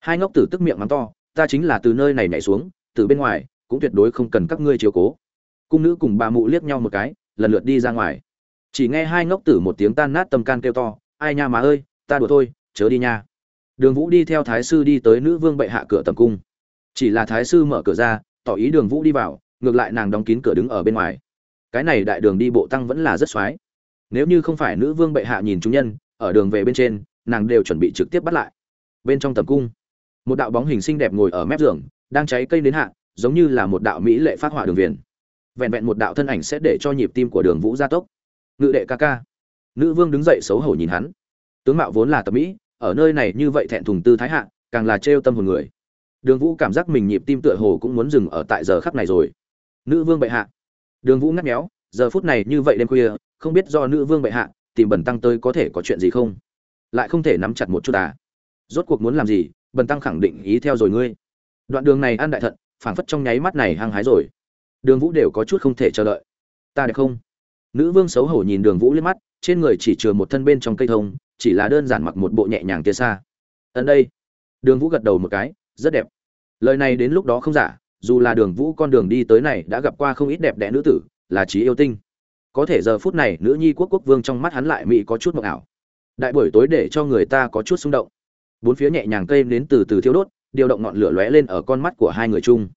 Hai ngốc tử tức miệng mắng to, ta chính là từ nơi này nhảy xuống, từ bên ngoài, cũng tuyệt đối không cần các ngươi chiếu cố. Cung nữ cùng bà mụ liếc nhau một cái, lần lượt đi ra ngoài. Chỉ nghe hai ngốc tử một tiếng tan nát tâm can kêu to ai nha má ơi, ta đùa thôi, chớ đi nha. Đường vũ đi theo thái sư đi tới nữ vương bệ hạ cửa tầm cung. Chỉ là thái sư mở cửa ra, tỏ ý đường vũ đi vào, ngược lại nàng đóng kín cửa đứng ở bên ngoài. Cái này đại đường đi bộ tăng vẫn là rất x nếu như không phải nữ vương bệ hạ nhìn chúng nhân, ở đường về bên trên, nàng đều chuẩn bị trực tiếp bắt lại. Bên trong tầm cung, một đạo bóng hình xinh đẹp ngồi ở mép giường, đang cháy cây đến hạ, giống như là một đạo mỹ lệ phát họa đường viền. Vẹn vẹn một đạo thân ảnh sẽ để cho nhịp tim của đường vũ gia tốc. Ngự đệ ca ca nữ vương đứng dậy xấu hổ nhìn hắn. Tướng mạo vốn là tập mỹ, ở nơi này như vậy thẹn thùng tư thái hạ, càng là trêu tâm hồn người. Đường vũ cảm giác mình nhịp tim tựa hồ cũng muốn dừng ở tại giờ khắc này rồi. Nữ vương bệ hạ. Đường vũ ngắt méo, giờ phút này như vậy đêm khuya, không biết do nữ vương bệ hạ, tìm bẩn tăng tới có thể có chuyện gì không? Lại không thể nắm chặt một chút à? Rốt cuộc muốn làm gì? Bần tăng khẳng định ý theo rồi ngươi. Đoạn đường này ăn đại thận, phảng phất trong nháy mắt này hăng hái rồi. Đường vũ đều có chút không thể chờ đợi. Ta đẹp không? Nữ vương xấu hổ nhìn đường vũ lên mắt trên người chỉ chừa một thân bên trong cây thông, chỉ là đơn giản mặc một bộ nhẹ nhàng tia xa. Ấn đây. Đường vũ gật đầu một cái, rất đẹp. Lời này đến lúc đó không giả, dù là đường vũ con đường đi tới này đã gặp qua không ít đẹp đẽ nữ tử, là trí yêu tinh. Có thể giờ phút này, nữ nhi quốc quốc vương trong mắt hắn lại mỹ có chút mộng ảo. Đại buổi tối để cho người ta có chút xung động. Bốn phía nhẹ nhàng cây đến từ từ thiêu đốt, điều động ngọn lửa lóe lên ở con mắt của hai người chung.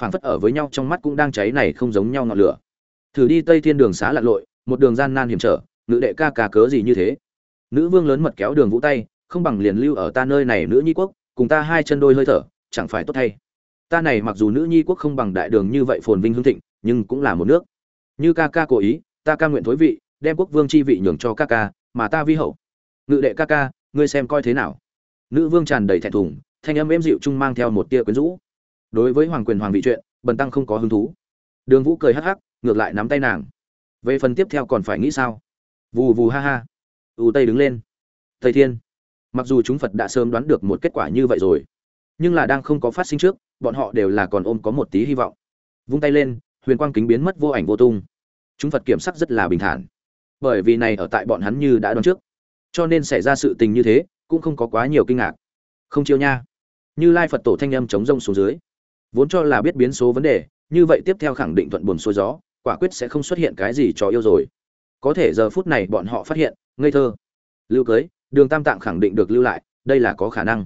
Phảng phất ở với nhau trong mắt cũng đang cháy này không giống nhau ngọn lửa. Thử đi tây thiên đường xá lặn lội, một đường gian nan hiểm trở nữ đệ ca ca cớ gì như thế? Nữ vương lớn mật kéo đường vũ tay, không bằng liền lưu ở ta nơi này nữ nhi quốc, cùng ta hai chân đôi hơi thở, chẳng phải tốt thay. Ta này mặc dù nữ nhi quốc không bằng đại đường như vậy phồn vinh hương thịnh, nhưng cũng là một nước. Như ca ca cố ý, ta ca nguyện thối vị, đem quốc vương chi vị nhường cho ca ca, mà ta vi hậu. Ngự đệ ca ca, ngươi xem coi thế nào? Nữ vương tràn đầy thẹn thùng, thanh âm êm dịu chung mang theo một tia quyến rũ. Đối với hoàng quyền hoàng vị chuyện, bần tăng không có hứng thú. Đường vũ cười hắc hắc, ngược lại nắm tay nàng. Về phần tiếp theo còn phải nghĩ sao? Vù vù ha ha. U tây đứng lên. Thầy thiên. Mặc dù chúng phật đã sớm đoán được một kết quả như vậy rồi, nhưng là đang không có phát sinh trước, bọn họ đều là còn ôm có một tí hy vọng. Vung tay lên, huyền quang kính biến mất vô ảnh vô tung. Chúng phật kiểm sắc rất là bình thản. Bởi vì này ở tại bọn hắn như đã đoán trước. Cho nên xảy ra sự tình như thế, cũng không có quá nhiều kinh ngạc. Không chiêu nha. Như lai phật tổ thanh âm chống rông xuống dưới. Vốn cho là biết biến số vấn đề, như vậy tiếp theo khẳng định thuận buồn xuôi gió, quả quyết sẽ không xuất hiện cái gì cho yêu rồi có thể giờ phút này bọn họ phát hiện, ngây thơ. Lưu cưới, đường tam tạng khẳng định được lưu lại, đây là có khả năng.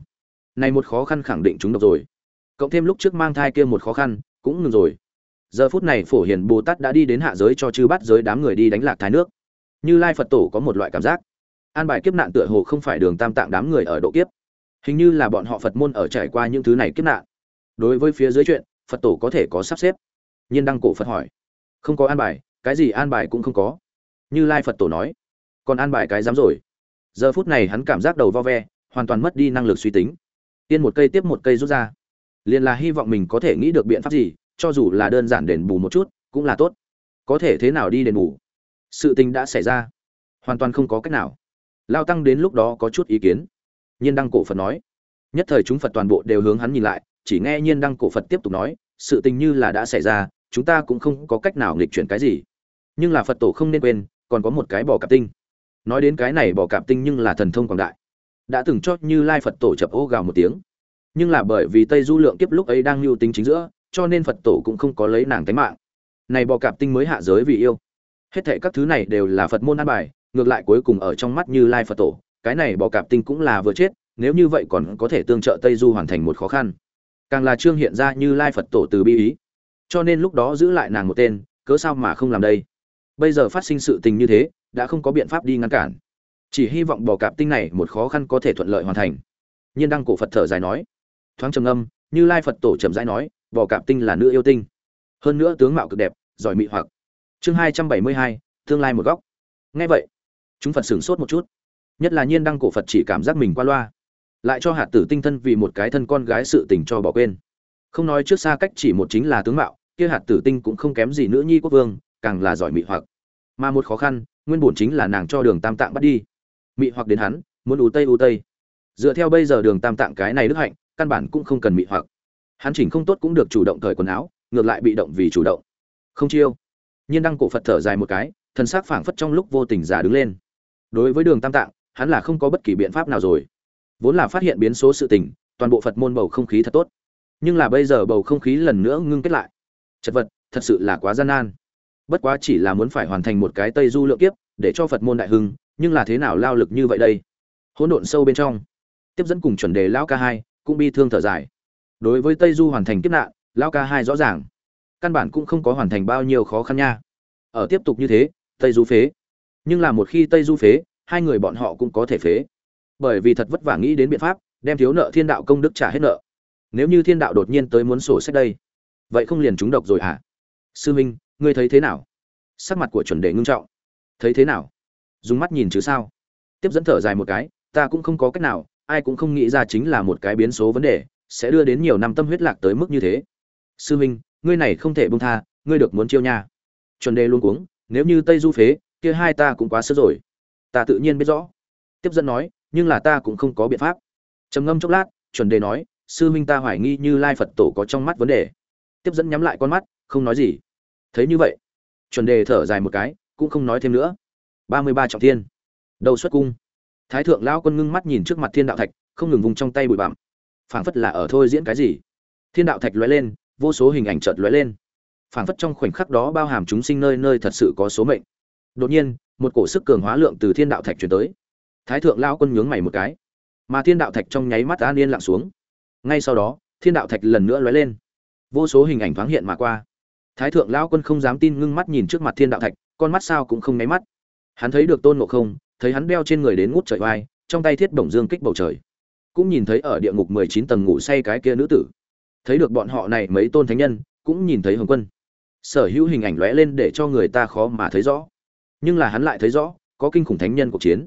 Này một khó khăn khẳng định chúng độc rồi. Cộng thêm lúc trước mang thai kia một khó khăn, cũng ngừng rồi. Giờ phút này phổ hiền bồ tát đã đi đến hạ giới cho chư bắt giới đám người đi đánh lạc thái nước. Như lai phật tổ có một loại cảm giác. An bài kiếp nạn tựa hồ không phải đường tam tạng đám người ở độ kiếp. Hình như là bọn họ phật môn ở trải qua những thứ này kiếp nạn. Đối với phía dưới chuyện, phật tổ có thể có sắp xếp. Nhiên đăng cổ phật hỏi. Không có an bài, cái gì an bài cũng không có như lai phật tổ nói, còn an bài cái dám rồi. Giờ phút này hắn cảm giác đầu vo ve, hoàn toàn mất đi năng lực suy tính. Tiên một cây tiếp một cây rút ra. Liền là hy vọng mình có thể nghĩ được biện pháp gì, cho dù là đơn giản đền bù một chút, cũng là tốt. Có thể thế nào đi đền bù? Sự tình đã xảy ra. Hoàn toàn không có cách nào. Lao tăng đến lúc đó có chút ý kiến. Nhiên đăng cổ phật nói. Nhất thời chúng phật toàn bộ đều hướng hắn nhìn lại, chỉ nghe nhiên đăng cổ phật tiếp tục nói, sự tình như là đã xảy ra, chúng ta cũng không có cách nào nghịch chuyển cái gì. Nhưng là phật tổ không nên quên còn có một cái bò cạp tinh. Nói đến cái này bò cạp tinh nhưng là thần thông quảng đại. Đã từng chót như lai phật tổ chập ô gào một tiếng. Nhưng là bởi vì tây du lượng kiếp lúc ấy đang lưu tính chính giữa, cho nên phật tổ cũng không có lấy nàng tánh mạng. Này bò cạp tinh mới hạ giới vì yêu. Hết thệ các thứ này đều là phật môn an bài, ngược lại cuối cùng ở trong mắt như lai phật tổ, cái này bò cạp tinh cũng là vừa chết, nếu như vậy còn có thể tương trợ tây du hoàn thành một khó khăn. Càng là trương hiện ra như lai phật tổ từ bi ý. Cho nên lúc đó giữ lại nàng một tên, cớ sao mà không làm đây? Bây giờ phát sinh sự tình như thế, đã không có biện pháp đi ngăn cản. Chỉ hy vọng bò cạp tinh này một khó khăn có thể thuận lợi hoàn thành. Nhiên đăng cổ phật thở dài nói. Thoáng trầm âm như lai phật tổ trầm rãi nói, bò cạp tinh là nữ yêu tinh. Hơn nữa tướng mạo cực đẹp, giỏi mị hoặc. Chương hai trăm bảy mươi hai, tương lai một góc. Nghe vậy, chúng phật sửng sốt một chút. Nhất là nhiên đăng cổ phật chỉ cảm giác mình qua loa. Lại cho hạt tử tinh thân vì một cái thân con gái sự tình cho bỏ quên. Không nói trước xa cách chỉ một chính là tướng mạo, kia hạt tử tinh cũng không kém gì nữ nhi quốc vương càng là giỏi mị hoặc. Mà một khó khăn, nguyên bổn chính là nàng cho đường tam tạng bắt đi. Mị hoặc đến hắn, muốn ù tây ù tây. Dựa theo bây giờ đường tam tạng cái này đức hạnh, căn bản cũng không cần mị hoặc. Hắn chỉnh không tốt cũng được chủ động thời quần áo, ngược lại bị động vì chủ động. Không chiêu. Nhiên đăng cổ phật thở dài một cái, thần sắc phảng phất trong lúc vô tình giả đứng lên. Đối với đường tam tạng, hắn là không có bất kỳ biện pháp nào rồi. Vốn là phát hiện biến số sự tình, toàn bộ phật môn bầu không khí thật tốt. Nhưng là bây giờ bầu không khí lần nữa ngưng kết lại. Chật vật, thật sự là quá gian nan bất quá chỉ là muốn phải hoàn thành một cái tây du lượng kiếp, để cho phật môn đại hưng, nhưng là thế nào lao lực như vậy đây? Hỗn độn sâu bên trong. Tiếp dẫn cùng chuẩn đề lão ca hai, cũng bi thương thở dài. Đối với tây du hoàn thành kiếp nạn, lão ca hai rõ ràng. Căn bản cũng không có hoàn thành bao nhiêu khó khăn nha. Ở tiếp tục như thế, tây du phế. Nhưng là một khi tây du phế, hai người bọn họ cũng có thể phế. Bởi vì thật vất vả nghĩ đến biện pháp, đem thiếu nợ thiên đạo công đức trả hết nợ. Nếu như thiên đạo đột nhiên tới muốn sổ sách đây, vậy không liền trúng độc rồi hả? Sư minh ngươi thấy thế nào? Sắc mặt của chuẩn đề ngưng trọng. Thấy thế nào? Dùng mắt nhìn chứ sao? Tiếp dẫn thở dài một cái, ta cũng không có cách nào, ai cũng không nghĩ ra chính là một cái biến số vấn đề, sẽ đưa đến nhiều năm tâm huyết lạc tới mức như thế. Sư minh, ngươi này không thể buông tha, ngươi được muốn chiêu nha. Chuẩn đề luôn cuống, nếu như tây du phế, kia hai ta cũng quá sớm rồi. Ta tự nhiên biết rõ. Tiếp dẫn nói, nhưng là ta cũng không có biện pháp. Trầm ngâm chốc lát, chuẩn đề nói, sư huynh ta hoài nghi như lai phật tổ có trong mắt vấn đề. Tiếp dẫn nhắm lại con mắt, không nói gì thấy như vậy, chuẩn đề thở dài một cái, cũng không nói thêm nữa. Ba mươi ba trọng thiên. Đầu xuất cung. Thái thượng lão quân ngưng mắt nhìn trước mặt thiên đạo thạch, không ngừng vùng trong tay bụi bặm. Phảng phất là ở thôi diễn cái gì. Thiên đạo thạch lóe lên, vô số hình ảnh chợt lóe lên. Phảng phất trong khoảnh khắc đó bao hàm chúng sinh nơi nơi thật sự có số mệnh. Đột nhiên, một cổ sức cường hóa lượng từ thiên đạo thạch truyền tới. Thái thượng lão quân nhướng mày một cái. Mà thiên đạo thạch trong nháy mắt an yên lặng xuống. Ngay sau đó, thiên đạo thạch lần nữa lóe lên. Vô số hình ảnh thoáng hiện mà qua thái thượng lão quân không dám tin ngưng mắt nhìn trước mặt thiên đạo thạch, con mắt sao cũng không nháy mắt. Hắn thấy được tôn ngộ không, thấy hắn đeo trên người đến ngút trời vai trong tay thiết bổng dương kích bầu trời. Cũng nhìn thấy ở địa ngục mười chín tầng ngủ say cái kia nữ tử. Thấy được bọn họ này mấy tôn thánh nhân, cũng nhìn thấy hồng quân. Sở hữu hình ảnh lóe lên để cho người ta khó mà thấy rõ. Nhưng là hắn lại thấy rõ, có kinh khủng thánh nhân cuộc chiến.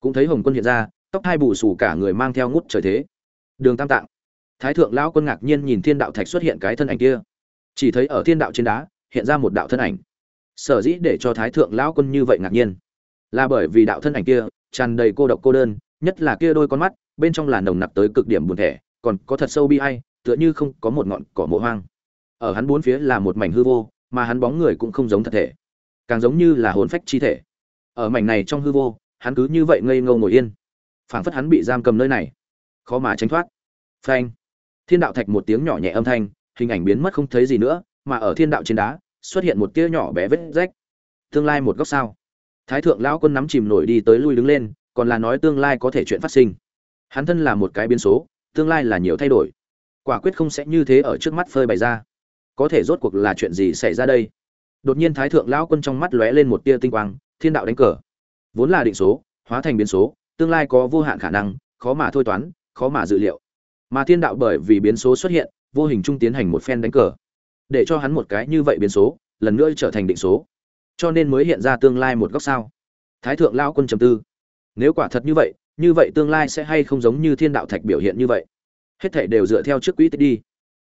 Cũng thấy hồng quân hiện ra, tóc hai bù xù cả người mang theo ngút trời thế. Đường tam tạng. Thái thượng lão quân ngạc nhiên nhìn thiên đạo thạch xuất hiện cái thân ảnh kia chỉ thấy ở thiên đạo trên đá hiện ra một đạo thân ảnh. Sở dĩ để cho thái thượng lão quân như vậy ngạc nhiên, là bởi vì đạo thân ảnh kia tràn đầy cô độc cô đơn, nhất là kia đôi con mắt, bên trong là nồng nặc tới cực điểm buồn thẻ, còn có thật sâu bi ai, tựa như không có một ngọn cỏ mộ hoang. Ở hắn bốn phía là một mảnh hư vô, mà hắn bóng người cũng không giống thật thể, càng giống như là hồn phách chi thể. Ở mảnh này trong hư vô, hắn cứ như vậy ngây ngâu ngồi yên, phảng phất hắn bị giam cầm nơi này, khó mà tránh thoát. Phanh! Thiên đạo thạch một tiếng nhỏ nhẹ âm thanh hình ảnh biến mất không thấy gì nữa, mà ở thiên đạo trên đá, xuất hiện một tia nhỏ bé vết rách. Tương lai một góc sao? Thái thượng lão quân nắm chìm nổi đi tới lui đứng lên, còn là nói tương lai có thể chuyện phát sinh. Hắn thân là một cái biến số, tương lai là nhiều thay đổi. Quả quyết không sẽ như thế ở trước mắt phơi bày ra. Có thể rốt cuộc là chuyện gì xảy ra đây? Đột nhiên thái thượng lão quân trong mắt lóe lên một tia tinh quang, thiên đạo đánh cờ. Vốn là định số, hóa thành biến số, tương lai có vô hạn khả năng, khó mà thôi toán, khó mà dự liệu mà thiên đạo bởi vì biến số xuất hiện, vô hình trung tiến hành một phen đánh cờ. Để cho hắn một cái như vậy biến số, lần nữa trở thành định số. Cho nên mới hiện ra tương lai một góc sao. Thái thượng lao quân trầm tư. Nếu quả thật như vậy như vậy tương lai sẽ hay không giống như thiên đạo thạch biểu hiện như vậy? Hết thảy đều dựa theo trước quỹ tích đi.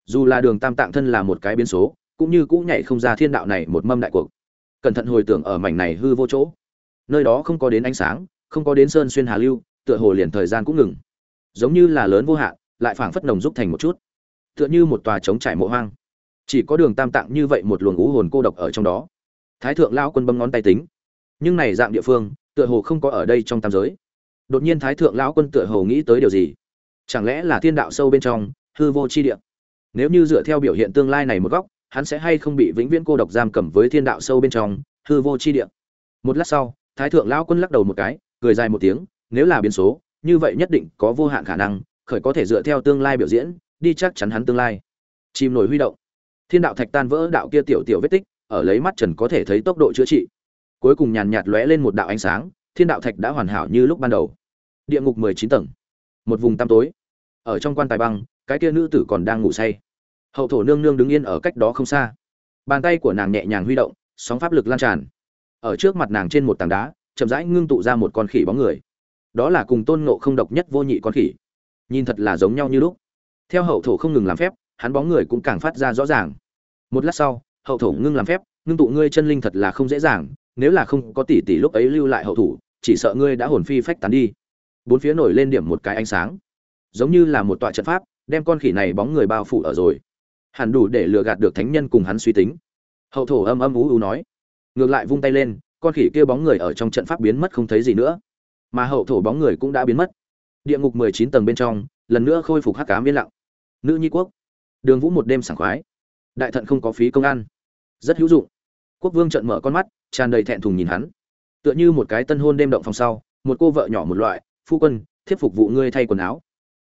Dù là đường tam tạng thân là một cái biến số, cũng như cũng nhảy không ra thiên đạo này một mâm đại cuộc. Cẩn thận hồi tưởng ở mảnh này hư vô chỗ. Nơi đó không có đến ánh sáng, không có đến sơn xuyên hà lưu, tựa hồ liền thời gian cũng ngừng. Giống như là lớn vô hạn lại phảng phất nồng rúc thành một chút. Tựa như một tòa trống trải mộ hoang. Chỉ có đường tam tạng như vậy một luồng ngũ hồn cô độc ở trong đó. Thái thượng lao quân bấm ngón tay tính. Nhưng này dạng địa phương, tựa hồ không có ở đây trong tam giới. Đột nhiên thái thượng lão quân tựa hồ nghĩ tới điều gì? Chẳng lẽ là thiên đạo sâu bên trong, hư vô chi địa? Nếu như dựa theo biểu hiện tương lai này một góc, hắn sẽ hay không bị vĩnh viễn cô độc giam cầm với thiên đạo sâu bên trong, hư vô chi địa? Một lát sau, thái thượng lão quân lắc đầu một cái, cười dài một tiếng, nếu là biến số, như vậy nhất định có vô hạn khả năng khởi có thể dựa theo tương lai biểu diễn, đi chắc chắn hắn tương lai. Chìm nổi huy động. Thiên đạo thạch tan vỡ đạo kia tiểu tiểu vết tích, ở lấy mắt trần có thể thấy tốc độ chữa trị. Cuối cùng nhàn nhạt lóe lên một đạo ánh sáng, thiên đạo thạch đã hoàn hảo như lúc ban đầu. Địa ngục mười chín tầng. Một vùng tăm tối. Ở trong quan tài băng, cái kia nữ tử còn đang ngủ say. Hậu thổ nương nương đứng yên ở cách đó không xa. Bàn tay của nàng nhẹ nhàng huy động, sóng pháp lực lan tràn. Ở trước mặt nàng trên một tảng đá, chậm rãi ngưng tụ ra một con khỉ bóng người. Đó là cùng tôn ngộ không độc nhất vô nhị con khỉ nhìn thật là giống nhau như lúc. Theo hậu thổ không ngừng làm phép, hắn bóng người cũng càng phát ra rõ ràng. Một lát sau, hậu thổ ngưng làm phép, ngưng tụ ngươi chân linh thật là không dễ dàng, nếu là không có tỷ tỷ lúc ấy lưu lại hậu thủ chỉ sợ ngươi đã hồn phi phách tán đi. Bốn phía nổi lên điểm một cái ánh sáng. Giống như là một tọa trận pháp, đem con khỉ này bóng người bao phủ ở rồi. Hẳn đủ để lừa gạt được thánh nhân cùng hắn suy tính. Hậu thổ âm âm ú ú nói. Ngược lại vung tay lên, con khỉ kia bóng người ở trong trận pháp biến mất không thấy gì nữa. Mà hậu thổ bóng người cũng đã biến mất địa ngục mười chín tầng bên trong, lần nữa khôi phục hắc cám yên lặng. Nữ nhi quốc, đường vũ một đêm sảng khoái. Đại thận không có phí công ăn. Rất hữu dụng. Quốc vương trợn mở con mắt, tràn đầy thẹn thùng nhìn hắn. Tựa như một cái tân hôn đêm động phòng sau, một cô vợ nhỏ một loại, phu quân, thiếp phục vụ ngươi thay quần áo.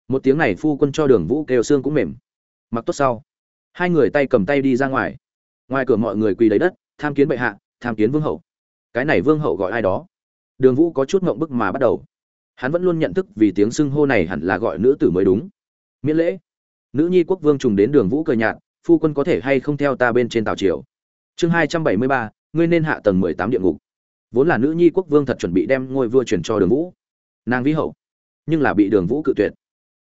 Một tiếng này phu quân cho đường vũ kêu xương cũng mềm. Mặc tốt sau, hai người tay cầm tay đi ra ngoài. Ngoài cửa mọi người quỳ lấy đất, tham kiến bệ hạ, tham kiến vương hậu. Cái này vương hậu gọi ai đó? Đường vũ có chút ngộng bức mà bắt đầu hắn vẫn luôn nhận thức vì tiếng xưng hô này hẳn là gọi nữ tử mới đúng. Miễn lễ. Nữ nhi quốc vương trùng đến đường vũ cười nhạt, phu quân có thể hay không theo ta bên trên tàu triều? Chương hai trăm bảy mươi ba, ngươi nên hạ tầng mười tám địa ngục. Vốn là nữ nhi quốc vương thật chuẩn bị đem ngôi vua truyền cho đường vũ. Nàng vi hậu, nhưng là bị đường vũ cự tuyệt.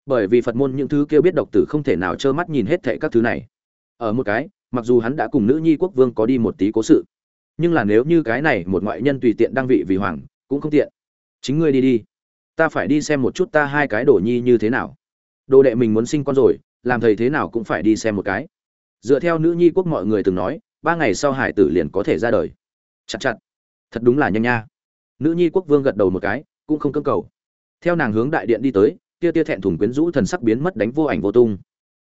Bởi vì phật môn những thứ kêu biết độc tử không thể nào trơ mắt nhìn hết thệ các thứ này. Ở một cái, mặc dù hắn đã cùng nữ nhi quốc vương có đi một tí cố sự, nhưng là nếu như cái này một ngoại nhân tùy tiện đăng vị vì hoàng, cũng không tiện. Chính ngươi đi đi ta phải đi xem một chút ta hai cái đồ nhi như thế nào. Đồ đệ mình muốn sinh con rồi, làm thầy thế nào cũng phải đi xem một cái. Dựa theo nữ nhi quốc mọi người từng nói, ba ngày sau hải tử liền có thể ra đời. Chặt chặt. Thật đúng là nhanh nha. Nữ nhi quốc vương gật đầu một cái, cũng không cưỡng cầu. Theo nàng hướng đại điện đi tới, tia tia thẹn thùng quyến rũ thần sắc biến mất đánh vô ảnh vô tung.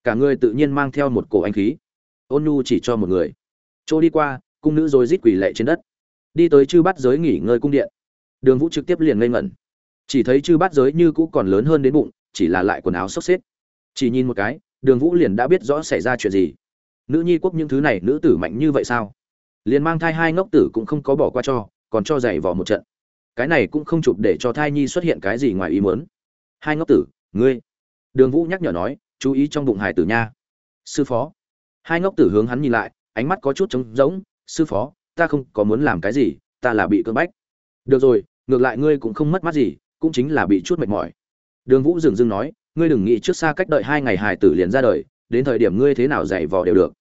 Cả người tự nhiên mang theo một cổ anh khí. Ôn nhu chỉ cho một người. Chỗ đi qua, cung nữ rồi rít quỳ lệ trên đất. Đi tới chư bắt giới nghỉ ngơi cung điện. Đường vũ trực tiếp liền ngây ngẩn chỉ thấy chư bát giới như cũ còn lớn hơn đến bụng, chỉ là lại quần áo xốc xếp. Chỉ nhìn một cái, đường vũ liền đã biết rõ xảy ra chuyện gì. Nữ nhi quốc những thứ này, nữ tử mạnh như vậy sao? Liền mang thai hai ngốc tử cũng không có bỏ qua cho, còn cho giày vò một trận. Cái này cũng không chụp để cho thai nhi xuất hiện cái gì ngoài ý muốn. Hai ngốc tử, ngươi. Đường vũ nhắc nhở nói, chú ý trong bụng hải tử nha. Sư phó. Hai ngốc tử hướng hắn nhìn lại, ánh mắt có chút trống rỗng. Sư phó, ta không có muốn làm cái gì, ta là bị cưỡng bách. Được rồi, ngược lại ngươi cũng không mất mát gì cũng chính là bị chút mệt mỏi. Đường vũ dừng dưng nói, ngươi đừng nghĩ trước xa cách đợi hai ngày hài tử liền ra đời, đến thời điểm ngươi thế nào dạy vò đều được.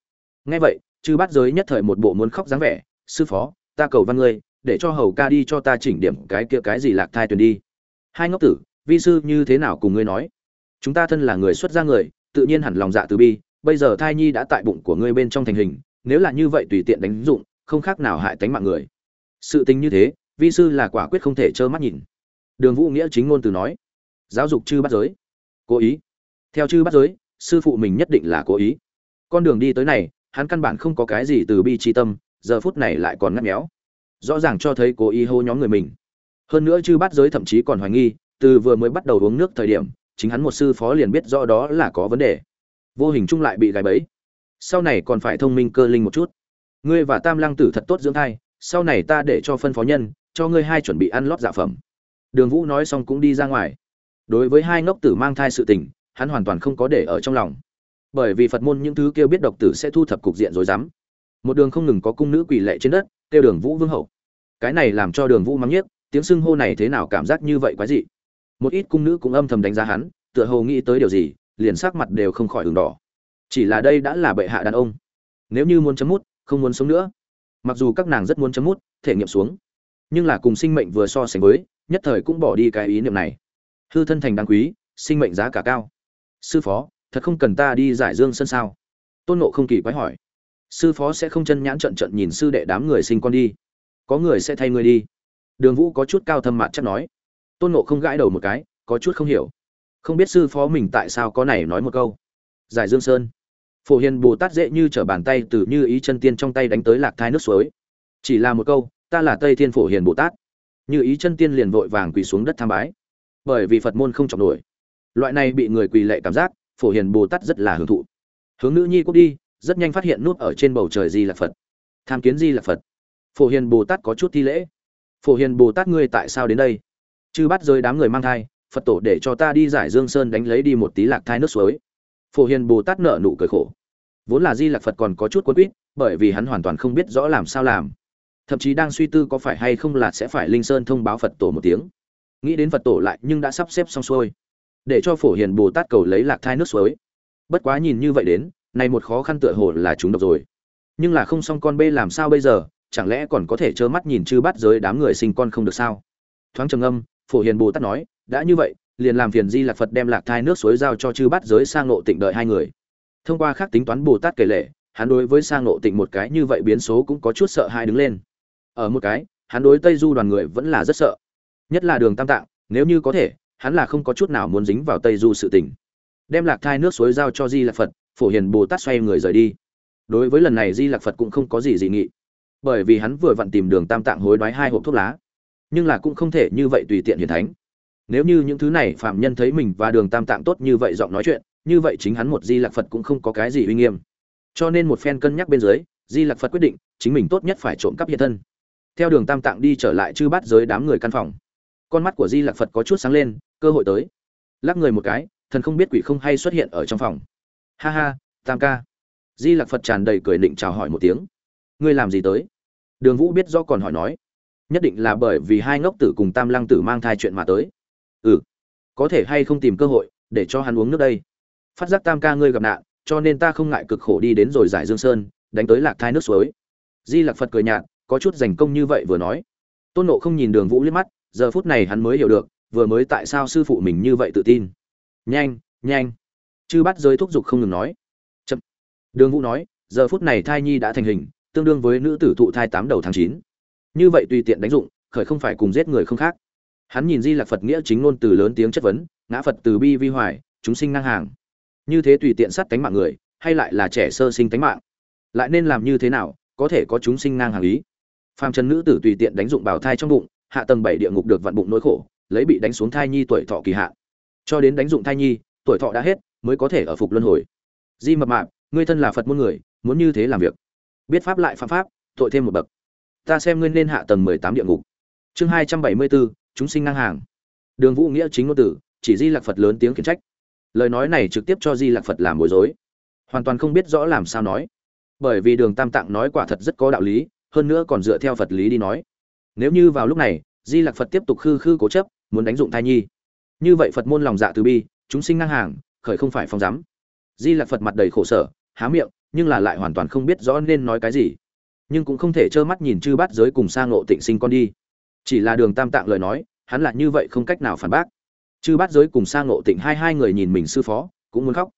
Nghe vậy, chư Bát giới nhất thời một bộ muốn khóc dáng vẻ, sư phó, ta cầu văn ngươi, để cho hầu ca đi cho ta chỉnh điểm cái kia cái gì lạc thai tuyền đi. Hai ngốc tử, vi sư, như thế nào cùng ngươi nói? Chúng ta thân là người xuất gia người, tự nhiên hẳn lòng dạ từ bi, bây giờ thai nhi đã tại bụng của ngươi bên trong thành hình, nếu là như vậy tùy tiện đánh dụng, không khác nào hại tánh mạng người. Sự tình như thế, vi sư là quả quyết không thể trơ mắt nhìn đường vũ nghĩa chính ngôn từ nói, giáo dục chư bắt giới. Cố ý. Theo chư bắt giới, sư phụ mình nhất định là cố ý. Con đường đi tới này, hắn căn bản không có cái gì từ bi tri tâm, giờ phút này lại còn ngắt méo. Rõ ràng cho thấy cố ý hô nhóm người mình. Hơn nữa chư bắt giới thậm chí còn hoài nghi, từ vừa mới bắt đầu uống nước thời điểm, chính hắn một sư phó liền biết rõ đó là có vấn đề. Vô hình chung lại bị gài bẫy. Sau này còn phải thông minh cơ linh một chút. Ngươi và tam lăng tử thật tốt dưỡng thai, sau này ta để cho phân phó nhân, cho ngươi hai chuẩn bị ăn lót dạ phẩm đường vũ nói xong cũng đi ra ngoài. Đối với hai ngốc tử mang thai sự tình, hắn hoàn toàn không có để ở trong lòng. Bởi vì phật môn những thứ kêu biết độc tử sẽ thu thập cục diện rồi dám một đường không ngừng có cung nữ quỳ lệ trên đất, kêu đường vũ vương hậu. Cái này làm cho đường vũ mắng nhiếc, tiếng xưng hô này thế nào cảm giác như vậy quái dị. Một ít cung nữ cũng âm thầm đánh giá hắn, tựa hồ nghĩ tới điều gì, liền sắc mặt đều không khỏi đường đỏ. Chỉ là đây đã là bệ hạ đàn ông. Nếu như muốn chấm mút, không muốn sống nữa. Mặc dù các nàng rất muốn chấm mút, thể nghiệm xuống. Nhưng là cùng sinh mệnh vừa so sánh với nhất thời cũng bỏ đi cái ý niệm này. Hư thân thành đáng quý, sinh mệnh giá cả cao. Sư phó, thật không cần ta đi giải dương sân sao? Tôn nộ không kỳ quái hỏi. Sư phó sẽ không chân nhãn trận trận nhìn sư đệ đám người sinh con đi. Có người sẽ thay người đi. Đường vũ có chút cao thâm mạn chắc nói. Tôn nộ không gãi đầu một cái, có chút không hiểu. Không biết sư phó mình tại sao có này nói một câu. Giải dương sơn. Phổ hiền bồ tát dễ như t r ở bàn tay từ như ý chân tiên trong tay đánh tới lạc thai nước suối. Chỉ là một câu, ta là tây thiên phổ hiền bồ tát như ý chân tiên liền vội vàng quỳ xuống đất tham bái. Bởi vì phật môn không chọc nổi. Loại này bị người quỳ lệ cảm giác, phổ hiền bồ tát rất là hưởng thụ. Hướng nữ nhi quốc đi, rất nhanh phát hiện nút ở trên bầu trời di là phật. Tham kiến di là phật. Phổ hiền bồ tát có chút thi lễ. Phổ hiền bồ tát ngươi tại sao đến đây? Chư bắt rơi đám người mang thai, phật tổ để cho ta đi giải dương sơn đánh lấy đi một tí lạc thai nước suối. Phổ hiền bồ tát nợ nụ cười khổ. Vốn là di lạc phật còn có chút quân quýt, bởi vì hắn hoàn toàn không biết rõ làm sao làm thậm chí đang suy tư có phải hay không là sẽ phải linh sơn thông báo phật tổ một tiếng. Nghĩ đến phật tổ lại nhưng đã sắp xếp xong xuôi, để cho phổ hiền bồ tát cầu lấy lạc thai nước suối. Bất quá nhìn như vậy đến này một khó khăn tựa hồ là chúng độc rồi. Nhưng là không xong con bê làm sao bây giờ, chẳng lẽ còn có thể trơ mắt nhìn chư bắt giới đám người sinh con không được sao? Thoáng trầm âm phổ hiền bồ tát nói, đã như vậy, liền làm phiền di lạc phật đem lạc thai nước suối giao cho chư bắt giới sang ngộ tịnh đợi hai người. Thông qua khác tính toán bồ tát kể lệ, hắn đối với sang ngộ tịnh một cái như vậy biến số cũng có chút sợ hai đứng lên ở một cái, hắn đối tây du đoàn người vẫn là rất sợ. Nhất là đường tam tạng, nếu như có thể, hắn là không có chút nào muốn dính vào tây du sự tình. Đem lạc thai nước suối giao cho di lạc phật, phổ hiền bồ tát xoay người rời đi. Đối với lần này, di lạc phật cũng không có gì dị nghị. Bởi vì hắn vừa vặn tìm đường tam tạng hối đoái hai hộp thuốc lá. Nhưng là cũng không thể như vậy tùy tiện hiền thánh. Nếu như những thứ này phạm nhân thấy mình và đường tam tạng tốt như vậy giọng nói chuyện, như vậy chính hắn một di lạc phật cũng không có cái gì uy nghiêm. Cho nên một phen cân nhắc bên dưới, di lạc phật quyết định, chính mình tốt nhất phải trộm cắp hiện thân theo đường tam tạng đi trở lại chư bắt giới đám người căn phòng. Con mắt của di lạc phật có chút sáng lên, cơ hội tới. Lắc người một cái, thần không biết quỷ không hay xuất hiện ở trong phòng. Ha ha, tam ca. Di lạc phật tràn đầy cười định chào hỏi một tiếng. Ngươi làm gì tới? Đường vũ biết do còn hỏi nói. Nhất định là bởi vì hai ngốc tử cùng tam lăng tử mang thai chuyện mà tới. Ừ có thể hay không tìm cơ hội để cho hắn uống nước đây? Phát giác tam ca ngươi gặp nạn, cho nên ta không ngại cực khổ đi đến rồi giải dương sơn, đánh tới lạc thai nước suối. Di lạc phật cười nhạt có chút giành công như vậy vừa nói. Tôn nộ không nhìn đường vũ liếc mắt, giờ phút này hắn mới hiểu được, vừa mới tại sao sư phụ mình như vậy tự tin. Nhanh nhanh. Chư bắt giới thúc giục không ngừng nói. Chậm. Đường vũ nói, giờ phút này thai nhi đã thành hình, tương đương với nữ tử thụ thai tám đầu tháng chín. Như vậy tùy tiện đánh dụng, khởi không phải cùng giết người không khác. Hắn nhìn di lạc phật nghĩa chính ngôn từ lớn tiếng chất vấn, ngã phật từ bi vi hoài, chúng sinh ngang hàng. Như thế tùy tiện sát tánh mạng người, hay lại là trẻ sơ sinh tánh mạng? Lại nên làm như thế nào, có thể có chúng sinh ngang hàng ý? Phàm trần nữ tử tùy tiện đánh dụng bào thai trong bụng, hạ tầng bảy địa ngục được vặn bụng nỗi khổ, lấy bị đánh xuống thai nhi tuổi thọ kỳ hạn. Cho đến đánh dụng thai nhi, tuổi thọ đã hết, mới có thể ở phục luân hồi. Di mập mạp, ngươi thân là phật môn người, muốn như thế làm việc? Biết pháp lại phạm pháp, tội thêm một bậc. Ta xem ngươi nên hạ tầng mười tám địa ngục. Chương hai trăm bảy mươi bốn, chúng sinh ngang hàng. Đường vũ nghĩa chính ngôn tử, chỉ di lạc phật lớn tiếng khiển trách. Lời nói này trực tiếp cho di lạc phật làm bối rối. Hoàn toàn không biết rõ làm sao nói. Bởi vì đường tam tạng nói quả thật rất có đạo lý hơn nữa còn dựa theo phật lý đi nói. Nếu như vào lúc này, di lạc phật tiếp tục khư khư cố chấp, muốn đánh dụng thai nhi. Như vậy phật môn lòng dạ từ bi, chúng sinh ngang hàng, khởi không phải phong giám. Di lạc phật mặt đầy khổ sở, há miệng, nhưng là lại hoàn toàn không biết rõ nên nói cái gì. Nhưng cũng không thể trơ mắt nhìn chư bát giới cùng sang ngộ tịnh sinh con đi. Chỉ là đường tam tạng lời nói, hắn là như vậy không cách nào phản bác. Chư bát giới cùng sang ngộ tịnh hai hai người nhìn mình sư phó, cũng muốn khóc.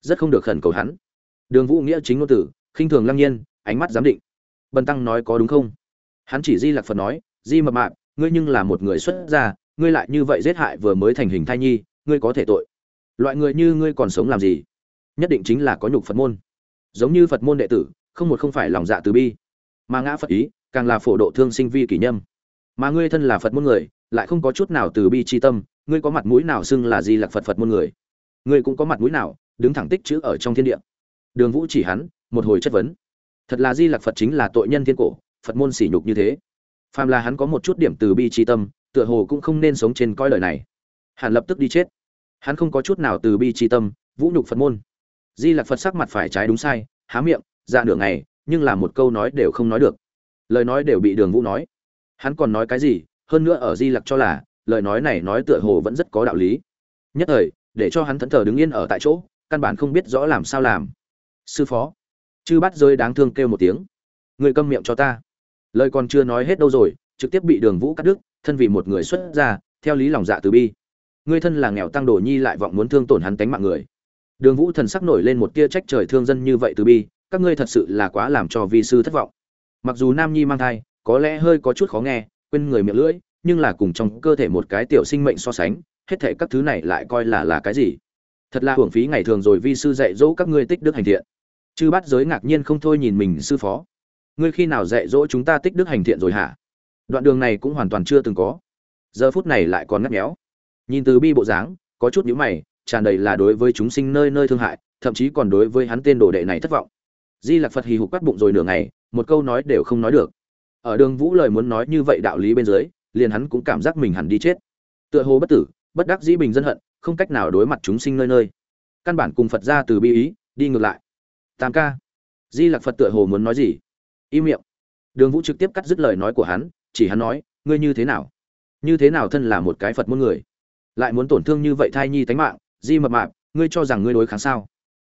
Rất không được khẩn cầu hắn. Đường vũ nghĩa chính ngôn tử, khinh thường lăng nhiên, ánh mắt giám định bần tăng nói có đúng không? Hắn chỉ di lạc phật nói, di mập mạp, ngươi nhưng là một người xuất gia, ngươi lại như vậy giết hại vừa mới thành hình thai nhi, ngươi có thể tội. Loại người như ngươi còn sống làm gì? Nhất định chính là có nhục phật môn. Giống như phật môn đệ tử, không một không phải lòng dạ từ bi. Mà ngã phật ý, càng là phổ độ thương sinh vi kỷ nhâm. Mà ngươi thân là phật môn người, lại không có chút nào từ bi chi tâm, ngươi có mặt mũi nào xưng là di lạc phật phật môn người? Ngươi cũng có mặt mũi nào, đứng thẳng tích chữ ở trong thiên địa? Đường vũ chỉ hắn, một hồi chất vấn thật là di lạc phật chính là tội nhân thiên cổ, phật môn sỉ nhục như thế. Phàm là hắn có một chút điểm từ bi tri tâm, tựa hồ cũng không nên sống trên coi lời này. Hẳn lập tức đi chết. Hắn không có chút nào từ bi tri tâm, vũ nhục phật môn. Di lạc phật sắc mặt phải trái đúng sai, há miệng ra nửa ngày, nhưng là một câu nói đều không nói được. Lời nói đều bị đường vũ nói. Hắn còn nói cái gì, hơn nữa ở di lặc cho là, lời nói này nói tựa hồ vẫn rất có đạo lý. Nhất thời, để cho hắn thẫn thờ đứng yên ở tại chỗ, căn bản không biết rõ làm sao làm. Sư phó chư bắt rơi đáng thương kêu một tiếng. Người câm miệng cho ta. Lời còn chưa nói hết đâu rồi, trực tiếp bị đường vũ cắt đứt, thân vì một người xuất ra, theo lý lòng dạ từ bi. Người thân là nghèo tăng đồ nhi lại vọng muốn thương tổn hắn tánh mạng người. Đường vũ thần sắc nổi lên một tia trách trời thương dân như vậy từ bi, các ngươi thật sự là quá làm cho vi sư thất vọng. Mặc dù nam nhi mang thai, có lẽ hơi có chút khó nghe, quên người miệng lưỡi, nhưng là cùng trong cơ thể một cái tiểu sinh mệnh so sánh, hết thể các thứ này lại coi là là cái gì? Thật là hưởng phí ngày thường rồi vi sư dạy dỗ các ngươi tích đức hành thiện chư bát giới ngạc nhiên không thôi nhìn mình sư phó. Ngươi khi nào dạy dỗ chúng ta tích đức hành thiện rồi hả? Đoạn đường này cũng hoàn toàn chưa từng có. Giờ phút này lại còn ngắt méo. Nhìn từ bi bộ dáng, có chút nhíu mày, tràn đầy là đối với chúng sinh nơi nơi thương hại, thậm chí còn đối với hắn tên đồ đệ này thất vọng. Di lạc phật hì hục bắt bụng rồi nửa ngày, một câu nói đều không nói được. Ở đường vũ lời muốn nói như vậy đạo lý bên dưới, liền hắn cũng cảm giác mình hẳn đi chết. Tựa hồ bất tử, bất đắc dĩ bình dân hận, không cách nào đối mặt chúng sinh nơi nơi. Căn bản cùng phật ra từ bi ý, đi ngược lại tam ca. Di lạc phật tựa hồ muốn nói gì? Im miệng. Đường vũ trực tiếp cắt dứt lời nói của hắn, chỉ hắn nói, ngươi như thế nào? Như thế nào thân là một cái phật muôn người? Lại muốn tổn thương như vậy thai nhi tánh mạng, di mập mạp, ngươi cho rằng ngươi đối kháng sao?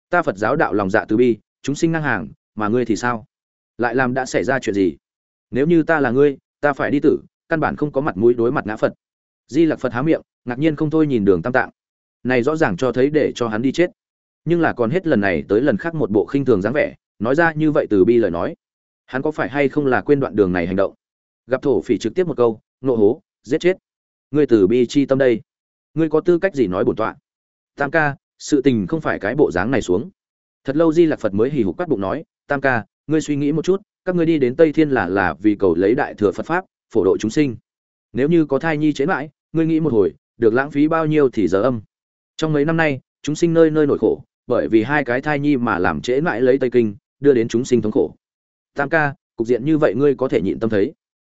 Ta phật giáo đạo lòng dạ từ bi, chúng sinh ngang hàng, mà ngươi thì sao? Lại làm đã xảy ra chuyện gì? Nếu như ta là ngươi, ta phải đi tử, căn bản không có mặt mũi đối mặt ngã phật. Di lặc phật há miệng, ngạc nhiên không thôi nhìn đường tam tạng. Này rõ ràng cho thấy để cho hắn đi chết nhưng là còn hết lần này tới lần khác một bộ khinh thường dáng vẻ, nói ra như vậy từ bi lời nói. Hắn có phải hay không là quên đoạn đường này hành động? Gặp thổ phỉ trực tiếp một câu, nộ hố, giết chết. Ngươi từ bi chi tâm đây. Ngươi có tư cách gì nói bổn tọa? Tam ca, sự tình không phải cái bộ dáng này xuống. Thật lâu di lạc phật mới hì hục cắt bụng nói, tam ca, ngươi suy nghĩ một chút, các ngươi đi đến tây thiên là là vì cầu lấy đại thừa phật pháp, phổ độ chúng sinh. Nếu như có thai nhi chế mãi, ngươi nghĩ một hồi, được lãng phí bao nhiêu thì giờ âm. Trong mấy năm nay, chúng sinh nơi nơi nổi khổ bởi vì hai cái thai nhi mà làm trễ mãi lấy tây kinh, đưa đến chúng sinh thống khổ. Tam ca, cục diện như vậy ngươi có thể nhịn tâm thấy.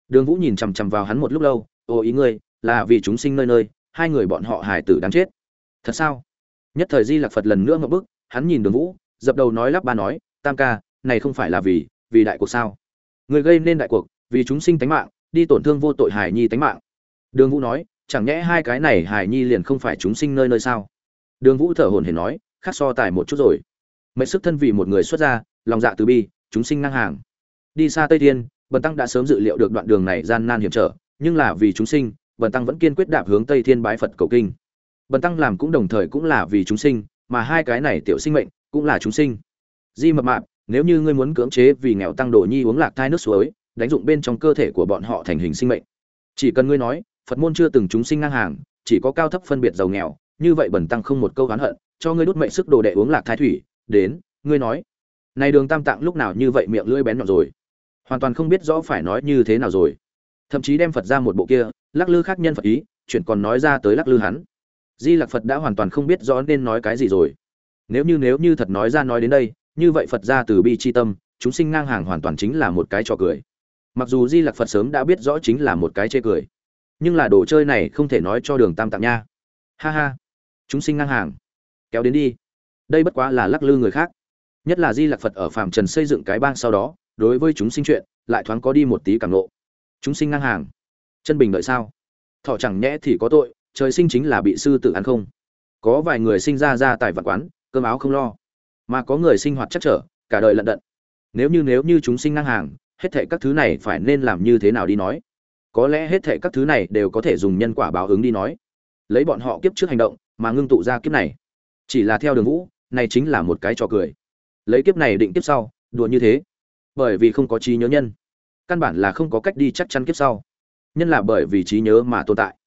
Đường vũ nhìn chằm chằm vào hắn một lúc lâu, ô ý ngươi, là vì chúng sinh nơi nơi, hai người bọn họ hải tử đáng chết. Thật sao? Nhất thời di lạc phật lần nữa ngậm bức, hắn nhìn đường vũ, dập đầu nói lắp ba nói, tam ca, này không phải là vì vì đại cuộc sao? Người gây nên đại cuộc, vì chúng sinh tánh mạng, đi tổn thương vô tội hải nhi tánh mạng. Đường vũ nói, chẳng nhẽ hai cái này hải nhi liền không phải chúng sinh nơi nơi sao? Đường vũ thở hồn hển nói khác so tài một chút rồi. Mệnh sức thân vì một người xuất gia, lòng dạ từ bi, chúng sinh ngang hàng. Đi xa tây thiên, bần tăng đã sớm dự liệu được đoạn đường này gian nan hiểm trở, nhưng là vì chúng sinh, bần tăng vẫn kiên quyết đạp hướng tây thiên bái phật cầu kinh. Bần tăng làm cũng đồng thời cũng là vì chúng sinh, mà hai cái này tiểu sinh mệnh cũng là chúng sinh. Di mập mạp, nếu như ngươi muốn cưỡng chế vì nghèo tăng đồ nhi uống lạc thai nước suối, đánh dụng bên trong cơ thể của bọn họ thành hình sinh mệnh. Chỉ cần ngươi nói, phật môn chưa từng chúng sinh ngang hàng, chỉ có cao thấp phân biệt giàu nghèo, như vậy bần tăng không một câu oán hận cho ngươi đút mệnh sức đồ đệ uống lạc thái thủy, đến, ngươi nói. Này đường tam tạng lúc nào như vậy miệng lưỡi bén nhọn rồi? Hoàn toàn không biết rõ phải nói như thế nào rồi. Thậm chí đem phật ra một bộ kia, lắc lư khác nhân phật ý chuyện còn nói ra tới lắc lư hắn. Di lạc phật đã hoàn toàn không biết rõ nên nói cái gì rồi. Nếu như nếu như thật nói ra nói đến đây, như vậy phật ra từ bi c h i tâm, chúng sinh ngang hàng hoàn toàn chính là một cái trò cười. Mặc dù di lạc phật sớm đã biết rõ chính là một cái chê cười, nhưng là đồ chơi này không thể nói cho đường tam tạng nha. Ha ha. Chúng sinh ngang hàng kéo đến đi. Đây bất quá là lắc lư người khác. Nhất là di lặc phật ở phạm trần xây dựng cái bang sau đó, đối với chúng sinh chuyện, lại thoáng có đi một tí cảm nộ chúng sinh ngang hàng. Chân bình đợi sao? Thọ chẳng nhẽ thì có tội, trời sinh chính là bị sư tử ăn không? Có vài người sinh ra ra tại vật quán, cơm áo không lo. Mà có người sinh hoạt chắc trở, cả đời lận đận. Nếu như nếu như chúng sinh ngang hàng, hết thệ các thứ này phải nên làm như thế nào đi nói? Có lẽ hết thệ các thứ này đều có thể dùng nhân quả báo ứng đi nói. Lấy bọn họ kiếp trước hành động, mà ngưng tụ ra kiếp này chỉ là theo đường vũ, này chính là một cái trò cười. Lấy kiếp này định kiếp sau, đùa như thế. Bởi vì không có trí nhớ nhân. Căn bản là không có cách đi chắc chắn kiếp sau. Nhân là bởi vì trí nhớ mà tồn tại.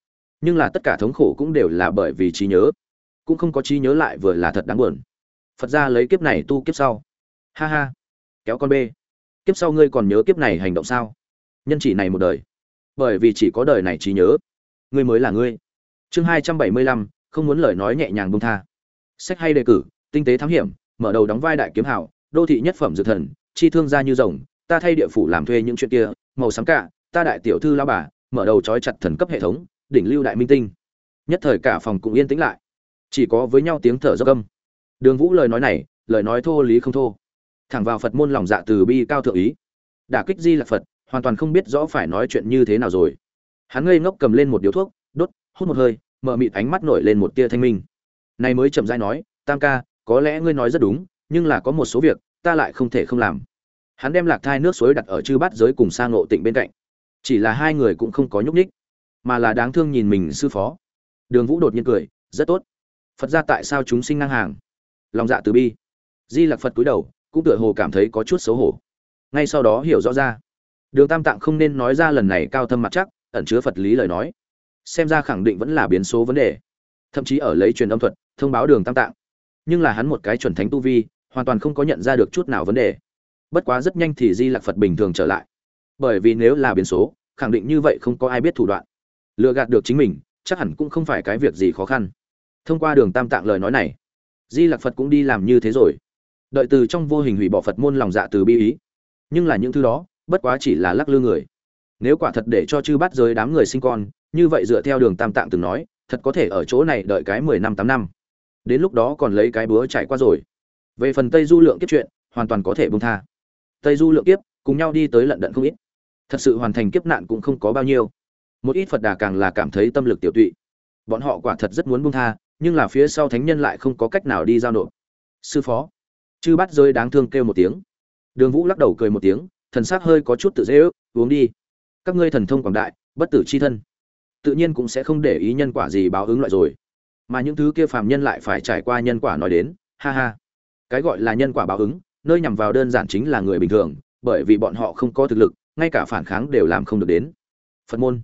Nhưng là tất cả thống khổ cũng đều là bởi vì trí nhớ. Cũng không có trí nhớ lại vừa là thật đáng buồn. Phật ra lấy kiếp này tu kiếp sau. Ha ha. Kéo con bê. Kiếp sau ngươi còn nhớ kiếp này hành động sao? Nhân chỉ này một đời. Bởi vì chỉ có đời này trí nhớ. Ngươi mới là ngươi. Chương hai trăm bảy mươi lăm, không muốn lời nói nhẹ nhàng bông tha sách hay đề cử, tinh tế thám hiểm, mở đầu đóng vai đại kiếm hảo đô thị nhất phẩm dược thần, chi thương gia như rồng, ta thay địa phủ làm thuê những chuyện kia, màu sáng cả, ta đại tiểu thư lao bà, mở đầu trói chặt thần cấp hệ thống, đỉnh lưu đại minh tinh. Nhất thời cả phòng cũng yên tĩnh lại. Chỉ có với nhau tiếng thở dốc âm. Đường vũ lời nói này, lời nói thô lý không thô. Thẳng vào phật môn lòng dạ từ bi cao thượng ý. Đả kích di là phật, hoàn toàn không biết rõ phải nói chuyện như thế nào rồi. Hắn ngây ngốc cầm lên một điếu thuốc, đốt, hút một hơi, mở mịt ánh mắt nổi lên một tia thanh minh này mới chậm rãi nói, tam ca, có lẽ ngươi nói rất đúng, nhưng là có một số việc, ta lại không thể không làm. Hắn đem lạc thai nước suối đặt ở chư bát giới cùng sang ngộ tịnh bên cạnh. Chỉ là hai người cũng không có nhúc nhích, mà là đáng thương nhìn mình sư phó. Đường vũ đột nhiên cười, rất tốt. Phật ra tại sao chúng sinh ngang hàng? Lòng dạ từ bi. Di lặc phật cúi đầu, cũng tựa hồ cảm thấy có chút xấu hổ. Ngay sau đó hiểu rõ ra. Đường tam tạng không nên nói ra lần này cao thâm mặt chắc, ẩn chứa phật lý lời nói. Xem ra khẳng định vẫn là biến số vấn đề. Thậm chí ở lấy truyền âm thuật thông báo đường tam tạng. Nhưng là hắn một cái chuẩn thánh tu vi, hoàn toàn không có nhận ra được chút nào vấn đề. Bất quá rất nhanh thì di lạc phật bình thường trở lại. Bởi vì nếu là biến số, khẳng định như vậy không có ai biết thủ đoạn. Lừa gạt được chính mình, chắc hẳn cũng không phải cái việc gì khó khăn. Thông qua đường tam tạng lời nói này, di lạc phật cũng đi làm như thế rồi. Đợi từ trong vô hình hủy bỏ phật môn lòng dạ từ bi ý. Nhưng là những thứ đó, bất quá chỉ là lắc lư người. Nếu quả thật để cho chư bắt giới đám người sinh con, như vậy dựa theo đường tam tạng từng nói, thật có thể ở chỗ này đợi cái mười năm tám năm đến lúc đó còn lấy cái búa chạy qua rồi. Về phần tây du lượng kiếp chuyện, hoàn toàn có thể bông tha. Tây du lượng kiếp, cùng nhau đi tới lận đận không ít. Thật sự hoàn thành kiếp nạn cũng không có bao nhiêu. Một ít phật đà càng là cảm thấy tâm lực tiểu tụy. Bọn họ quả thật rất muốn bông tha, nhưng là phía sau thánh nhân lại không có cách nào đi giao nộp. Sư phó. Chư bắt rơi đáng thương kêu một tiếng. Đường vũ lắc đầu cười một tiếng, thần s ắ c hơi có chút tự dễ ước, uống đi. Các ngươi thần thông quảng đại, bất tử c h i thân. Tự nhiên cũng sẽ không để ý nhân quả gì báo ứng loại rồi mà những thứ kia phàm nhân lại phải trải qua nhân quả nói đến, ha ha. Cái gọi là nhân quả báo ứng, nơi nhằm vào đơn giản chính là người bình thường, bởi vì bọn họ không có thực lực, ngay cả phản kháng đều làm không được đến. Phật môn.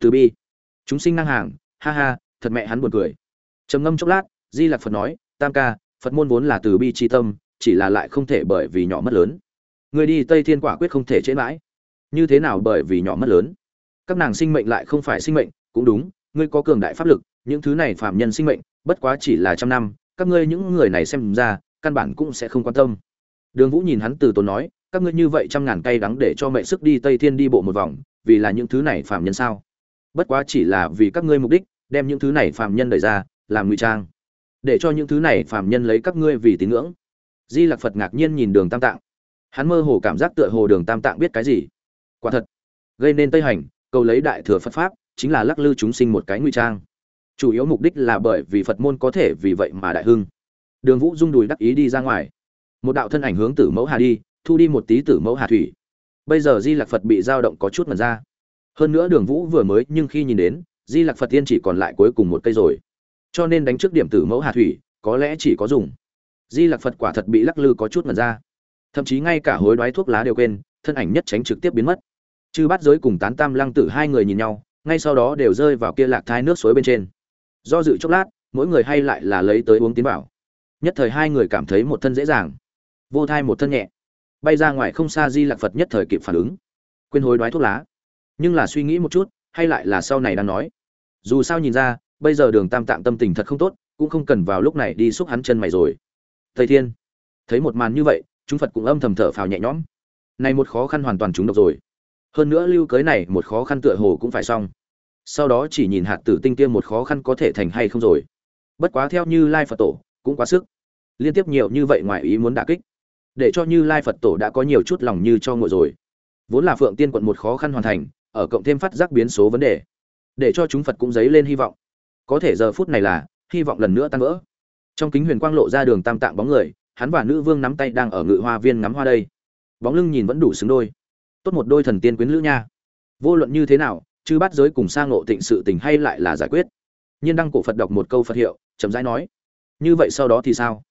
Từ bi. Chúng sinh năng hàng, ha ha, thật mẹ hắn buồn cười. Trầm ngâm chốc lát, di lạc phật nói, tam ca, phật môn vốn là từ bi c tâm, chỉ là lại không thể bởi vì nhỏ mất lớn. Người đi tây thiên quả quyết không thể chế mãi. Như thế nào bởi vì nhỏ mất lớn? Các nàng sinh mệnh lại không phải sinh mệnh, cũng đúng, ngươi có cường đại pháp lực những thứ này phạm nhân sinh mệnh, bất quá chỉ là trăm năm, các ngươi những người này xem ra, căn bản cũng sẽ không quan tâm. Đường vũ nhìn hắn từ tốn nói, các ngươi như vậy trăm ngàn cây đắng để cho mẹ sức đi tây thiên đi bộ một vòng, vì là những thứ này phạm nhân sao? Bất quá chỉ là vì các ngươi mục đích, đem những thứ này phạm nhân đẩy ra, làm ngụy trang. Để cho những thứ này phạm nhân lấy các ngươi vì tín ngưỡng. Di lạc phật ngạc nhiên nhìn đường tam tạng. Hắn mơ hồ cảm giác tựa hồ đường tam tạng biết cái gì. Quả thật, gây nên tây hành, cầu lấy đại thừa phật pháp, chính là lắc lư chúng sinh một cái ngụy trang chủ yếu mục đích là bởi vì phật môn có thể vì vậy mà đại hưng. Đường vũ rung đùi đắc ý đi ra ngoài. Một đạo thân ảnh hướng tử mẫu hà đi, thu đi một tí tử mẫu hà thủy. Bây giờ di lạc phật bị dao động có chút mật ra. Hơn nữa đường vũ vừa mới nhưng khi nhìn đến, di lạc phật tiên chỉ còn lại cuối cùng một cây rồi. Cho nên đánh trước điểm tử mẫu hà thủy, có lẽ chỉ có dùng. Di lạc phật quả thật bị lắc lư có chút mật ra. Thậm chí ngay cả hối đoái thuốc lá đều quên, thân ảnh nhất tránh trực tiếp biến mất. Chư bắt giới cùng tán tam lăng tử hai người nhìn nhau, ngay sau đó đều rơi vào kia lạc thai nước suối bên trên do dự chốc lát, mỗi người hay lại là lấy tới uống tiến bảo nhất thời hai người cảm thấy một thân dễ dàng. Vô thai một thân nhẹ. Bay ra ngoài không xa di lạc phật nhất thời kịp phản ứng. Quên hối đoái thuốc lá. Nhưng là suy nghĩ một chút, hay lại là sau này đang nói. Dù sao nhìn ra, bây giờ đường tam tạng tâm tình thật không tốt, cũng không cần vào lúc này đi xúc hắn chân mày rồi. Thầy thiên, thấy một màn như vậy, chúng phật cũng âm thầm thở phào nhẹ nhõm. Này một khó khăn hoàn toàn chúng độc rồi. Hơn nữa lưu cưới này một khó khăn tựa hồ cũng phải xong sau đó chỉ nhìn hạt tử tinh kia một khó khăn có thể thành hay không rồi. Bất quá theo như lai phật tổ, cũng quá sức. Liên tiếp nhiều như vậy ngoài ý muốn đả kích, để cho như lai phật tổ đã có nhiều chút lòng như cho ngồi rồi. Vốn là phượng tiên quận một khó khăn hoàn thành, ở cộng thêm phát giác biến số vấn đề, để cho chúng phật cũng dấy lên hy vọng. Có thể giờ phút này là, hy vọng lần nữa tan vỡ. Trong kính huyền quang lộ ra đường tam tạng bóng người, hắn và nữ vương nắm tay đang ở ngự hoa viên ngắm hoa đây. Bóng lưng nhìn vẫn đủ xứng đôi. Tốt một đôi thần tiên quyến lữ nha. Vô luận như thế nào chứ bắt giới cùng sang ngộ tịnh sự tình hay lại là giải quyết. Nhiên đăng cổ phật đọc một câu phật hiệu, chậm rãi nói, như vậy sau đó thì sao?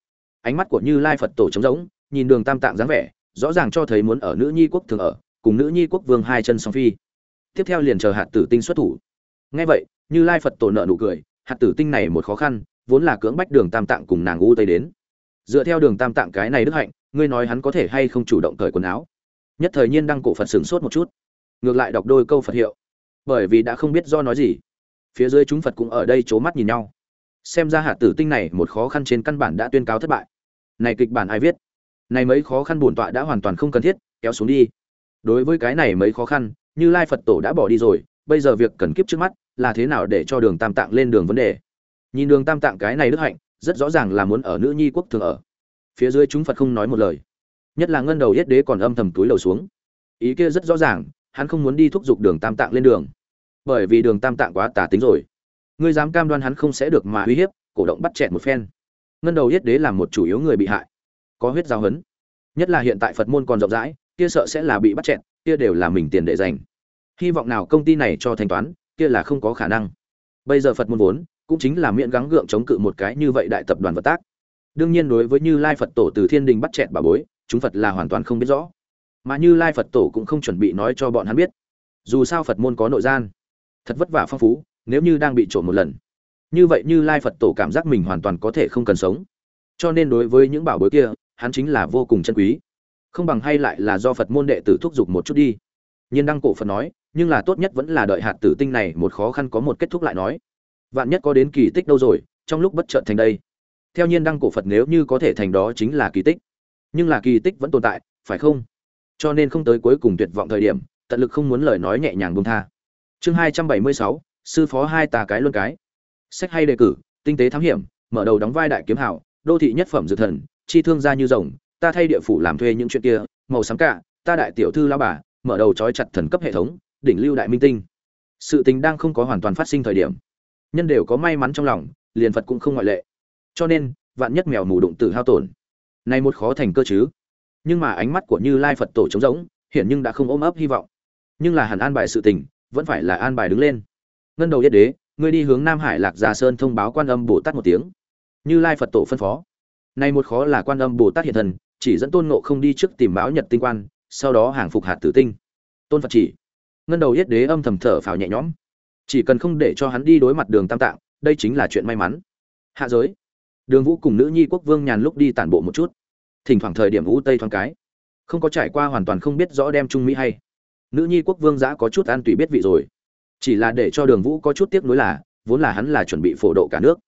Ánh mắt của như lai phật tổ trống rỗng, nhìn đường tam tạng dáng vẻ, rõ ràng cho thấy muốn ở nữ nhi quốc thường ở, cùng nữ nhi quốc vương hai chân song phi. Tiếp theo liền chờ hạt tử tinh xuất thủ. Ngay vậy, như lai phật tổ nợ nụ cười, hạt tử tinh này một khó khăn, vốn là cưỡng bách đường tam tạng cùng nàng u tây đến. Dựa theo đường tam tạng cái này đức hạnh, ngươi nói hắn có thể hay không chủ động cởi quần áo? Nhất thời nhiên đăng cổ phật sửng sốt một chút. Ngược lại đọc đôi câu phật hiệu bởi vì đã không biết do nói gì. Phía dưới chúng phật cũng ở đây c h ố mắt nhìn nhau. Xem ra hạt tử tinh này một khó khăn trên căn bản đã tuyên cáo thất bại. Này kịch bản ai viết? Này mấy khó khăn bổn tọa đã hoàn toàn không cần thiết, kéo xuống đi. Đối với cái này mấy khó khăn, như lai phật tổ đã bỏ đi rồi, bây giờ việc cần kiếp trước mắt là thế nào để cho đường tam tạng lên đường vấn đề? Nhìn đường tam tạng cái này đức hạnh, rất rõ ràng là muốn ở nữ nhi quốc thường ở. Phía dưới chúng phật không nói một lời. Nhất là ngân đầu yết đế còn âm thầm túi lầu xuống. Ý kia rất rõ ràng hắn không muốn đi thúc giục đường tam tạng lên đường. Bởi vì đường tam tạng quá tà tính rồi. Ngươi dám cam đoan hắn không sẽ được mà uy hiếp, cổ động bắt chẹt một phen. Ngân đầu yết đế là một chủ yếu người bị hại. Có huyết giao hấn. Nhất là hiện tại phật môn còn rộng rãi, kia sợ sẽ là bị bắt chẹt, kia đều là mình tiền để dành. Hy vọng nào công ty này cho thanh toán, kia là không có khả năng. Bây giờ phật môn vốn, cũng chính là miễn gắng gượng chống cự một cái như vậy đại tập đoàn vật tác. Đương nhiên đối với như lai phật tổ từ thiên đình bắt chẹt bà bối, chúng phật là hoàn toàn không biết rõ mà như lai phật tổ cũng không chuẩn bị nói cho bọn hắn biết. Dù sao phật môn có nội gian, thật vất vả phong phú, nếu như đang bị trộm một lần. Như vậy như lai phật tổ cảm giác mình hoàn toàn có thể không cần sống. Cho nên đối với những bảo bối kia, hắn chính là vô cùng chân quý. Không bằng hay lại là do phật môn đệ tử thúc giục một chút đi. Nhiên đăng cổ phật nói, nhưng là tốt nhất vẫn là đợi hạt tử tinh này một khó khăn có một kết thúc lại nói. Vạn nhất có đến kỳ tích đâu rồi, trong lúc bất chợt thành đây. Theo nhiên đăng cổ phật nếu như có thể thành đó chính là kỳ tích. Nhưng là kỳ tích vẫn tồn tại, phải không? Cho nên không tới cuối cùng tuyệt vọng thời điểm, tận lực không muốn lời nói nhẹ nhàng buông tha. Chương hai trăm bảy mươi sáu, sư phó hai tà cái luôn cái. Sách hay đề cử, tinh tế thám hiểm, mở đầu đóng vai đại kiếm hảo, đô thị nhất phẩm dược thần, chi thương gia như rồng, ta thay địa phủ làm thuê những chuyện kia, màu sáng cả, ta đại tiểu thư lao bà, mở đầu trói chặt thần cấp hệ thống, đỉnh lưu đại minh tinh. Sự tình đang không có hoàn toàn phát sinh thời điểm. Nhân đều có may mắn trong lòng, liền phật cũng không ngoại lệ. Cho nên, vạn nhất mèo mù đụng tử hao tổn. Nay một khó thành cơ chứ nhưng mà ánh mắt của như lai phật tổ trống rỗng hiện nhưng đã không ôm ấp hy vọng. Nhưng là hẳn an bài sự tình, vẫn phải là an bài đứng lên. Ngân đầu yết đế, ngươi đi hướng nam hải lạc già sơn thông báo quan âm bồ tát một tiếng. Như lai phật tổ phân phó. Nay một khó là quan âm bồ tát hiện thần, chỉ dẫn tôn ngộ không đi trước tìm báo nhật tinh quan, sau đó hàng phục hạt tử tinh. Tôn phật chỉ. Ngân đầu yết đế âm thầm thở phào nhẹ nhõm. Chỉ cần không để cho hắn đi đối mặt đường tam tạng, đây chính là chuyện may mắn. Hạ giới. Đường vũ cùng nữ nhi quốc vương nhàn lúc đi tản bộ một chút thỉnh thoảng thời điểm vũ tây thoáng cái. Không có trải qua hoàn toàn không biết rõ đem trung mỹ hay. Nữ nhi quốc vương giã có chút an tùy biết vị rồi. Chỉ là để cho đường vũ có chút tiếc nuối là, vốn là hắn là chuẩn bị phổ độ cả nước.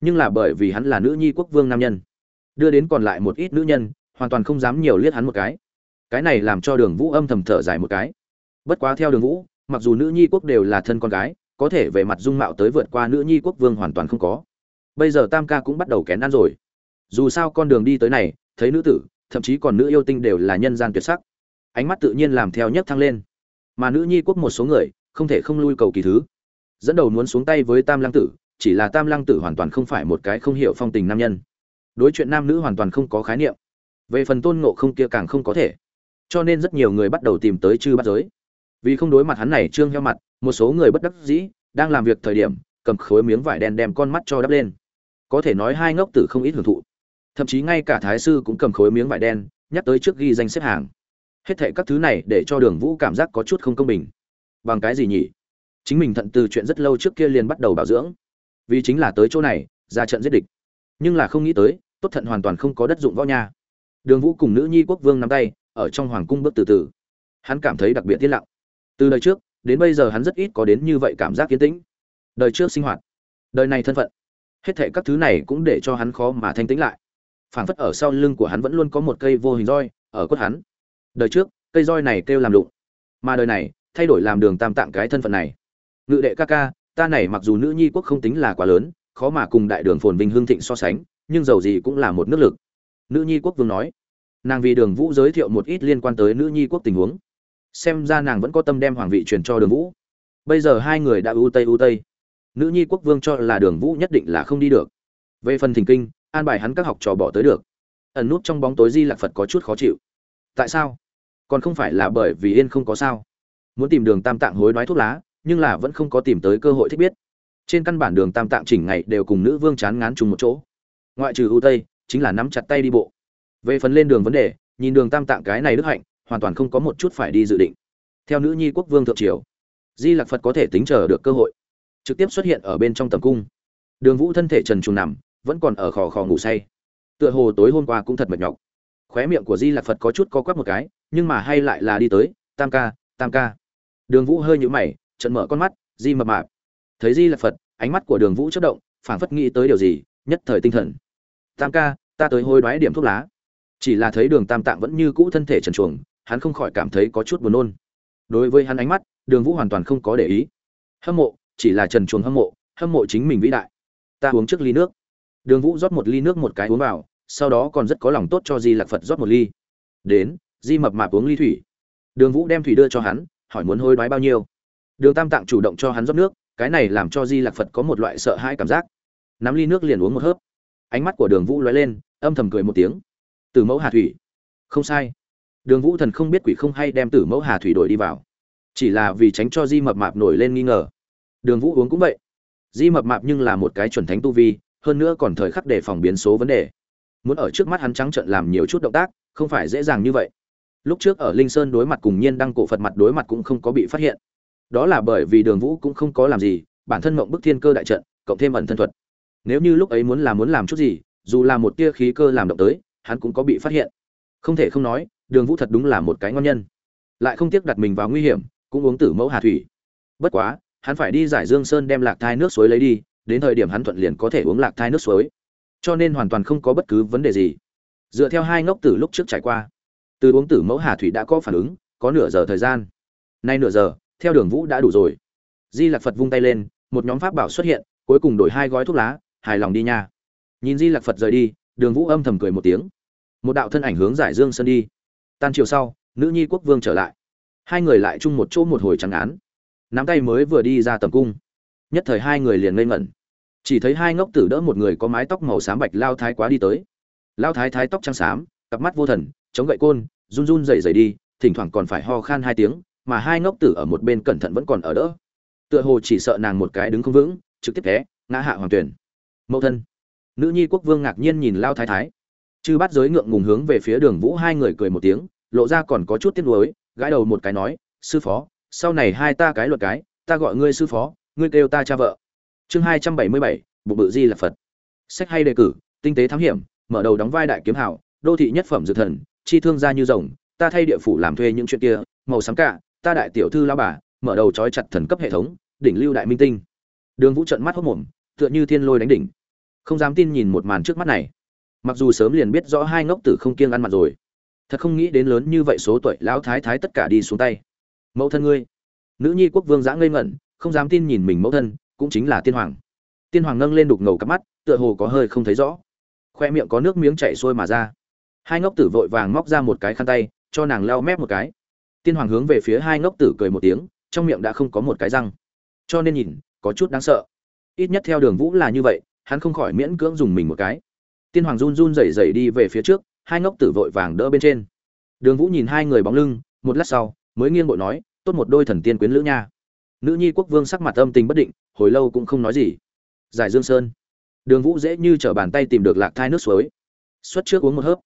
Nhưng là bởi vì hắn là nữ nhi quốc vương nam nhân. Đưa đến còn lại một ít nữ nhân, hoàn toàn không dám nhiều liếc hắn một cái. Cái này làm cho đường vũ âm thầm thở dài một cái. Bất quá theo đường vũ, mặc dù nữ nhi quốc đều là thân con gái, có thể về mặt dung mạo tới vượt qua nữ nhi quốc vương hoàn toàn không có. Bây giờ tam ca cũng bắt đầu kén ăn rồi. Dù sao con đường đi tới này thấy nữ tử, thậm chí còn nữ yêu tinh đều là nhân gian tuyệt sắc. Ánh mắt tự nhiên làm theo nhất thăng lên. Mà nữ nhi quốc một số người, không thể không lui cầu kỳ thứ. Dẫn đầu muốn xuống tay với tam lăng tử, chỉ là tam lăng tử hoàn toàn không phải một cái không hiểu phong tình nam nhân. Đối chuyện nam nữ hoàn toàn không có khái niệm. Về phần tôn ngộ không kia càng không có thể. Cho nên rất nhiều người bắt đầu tìm tới chư bắt giới. Vì không đối mặt hắn này trương heo mặt, một số người bất đắc dĩ, đang làm việc thời điểm, cầm khối miếng vải đen đem con mắt cho đắp lên. Có thể nói hai ngốc tử không ít hưởng thụ thậm chí ngay cả thái sư cũng cầm khối miếng vải đen, nhắc tới trước ghi danh xếp hàng. Hết thệ các thứ này để cho đường vũ cảm giác có chút không công bình. Bằng cái gì nhỉ? Chính mình thận từ chuyện rất lâu trước kia liền bắt đầu bảo dưỡng. Vì chính là tới chỗ này, ra trận giết địch. Nhưng là không nghĩ tới, tốt thận hoàn toàn không có đất dụng võ nha. Đường vũ cùng nữ nhi quốc vương nắm tay, ở trong hoàng cung bước từ từ. Hắn cảm thấy đặc biệt tiết lặng. Từ đời trước, đến bây giờ hắn rất ít có đến như vậy cảm giác kiến tĩnh. Đời trước sinh hoạt, đời này thân phận, hết thệ các thứ này cũng để cho hắn khó mà thanh tĩnh lại phảng phất ở sau lưng của hắn vẫn luôn có một cây vô hình roi ở cốt hắn. Đời trước, cây roi này kêu làm lụng. Mà đời này, thay đổi làm đường tam tạng cái thân phận này. Ngự đệ ca ca, ta này mặc dù nữ nhi quốc không tính là quá lớn, khó mà cùng đại đường phồn vinh hương thịnh so sánh, nhưng dầu gì cũng là một nước lực. Nữ nhi quốc vương nói. Nàng vì đường vũ giới thiệu một ít liên quan tới nữ nhi quốc tình huống. Xem ra nàng vẫn có tâm đem hoàng vị truyền cho đường vũ. Bây giờ hai người đã ưu tây ưu tây. Nữ nhi quốc vương cho là đường vũ nhất định là không đi được. Về phần thình kinh an bài hắn các học trò bỏ tới được. Ẩn nút trong bóng tối di lạc phật có chút khó chịu. Tại sao? Còn không phải là bởi vì yên không có sao. Muốn tìm đường tam tạng hối đoái thuốc lá, nhưng là vẫn không có tìm tới cơ hội thích biết. Trên căn bản đường tam tạng chỉnh ngày đều cùng nữ vương chán ngán chung một chỗ. Ngoại trừ ưu tây, chính là nắm chặt tay đi bộ. Về phần lên đường vấn đề, nhìn đường tam tạng cái này đức hạnh, hoàn toàn không có một chút phải đi dự định. Theo nữ nhi quốc vương thượng triều, di lạc phật có thể tính chờ được cơ hội. Trực tiếp xuất hiện ở bên trong tầm cung. Đường vũ thân thể trần trùng nằm vẫn còn ở khò khò ngủ say. Tựa hồ tối hôm qua cũng thật mệt nhọc. Khóe miệng của di lạc phật có chút co quắp một cái, nhưng mà hay lại là đi tới, tam ca tam ca. Đường vũ hơi nhũ mày trận mở con mắt, di mập mạp. Thấy di lạc phật, ánh mắt của đường vũ chất động, phảng phất nghĩ tới điều gì, nhất thời tinh thần. Tam ca, ta tới hôi đoái điểm thuốc lá. Chỉ là thấy đường tam tạng vẫn như cũ thân thể trần chuồng hắn không khỏi cảm thấy có chút buồn nôn. Đối với hắn ánh mắt, đường vũ hoàn toàn không có để ý. Hâm mộ, chỉ là trần chuồng hâm mộ hâm mộ chính mình vĩ đại. Ta uống trước ly nước đường vũ rót một ly nước một cái uống vào, sau đó còn rất có lòng tốt cho di lạc phật rót một ly. Đến, di mập mạp uống ly thủy. Đường vũ đem thủy đưa cho hắn, hỏi muốn hôi đoái bao nhiêu. Đường tam tạng chủ động cho hắn rót nước, cái này làm cho di lạc phật có một loại sợ hãi cảm giác. Nắm ly nước liền uống một hớp. Ánh mắt của đường vũ lóe lên, âm thầm cười một tiếng. Tử mẫu hà thủy. Không sai. Đường vũ thần không biết quỷ không hay đem tử mẫu hà thủy đổi đi vào. Chỉ là vì tránh cho di mập mạp nổi lên nghi ngờ. Đường vũ uống cũng vậy. Di mập mạp nhưng là một cái chuẩn thánh tu vi hơn nữa còn thời khắc để phòng biến số vấn đề. Muốn ở trước mắt hắn trắng trợn làm nhiều chút động tác, không phải dễ dàng như vậy. Lúc trước ở linh sơn đối mặt cùng nhiên đăng cổ phật mặt đối mặt cũng không có bị phát hiện. Đó là bởi vì đường vũ cũng không có làm gì, bản thân mộng bức thiên cơ đại trận, cộng thêm ẩn thân thuật. Nếu như lúc ấy muốn làm muốn làm chút gì, dù là một tia khí cơ làm động tới, hắn cũng có bị phát hiện. Không thể không nói, đường vũ thật đúng là một cái ngon nhân. Lại không tiếc đặt mình vào nguy hiểm, cũng uống tử mẫu hà thủy. Bất quá, hắn phải đi giải dương sơn đem lạc thai nước suối lấy đi đến thời điểm hắn thuận liền có thể uống lạc thai nước suối. Cho nên hoàn toàn không có bất cứ vấn đề gì. Dựa theo hai ngốc tử lúc trước trải qua, từ uống tử mẫu hà thủy đã có phản ứng, có nửa giờ thời gian. Nay nửa giờ, theo đường vũ đã đủ rồi. Di lạc phật vung tay lên, một nhóm pháp bảo xuất hiện, cuối cùng đổi hai gói thuốc lá, hài lòng đi nha. Nhìn di lạc phật rời đi, đường vũ âm thầm cười một tiếng. Một đạo thân ảnh hướng giải dương sơn đi. Tan chiều sau, nữ nhi quốc vương trở lại. Hai người lại chung một chỗ một hồi trắng án. Nắm tay mới vừa đi ra tầm cung nhất thời hai người liền ngây ngẩn. Chỉ thấy hai ngốc tử đỡ một người có mái tóc màu xám bạch lao thái quá đi tới. Lao thái thái tóc trắng xám, cặp mắt vô thần, chống gậy côn, run run rẩy rẩy đi, thỉnh thoảng còn phải ho khan hai tiếng, mà hai ngốc tử ở một bên cẩn thận vẫn còn ở đỡ. Tựa hồ chỉ sợ nàng một cái đứng không vững, trực tiếp té, ngã hạ hoàng tuyển. Mẫu thân. Nữ nhi quốc vương ngạc nhiên nhìn lao thái thái. Chư bắt giới ngượng ngùng hướng về phía đường vũ hai người cười một tiếng, lộ ra còn có chút tiếc nuối, gãi đầu một cái nói, sư phó, sau này hai ta cái luật cái, ta gọi ngươi sư phó ngươi kêu ta cha vợ. Chương hai trăm bảy mươi bảy, bụng bự di là phật. Sách hay đề cử, tinh tế thám hiểm, mở đầu đóng vai đại kiếm hảo, đô thị nhất phẩm dược thần, chi thương gia như rồng, ta thay địa phủ làm thuê những chuyện kia, màu sáng cả, ta đại tiểu thư lao bà, mở đầu trói chặt thần cấp hệ thống, đỉnh lưu đại minh tinh. Đường vũ trận mắt hốc mồm, tựa như thiên lôi đánh đỉnh. Không dám tin nhìn một màn trước mắt này. Mặc dù sớm liền biết rõ hai ngốc tử không kiêng ăn mặt rồi. Thật không nghĩ đến lớn như vậy số tuổi, lão thái thái tất cả đi xuống tay. Mẫu thân ngươi, nữ nhi quốc vương giã ngây ngẩn không dám tin nhìn mình mẫu thân, cũng chính là tiên hoàng. Tiên hoàng nâng lên đục ngầu cắp mắt, tựa hồ có hơi không thấy rõ. Khoe miệng có nước miếng chảy xuôi mà ra. Hai ngốc tử vội vàng móc ra một cái khăn tay, cho nàng lau mép một cái. Tiên hoàng hướng về phía hai ngốc tử cười một tiếng, trong miệng đã không có một cái răng. Cho nên nhìn, có chút đáng sợ. Ít nhất theo đường vũ là như vậy, hắn không khỏi miễn cưỡng dùng mình một cái. Tiên hoàng run run rẩy rẩy đi về phía trước, hai ngốc tử vội vàng đỡ bên trên. Đường vũ nhìn hai người bóng lưng, một lát sau, mới nghiêng bội nói, tốt một đôi thần tiên quyến lữ nha nữ nhi quốc vương sắc mặt âm tình bất định, hồi lâu cũng không nói gì. Giải dương sơn. Đường vũ dễ như t r ở bàn tay tìm được lạc thai nước suối. Xuất trước uống một hớp.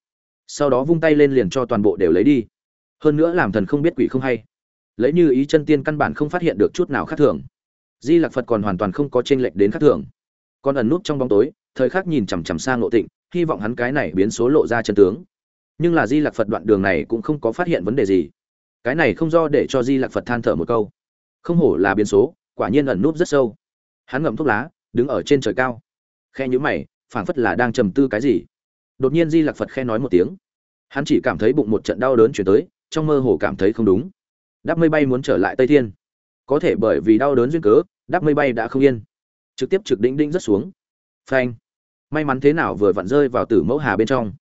Sau đó vung tay lên liền cho toàn bộ đều lấy đi. Hơn nữa làm thần không biết quỷ không hay. Lấy như ý chân tiên căn bản không phát hiện được chút nào khác thường. Di lạc phật còn hoàn toàn không có t r ê n lệch đến khác thường. Còn ẩn nút trong bóng tối, thời khắc nhìn chằm chằm sang lộ tịnh, hy vọng hắn cái này biến số lộ ra chân tướng. Nhưng là di lạc phật đoạn đường này cũng không có phát hiện vấn đề gì. Cái này không do để cho di lạc phật than thở một câu không hổ là biến số, quả nhiên ẩn núp rất sâu. Hắn ngậm thuốc lá, đứng ở trên trời cao. Khe nhữ mày, phảng phất là đang trầm tư cái gì. Đột nhiên di lạc phật khe nói một tiếng. Hắn chỉ cảm thấy bụng một trận đau đớn chuyển tới, trong mơ hồ cảm thấy không đúng. Đáp mây bay muốn trở lại tây thiên. Có thể bởi vì đau đớn duyên cớ, đáp mây bay đã không yên. Trực tiếp trực đỉnh đỉnh rất xuống. Phanh. May mắn thế nào vừa vặn rơi vào tử mẫu hà bên trong.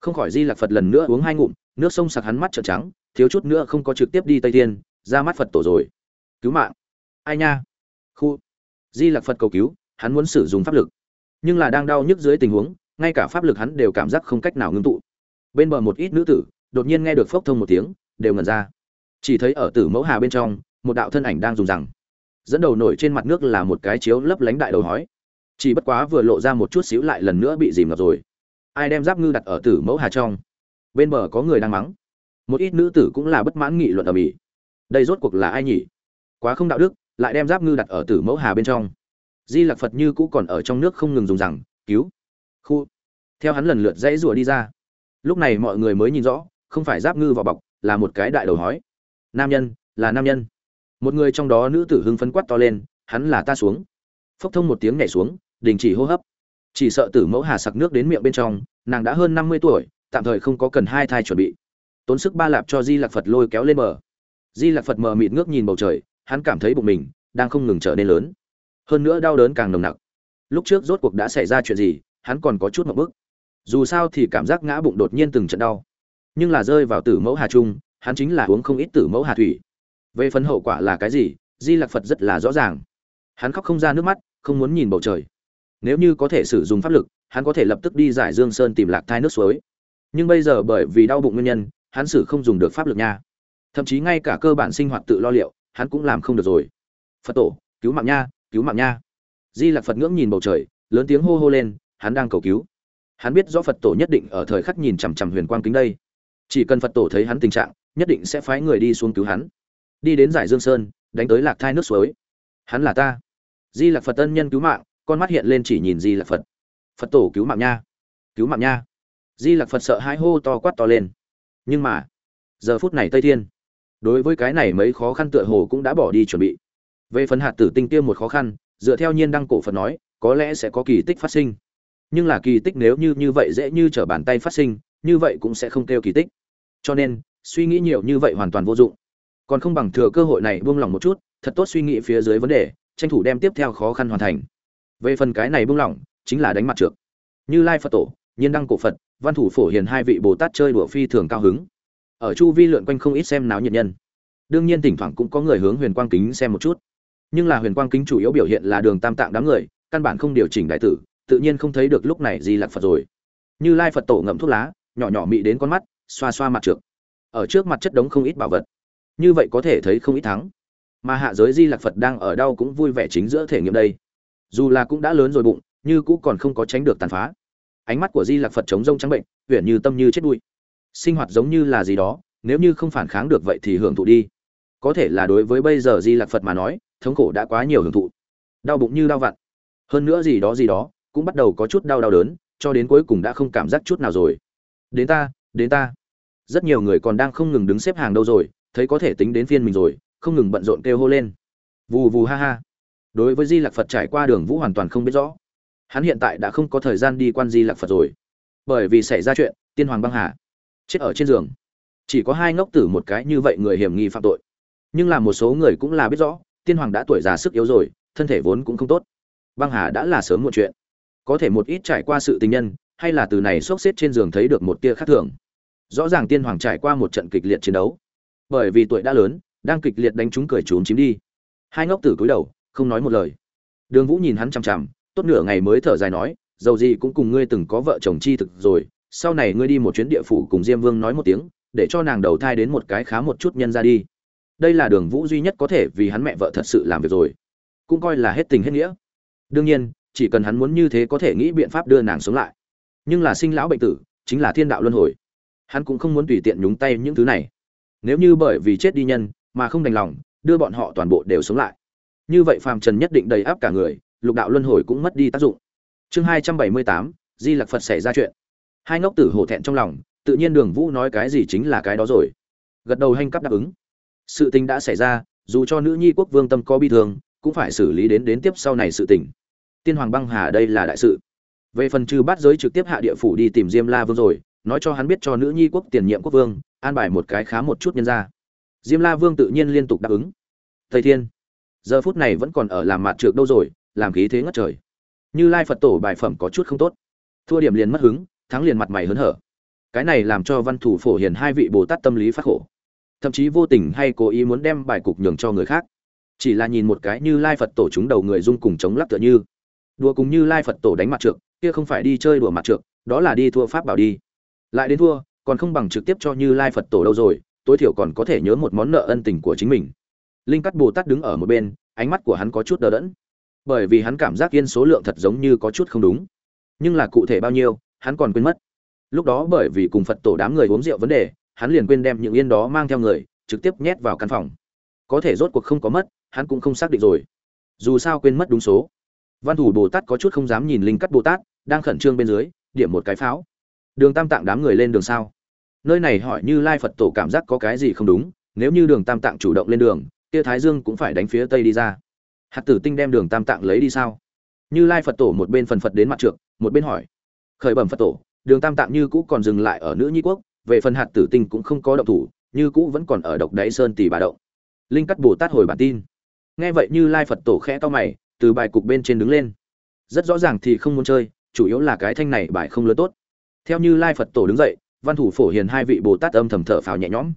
Không khỏi di lạc phật lần nữa uống hai ngụm, nước sông sặc hắn mắt trợn trắng, thiếu chút nữa không có trực tiếp đi tây thiên, ra mắt phật tổ rồi cứu mạng. Ai nha? Khu. Di lặc phật cầu cứu, hắn muốn sử dụng pháp lực. Nhưng là đang đau nhức dưới tình huống, ngay cả pháp lực hắn đều cảm giác không cách nào ngưng tụ. Bên bờ một ít nữ tử, đột nhiên nghe được phốc thông một tiếng, đều ngẩn ra. Chỉ thấy ở tử mẫu hà bên trong, một đạo thân ảnh đang dùng rằng. Dẫn đầu nổi trên mặt nước là một cái chiếu lấp lánh đại đầu hói. Chỉ bất quá vừa lộ ra một chút xíu lại lần nữa bị dìm ngập rồi. Ai đem giáp ngư đặt ở tử mẫu hà trong? Bên bờ có người đang mắng. Một ít nữ tử cũng là bất mãn nghị luận ở mỹ đây rốt cuộc là ai nhỉ? Quá không đạo đức, lại đem giáp ngư đặt ở tử mẫu hà bên trong. Di lạc phật như cũ còn ở trong nước không ngừng dùng rằng, cứu, khu. Theo hắn lần lượt dãy rủa đi ra. Lúc này mọi người mới nhìn rõ, không phải giáp ngư vào bọc, là một cái đại đầu hói. Nam nhân, là nam nhân. Một người trong đó nữ tử hưng phấn quát to lên, hắn là ta xuống. Phốc thông một tiếng nhảy xuống, đình chỉ hô hấp. Chỉ sợ tử mẫu hà sặc nước đến miệng bên trong, nàng đã hơn năm mươi tuổi, tạm thời không có cần hai thai chuẩn bị. Tốn sức ba lạp cho di lạc phật lôi kéo lên bờ. Di lạc phật mờ mịt ngước nhìn bầu trời hắn cảm thấy bụng mình đang không ngừng trở nên lớn. Hơn nữa đau đớn càng nồng nặc. Lúc trước rốt cuộc đã xảy ra chuyện gì, hắn còn có chút một bức. Dù sao thì cảm giác ngã bụng đột nhiên từng trận đau. Nhưng là rơi vào tử mẫu hà trung, hắn chính là uống không ít tử mẫu hà thủy. Về phần hậu quả là cái gì, di lạc phật rất là rõ ràng. Hắn khóc không ra nước mắt, không muốn nhìn bầu trời. Nếu như có thể sử dụng pháp lực, hắn có thể lập tức đi giải dương sơn tìm lạc thai nước suối. Nhưng bây giờ bởi vì đau bụng nguyên nhân, hắn xử không dùng được pháp lực nha. Thậm chí ngay cả cơ bản sinh hoạt tự lo liệu hắn cũng làm không được rồi. Phật tổ, cứu mạng nha, cứu mạng nha. Di lạc phật ngưỡng nhìn bầu trời, lớn tiếng hô hô lên, hắn đang cầu cứu. Hắn biết rõ phật tổ nhất định ở thời khắc nhìn chằm chằm huyền quang kính đây. Chỉ cần phật tổ thấy hắn tình trạng, nhất định sẽ phái người đi xuống cứu hắn. Đi đến giải dương sơn, đánh tới lạc thai nước suối. Hắn là ta. Di lạc phật tân nhân cứu mạng, con mắt hiện lên chỉ nhìn di lạc phật. Phật tổ cứu mạng nha. Cứu mạng nha. Di lạc phật sợ hãi hô to quát to lên. Nhưng mà, giờ phút này tây thiên đối với cái này mấy khó khăn tựa hồ cũng đã bỏ đi chuẩn bị. Về phần hạt tử tinh tiêm một khó khăn, dựa theo nhiên đăng cổ phật nói, có lẽ sẽ có kỳ tích phát sinh. Nhưng là kỳ tích nếu như như vậy dễ như trở bàn tay phát sinh, như vậy cũng sẽ không kêu kỳ tích. Cho nên, suy nghĩ nhiều như vậy hoàn toàn vô dụng. Còn không bằng thừa cơ hội này buông lỏng một chút, thật tốt suy nghĩ phía dưới vấn đề, tranh thủ đem tiếp theo khó khăn hoàn thành. Về phần cái này buông lỏng, chính là đánh mặt trượt như lai phật tổ, nhiên đăng cổ phật, văn thủ phổ hiền hai vị bồ tát chơi đùa phi thường cao hứng ở chu vi lượn quanh không ít xem náo nhiệt nhân. Đương nhiên thỉnh thoảng cũng có người hướng huyền quang kính xem một chút. Nhưng là huyền quang kính chủ yếu biểu hiện là đường tam tạng đám người, căn bản không điều chỉnh đại tử, tự nhiên không thấy được lúc này gì lạc phật rồi. Như lai phật tổ ngậm thuốc lá, nhỏ nhỏ mị đến con mắt, xoa xoa mặt trượt ở trước mặt chất đống không ít bảo vật. Như vậy có thể thấy không ít thắng. Mà hạ giới di lạc phật đang ở đâu cũng vui vẻ chính giữa thể nghiệm đây. Dù là cũng đã lớn rồi bụng, như cũ còn không có tránh được tàn phá. Ánh mắt của di lạc phật chống rông trắng bệnh huyện như tâm như chết bụi sinh hoạt giống như là gì đó, nếu như không phản kháng được vậy thì hưởng thụ đi. Có thể là đối với bây giờ di lạc phật mà nói, thống khổ đã quá nhiều hưởng thụ. Đau bụng như đau vặn. Hơn nữa gì đó gì đó, cũng bắt đầu có chút đau đau đớn, cho đến cuối cùng đã không cảm giác chút nào rồi. Đến ta đến ta. Rất nhiều người còn đang không ngừng đứng xếp hàng đâu rồi, thấy có thể tính đến phiên mình rồi, không ngừng bận rộn kêu hô lên. Vù vù ha ha. Đối với di lạc phật trải qua đường vũ hoàn toàn không biết rõ. Hắn hiện tại đã không có thời gian đi quan di lạc phật rồi. Bởi vì xảy ra chuyện, tiên hoàng băng hà chết ở trên giường. Chỉ có hai ngốc tử một cái như vậy người hiểm nghi phạm tội. Nhưng là một số người cũng là biết rõ, tiên hoàng đã tuổi già sức yếu rồi, thân thể vốn cũng không tốt. Băng hà đã là sớm một chuyện. Có thể một ít trải qua sự tình nhân, hay là từ này xốc xếp trên giường thấy được một tia khác thường. Rõ ràng tiên hoàng trải qua một trận kịch liệt chiến đấu. Bởi vì tuổi đã lớn, đang kịch liệt đánh chúng cười trốn chím đi. Hai ngốc tử cúi đầu, không nói một lời. Đường vũ nhìn hắn chằm chằm, tốt nửa ngày mới thở dài nói, dầu gì cũng cùng ngươi từng có vợ chồng chi thực rồi sau này ngươi đi một chuyến địa phủ cùng diêm vương nói một tiếng, để cho nàng đầu thai đến một cái khá một chút nhân ra đi. Đây là đường vũ duy nhất có thể vì hắn mẹ vợ thật sự làm việc rồi. Cũng coi là hết tình hết nghĩa. Đương nhiên, chỉ cần hắn muốn như thế có thể nghĩ biện pháp đưa nàng sống lại. Nhưng là sinh lão bệnh tử, chính là thiên đạo luân hồi. Hắn cũng không muốn tùy tiện nhúng tay những thứ này. Nếu như bởi vì chết đi nhân, mà không đành lòng, đưa bọn họ toàn bộ đều sống lại. Như vậy phàm trần nhất định đầy áp cả người, lục đạo luân hồi cũng mất đi tác dụng. Chương hai trăm bảy mươi tám, di lặc phật xảy ra chuyện hai ngốc tử hổ thẹn trong lòng, tự nhiên đường vũ nói cái gì chính là cái đó rồi. Gật đầu hanh cắp đáp ứng. Sự tình đã xảy ra, dù cho nữ nhi quốc vương tâm có bi thương, cũng phải xử lý đến đến tiếp sau này sự tình. Tiên hoàng băng hà đây là đại sự. Về phần trừ bát giới trực tiếp hạ địa phủ đi tìm diêm la vương rồi, nói cho hắn biết cho nữ nhi quốc tiền nhiệm quốc vương, an bài một cái khá một chút nhân ra diêm la vương tự nhiên liên tục đáp ứng. Thầy thiên, giờ phút này vẫn còn ở làm mạt trược đâu rồi, làm khí thế ngất trời. Như lai phật tổ bài phẩm có chút không tốt. Thua điểm liền mất hứng thắng liền mặt mày hớn hở. Cái này làm cho văn thủ phổ hiền hai vị bồ tát tâm lý phát khổ. Thậm chí vô tình hay cố ý muốn đem bài cục nhường cho người khác. Chỉ là nhìn một cái như lai phật tổ chúng đầu người dung cùng chống lắc tựa như. Đùa cùng như lai phật tổ đánh mặt trượt kia không phải đi chơi đùa mặt trượt đó là đi thua pháp bảo đi. Lại đến thua, còn không bằng trực tiếp cho như lai phật tổ đâu rồi, tối thiểu còn có thể nhớ một món nợ ân tình của chính mình. Linh cắt bồ tát đứng ở một bên, ánh mắt của hắn có chút đờ đẫn. Bởi vì hắn cảm giác yên số lượng thật giống như có chút không đúng. Nhưng là cụ thể bao nhiêu hắn còn quên mất. Lúc đó bởi vì cùng phật tổ đám người uống rượu vấn đề, hắn liền quên đem những yên đó mang theo người, trực tiếp nhét vào căn phòng. Có thể rốt cuộc không có mất, hắn cũng không xác định rồi. Dù sao quên mất đúng số. Văn thủ bồ tát có chút không dám nhìn linh cắt bồ tát, đang khẩn trương bên dưới, điểm một cái pháo. Đường tam tạng đám người lên đường sao? Nơi này hỏi như lai phật tổ cảm giác có cái gì không đúng, nếu như đường tam tạng chủ động lên đường, kia thái dương cũng phải đánh phía tây đi ra. Hạt tử tinh đem đường tam tạng lấy đi sao? Như lai phật tổ một bên phần phật đến mặt trượt một bên hỏi khởi bẩm phật tổ, đường tam tạng như cũ còn dừng lại ở nữ nhi quốc, về phần hạt tử tinh cũng không có động thủ, như cũ vẫn còn ở độc đáy sơn tỷ bà động. Linh cắt bồ tát hồi bản tin. Nghe vậy như lai phật tổ khẽ to mày, từ bài cục bên trên đứng lên. Rất rõ ràng thì không muốn chơi, chủ yếu là cái thanh này bài không lớn tốt. Theo như lai phật tổ đứng dậy, văn thủ phổ hiền hai vị bồ tát âm thầm thở phào nhẹ nhõm.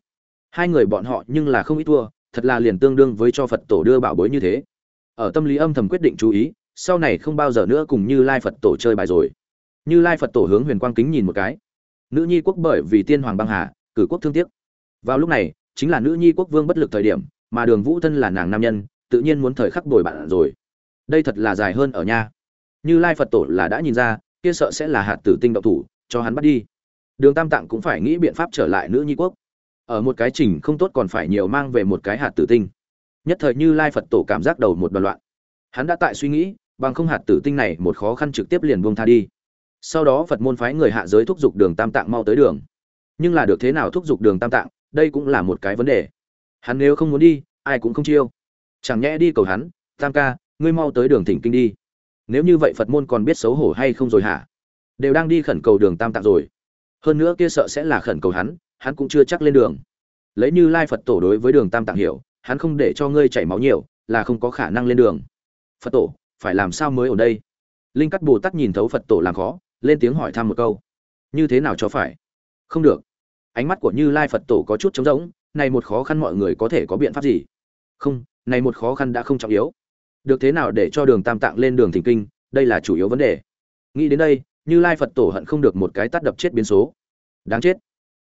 Hai người bọn họ nhưng là không ít thua, thật là liền tương đương với cho phật tổ đưa bảo bối như thế. Ở tâm lý âm thầm quyết định chú ý, sau này không bao giờ nữa cùng như lai phật tổ chơi bài rồi như lai phật tổ hướng huyền quang kính nhìn một cái. Nữ nhi quốc bởi vì tiên hoàng băng hà, cử quốc thương tiếc. Vào lúc này, chính là nữ nhi quốc vương bất lực thời điểm, mà đường vũ thân là nàng nam nhân, tự nhiên muốn thời khắc đổi bạn rồi. Đây thật là dài hơn ở nha như lai phật tổ là đã nhìn ra, kia sợ sẽ là hạt tử tinh động thủ, cho hắn bắt đi. Đường tam tạng cũng phải nghĩ biện pháp trở lại nữ nhi quốc. Ở một cái trình không tốt còn phải nhiều mang về một cái hạt tử tinh. Nhất thời như lai phật tổ cảm giác đầu một đoàn loạn. Hắn đã tại suy nghĩ, bằng không hạt tử tinh này một khó khăn trực tiếp liền buông tha đi sau đó phật môn phái người hạ giới thúc giục đường tam tạng mau tới đường. Nhưng là được thế nào thúc giục đường tam tạng, đây cũng là một cái vấn đề. Hắn nếu không muốn đi, ai cũng không chiêu. Chẳng nhẽ đi cầu hắn, tam ca, ngươi mau tới đường thỉnh kinh đi. Nếu như vậy phật môn còn biết xấu hổ hay không rồi hả? Đều đang đi khẩn cầu đường tam tạng rồi. Hơn nữa kia sợ sẽ là khẩn cầu hắn hắn cũng chưa chắc lên đường. Lấy như lai phật tổ đối với đường tam tạng hiểu, hắn không để cho ngươi chảy máu nhiều, là không có khả năng lên đường. Phật tổ, phải làm sao mới ở đây? Linh cắt bồ tát nhìn thấu phật tổ làm khó lên tiếng hỏi thăm một câu. Như thế nào cho phải? Không được. Ánh mắt của như lai phật tổ có chút trống rỗng, này một khó khăn mọi người có thể có biện pháp gì? Không, này một khó khăn đã không trọng yếu. Được thế nào để cho đường tam tạng lên đường thỉnh kinh, đây là chủ yếu vấn đề. Nghĩ đến đây, như lai phật tổ hận không được một cái tắt đập chết biến số. Đáng chết.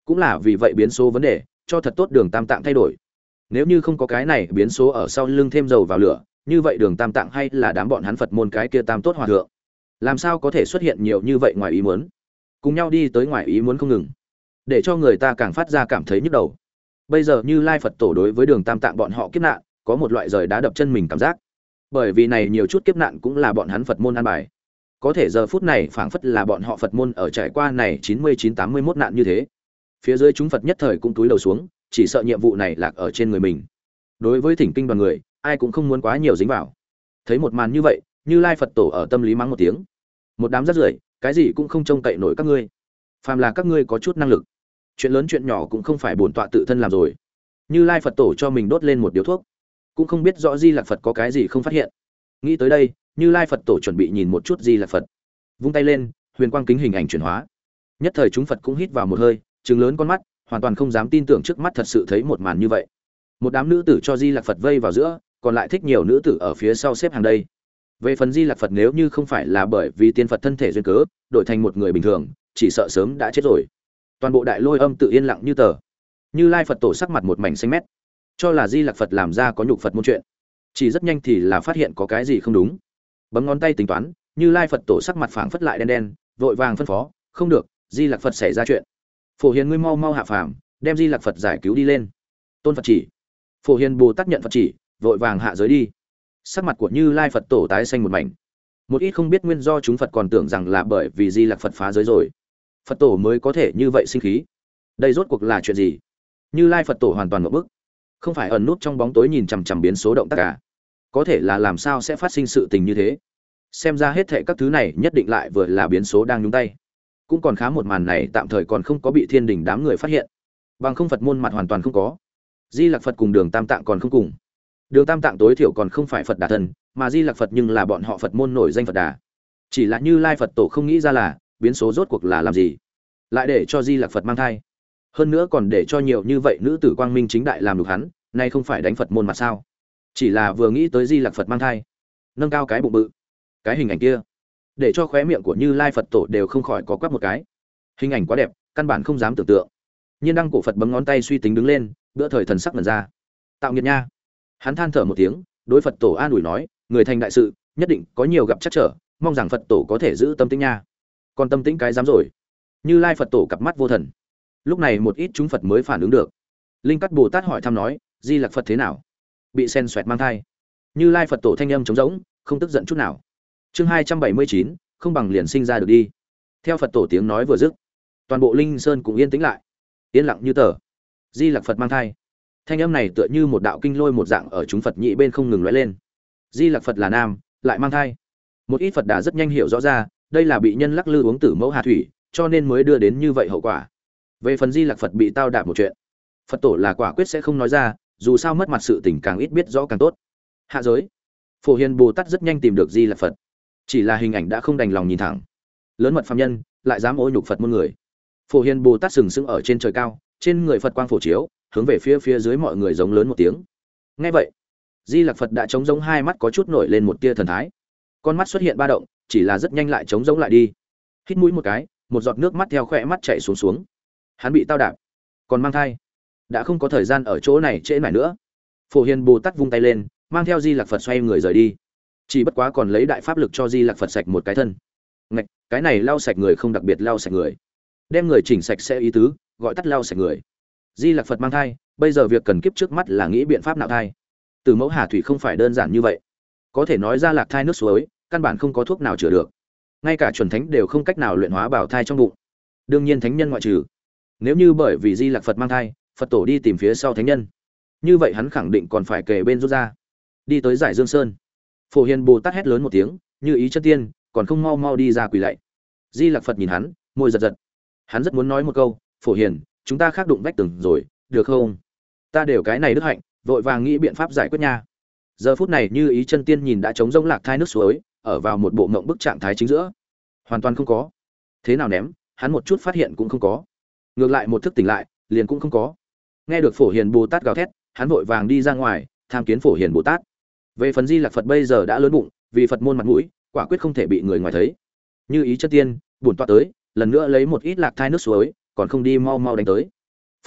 Cũng là vì vậy biến số vấn đề, cho thật tốt đường tam tạng thay đổi. Nếu như không có cái này biến số ở sau lưng thêm dầu vào lửa, như vậy đường tam tạng hay là đám bọn hắn phật môn cái kia tam tốt hòa thượng làm sao có thể xuất hiện nhiều như vậy ngoài ý muốn? Cùng nhau đi tới ngoài ý muốn không ngừng, để cho người ta càng phát ra cảm thấy nhức đầu. Bây giờ như lai phật tổ đối với đường tam tạng bọn họ kiếp nạn, có một loại rời đá đập chân mình cảm giác. Bởi vì này nhiều chút kiếp nạn cũng là bọn hắn phật môn an bài. Có thể giờ phút này phảng phất là bọn họ phật môn ở trải qua này chín mươi chín tám mươi mốt nạn như thế. Phía dưới chúng phật nhất thời cũng túi đầu xuống, chỉ sợ nhiệm vụ này lạc ở trên người mình. Đối với thỉnh kinh đoàn người, ai cũng không muốn quá nhiều dính vào. Thấy một màn như vậy, như lai phật tổ ở tâm lý mắng một tiếng một đám rất rưởi, cái gì cũng không trông cậy nổi các ngươi. Phàm là các ngươi có chút năng lực, chuyện lớn chuyện nhỏ cũng không phải bổn tọa tự thân làm rồi. Như lai phật tổ cho mình đốt lên một điếu thuốc, cũng không biết rõ di lạc phật có cái gì không phát hiện. Nghĩ tới đây, như lai phật tổ chuẩn bị nhìn một chút di lạc phật. Vung tay lên, huyền quang kính hình ảnh chuyển hóa. Nhất thời chúng phật cũng hít vào một hơi chừng lớn con mắt, hoàn toàn không dám tin tưởng trước mắt thật sự thấy một màn như vậy. Một đám nữ tử cho di lạc phật vây vào giữa, còn lại thích nhiều nữ tử ở phía sau xếp hàng đây về phần di lạc phật nếu như không phải là bởi vì tiên phật thân thể duyên cớ, đổi thành một người bình thường, chỉ sợ sớm đã chết rồi. Toàn bộ đại lôi âm tự yên lặng như tờ. Như lai phật tổ sắc mặt một mảnh xanh mét. Cho là di lạc phật làm ra có nhục phật môn chuyện. Chỉ rất nhanh thì là phát hiện có cái gì không đúng. Bấm ngón tay tính toán, như lai phật tổ sắc mặt phảng phất lại đen đen, vội vàng phân phó, không được, di lạc phật xảy ra chuyện. Phổ hiền ngươi mau mau hạ phàm, đem di lạc phật giải cứu đi lên. Tôn phật chỉ. Phổ hiền bồ tát nhận phật chỉ, vội vàng hạ giới đi sắc mặt của như lai phật tổ tái xanh một mảnh. Một ít không biết nguyên do chúng phật còn tưởng rằng là bởi vì di Lặc phật phá giới rồi. Phật tổ mới có thể như vậy sinh khí. Đây rốt cuộc là chuyện gì? Như lai phật tổ hoàn toàn một bức. Không phải ẩn nút trong bóng tối nhìn chằm chằm biến số động tác cả có thể là làm sao sẽ phát sinh sự tình như thế? Xem ra hết thệ các thứ này nhất định lại vừa là biến số đang nhúng tay. Cũng còn khá một màn này tạm thời còn không có bị thiên đình đám người phát hiện. Bằng không phật môn mặt hoàn toàn không có. Di lặc phật cùng đường tam tạng còn không cùng đường tam tạng tối thiểu còn không phải phật đà thần, mà di lặc phật nhưng là bọn họ phật môn nổi danh phật đà. Chỉ là như lai phật tổ không nghĩ ra là, biến số rốt cuộc là làm gì? Lại để cho di lặc phật mang thai. Hơn nữa còn để cho nhiều như vậy nữ tử quang minh chính đại làm được hắn, nay không phải đánh phật môn mặt sao? Chỉ là vừa nghĩ tới di lặc phật mang thai, nâng cao cái bụng bự. Cái hình ảnh kia, để cho khóe miệng của như lai phật tổ đều không khỏi có quắp một cái. Hình ảnh quá đẹp, căn bản không dám tưởng tượng. Nhiên đăng cổ phật bấm ngón tay suy tính đứng lên, bữa thời thần sắc lần ra. Tạo nghiệt nha hắn than thở một tiếng, đối phật tổ an ủi nói, người thành đại sự, nhất định có nhiều gặp chắc trở, mong rằng phật tổ có thể giữ tâm tính nha. Còn tâm tính cái dám rồi. Như lai phật tổ cặp mắt vô thần. Lúc này một ít chúng phật mới phản ứng được. Linh cắt bồ tát hỏi thăm nói, di lặc phật thế nào? Bị sen xoẹt mang thai. Như lai phật tổ thanh âm trống rỗng, không tức giận chút nào. Chương hai trăm bảy mươi chín, không bằng liền sinh ra được đi. Theo phật tổ tiếng nói vừa dứt, toàn bộ linh sơn cũng yên tĩnh lại. Yên lặng như tờ. Di lặc phật mang thai thanh âm này tựa như một đạo kinh lôi một dạng ở chúng phật nhị bên không ngừng lóe lên. Di lặc phật là nam, lại mang thai. Một ít phật đã rất nhanh hiểu rõ ra, đây là bị nhân lắc lư uống tử mẫu hà thủy, cho nên mới đưa đến như vậy hậu quả. Về phần di lặc phật bị tao đạp một chuyện, phật tổ là quả quyết sẽ không nói ra, dù sao mất mặt sự tình càng ít biết rõ càng tốt. Hạ giới. Phổ hiền bồ tát rất nhanh tìm được di lặc phật. Chỉ là hình ảnh đã không đành lòng nhìn thẳng. Lớn mật phạm nhân, lại dám ô nhục phật muôn người. Phổ hiền bồ tát sừng sững ở trên trời cao, trên người phật quang phổ chiếu hướng về phía phía dưới mọi người giống lớn một tiếng. Ngay vậy, di lặc phật đã trống giống hai mắt có chút nổi lên một tia thần thái. Con mắt xuất hiện ba động, chỉ là rất nhanh lại trống giống lại đi. Hít mũi một cái, một giọt nước mắt theo khỏe mắt chạy xuống xuống. Hắn bị tao đạp, còn mang thai. Đã không có thời gian ở chỗ này trễ mải nữa. Phổ hiền bồ tát vung tay lên, mang theo di lặc phật xoay người rời đi. Chỉ bất quá còn lấy đại pháp lực cho di lặc phật sạch một cái thân. Ngạch, cái này lau sạch người không đặc biệt lau sạch người. Đem người chỉnh sạch sẽ ý tứ, gọi tắt lau sạch người di lặc phật mang thai, bây giờ việc cần kiếp trước mắt là nghĩ biện pháp nạo thai. Từ mẫu hà thủy không phải đơn giản như vậy. Có thể nói ra lạc thai nước suối, căn bản không có thuốc nào chữa được. Ngay cả chuẩn thánh đều không cách nào luyện hóa bảo thai trong bụng. Đương nhiên thánh nhân ngoại trừ. Nếu như bởi vì di lạc phật mang thai, phật tổ đi tìm phía sau thánh nhân, như vậy hắn khẳng định còn phải kề bên rút ra. Đi tới giải dương sơn. Phổ hiền bồ tát hét lớn một tiếng, như ý chân tiên, còn không mau mau đi ra quỳ lạy. Di lạc phật nhìn hắn, môi giật giật. Hắn rất muốn nói một câu, phổ hiền chúng ta khác đụng vách tường rồi, được không? Ta đều cái này đức hạnh, vội vàng nghĩ biện pháp giải quyết nha. Giờ phút này như ý chân tiên nhìn đã chống rỗng lạc thai nước suối, ở vào một bộ ngộng bức trạng thái chính giữa. Hoàn toàn không có. Thế nào ném, hắn một chút phát hiện cũng không có. Ngược lại một thức tỉnh lại, liền cũng không có. Nghe được phổ hiền bồ tát gào thét, hắn vội vàng đi ra ngoài, tham kiến phổ hiền bồ tát. Về phần di lạc phật bây giờ đã lớn bụng, vì phật môn mặt mũi, quả quyết không thể bị người ngoài thấy. Như ý chất tiên buồn toát tới, lần nữa lấy một ít lạc thai nước suối còn không đi mau mau đánh tới.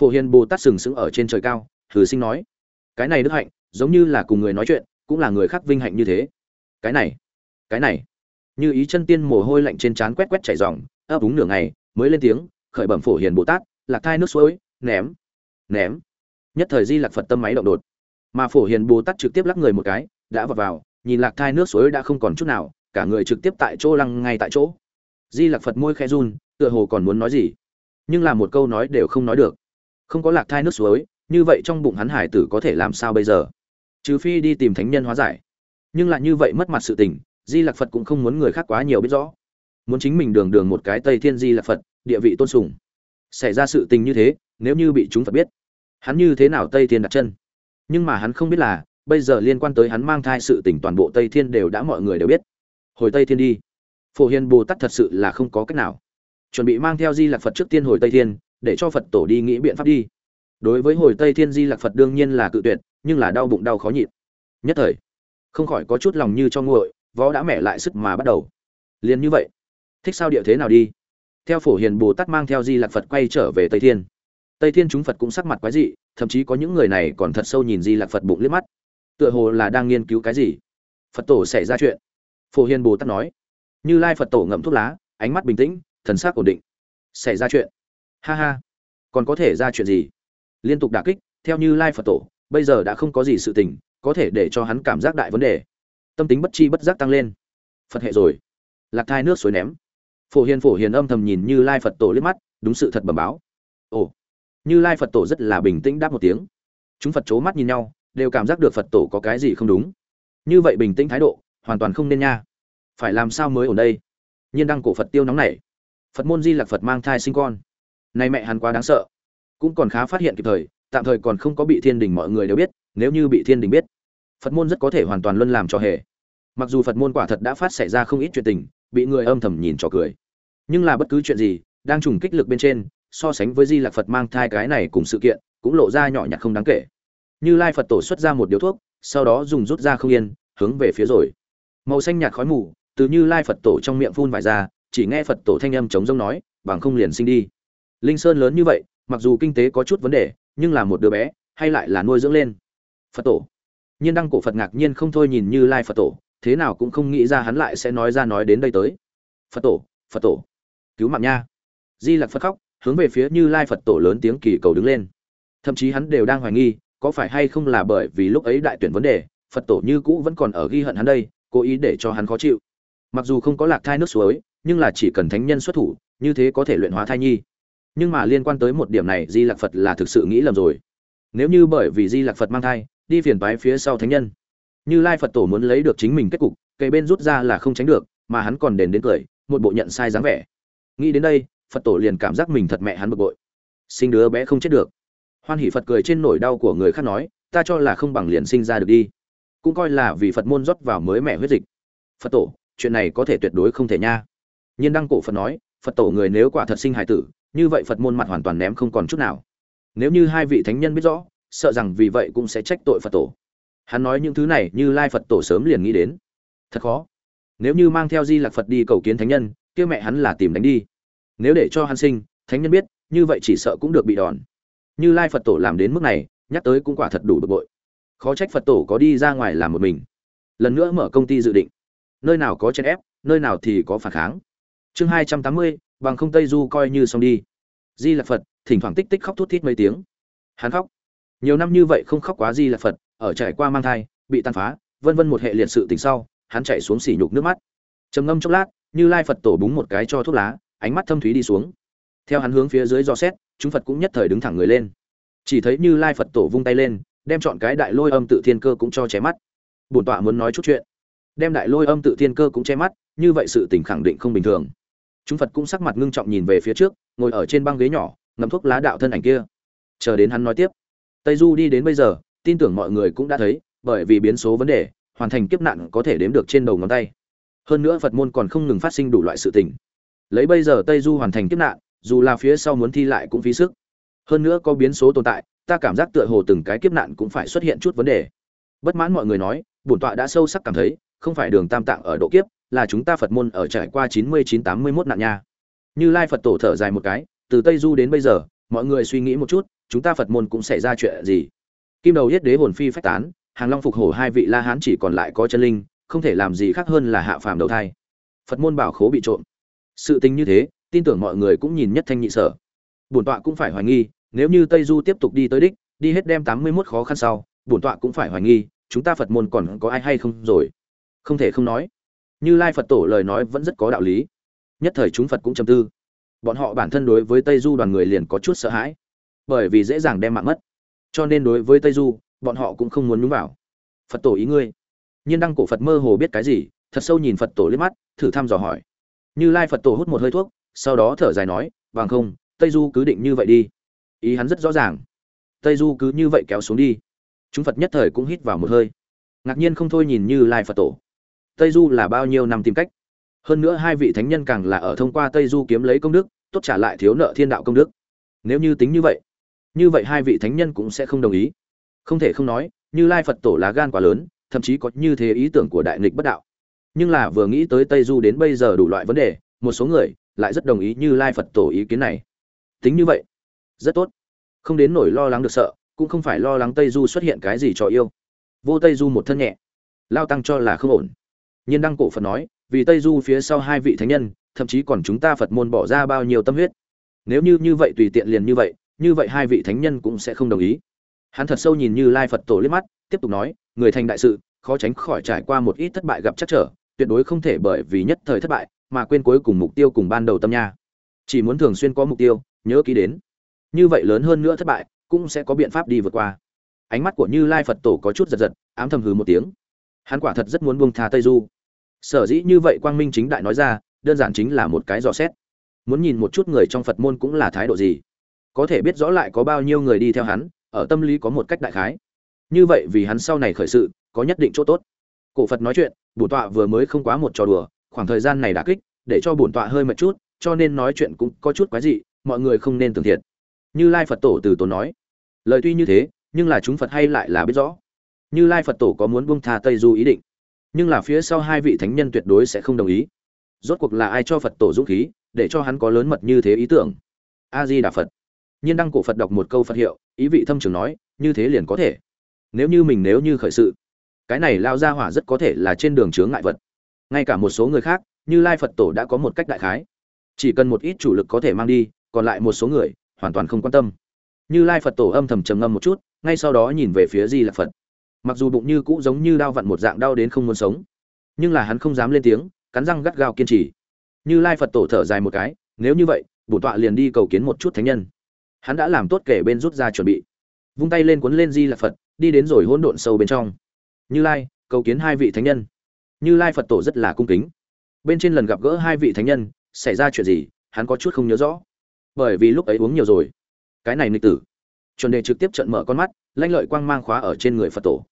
Phổ hiền bồ tát sừng sững ở trên trời cao thử sinh nói, cái này đức hạnh, giống như là cùng người nói chuyện, cũng là người khác vinh hạnh như thế. Cái này cái này. Như ý chân tiên mồ hôi lạnh trên trán quét quét chảy ròng, ấp úng nửa ngày, mới lên tiếng, khởi bẩm phổ hiền bồ tát, lạc thai nước suối, ném ném. Nhất thời di lạc phật tâm máy động đột. Mà phổ hiền bồ tát trực tiếp lắc người một cái, đã vào vào, nhìn lạc thai nước suối đã không còn chút nào, cả người trực tiếp tại chỗ lăng ngay tại chỗ. Di lạc phật môi khe run, tựa hồ còn muốn nói gì nhưng là một câu nói đều không nói được. Không có lạc thai nước suối, như vậy trong bụng hắn hải tử có thể làm sao bây giờ? Trừ phi đi tìm thánh nhân hóa giải. Nhưng lại như vậy mất mặt sự tình, di lạc phật cũng không muốn người khác quá nhiều biết rõ. Muốn chính mình đường đường một cái tây thiên di lạc phật, địa vị tôn sùng. Xảy ra sự tình như thế, nếu như bị chúng phật biết, hắn như thế nào tây thiên đặt chân? Nhưng mà hắn không biết là, bây giờ liên quan tới hắn mang thai sự tình toàn bộ tây thiên đều đã mọi người đều biết. Hồi tây thiên đi. Phổ hiền bồ tát thật sự là không có cách nào chuẩn bị mang theo di lạc phật trước tiên hồi tây thiên, để cho phật tổ đi nghĩ biện pháp đi. Đối với hồi tây thiên di lạc phật đương nhiên là cự tuyệt, nhưng là đau bụng đau khó nhịn. Nhất thời, không khỏi có chút lòng như cho nguội võ đã mẻ lại sức mà bắt đầu. Liền như vậy, thích sao địa thế nào đi? Theo phổ hiền bồ tát mang theo di lạc phật quay trở về tây thiên. Tây thiên chúng phật cũng sắc mặt quái dị, thậm chí có những người này còn thật sâu nhìn di lạc phật bụng liếc mắt. Tựa hồ là đang nghiên cứu cái gì? Phật tổ xảy ra chuyện. Phổ hiền bồ tát nói. Như lai phật tổ ngậm thuốc lá, ánh mắt bình tĩnh thần sắc ổn định. Xảy ra chuyện. Ha ha. Còn có thể ra chuyện gì? Liên tục đả kích, theo như lai phật tổ, bây giờ đã không có gì sự tình, có thể để cho hắn cảm giác đại vấn đề. Tâm tính bất chi bất giác tăng lên. Phật hệ rồi. Lạc thai nước suối ném. Phổ hiền phổ hiền âm thầm nhìn như lai phật tổ liếc mắt, đúng sự thật bẩm báo. Ồ. Như lai phật tổ rất là bình tĩnh đáp một tiếng. Chúng phật c h ố mắt nhìn nhau, đều cảm giác được phật tổ có cái gì không đúng. Như vậy bình tĩnh thái độ, hoàn toàn không nên nha. Phải làm sao mới ở đây? Nhiên đăng cổ phật tiêu nóng này phật môn di lạc phật mang thai sinh con. Nay mẹ hắn quá đáng sợ. Cũng còn khá phát hiện kịp thời, tạm thời còn không có bị thiên đình mọi người đều biết, nếu như bị thiên đình biết, phật môn rất có thể hoàn toàn luân làm cho hề. Mặc dù phật môn quả thật đã phát xảy ra không ít chuyện tình, bị người âm thầm nhìn trò cười. Nhưng là bất cứ chuyện gì, đang trùng kích lực bên trên, so sánh với di lạc phật mang thai cái này cùng sự kiện, cũng lộ ra nhỏ nhặt không đáng kể. Như lai phật tổ xuất ra một điếu thuốc, sau đó dùng rút ra không yên, hướng về phía rồi. Màu xanh nhạt khói mù, từ như lai phật tổ trong miệng phun vải ra chỉ nghe phật tổ thanh âm chống rông nói, bằng không liền sinh đi. Linh sơn lớn như vậy, mặc dù kinh tế có chút vấn đề, nhưng là một đứa bé, hay lại là nuôi dưỡng lên. Phật tổ. Nhiên đăng cổ phật ngạc nhiên không thôi nhìn như lai phật tổ, thế nào cũng không nghĩ ra hắn lại sẽ nói ra nói đến đây tới. Phật tổ phật tổ. Cứu mạng nha. Di lặc phật khóc, hướng về phía như lai phật tổ lớn tiếng kỳ cầu đứng lên. Thậm chí hắn đều đang hoài nghi, có phải hay không là bởi vì lúc ấy đại tuyển vấn đề, phật tổ như cũ vẫn còn ở ghi hận hắn đây, cố ý để cho hắn khó chịu. Mặc dù không có lạc thai nước suối nhưng là chỉ cần thánh nhân xuất thủ, như thế có thể luyện hóa thai nhi. Nhưng mà liên quan tới một điểm này, di lạc phật là thực sự nghĩ lầm rồi. Nếu như bởi vì di lạc phật mang thai, đi phiền bái phía sau thánh nhân. Như lai phật tổ muốn lấy được chính mình kết cục, cây bên rút ra là không tránh được, mà hắn còn đền đến cười, một bộ nhận sai dáng vẻ. Nghĩ đến đây, phật tổ liền cảm giác mình thật mẹ hắn bực bội. Sinh đứa bé không chết được. Hoan hỷ phật cười trên nỗi đau của người khác nói, ta cho là không bằng liền sinh ra được đi. Cũng coi là vì phật môn rót vào mới mẹ huyết dịch. Phật tổ, chuyện này có thể tuyệt đối không thể nha nhiên đăng cổ phật nói, phật tổ người nếu quả thật sinh hải tử, như vậy phật môn mặt hoàn toàn ném không còn chút nào. Nếu như hai vị thánh nhân biết rõ, sợ rằng vì vậy cũng sẽ trách tội phật tổ. Hắn nói những thứ này như lai phật tổ sớm liền nghĩ đến. Thật khó. Nếu như mang theo di lạc phật đi cầu kiến thánh nhân, kia mẹ hắn là tìm đánh đi. Nếu để cho hắn sinh, thánh nhân biết, như vậy chỉ sợ cũng được bị đòn. Như lai phật tổ làm đến mức này, nhắc tới cũng quả thật đủ bực bội. Khó trách phật tổ có đi ra ngoài làm một mình. Lần nữa mở công ty dự định. Nơi nào có chen ép, nơi nào thì có phản kháng chương hai trăm tám mươi, bằng không tây du coi như xong đi. Di lạc phật, thỉnh thoảng tích tích khóc thút thít mấy tiếng. Hắn khóc. Nhiều năm như vậy không khóc quá di lạc phật, ở trải qua mang thai, bị tàn phá, vân vân một hệ liệt sự tình sau, hắn chạy xuống xỉ nhục nước mắt. Trầm ngâm chốc lát, như lai phật tổ búng một cái cho thuốc lá, ánh mắt thâm thúy đi xuống. Theo hắn hướng phía dưới do xét, chúng phật cũng nhất thời đứng thẳng người lên. Chỉ thấy như lai phật tổ vung tay lên, đem chọn cái đại lôi âm tự thiên cơ cũng cho che mắt. Bổn tọa muốn nói chút chuyện. Đem đại lôi âm tự thiên cơ cũng che mắt, như vậy sự tình khẳng định không bình thường chúng phật cũng sắc mặt ngưng trọng nhìn về phía trước, ngồi ở trên băng ghế nhỏ, ngậm thuốc lá đạo thân ảnh kia. Chờ đến hắn nói tiếp, tây du đi đến bây giờ, tin tưởng mọi người cũng đã thấy, bởi vì biến số vấn đề, hoàn thành kiếp nạn có thể đếm được trên đầu ngón tay. Hơn nữa phật môn còn không ngừng phát sinh đủ loại sự tình. Lấy bây giờ tây du hoàn thành kiếp nạn, dù là phía sau muốn thi lại cũng phí sức. Hơn nữa có biến số tồn tại, ta cảm giác tựa hồ từng cái kiếp nạn cũng phải xuất hiện chút vấn đề. Bất mãn mọi người nói, bổn tọa đã sâu sắc cảm thấy, không phải đường tam tạng ở độ kiếp là chúng ta phật môn ở trải qua chín mươi chín tám mươi mốt nạn nha. Như lai phật tổ thở dài một cái, từ tây du đến bây giờ, mọi người suy nghĩ một chút, chúng ta phật môn cũng xảy ra chuyện gì? Kim đầu yết đế hồn phi phách tán, hàng long phục hổ hai vị la hán chỉ còn lại có chân linh, không thể làm gì khác hơn là hạ phàm đầu thai. Phật môn bảo khố bị trộm. Sự tình như thế, tin tưởng mọi người cũng nhìn nhất thanh nhị sở. Bổn tọa cũng phải hoài nghi, nếu như tây du tiếp tục đi tới đích, đi hết đem tám mươi mốt khó khăn sau, bổn tọa cũng phải hoài nghi, chúng ta phật môn còn có ai hay không rồi? Không thể không nói như lai phật tổ lời nói vẫn rất có đạo lý. Nhất thời chúng phật cũng trầm tư. Bọn họ bản thân đối với tây du đoàn người liền có chút sợ hãi, bởi vì dễ dàng đem mạng mất. Cho nên đối với tây du, bọn họ cũng không muốn nhúng vào. Phật tổ ý ngươi. Nhiên đăng cổ phật mơ hồ biết cái gì, thật sâu nhìn phật tổ liếc mắt, thử thăm dò hỏi. Như lai phật tổ hút một hơi thuốc, sau đó thở dài nói Vàng không, tây du cứ định như vậy đi. Ý hắn rất rõ ràng. Tây du cứ như vậy kéo xuống đi. Chúng phật nhất thời cũng hít vào một hơi. Ngạc nhiên không thôi nhìn như lai phật tổ tây du là bao nhiêu năm tìm cách? Hơn nữa hai vị thánh nhân càng là ở thông qua tây du kiếm lấy công đức, tốt trả lại thiếu nợ thiên đạo công đức. Nếu như tính như vậy như vậy hai vị thánh nhân cũng sẽ không đồng ý. Không thể không nói, như lai phật tổ lá gan quá lớn, thậm chí có như thế ý tưởng của đại nghịch bất đạo. Nhưng là vừa nghĩ tới tây du đến bây giờ đủ loại vấn đề, một số người lại rất đồng ý như lai phật tổ ý kiến này. Tính như vậy, rất tốt. Không đến nổi lo lắng được sợ, cũng không phải lo lắng tây du xuất hiện cái gì cho yêu. Vô tây du một thân nhẹ, lao tăng cho là không ổn nhiên đăng cổ phật nói, vì tây du phía sau hai vị thánh nhân, thậm chí còn chúng ta phật môn bỏ ra bao nhiêu tâm huyết. Nếu như như vậy tùy tiện liền như vậy như vậy hai vị thánh nhân cũng sẽ không đồng ý. Hắn thật sâu nhìn như lai phật tổ liếc mắt, tiếp tục nói, người thành đại sự, khó tránh khỏi trải qua một ít thất bại gặp chắc trở, tuyệt đối không thể bởi vì nhất thời thất bại mà quên cuối cùng mục tiêu cùng ban đầu tâm nha. Chỉ muốn thường xuyên có mục tiêu, nhớ ký đến. Như vậy lớn hơn nữa thất bại, cũng sẽ có biện pháp đi vượt qua. Ánh mắt của như lai phật tổ có chút giật giật, ám thầm hừ một tiếng. Hắn quả thật rất muốn buông tha tây du sở dĩ như vậy quang minh chính đại nói ra, đơn giản chính là một cái dò xét. Muốn nhìn một chút người trong phật môn cũng là thái độ gì. Có thể biết rõ lại có bao nhiêu người đi theo hắn, ở tâm lý có một cách đại khái. Như vậy vì hắn sau này khởi sự, có nhất định chỗ tốt. Cổ phật nói chuyện bổn tọa vừa mới không quá một trò đùa, khoảng thời gian này đã kích, để cho bổn tọa hơi mệt chút, cho nên nói chuyện cũng có chút quái dị, mọi người không nên tưởng thiệt. Như lai phật tổ từ tốn nói, lời tuy như thế, nhưng là chúng phật hay lại là biết rõ. Như lai phật tổ có muốn buông tha tây du ý định nhưng là phía sau hai vị thánh nhân tuyệt đối sẽ không đồng ý. Rốt cuộc là ai cho phật tổ dũng khí, để cho hắn có lớn mật như thế ý tưởng? A di đà phật. Nhiên đăng cổ phật đọc một câu phật hiệu, ý vị thâm trường nói, như thế liền có thể. Nếu như mình nếu như khởi sự, cái này lao ra hỏa rất có thể là trên đường chướng ngại vật. Ngay cả một số người khác, như lai phật tổ đã có một cách đại khái. Chỉ cần một ít chủ lực có thể mang đi, còn lại một số người, hoàn toàn không quan tâm. Như lai phật tổ âm thầm trầm ngâm một chút, ngay sau đó nhìn về phía di lạc phật mặc dù bụng như cũ giống như đau vặn một dạng đau đến không muốn sống, nhưng là hắn không dám lên tiếng, cắn răng gắt gao kiên trì. Như lai phật tổ thở dài một cái, nếu như vậy, bổn tọa liền đi cầu kiến một chút thánh nhân. Hắn đã làm tốt kể bên rút ra chuẩn bị. Vung tay lên cuốn lên di là phật, đi đến rồi hỗn độn sâu bên trong. Như lai, cầu kiến hai vị thánh nhân. Như lai phật tổ rất là cung kính. Bên trên lần gặp gỡ hai vị thánh nhân, xảy ra chuyện gì, hắn có chút không nhớ rõ. Bởi vì lúc ấy uống nhiều rồi. Cái này nịch tử. Chuẩn đề trực tiếp trận mở con mắt lanh lợi quang mang khóa ở trên người phật tổ.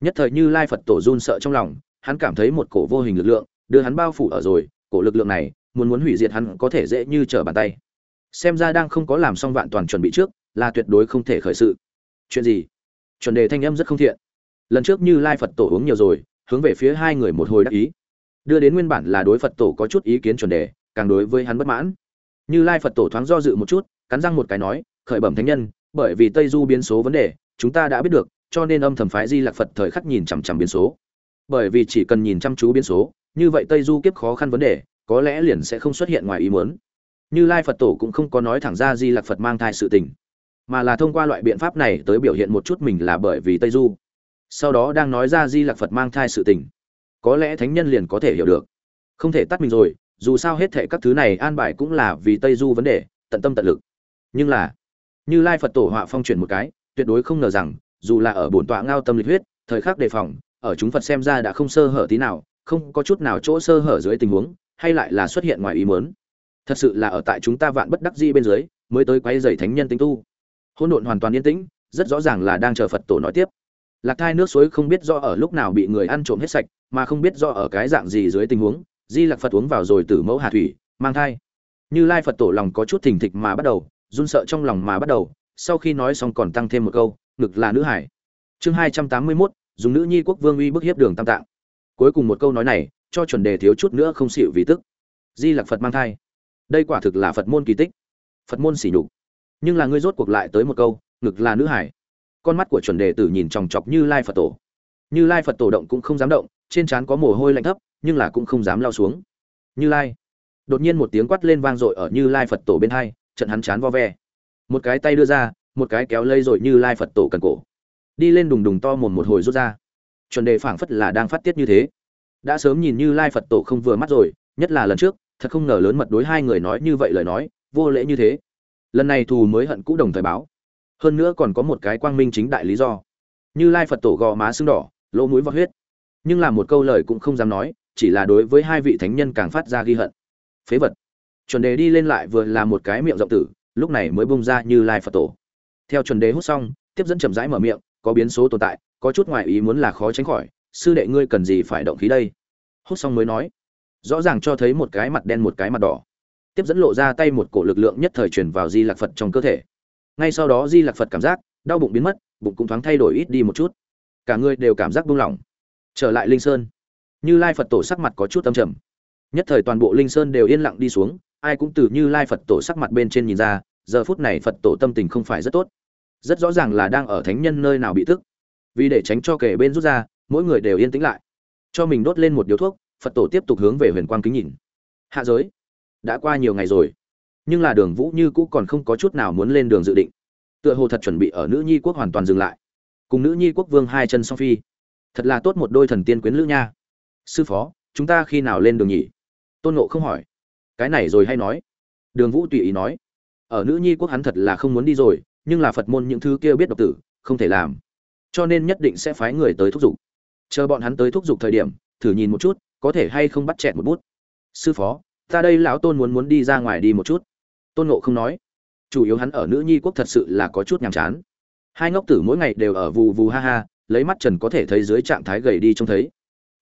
Nhất thời như lai phật tổ run sợ trong lòng, hắn cảm thấy một cổ vô hình lực lượng đưa hắn bao phủ ở rồi, cổ lực lượng này, muốn muốn hủy diệt hắn có thể dễ như trở bàn tay. Xem ra đang không có làm xong vạn toàn chuẩn bị trước, là tuyệt đối không thể khởi sự. Chuyện gì? Chuẩn đề thanh âm rất không thiện. Lần trước như lai phật tổ uống nhiều rồi, hướng về phía hai người một hồi đắc ý. Đưa đến nguyên bản là đối phật tổ có chút ý kiến chuẩn đề, càng đối với hắn bất mãn. Như lai phật tổ thoáng do dự một chút, cắn răng một cái nói, khởi bẩm thánh nhân, bởi vì tây du biến số vấn đề chúng ta đã biết được, cho nên âm thầm phái di lạc phật thời khắc nhìn chằm chằm biến số. Bởi vì chỉ cần nhìn chăm chú biến số, như vậy tây du kiếp khó khăn vấn đề, có lẽ liền sẽ không xuất hiện ngoài ý muốn. Như lai phật tổ cũng không có nói thẳng ra di lạc phật mang thai sự tình, mà là thông qua loại biện pháp này tới biểu hiện một chút mình là bởi vì tây du. Sau đó đang nói ra di lạc phật mang thai sự tình, có lẽ thánh nhân liền có thể hiểu được. Không thể tắt mình rồi, dù sao hết thệ các thứ này an bài cũng là vì tây du vấn đề, tận tâm tận lực. Nhưng là, như lai phật tổ họa phong chuyển một cái tuyệt đối không ngờ rằng, dù là ở bổn tọa ngao tâm lịch huyết, thời khắc đề phòng, ở chúng phật xem ra đã không sơ hở tí nào, không có chút nào chỗ sơ hở dưới tình huống, hay lại là xuất hiện ngoài ý muốn. Thật sự là ở tại chúng ta vạn bất đắc di bên dưới, mới tới quay rầy thánh nhân tinh tu. Hỗn độn hoàn toàn yên tĩnh, rất rõ ràng là đang chờ phật tổ nói tiếp. Lạc thai nước suối không biết do ở lúc nào bị người ăn trộm hết sạch, mà không biết do ở cái dạng gì dưới tình huống, di lạc phật uống vào rồi từ mẫu hà thủy, mang thai. Như lai phật tổ lòng có chút thình thịch mà bắt đầu, run sợ trong lòng mà bắt đầu sau khi nói xong còn tăng thêm một câu, ngực là nữ hải. Chương hai trăm tám mươi mốt, dùng nữ nhi quốc vương uy bức hiếp đường tam tạng. Cuối cùng một câu nói này, cho chuẩn đề thiếu chút nữa không xịu vì tức. Di lặc phật mang thai. Đây quả thực là phật môn kỳ tích. Phật môn sỉ nhục. Nhưng là ngươi rốt cuộc lại tới một câu, ngực là nữ hải. Con mắt của chuẩn đề tử nhìn chòng chọc như lai phật tổ. Như lai phật tổ động cũng không dám động, trên trán có mồ hôi lạnh thấp, nhưng là cũng không dám lao xuống. Như lai. Đột nhiên một tiếng quát lên vang dội ở như lai phật tổ bên hai, trận hắn chán vo ve một cái tay đưa ra, một cái kéo lây rồi như lai phật tổ cần cổ. Đi lên đùng đùng to mồm một hồi rút ra. Chuẩn đề phảng phất là đang phát tiết như thế. Đã sớm nhìn như lai phật tổ không vừa mắt rồi, nhất là lần trước, thật không ngờ lớn mật đối hai người nói như vậy lời nói, vô lễ như thế. Lần này thù mới hận cũ đồng thời báo. Hơn nữa còn có một cái quang minh chính đại lý do. Như lai phật tổ gò má sưng đỏ, lỗ mũi vọt huyết. Nhưng là một câu lời cũng không dám nói, chỉ là đối với hai vị thánh nhân càng phát ra ghi hận. Phế vật. Chuẩn đề đi lên lại vừa là một cái miệng rộng tử lúc này mới bung ra như lai phật tổ. Theo chuẩn đế hút xong, tiếp dẫn chậm rãi mở miệng, có biến số tồn tại, có chút ngoại ý muốn là khó tránh khỏi, sư đệ ngươi cần gì phải động khí đây? Hút xong mới nói, rõ ràng cho thấy một cái mặt đen một cái mặt đỏ. Tiếp dẫn lộ ra tay một cổ lực lượng nhất thời truyền vào di lạc phật trong cơ thể. Ngay sau đó di lạc phật cảm giác đau bụng biến mất, bụng cũng thoáng thay đổi ít đi một chút. Cả người đều cảm giác buông lỏng. Trở lại linh sơn. Như lai phật tổ sắc mặt có chút âm trầm. Nhất thời toàn bộ linh sơn đều yên lặng đi xuống, ai cũng từ như lai phật tổ sắc mặt bên trên nhìn ra giờ phút này phật tổ tâm tình không phải rất tốt. Rất rõ ràng là đang ở thánh nhân nơi nào bị tức. Vì để tránh cho kể bên rút ra, mỗi người đều yên tĩnh lại. Cho mình đốt lên một điếu thuốc, phật tổ tiếp tục hướng về huyền quang kính nhìn. Hạ giới, đã qua nhiều ngày rồi. Nhưng là đường vũ như cũ còn không có chút nào muốn lên đường dự định. Tựa hồ thật chuẩn bị ở nữ nhi quốc hoàn toàn dừng lại. Cùng nữ nhi quốc vương hai chân song phi. Thật là tốt một đôi thần tiên quyến lữ nha. Sư phó, chúng ta khi nào lên đường nhỉ? Tôn nộ không hỏi. Cái này rồi hay nói. Đường vũ tùy ý nói ở nữ nhi quốc hắn thật là không muốn đi rồi, nhưng là phật môn những thứ kia biết độc tử, không thể làm. Cho nên nhất định sẽ phái người tới thúc giục. Chờ bọn hắn tới thúc giục thời điểm, thử nhìn một chút, có thể hay không bắt chẹt một bút. Sư phó, ta đây lão tôn muốn muốn đi ra ngoài đi một chút. Tôn ngộ không nói. Chủ yếu hắn ở nữ nhi quốc thật sự là có chút nhàm chán. Hai ngốc tử mỗi ngày đều ở vù vù ha ha, lấy mắt trần có thể thấy dưới trạng thái gầy đi trông thấy.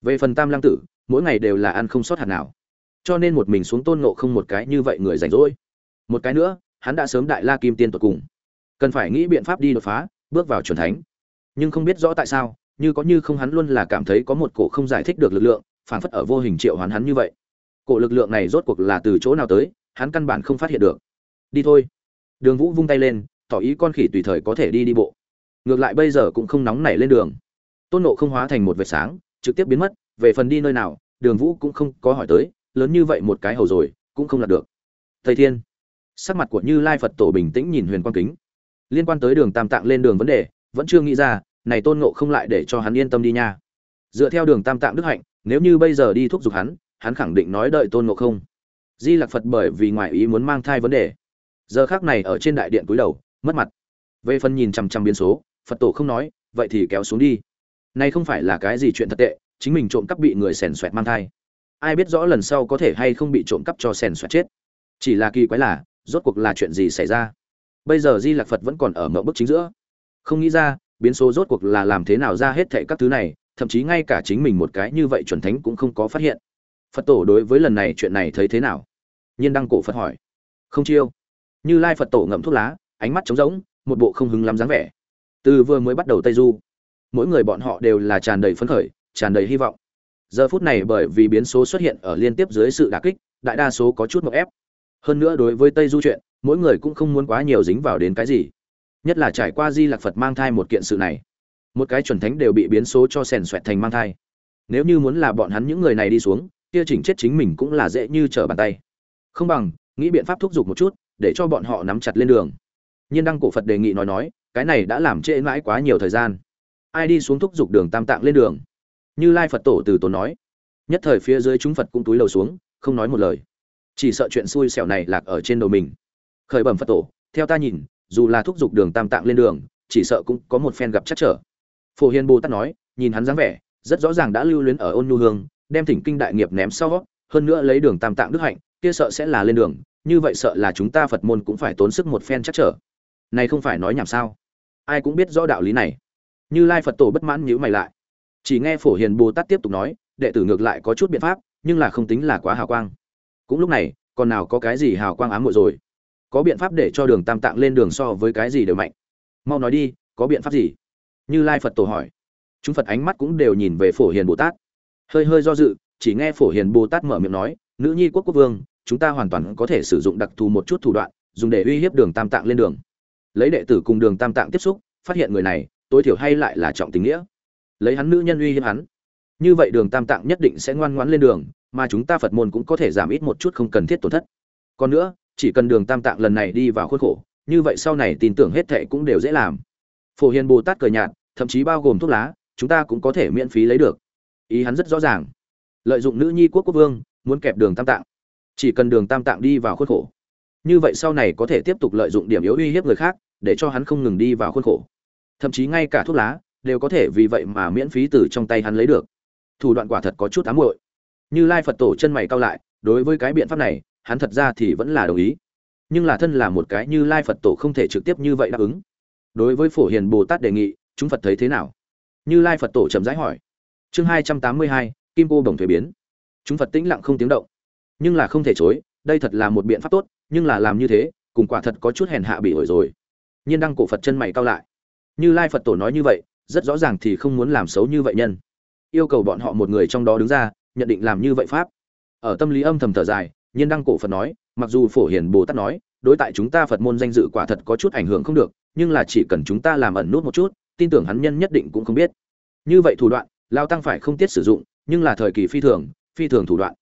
Về phần tam lăng tử, mỗi ngày đều là ăn không sót hạt nào. Cho nên một mình xuống tôn ngộ không một cái như vậy người rảnh rỗi. Một cái nữa hắn đã sớm đại la kim tiên tột cùng. Cần phải nghĩ biện pháp đi đột phá, bước vào c thánh. Nhưng không biết rõ tại sao, như có như không hắn luôn là cảm thấy có một cổ không giải thích được lực lượng, phản phất ở vô hình triệu hoán hắn như vậy. Cổ lực lượng này rốt cuộc là từ chỗ nào tới, hắn căn bản không phát hiện được. Đi thôi. Đường vũ vung tay lên, tỏ ý con khỉ tùy thời có thể đi đi bộ. Ngược lại bây giờ cũng không nóng nảy lên đường. Tôn nộ không hóa thành một vệt sáng, trực tiếp biến mất, về phần đi nơi nào, đường vũ cũng không có hỏi tới, lớn như vậy một cái hầu rồi, cũng không lật được. Thầy thiên sắc mặt của như lai phật tổ bình tĩnh nhìn huyền quang kính. Liên quan tới đường tam tạng lên đường vấn đề, vẫn chưa nghĩ ra, này tôn ngộ không lại để cho hắn yên tâm đi nha. Dựa theo đường tam tạng đức hạnh, nếu như bây giờ đi thúc giục hắn hắn khẳng định nói đợi tôn ngộ không. Di lặc phật bởi vì ngoại ý muốn mang thai vấn đề. Giờ khác này ở trên đại điện cúi đầu, mất mặt. Về phần nhìn chằm chằm biến số, phật tổ không nói, vậy thì kéo xuống đi. Nay không phải là cái gì chuyện thật tệ, chính mình trộm cắp bị người xèn xoẹt mang thai. Ai biết rõ lần sau có thể hay không bị trộm cắp cho xèn xoẹt chết. Chỉ là kỳ quái là rốt cuộc là chuyện gì xảy ra? Bây giờ di lạc phật vẫn còn ở mậu bức chính giữa. Không nghĩ ra, biến số rốt cuộc là làm thế nào ra hết thệ các thứ này, thậm chí ngay cả chính mình một cái như vậy chuẩn thánh cũng không có phát hiện. Phật tổ đối với lần này chuyện này thấy thế nào? Nhiên đăng cổ phật hỏi. Không chiêu. Như lai phật tổ ngậm thuốc lá, ánh mắt trống rỗng, một bộ không hứng lắm dáng vẻ. Từ vừa mới bắt đầu tây du, mỗi người bọn họ đều là tràn đầy phấn khởi, tràn đầy hy vọng. Giờ phút này bởi vì biến số xuất hiện ở liên tiếp dưới sự đả kích, đại đa số có chút ngọc ép hơn nữa đối với tây du chuyện, mỗi người cũng không muốn quá nhiều dính vào đến cái gì. Nhất là trải qua di lạc phật mang thai một kiện sự này, một cái chuẩn thánh đều bị biến số cho sèn xoẹt thành mang thai. Nếu như muốn là bọn hắn những người này đi xuống, kia chỉnh chết chính mình cũng là dễ như trở bàn tay. Không bằng, nghĩ biện pháp thúc giục một chút, để cho bọn họ nắm chặt lên đường. Nhiên đăng cổ phật đề nghị nói nói, cái này đã làm trễ mãi quá nhiều thời gian. Ai đi xuống thúc giục đường tam tạng lên đường? Như lai phật tổ từ tốn nói, nhất thời phía dưới chúng phật cũng túi lầu xuống, không nói một lời chỉ sợ chuyện xui xẻo này lạc ở trên đầu mình. Khởi bẩm phật tổ, theo ta nhìn, dù là thúc giục đường tam tạng lên đường, chỉ sợ cũng có một phen gặp chắc trở. Phổ hiền bồ tát nói, nhìn hắn dáng vẻ, rất rõ ràng đã lưu luyến ở ôn nhu hương, đem thỉnh kinh đại nghiệp ném sau, hơn nữa lấy đường tam tạng đức hạnh, kia sợ sẽ là lên đường, như vậy sợ là chúng ta phật môn cũng phải tốn sức một phen chắc trở. Này không phải nói nhảm sao? Ai cũng biết rõ đạo lý này. Như lai phật tổ bất mãn nhíu mày lại. Chỉ nghe phổ hiền bồ tát tiếp tục nói, đệ tử ngược lại có chút biện pháp, nhưng là không tính là quá hào quang cũng lúc này, còn nào có cái gì hào quang ám muội rồi. Có biện pháp để cho đường tam tạng lên đường so với cái gì đều mạnh. Mau nói đi, có biện pháp gì? Như lai phật tổ hỏi. Chúng phật ánh mắt cũng đều nhìn về phổ hiền bồ tát. Hơi hơi do dự, chỉ nghe phổ hiền bồ tát mở miệng nói, nữ nhi quốc quốc vương, chúng ta hoàn toàn có thể sử dụng đặc thù một chút thủ đoạn, dùng để uy hiếp đường tam tạng lên đường. Lấy đệ tử cùng đường tam tạng tiếp xúc, phát hiện người này, tối thiểu hay lại là trọng tình nghĩa. Lấy hắn nữ nhân uy hiếp hắn. Như vậy đường tam tạng nhất định sẽ ngoan ngoãn lên đường mà chúng ta phật môn cũng có thể giảm ít một chút không cần thiết tổn thất. Còn nữa, chỉ cần đường tam tạng lần này đi vào khuôn khổ, như vậy sau này tin tưởng hết thệ cũng đều dễ làm. Phổ hiền bồ tát cười nhạt, thậm chí bao gồm thuốc lá, chúng ta cũng có thể miễn phí lấy được. Ý hắn rất rõ ràng. Lợi dụng nữ nhi quốc quốc vương, muốn kẹp đường tam tạng. Chỉ cần đường tam tạng đi vào khuôn khổ. Như vậy sau này có thể tiếp tục lợi dụng điểm yếu uy hiếp người khác, để cho hắn không ngừng đi vào khuôn khổ. Thậm chí ngay cả thuốc lá, đều có thể vì vậy mà miễn phí từ trong tay hắn lấy được. Thủ đoạn quả thật có chút ám muội như lai phật tổ chân mày cao lại, đối với cái biện pháp này, hắn thật ra thì vẫn là đồng ý. Nhưng là thân là một cái như lai phật tổ không thể trực tiếp như vậy đáp ứng. Đối với phổ hiền bồ tát đề nghị, chúng phật thấy thế nào? Như lai phật tổ chậm rãi hỏi. Chương hai trăm tám mươi hai, kim cô đồng thuế biến. Chúng phật tĩnh lặng không tiếng động. Nhưng là không thể chối, đây thật là một biện pháp tốt, nhưng là làm như thế, cùng quả thật có chút hèn hạ bị ổi rồi. Nhiên đăng cổ phật chân mày cao lại. Như lai phật tổ nói như vậy, rất rõ ràng thì không muốn làm xấu như vậy nhân. Yêu cầu bọn họ một người trong đó đứng ra nhận định làm như vậy pháp. Ở tâm lý âm thầm thở dài, nhiên đăng cổ phật nói, mặc dù phổ hiền bồ tát nói, đối tại chúng ta phật môn danh dự quả thật có chút ảnh hưởng không được, nhưng là chỉ cần chúng ta làm ẩn nút một chút, tin tưởng hắn nhân nhất định cũng không biết. Như vậy thủ đoạn, lao tăng phải không tiết sử dụng, nhưng là thời kỳ phi thường phi thường thủ đoạn.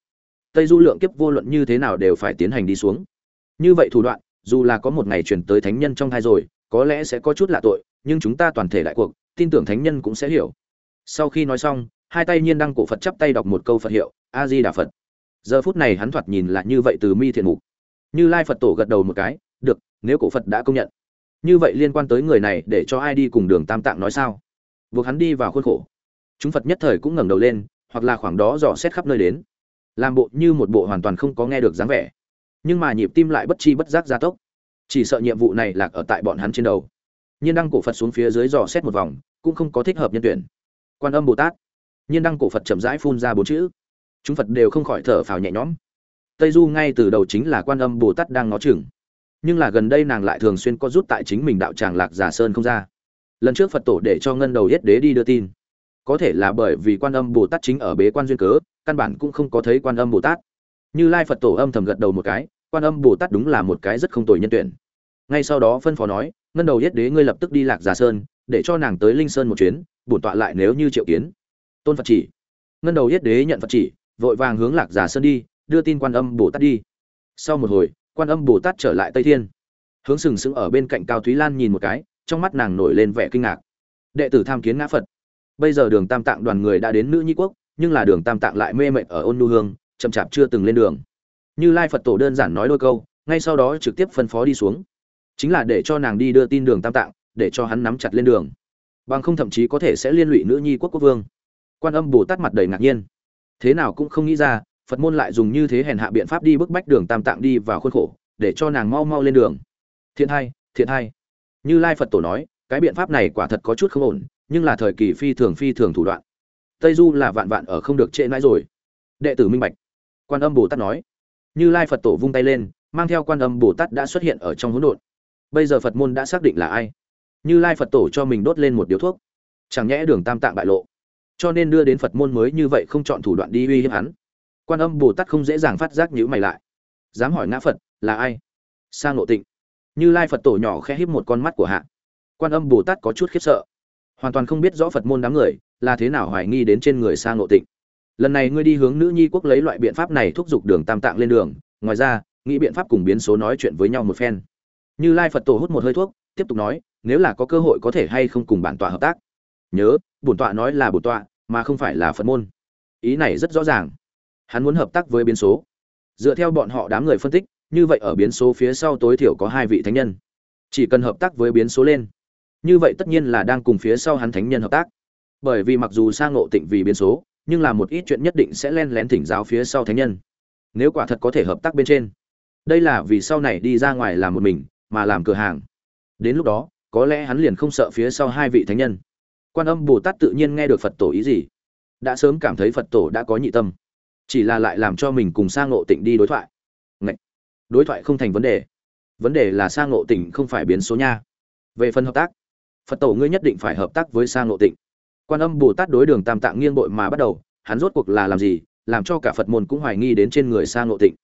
Tây du lượng kiếp vô luận như thế nào đều phải tiến hành đi xuống. Như vậy thủ đoạn, dù là có một ngày truyền tới thánh nhân trong thai rồi, có lẽ sẽ có chút lạ tội, nhưng chúng ta toàn thể đại cuộc, tin tưởng thánh nhân cũng sẽ hiểu. Sau khi nói xong hai tay nhiên đăng cổ phật chắp tay đọc một câu phật hiệu a di đà phật. Giờ phút này hắn thoạt nhìn là như vậy từ mi thiện mục. Như lai phật tổ gật đầu một cái, được, nếu cổ phật đã công nhận, như vậy liên quan tới người này để cho ai đi cùng đường tam tạng nói sao? Buộc hắn đi vào khuôn khổ. Chúng phật nhất thời cũng ngẩng đầu lên, hoặc là khoảng đó dò xét khắp nơi đến. Làm bộ như một bộ hoàn toàn không có nghe được dáng vẻ. Nhưng mà nhịp tim lại bất chi bất giác gia tốc. Chỉ sợ nhiệm vụ này lạc ở tại bọn hắn trên đầu. Nhiên đăng cổ phật xuống phía dưới dò xét một vòng, cũng không có thích hợp nhân tuyển. Quan âm bồ tát nhiên đăng cổ phật chậm rãi phun ra bốn chữ. Chúng phật đều không khỏi thở phào nhẹ nhõm. Tây du ngay từ đầu chính là quan âm bồ tát đang ngó chừng. Nhưng là gần đây nàng lại thường xuyên có rút tại chính mình đạo tràng lạc giả sơn không ra. Lần trước phật tổ để cho ngân đầu yết đế đi đưa tin. Có thể là bởi vì quan âm bồ tát chính ở bế quan duyên cớ, căn bản cũng không có thấy quan âm bồ tát. Như lai phật tổ âm thầm gật đầu một cái, quan âm bồ tát đúng là một cái rất không tồi nhân tuyển. Ngay sau đó phân phó nói, ngân đầu yết đế ngươi lập tức đi lạc giả sơn, để cho nàng tới linh sơn một chuyến, bổn tọa lại nếu như triệu kiến tôn phật chỉ. Ngân đầu yết đế nhận phật chỉ, vội vàng hướng lạc giả sơn đi, đưa tin quan âm bồ tát đi. Sau một hồi, quan âm bồ tát trở lại tây thiên. Hướng sừng sững ở bên cạnh cao thúy lan nhìn một cái, trong mắt nàng nổi lên vẻ kinh ngạc. Đệ tử tham kiến ngã phật. Bây giờ đường tam tạng đoàn người đã đến nữ nhi quốc, nhưng là đường tam tạng lại mê mệt ở ôn nu hương, chậm chạp chưa từng lên đường. Như lai phật tổ đơn giản nói đôi câu, ngay sau đó trực tiếp phân phó đi xuống. Chính là để cho nàng đi đưa tin đường tam tạng, để cho hắn nắm chặt lên đường. Bằng không thậm chí có thể sẽ liên lụy nữ nhi quốc quốc vương quan âm bồ tát mặt đầy ngạc nhiên. Thế nào cũng không nghĩ ra, phật môn lại dùng như thế hèn hạ biện pháp đi bức bách đường tam tạng đi vào khuôn khổ, để cho nàng mau mau lên đường. Thiện hai thiện hai như lai phật tổ nói, cái biện pháp này quả thật có chút không ổn, nhưng là thời kỳ phi thường phi thường thủ đoạn. Tây du là vạn vạn ở không được trễ mãi rồi. Đệ tử minh bạch. Quan âm bồ tát nói. Như lai phật tổ vung tay lên, mang theo quan âm bồ tát đã xuất hiện ở trong hỗn độn. Bây giờ phật môn đã xác định là ai? Như lai phật tổ cho mình đốt lên một điếu thuốc. Chẳng nhẽ đường tam tạng bại lộ cho nên đưa đến phật môn mới như vậy không chọn thủ đoạn đi uy hiếp hắn. Quan âm bồ tát không dễ dàng phát giác nhữ mày lại. Dám hỏi ngã phật, là ai? Sang ngộ tịnh. Như lai phật tổ nhỏ khẽ híp một con mắt của hạ. Quan âm bồ tát có chút khiếp sợ. Hoàn toàn không biết rõ phật môn đám người là thế nào hoài nghi đến trên người sang ngộ tịnh. Lần này ngươi đi hướng nữ nhi quốc lấy loại biện pháp này thúc giục đường tam tạng lên đường. Ngoài ra, nghĩ biện pháp cùng biến số nói chuyện với nhau một phen. Như lai phật tổ hút một hơi thuốc, tiếp tục nói, nếu là có cơ hội có thể hay không cùng bản tòa hợp tác. Nhớ bổn tọa nói là bổn tọa, mà không phải là phật môn. Ý này rất rõ ràng. Hắn muốn hợp tác với biến số. Dựa theo bọn họ đám người phân tích, như vậy ở biến số phía sau tối thiểu có hai vị thánh nhân. Chỉ cần hợp tác với biến số lên. Như vậy tất nhiên là đang cùng phía sau hắn thánh nhân hợp tác. Bởi vì mặc dù sang ngộ tịnh vì biến số, nhưng là một ít chuyện nhất định sẽ len lén thỉnh giáo phía sau thánh nhân. Nếu quả thật có thể hợp tác bên trên, đây là vì sau này đi ra ngoài làm một mình, mà làm cửa hàng. Đến lúc đó, có lẽ hắn liền không sợ phía sau hai vị thánh nhân quan âm bồ tát tự nhiên nghe được phật tổ ý gì đã sớm cảm thấy phật tổ đã có nhị tâm chỉ là lại làm cho mình cùng sang ngộ tịnh đi đối thoại Ngậy! đối thoại không thành vấn đề vấn đề là sang ngộ tịnh không phải biến số nha về phần hợp tác phật tổ ngươi nhất định phải hợp tác với sang ngộ tịnh quan âm bồ tát đối đường tam tạng nghiêng bội mà bắt đầu hắn rốt cuộc là làm gì làm cho cả phật môn cũng hoài nghi đến trên người sang ngộ tịnh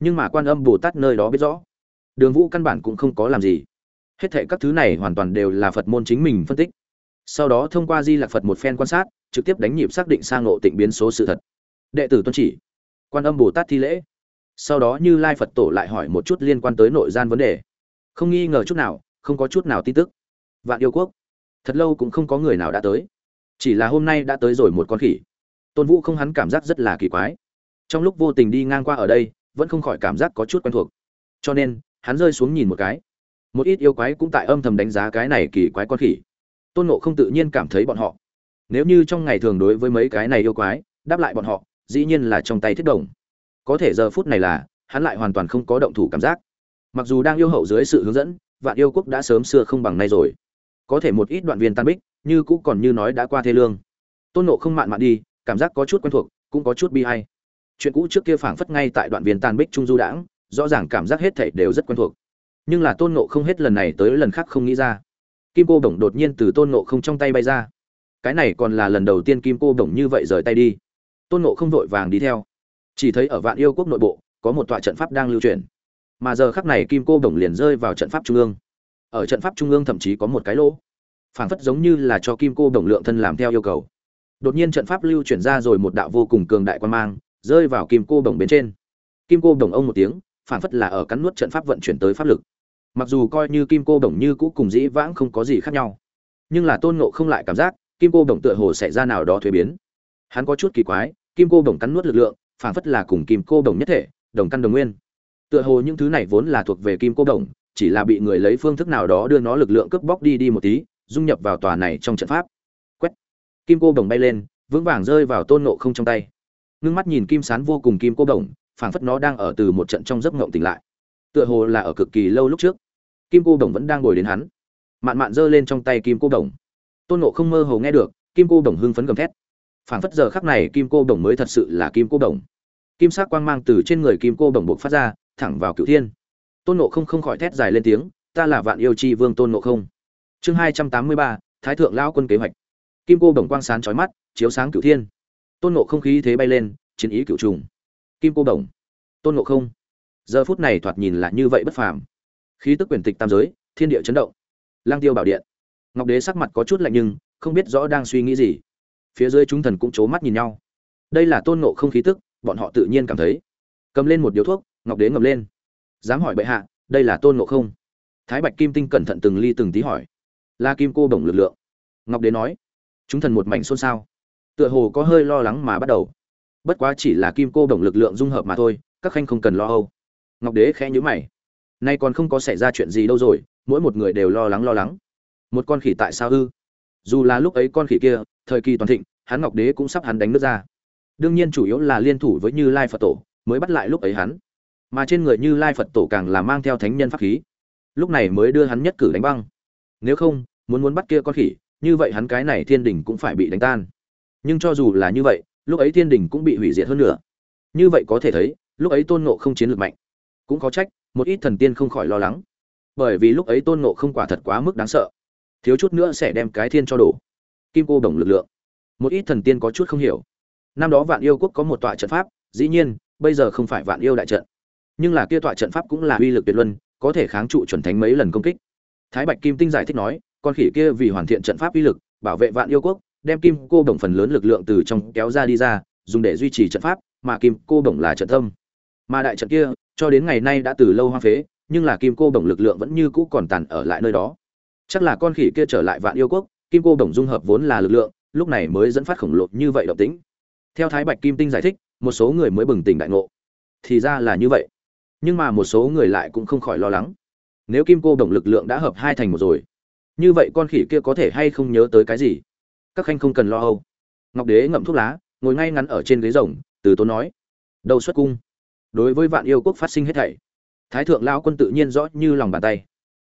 nhưng mà quan âm bồ tát nơi đó biết rõ đường vũ căn bản cũng không có làm gì hết thệ các thứ này hoàn toàn đều là phật môn chính mình phân tích sau đó thông qua di lạc phật một phen quan sát, trực tiếp đánh nhịp xác định sang ngộ tịnh biến số sự thật. Đệ tử tuân chỉ, quan âm bồ tát thi lễ. Sau đó như lai phật tổ lại hỏi một chút liên quan tới nội gian vấn đề. Không nghi ngờ chút nào, không có chút nào tin tức. Vạn yêu quốc, thật lâu cũng không có người nào đã tới. Chỉ là hôm nay đã tới rồi một con khỉ. Tôn vũ không hắn cảm giác rất là kỳ quái. Trong lúc vô tình đi ngang qua ở đây, vẫn không khỏi cảm giác có chút quen thuộc. Cho nên, hắn rơi xuống nhìn một cái. Một ít yêu quái cũng tại âm thầm đánh giá cái này kỳ quái con khỉ tôn nộ không tự nhiên cảm thấy bọn họ. Nếu như trong ngày thường đối với mấy cái này yêu quái, đáp lại bọn họ, dĩ nhiên là trong tay thiết đồng. Có thể giờ phút này là, hắn lại hoàn toàn không có động thủ cảm giác. Mặc dù đang yêu hậu dưới sự hướng dẫn, vạn yêu quốc đã sớm xưa không bằng nay rồi. Có thể một ít đoạn viên tan bích, như cũ còn như nói đã qua thê lương. Tôn nộ không mạn mạn đi, cảm giác có chút quen thuộc, cũng có chút bi hay chuyện cũ trước kia phảng phất ngay tại đoạn viên tan bích trung du đãng, rõ ràng cảm giác hết thảy đều rất quen thuộc. Nhưng là tôn nộ không hết lần này tới lần khác không nghĩ ra kim cô bổng đột nhiên từ tôn nộ không trong tay bay ra. Cái này còn là lần đầu tiên kim cô bổng như vậy rời tay đi. Tôn nộ không vội vàng đi theo. Chỉ thấy ở vạn yêu quốc nội bộ, có một tọa trận pháp đang lưu truyền. Mà giờ khắc này kim cô bổng liền rơi vào trận pháp trung ương. Ở trận pháp trung ương thậm chí có một cái lỗ. Phảng phất giống như là cho kim cô bổng lượng thân làm theo yêu cầu. Đột nhiên trận pháp lưu chuyển ra rồi một đạo vô cùng cường đại quan mang, rơi vào kim cô bổng bên trên. Kim cô bổng ông một tiếng, phảng phất là ở cắn nuốt trận pháp vận chuyển tới pháp lực mặc dù coi như kim cô đồng như cũ cùng dĩ vãng không có gì khác nhau nhưng là tôn ngộ không lại cảm giác kim cô đồng tựa hồ xảy ra nào đó thuế biến. Hắn có chút kỳ quái kim cô đồng cắn nuốt lực lượng phảng phất là cùng kim cô đồng nhất thể đồng căn đồng nguyên. Tựa hồ những thứ này vốn là thuộc về kim cô đồng, chỉ là bị người lấy phương thức nào đó đưa nó lực lượng cướp bóc đi đi một tí dung nhập vào tòa này trong trận pháp. Quét! Kim cô đồng bay lên vững vàng rơi vào tôn nộ không trong tay. Ngưng mắt nhìn kim sán vô cùng kim cô đồng, phảng phất nó đang ở từ một trận trong giấc ngộng tỉnh lại tựa hồ là ở cực kỳ lâu lúc trước. Kim cô đồng vẫn đang ngồi đến hắn. Mạn mạn giơ lên trong tay kim cô đồng. Tôn nộ không mơ hồ nghe được, kim cô đồng hưng phấn gầm thét. Phảng phất giờ khắc này kim cô đồng mới thật sự là kim cô đồng. Kim sắc quang mang từ trên người kim cô đồng buộc phát ra, thẳng vào cựu thiên. Tôn nộ không không khỏi thét dài lên tiếng, ta là vạn yêu chi vương tôn nộ không. Chương hai trăm tám mươi ba, thái thượng lão quân kế hoạch. Kim cô đồng quang sán chói mắt, chiếu sáng cựu thiên. Tôn nộ không khí thế bay lên, chiến ý cựu trùng. Kim cô đồng. Tôn nộ không giờ phút này thoạt nhìn là như vậy bất phàm. Khí tức quyền tịch tam giới, thiên địa chấn động. Lang tiêu bảo điện. Ngọc đế sắc mặt có chút lạnh nhưng, không biết rõ đang suy nghĩ gì. Phía dưới chúng thần cũng c h ố mắt nhìn nhau. Đây là tôn nộ không khí tức, bọn họ tự nhiên cảm thấy. Cầm lên một điếu thuốc, ngọc đế ngầm lên. Dám hỏi bệ hạ, đây là tôn nộ không? Thái bạch kim tinh cẩn thận từng ly từng tí hỏi. La kim cô bổng lực lượng. Ngọc đế nói, chúng thần một mảnh xôn xao. Tựa hồ có hơi lo lắng mà bắt đầu. Bất quá chỉ là kim cô bổng lực lượng dung hợp mà thôi, các khanh không cần lo âu ngọc đế khẽ nhíu mày. Nay còn không có xảy ra chuyện gì đâu rồi, mỗi một người đều lo lắng lo lắng. Một con khỉ tại sao ư? Dù là lúc ấy con khỉ kia, thời kỳ toàn thịnh, hắn ngọc đế cũng sắp hắn đánh nước ra. Đương nhiên chủ yếu là liên thủ với như lai phật tổ, mới bắt lại lúc ấy hắn. Mà trên người như lai phật tổ càng là mang theo thánh nhân pháp khí. Lúc này mới đưa hắn nhất cử đánh băng. Nếu không, muốn muốn bắt kia con khỉ, như vậy hắn cái này thiên đình cũng phải bị đánh tan. Nhưng cho dù là như vậy, lúc ấy thiên đình cũng bị hủy diệt hơn nữa như vậy có thể thấy, lúc ấy tôn nộ không chiến lược mạnh cũng có trách, một ít thần tiên không khỏi lo lắng. Bởi vì lúc ấy tôn nộ không quả thật quá mức đáng sợ. Thiếu chút nữa sẽ đem cái thiên cho đổ. Kim cô đồng lực lượng. Một ít thần tiên có chút không hiểu. Năm đó vạn yêu quốc có một tọa trận pháp, dĩ nhiên, bây giờ không phải vạn yêu đại trận. Nhưng là kia tọa trận pháp cũng là uy lực tuyệt luân, có thể kháng trụ chuẩn thánh mấy lần công kích. Thái bạch kim tinh giải thích nói, con khỉ kia vì hoàn thiện trận pháp uy lực, bảo vệ vạn yêu quốc, đem kim cô đồng phần lớn lực lượng từ trong kéo ra đi ra, dùng để duy trì trận pháp, mà kim cô đồng là trận tâm mà đại trận kia cho đến ngày nay đã từ lâu hoang phế, nhưng là kim cô đồng lực lượng vẫn như cũ còn tàn ở lại nơi đó. Chắc là con khỉ kia trở lại vạn yêu quốc, kim cô đồng dung hợp vốn là lực lượng, lúc này mới dẫn phát khổng lồ như vậy động tĩnh. Theo thái bạch kim tinh giải thích, một số người mới bừng tỉnh đại ngộ. Thì ra là như vậy. Nhưng mà một số người lại cũng không khỏi lo lắng. Nếu kim cô đồng lực lượng đã hợp hai thành một rồi, như vậy con khỉ kia có thể hay không nhớ tới cái gì? Các khanh không cần lo âu. Ngọc đế ngậm thuốc lá, ngồi ngay ngắn ở trên ghế rồng, từ tốn nói. Đầu xuất cung đối với vạn yêu quốc phát sinh hết thảy. Thái thượng lão quân tự nhiên rõ như lòng bàn tay.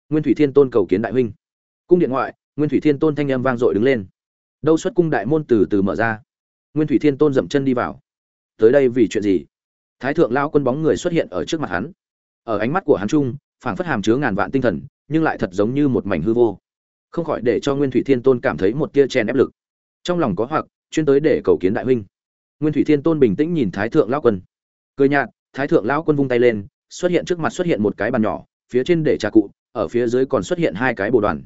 Nguyên thủy thiên tôn cầu kiến đại huynh. Cung điện ngoại, nguyên thủy thiên tôn thanh âm vang dội đứng lên. Đâu xuất cung đại môn từ từ mở ra. Nguyên thủy thiên tôn dậm chân đi vào. Tới đây vì chuyện gì? Thái thượng lão quân bóng người xuất hiện ở trước mặt hắn. Ở ánh mắt của hắn trung phảng phất hàm chứa ngàn vạn tinh thần, nhưng lại thật giống như một mảnh hư vô. Không khỏi để cho nguyên thủy thiên tôn cảm thấy một tia chèn ép lực. Trong lòng có hoặc, chuyên tới để cầu kiến đại huynh. Nguyên thủy thiên tôn bình tĩnh nhìn thái thượng lão quân. Cười nhạt thái thượng lão quân vung tay lên, xuất hiện trước mặt xuất hiện một cái bàn nhỏ, phía trên để trà cụ, ở phía dưới còn xuất hiện hai cái bồ đoàn.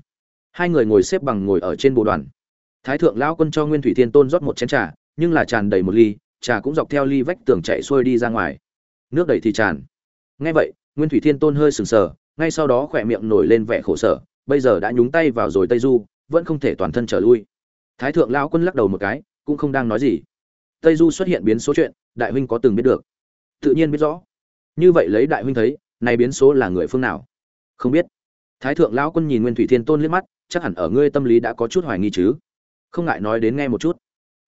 Hai người ngồi xếp bằng ngồi ở trên bồ đoàn. Thái thượng lão quân cho nguyên thủy thiên tôn rót một chén trà, nhưng là tràn đầy một ly, trà cũng dọc theo ly vách tường chạy xuôi đi ra ngoài. Nước đầy thì tràn. Nghe vậy, nguyên thủy thiên tôn hơi sừng sờ, ngay sau đó khỏe miệng nổi lên vẻ khổ sở, bây giờ đã nhúng tay vào rồi tây du, vẫn không thể toàn thân trở lui. Thái thượng lão quân lắc đầu một cái, cũng không đang nói gì. Tây du xuất hiện biến số chuyện, đại huynh có từng biết được tự nhiên biết rõ. Như vậy lấy đại huynh thấy này biến số là người phương nào? Không biết. Thái thượng lão quân nhìn nguyên thủy thiên tôn liếc mắt, chắc hẳn ở ngươi tâm lý đã có chút hoài nghi chứ. Không ngại nói đến nghe một chút.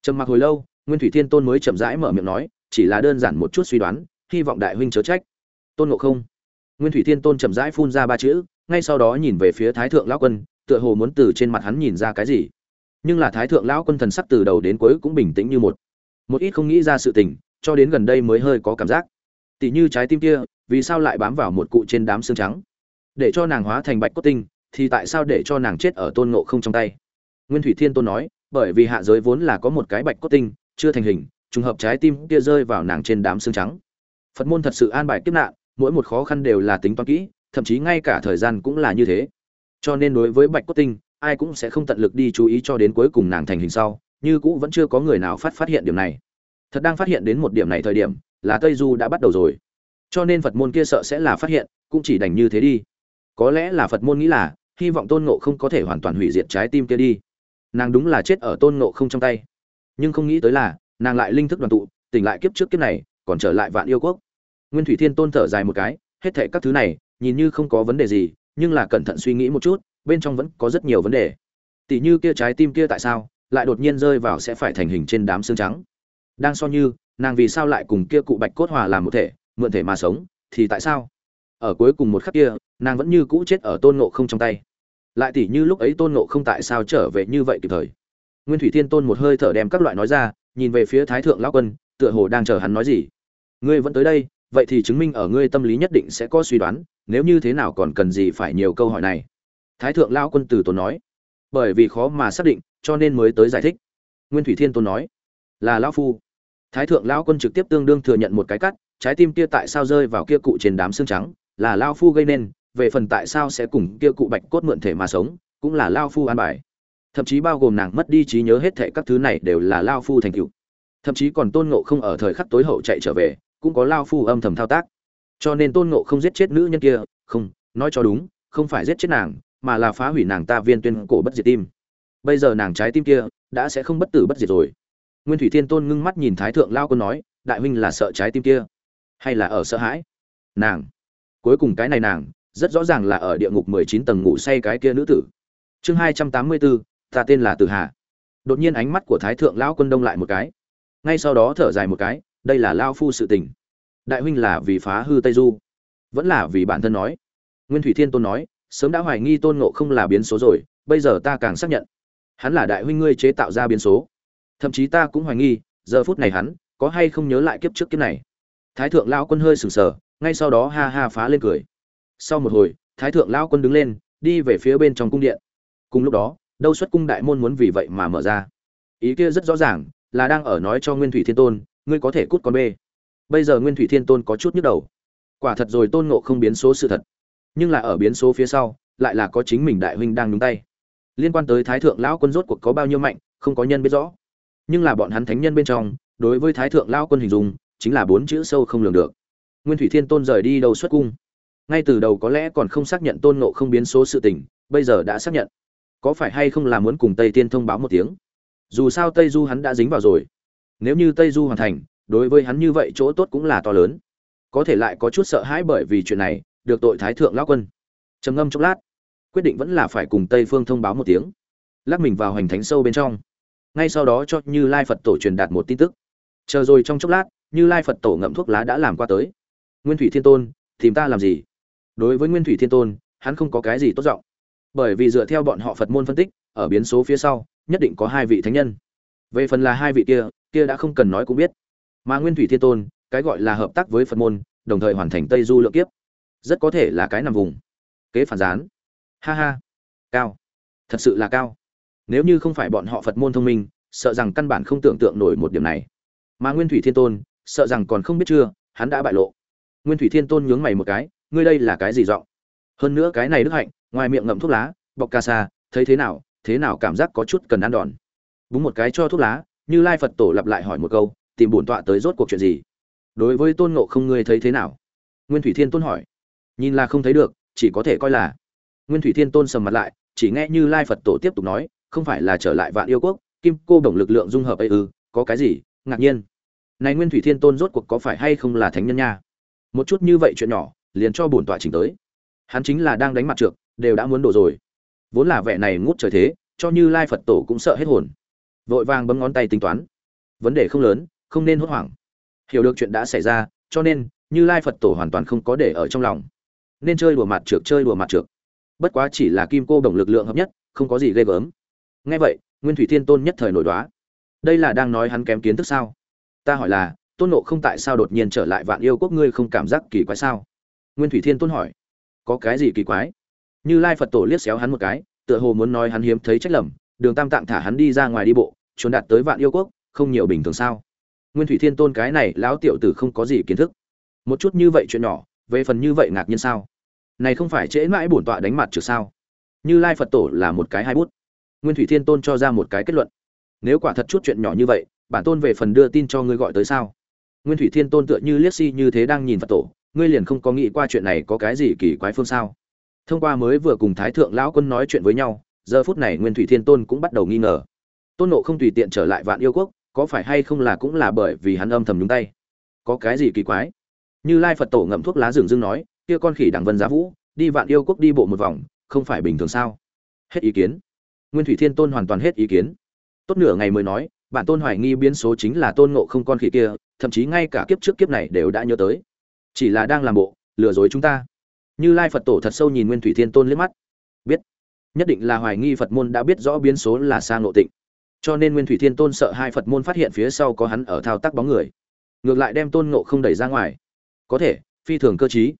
Trầm mặc hồi lâu, nguyên thủy thiên tôn mới chậm rãi mở miệng nói, chỉ là đơn giản một chút suy đoán, hy vọng đại huynh chớ trách. Tôn ngộ không. Nguyên thủy thiên tôn chậm rãi phun ra ba chữ, ngay sau đó nhìn về phía thái thượng lão quân, tựa hồ muốn từ trên mặt hắn nhìn ra cái gì. Nhưng là thái thượng lão quân thần sắc từ đầu đến cuối cũng bình tĩnh như một. Một ít không nghĩ ra sự tình cho đến gần đây mới hơi có cảm giác. Tỷ như trái tim kia, vì sao lại bám vào một cụ trên đám xương trắng? Để cho nàng hóa thành bạch cốt tinh, thì tại sao để cho nàng chết ở tôn ngộ không trong tay? Nguyên thủy thiên tôn nói, bởi vì hạ giới vốn là có một cái bạch cốt tinh, chưa thành hình, trùng hợp trái tim kia rơi vào nàng trên đám xương trắng. Phật môn thật sự an bài kiếp nạn, mỗi một khó khăn đều là tính toán kỹ, thậm chí ngay cả thời gian cũng là như thế. Cho nên đối với bạch cốt tinh, ai cũng sẽ không tận lực đi chú ý cho đến cuối cùng nàng thành hình sau, như cũ vẫn chưa có người nào phát phát hiện điểm này thật đang phát hiện đến một điểm này thời điểm, là tây du đã bắt đầu rồi. Cho nên phật môn kia sợ sẽ là phát hiện, cũng chỉ đành như thế đi. Có lẽ là phật môn nghĩ là, hy vọng tôn ngộ không có thể hoàn toàn hủy diệt trái tim kia đi. Nàng đúng là chết ở tôn ngộ không trong tay. Nhưng không nghĩ tới là, nàng lại linh thức đoàn tụ, tỉnh lại kiếp trước kiếp này, còn trở lại vạn yêu quốc. Nguyên thủy thiên tôn thở dài một cái, hết thệ các thứ này, nhìn như không có vấn đề gì, nhưng là cẩn thận suy nghĩ một chút, bên trong vẫn có rất nhiều vấn đề. Tỷ như kia trái tim kia tại sao, lại đột nhiên rơi vào sẽ phải thành hình trên đám xương trắng? Đang so như, nàng vì sao lại cùng kia cụ bạch cốt hòa làm một thể, mượn thể mà sống, thì tại sao? Ở cuối cùng một khắc kia, nàng vẫn như cũ chết ở tôn ngộ không trong tay. Lại tỷ như lúc ấy tôn ngộ không tại sao trở về như vậy kịp thời? Nguyên thủy thiên tôn một hơi thở đem các loại nói ra, nhìn về phía thái thượng lão quân, tựa hồ đang chờ hắn nói gì. Ngươi vẫn tới đây, vậy thì chứng minh ở ngươi tâm lý nhất định sẽ có suy đoán, nếu như thế nào còn cần gì phải nhiều câu hỏi này. Thái thượng lão quân từ tốn nói. Bởi vì khó mà xác định, cho nên mới tới giải thích. Nguyên thủy thiên tôn nói. Là lão phu thái thượng lão quân trực tiếp tương đương thừa nhận một cái cắt, trái tim kia tại sao rơi vào kia cụ trên đám xương trắng, là lao phu gây nên, về phần tại sao sẽ cùng kia cụ bạch cốt mượn thể mà sống, cũng là lao phu an bài. Thậm chí bao gồm nàng mất đi trí nhớ hết thệ các thứ này đều là lao phu thành tựu. Thậm chí còn tôn ngộ không ở thời khắc tối hậu chạy trở về, cũng có lao phu âm thầm thao tác. Cho nên tôn ngộ không giết chết nữ nhân kia, không, nói cho đúng, không phải giết chết nàng, mà là phá hủy nàng ta viên tuyên cổ bất diệt tim. Bây giờ nàng trái tim kia, đã sẽ không bất tử bất diệt rồi nguyên thủy thiên tôn ngưng mắt nhìn thái thượng lao quân nói, đại huynh là sợ trái tim kia, hay là ở sợ hãi? Nàng. Cuối cùng cái này nàng, rất rõ ràng là ở địa ngục mười chín tầng ngủ say cái kia nữ tử. Chương hai trăm tám mươi bốn ta tên là tử hà. Đột nhiên ánh mắt của thái thượng lão quân đông lại một cái. Ngay sau đó thở dài một cái, đây là lao phu sự tình. Đại huynh là vì phá hư tây du. Vẫn là vì bản thân nói. Nguyên thủy thiên tôn nói, sớm đã hoài nghi tôn ngộ không là biến số rồi, bây giờ ta càng xác nhận. Hắn là đại huynh ngươi chế tạo ra biến số thậm chí ta cũng hoài nghi, giờ phút này hắn có hay không nhớ lại kiếp trước kiếp này. Thái thượng lão quân hơi sừng sờ, ngay sau đó ha ha phá lên cười. Sau một hồi, thái thượng lão quân đứng lên, đi về phía bên trong cung điện. Cùng lúc đó, đâu xuất cung đại môn muốn vì vậy mà mở ra. Ý kia rất rõ ràng, là đang ở nói cho nguyên thủy thiên tôn, ngươi có thể cút con bê. Bây giờ nguyên thủy thiên tôn có chút nhức đầu. Quả thật rồi tôn ngộ không biến số sự thật. Nhưng là ở biến số phía sau, lại là có chính mình đại huynh đang nhúng tay. Liên quan tới thái thượng lão quân rốt cuộc có bao nhiêu mạnh, không có nhân biết rõ nhưng là bọn hắn thánh nhân bên trong, đối với thái thượng lão quân hình dung, chính là bốn chữ sâu không lường được. Nguyên thủy thiên tôn rời đi đầu xuất cung. Ngay từ đầu có lẽ còn không xác nhận tôn ngộ không biến số sự tình, bây giờ đã xác nhận. Có phải hay không là muốn cùng tây tiên thông báo một tiếng? Dù sao tây du hắn đã dính vào rồi. Nếu như tây du hoàn thành, đối với hắn như vậy chỗ tốt cũng là to lớn. Có thể lại có chút sợ hãi bởi vì chuyện này, được tội thái thượng lão quân. Trầm ngâm chốc lát, quyết định vẫn là phải cùng tây phương thông báo một tiếng. Lắc mình vào hành thánh sâu bên trong ngay sau đó cho như lai phật tổ truyền đạt một tin tức. Chờ rồi trong chốc lát, như lai phật tổ ngậm thuốc lá đã làm qua tới. Nguyên thủy thiên tôn, tìm ta làm gì? Đối với nguyên thủy thiên tôn, hắn không có cái gì tốt giọng. Bởi vì dựa theo bọn họ phật môn phân tích, ở biến số phía sau, nhất định có hai vị thánh nhân. Về phần là hai vị kia kia đã không cần nói cũng biết. Mà nguyên thủy thiên tôn, cái gọi là hợp tác với phật môn, đồng thời hoàn thành tây du lượng kiếp. Rất có thể là cái nằm vùng. Kế phản gián. Ha ha. Cao. Thật sự là cao nếu như không phải bọn họ phật môn thông minh, sợ rằng căn bản không tưởng tượng nổi một điểm này. Mà nguyên thủy thiên tôn, sợ rằng còn không biết chưa, hắn đã bại lộ. Nguyên thủy thiên tôn nhướng mày một cái, ngươi đây là cái gì giọng? Hơn nữa cái này đức hạnh, ngoài miệng ngậm thuốc lá, bọc ca sa, thấy thế nào thế nào cảm giác có chút cần ăn đòn. Búng một cái cho thuốc lá, như lai phật tổ lặp lại hỏi một câu, tìm bổn tọa tới rốt cuộc chuyện gì? Đối với tôn ngộ không ngươi thấy thế nào? Nguyên thủy thiên tôn hỏi. Nhìn là không thấy được, chỉ có thể coi là. Nguyên thủy thiên tôn sầm mặt lại, chỉ nghe như lai phật tổ tiếp tục nói không phải là trở lại vạn yêu quốc, kim cô đồng lực lượng dung hợp ấy ư, có cái gì, ngạc nhiên. Này nguyên thủy thiên tôn rốt cuộc có phải hay không là thánh nhân nha? Một chút như vậy chuyện nhỏ, liền cho bổn tọa chỉnh tới. Hắn chính là đang đánh mặt trượt đều đã muốn đổ rồi. Vốn là vẻ này ngút trời thế, cho như lai phật tổ cũng sợ hết hồn. Vội vàng bấm ngón tay tính toán. Vấn đề không lớn, không nên hốt hoảng. Hiểu được chuyện đã xảy ra, cho nên, như lai phật tổ hoàn toàn không có để ở trong lòng. Nên chơi đùa mặt trượt chơi đùa mặt trượt bất quá chỉ là kim cô đồng lực lượng hợp nhất, không có gì ghê gớm nghe vậy, nguyên thủy thiên tôn nhất thời nổi đoá. Đây là đang nói hắn kém kiến thức sao? Ta hỏi là, tôn nộ không tại sao đột nhiên trở lại vạn yêu quốc ngươi không cảm giác kỳ quái sao? Nguyên thủy thiên tôn hỏi. Có cái gì kỳ quái? Như lai phật tổ liếc xéo hắn một cái, tựa hồ muốn nói hắn hiếm thấy trách lầm, đường tam tạng thả hắn đi ra ngoài đi bộ, trốn đạt tới vạn yêu quốc, không nhiều bình thường sao? Nguyên thủy thiên tôn cái này lão tiểu tử không có gì kiến thức. Một chút như vậy chuyện nhỏ, về phần như vậy ngạc nhiên sao? Này không phải trễ mãi bổn tọa đánh mặt trừ sao? Như lai phật tổ là một cái hai bút nguyên thủy thiên tôn cho ra một cái kết luận. Nếu quả thật chút chuyện nhỏ như vậy, bản tôn về phần đưa tin cho ngươi gọi tới sao? Nguyên thủy thiên tôn tựa như liếc si như thế đang nhìn phật tổ, ngươi liền không có nghĩ qua chuyện này có cái gì kỳ quái phương sao? Thông qua mới vừa cùng thái thượng lão quân nói chuyện với nhau, giờ phút này nguyên thủy thiên tôn cũng bắt đầu nghi ngờ. Tôn nộ không tùy tiện trở lại vạn yêu quốc, có phải hay không là cũng là bởi vì hắn âm thầm nhúng tay? Có cái gì kỳ quái? Như lai phật tổ ngậm thuốc lá rừng dưng nói, kia con khỉ đằng vân giá vũ, đi vạn yêu quốc đi bộ một vòng, không phải bình thường sao? Hết ý kiến nguyên thủy thiên tôn hoàn toàn hết ý kiến. Tốt nửa ngày mới nói, bản tôn hoài nghi biến số chính là tôn ngộ không con khỉ kia, thậm chí ngay cả kiếp trước kiếp này đều đã nhớ tới. Chỉ là đang làm bộ, lừa dối chúng ta. Như lai phật tổ thật sâu nhìn nguyên thủy thiên tôn liếc mắt. Biết. Nhất định là hoài nghi phật môn đã biết rõ biến số là sang ngộ tịnh. Cho nên nguyên thủy thiên tôn sợ hai phật môn phát hiện phía sau có hắn ở thao tác bóng người. Ngược lại đem tôn ngộ không đẩy ra ngoài. Có thể, phi thường cơ chí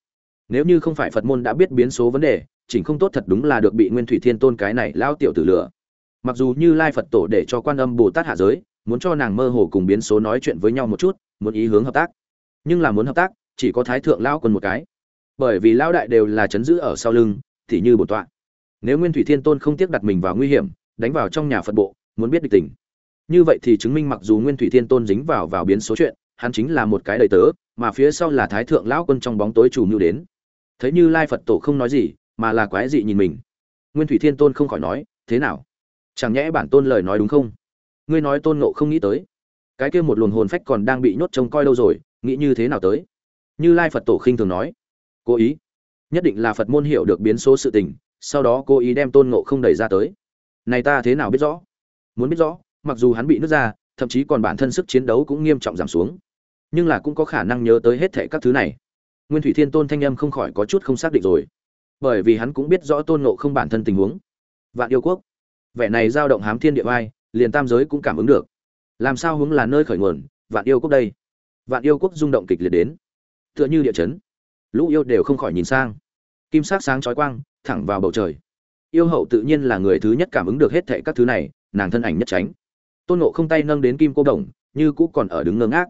nếu như không phải phật môn đã biết biến số vấn đề chỉnh không tốt thật đúng là được bị nguyên thủy thiên tôn cái này lao tiểu tử lửa mặc dù như lai phật tổ để cho quan âm bồ tát hạ giới, muốn cho nàng mơ hồ cùng biến số nói chuyện với nhau một chút, muốn ý hướng hợp tác. Nhưng là muốn hợp tác, chỉ có thái thượng lao quân một cái. Bởi vì lao đại đều là chấn giữ ở sau lưng, thì như bổn tọa. Nếu nguyên thủy thiên tôn không tiếc đặt mình vào nguy hiểm, đánh vào trong nhà phật bộ, muốn biết địch tình. Như vậy thì chứng minh mặc dù nguyên thủy thiên tôn dính vào vào biến số chuyện, hắn chính là một cái đầy tớ, mà phía sau là thái thượng lão quân trong bóng tối chủ mưu đến. Thấy như lai phật tổ không nói gì mà là quái dị nhìn mình. Nguyên thủy thiên tôn không khỏi nói, thế nào? Chẳng nhẽ bản tôn lời nói đúng không? Ngươi nói tôn nộ không nghĩ tới. Cái kia một luồng hồn phách còn đang bị nhốt trông coi đâu rồi, nghĩ như thế nào tới? Như lai phật tổ khinh thường nói, cố ý. Nhất định là phật môn hiểu được biến số sự tình, sau đó cố ý đem tôn nộ không đẩy ra tới. Này ta thế nào biết rõ? Muốn biết rõ, mặc dù hắn bị nứt ra, thậm chí còn bản thân sức chiến đấu cũng nghiêm trọng giảm xuống. Nhưng là cũng có khả năng nhớ tới hết thệ các thứ này. Nguyên thủy thiên tôn thanh âm không khỏi có chút không xác định rồi bởi vì hắn cũng biết rõ tôn nộ không bản thân tình huống. Vạn yêu quốc. Vẻ này dao động hám thiên địa vai liền tam giới cũng cảm ứng được. Làm sao hướng là nơi khởi nguồn, vạn yêu quốc đây? Vạn yêu quốc rung động kịch liệt đến. Tựa như địa chấn. Lũ yêu đều không khỏi nhìn sang. Kim sắc sáng chói quang, thẳng vào bầu trời. Yêu hậu tự nhiên là người thứ nhất cảm ứng được hết thệ các thứ này, nàng thân ảnh nhất tránh. Tôn nộ không tay nâng đến kim cô đồng, như cũ còn ở đứng ngơ ngác.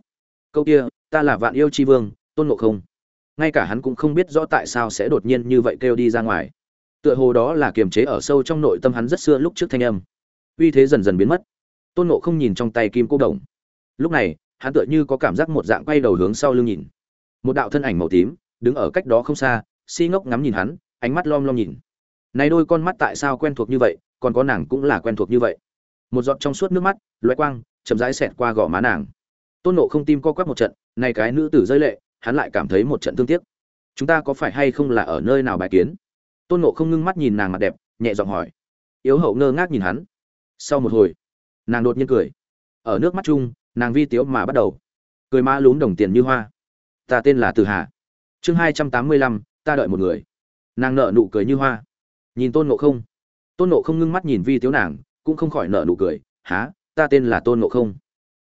Câu kia, ta là vạn yêu c h i vương, tôn nộ không ngay cả hắn cũng không biết rõ tại sao sẽ đột nhiên như vậy kêu đi ra ngoài. Tựa hồ đó là kiềm chế ở sâu trong nội tâm hắn rất xưa lúc trước thanh âm. Uy thế dần dần biến mất. Tôn nộ không nhìn trong tay kim cô đồng. Lúc này, hắn tựa như có cảm giác một dạng quay đầu hướng sau lưng nhìn. Một đạo thân ảnh màu tím, đứng ở cách đó không xa, si ngốc ngắm nhìn hắn, ánh mắt lom lom nhìn. Này đôi con mắt tại sao quen thuộc như vậy, còn có nàng cũng là quen thuộc như vậy. Một giọt trong suốt nước mắt loé quang, chậm rãi xẹt qua gò má nàng. Tôn nộ không tim co quắp một trận, này cái nữ tử rơi lệ hắn lại cảm thấy một trận thương tiếc. Chúng ta có phải hay không là ở nơi nào bài kiến? Tôn nộ không ngưng mắt nhìn nàng mặt đẹp, nhẹ giọng hỏi. Yếu hậu ngơ ngác nhìn hắn. Sau một hồi, nàng đột nhiên cười. Ở nước mắt chung, nàng vi tiếu mà bắt đầu. Cười ma lún đồng tiền như hoa. Ta tên là từ hà. Chương hai trăm tám mươi lăm, ta đợi một người. Nàng nợ nụ cười như hoa. Nhìn tôn nộ không. Tôn nộ không ngưng mắt nhìn vi tiếu nàng, cũng không khỏi nợ nụ cười. Há ta tên là tôn nộ không.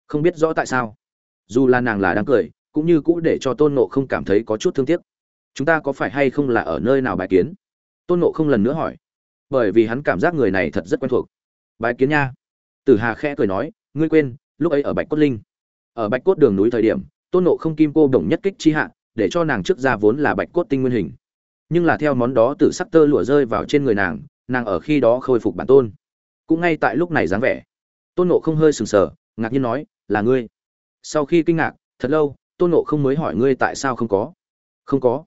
Không biết rõ tại sao. Dù là nàng là đang cười cũng như cũ để cho tôn nộ không cảm thấy có chút thương tiếc. Chúng ta có phải hay không là ở nơi nào bài kiến? Tôn nộ không lần nữa hỏi. Bởi vì hắn cảm giác người này thật rất quen thuộc. Bài kiến nha. Tử hà khẽ cười nói, ngươi quên, lúc ấy ở bạch cốt linh. Ở bạch cốt đường núi thời điểm, tôn nộ không kim cô đồng nhất kích chi hạ, để cho nàng trước ra vốn là bạch cốt tinh nguyên hình. Nhưng là theo món đó tử sắc tơ lụa rơi vào trên người nàng nàng ở khi đó khôi phục bản tôn. Cũng ngay tại lúc này dáng vẻ, tôn nộ không hơi sừng sờ, ngạc nhiên nói, là ngươi. Sau khi kinh ngạc, thật lâu tôn nộ không mới hỏi ngươi tại sao không có? Không có.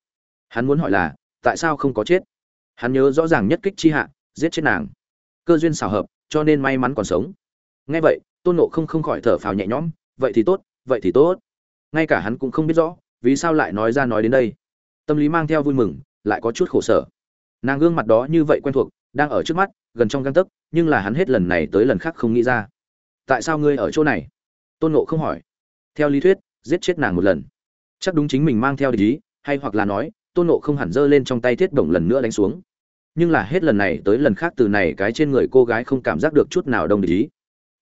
Hắn muốn hỏi là, tại sao không có chết? Hắn nhớ rõ ràng nhất kích chi hạ, giết chết nàng. Cơ duyên xảo hợp, cho nên may mắn còn sống. Ngay vậy, tôn nộ không không khỏi thở phào nhẹ nhõm, vậy thì tốt, vậy thì tốt. Ngay cả hắn cũng không biết rõ, vì sao lại nói ra nói đến đây. Tâm lý mang theo vui mừng, lại có chút khổ sở. Nàng gương mặt đó như vậy quen thuộc, đang ở trước mắt, gần trong găng tấc, nhưng là hắn hết lần này tới lần khác không nghĩ ra. Tại sao ngươi ở chỗ này? Tôn nộ không hỏi. Theo lý thuyết giết chết nàng một lần. Chắc đúng chính mình mang theo địch ý, hay hoặc là nói, tôn nộ không hẳn giơ lên trong tay thiết động lần nữa đánh xuống. Nhưng là hết lần này tới lần khác từ này cái trên người cô gái không cảm giác được chút nào đông địch ý.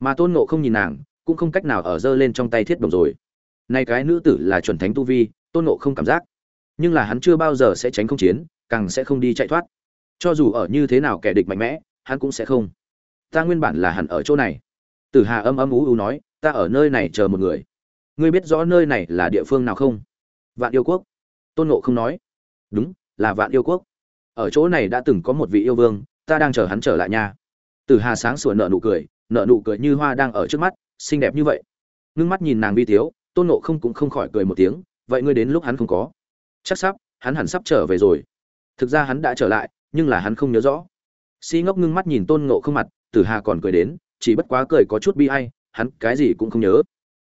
Mà tôn nộ không nhìn nàng, cũng không cách nào ở giơ lên trong tay thiết động rồi. Nay cái nữ tử là chuẩn thánh tu vi, tôn nộ không cảm giác. Nhưng là hắn chưa bao giờ sẽ tránh không chiến, càng sẽ không đi chạy thoát. Cho dù ở như thế nào kẻ địch mạnh mẽ, hắn cũng sẽ không. Ta nguyên bản là hẳn ở chỗ này. Tử hà âm âm ú ú nói, ta ở nơi này chờ một người ngươi biết rõ nơi này là địa phương nào không? Vạn yêu quốc. Tôn nộ không nói. Đúng, là vạn yêu quốc. Ở chỗ này đã từng có một vị yêu vương, ta đang chờ hắn trở lại nha tử hà sáng sủa nợ nụ cười nợ nụ cười như hoa đang ở trước mắt, xinh đẹp như vậy. Ngưng mắt nhìn nàng vi tiếu, tôn nộ không cũng không khỏi cười một tiếng, vậy ngươi đến lúc hắn không có. Chắc sắp, hắn hẳn sắp trở về rồi. Thực ra hắn đã trở lại, nhưng là hắn không nhớ rõ. Si ngốc ngưng mắt nhìn tôn nộ không mặt, tử hà còn cười đến, chỉ bất quá cười có chút bi ai, hắn cái gì cũng không nhớ.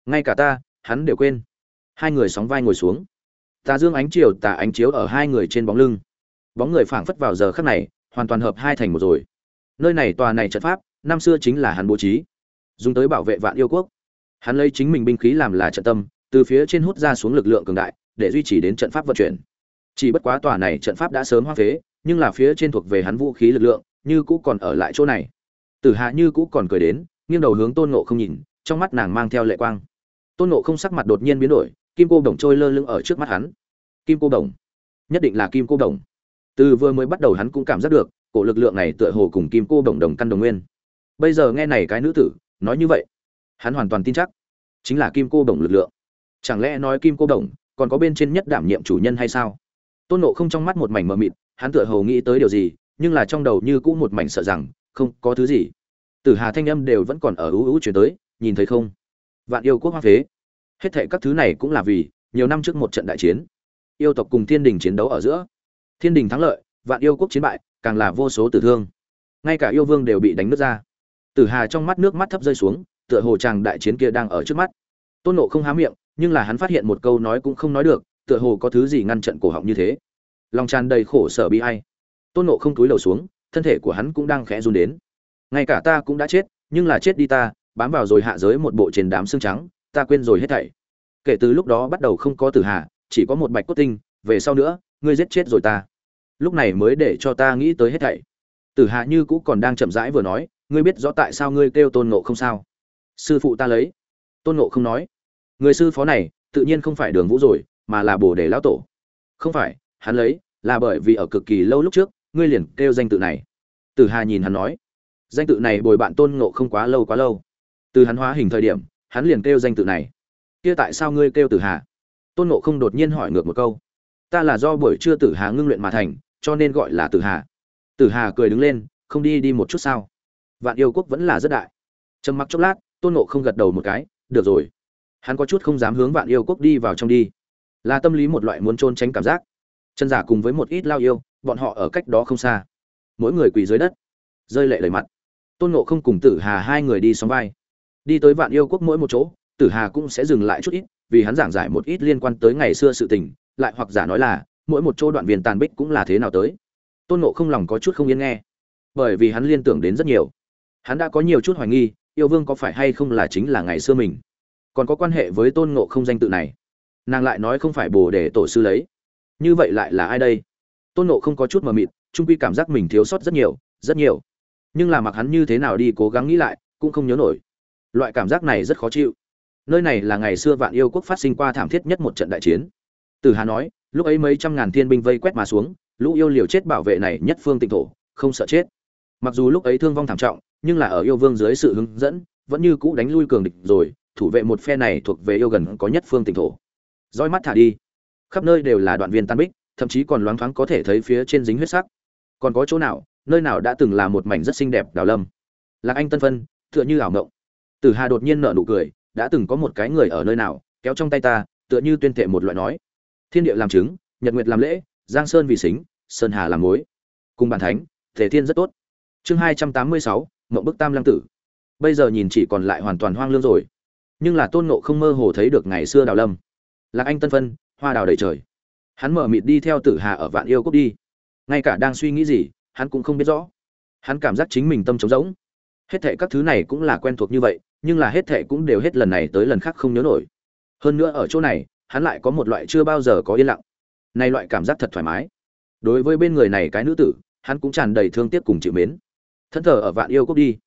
Ngay cả ta hắn đều quên. Hai người sóng vai ngồi xuống. Tà dương ánh chiều, tà ánh chiếu ở hai người trên bóng lưng. Bóng người phảng phất vào giờ khắc này, hoàn toàn hợp hai thành một rồi. Nơi này tòa này trận pháp, năm xưa chính là hắn bố trí. Dùng tới bảo vệ vạn yêu quốc. Hắn lấy chính mình binh khí làm là trận tâm, từ phía trên hút ra xuống lực lượng cường đại, để duy trì đến trận pháp vận chuyển. Chỉ bất quá tòa này trận pháp đã sớm hoang phế, nhưng là phía trên thuộc về hắn vũ khí lực lượng, như cũ còn ở lại chỗ này. Tử hạ như cũ còn cười đến, nghiêng đầu hướng tôn ngộ không nhìn, trong mắt nàng mang theo lệ quang tôn Nộ không sắc mặt đột nhiên biến đổi, kim cô đồng trôi lơ lưng ở trước mắt hắn. Kim cô đồng? Nhất định là kim cô đồng. Từ vừa mới bắt đầu hắn cũng cảm giác được, cổ lực lượng này tựa hồ cùng kim cô đồng đồng căn đồng nguyên. Bây giờ nghe này cái nữ tử, nói như vậy, hắn hoàn toàn tin chắc, chính là kim cô đồng lực lượng. Chẳng lẽ nói kim cô đồng còn có bên trên nhất đảm nhiệm chủ nhân hay sao? Tôn nộ không trong mắt một mảnh mờ mịt, hắn tựa hồ nghĩ tới điều gì, nhưng là trong đầu như cũ một mảnh sợ rằng, không có thứ gì. Tử hà thanh âm đều vẫn còn ở ưu ưu chuyển tới, nhìn thấy không? Vạn yêu quốc hoa phế. Hết thệ các thứ này cũng là vì nhiều năm trước một trận đại chiến. Yêu tộc cùng thiên đình chiến đấu ở giữa. Thiên đình thắng lợi, vạn yêu quốc chiến bại, càng là vô số tử thương. Ngay cả yêu vương đều bị đánh nứt ra. Tử hà trong mắt nước mắt thấp rơi xuống, tựa hồ chàng đại chiến kia đang ở trước mắt. Tôn nộ không há miệng, nhưng là hắn phát hiện một câu nói cũng không nói được, tựa hồ có thứ gì ngăn trận cổ họng như thế. Lòng tràn đầy khổ sở bi hay tôn nộ không túi lầu xuống, thân thể của hắn cũng đang khẽ run đến. Ngay cả ta cũng đã chết, nhưng là chết đi ta bám vào rồi hạ giới một bộ trên đám xương trắng, ta quên rồi hết thảy. Kể từ lúc đó bắt đầu không có tử hà, chỉ có một bạch cốt tinh, về sau nữa, ngươi giết chết rồi ta. Lúc này mới để cho ta nghĩ tới hết thảy. Tử hà như cũ còn đang chậm rãi vừa nói, ngươi biết rõ tại sao ngươi kêu tôn nộ không sao? Sư phụ ta lấy. Tôn nộ không nói. Người sư phó này, tự nhiên không phải đường vũ rồi, mà là bồ đề lão tổ. Không phải, hắn lấy, là bởi vì ở cực kỳ lâu lúc trước, ngươi liền kêu danh tự này. Tử hà nhìn hắn nói. Danh tự này bồi bạn tôn ngộ không quá lâu quá lâu từ hắn hóa hình thời điểm, hắn liền kêu danh tự này. Kia tại sao ngươi kêu tử hà? Tôn ngộ không đột nhiên hỏi ngược một câu. Ta là do buổi trưa tử hà ngưng luyện mà thành, cho nên gọi là tử hà. Tử hà cười đứng lên, không đi đi một chút sao? Vạn yêu quốc vẫn là rất đại. Trầm mặc chốc lát, tôn ngộ không gật đầu một cái, được rồi. Hắn có chút không dám hướng vạn yêu quốc đi vào trong đi. Là tâm lý một loại muốn trôn tránh cảm giác. Chân giả cùng với một ít lao yêu, bọn họ ở cách đó không xa. Mỗi người quỳ dưới đất, rơi lệ lời mặt. Tôn ngộ không cùng tử hà hai người đi xóm vai đi tới vạn yêu quốc mỗi một chỗ, tử hà cũng sẽ dừng lại chút ít, vì hắn giảng giải một ít liên quan tới ngày xưa sự tình, lại hoặc giả nói là, mỗi một chỗ đoạn viên tàn bích cũng là thế nào tới. Tôn ngộ không lòng có chút không yên nghe, bởi vì hắn liên tưởng đến rất nhiều. Hắn đã có nhiều chút hoài nghi, yêu vương có phải hay không là chính là ngày xưa mình. Còn có quan hệ với tôn ngộ không danh tự này. Nàng lại nói không phải bồ để tổ sư lấy. Như vậy lại là ai đây? Tôn ngộ không có chút mờ mịt trung quy cảm giác mình thiếu sót rất nhiều rất nhiều. Nhưng là mặc hắn như thế nào đi cố gắng nghĩ lại, cũng không nhớ nổi loại cảm giác này rất khó chịu. Nơi này là ngày xưa vạn yêu quốc phát sinh qua thảm thiết nhất một trận đại chiến. Từ hà nói, lúc ấy mấy trăm ngàn thiên binh vây quét mà xuống, lũ yêu liều chết bảo vệ này nhất phương tịnh thổ, không sợ chết. Mặc dù lúc ấy thương vong thảm trọng, nhưng là ở yêu vương dưới sự hướng dẫn, vẫn như cũ đánh lui cường địch rồi, thủ vệ một phe này thuộc về yêu gần có nhất phương tịnh thổ. Roi mắt thả đi. Khắp nơi đều là đoạn viên tan bích, thậm chí còn loáng thoáng có thể thấy phía trên dính huyết sắc. Còn có chỗ nào, nơi nào đã từng là một mảnh rất xinh đẹp đào lâm? Lạc anh tân phân tựa như ảo ngộng tử hà đột nhiên nở nụ cười, đã từng có một cái người ở nơi nào, kéo trong tay ta, tựa như tuyên thệ một loại nói. Thiên địa làm chứng, nhật nguyệt làm lễ, giang sơn vì xính sơn hà làm mối. Cùng bản thánh thể thiên rất tốt. Chương hai trăm tám mươi sáu, mộng bức tam lăng tử. Bây giờ nhìn chỉ còn lại hoàn toàn hoang lương rồi. Nhưng là tôn ngộ không mơ hồ thấy được ngày xưa đào lâm. Lạc anh tân phân, hoa đào đầy trời. Hắn mở mịt đi theo tử hà ở vạn yêu cốc đi. Ngay cả đang suy nghĩ gì, hắn cũng không biết rõ. Hắn cảm giác chính mình tâm trống rỗng hết thệ các thứ này cũng là quen thuộc như vậy, nhưng là hết thệ cũng đều hết lần này tới lần khác không nhớ nổi. Hơn nữa ở chỗ này, hắn lại có một loại chưa bao giờ có yên lặng. Này loại cảm giác thật thoải mái. Đối với bên người này cái nữ tử, hắn cũng tràn đầy thương tiếc cùng chịu mến. Thân thờ ở vạn yêu quốc đi.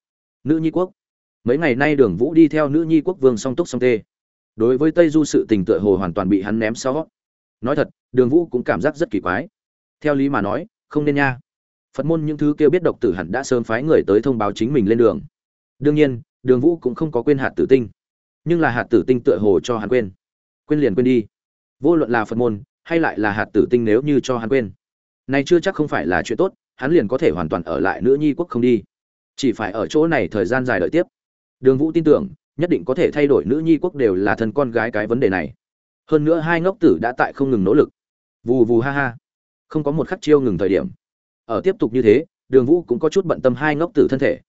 Nữ nhi quốc. Mấy ngày nay đường vũ đi theo nữ nhi quốc vương song túc song tê. Đối với tây du sự tình tựa hồ hoàn toàn bị hắn ném xó nói thật, đường vũ cũng cảm giác rất kỳ quái. Theo lý mà nói, không nên nha phật môn những thứ kia biết độc tử hẳn đã sớm phái người tới thông báo chính mình lên đường. Đương nhiên, đường vũ cũng không có quên hạt tử tinh. Nhưng là hạt tử tinh tựa hồ cho hắn quên. Quên liền quên đi. Vô luận là phật môn, hay lại là hạt tử tinh nếu như cho hắn quên. Này chưa chắc không phải là chuyện tốt, hắn liền có thể hoàn toàn ở lại nữ nhi quốc không đi. Chỉ phải ở chỗ này thời gian dài đợi tiếp. Đường vũ tin tưởng, nhất định có thể thay đổi nữ nhi quốc đều là thân con gái cái vấn đề này. Hơn nữa hai ngốc tử đã tại không ngừng nỗ lực. Vù vù ha ha. Không có một khắc chiêu ngừng thời điểm ở tiếp tục như thế, đường vũ cũng có chút bận tâm hai ngốc tử thân thể.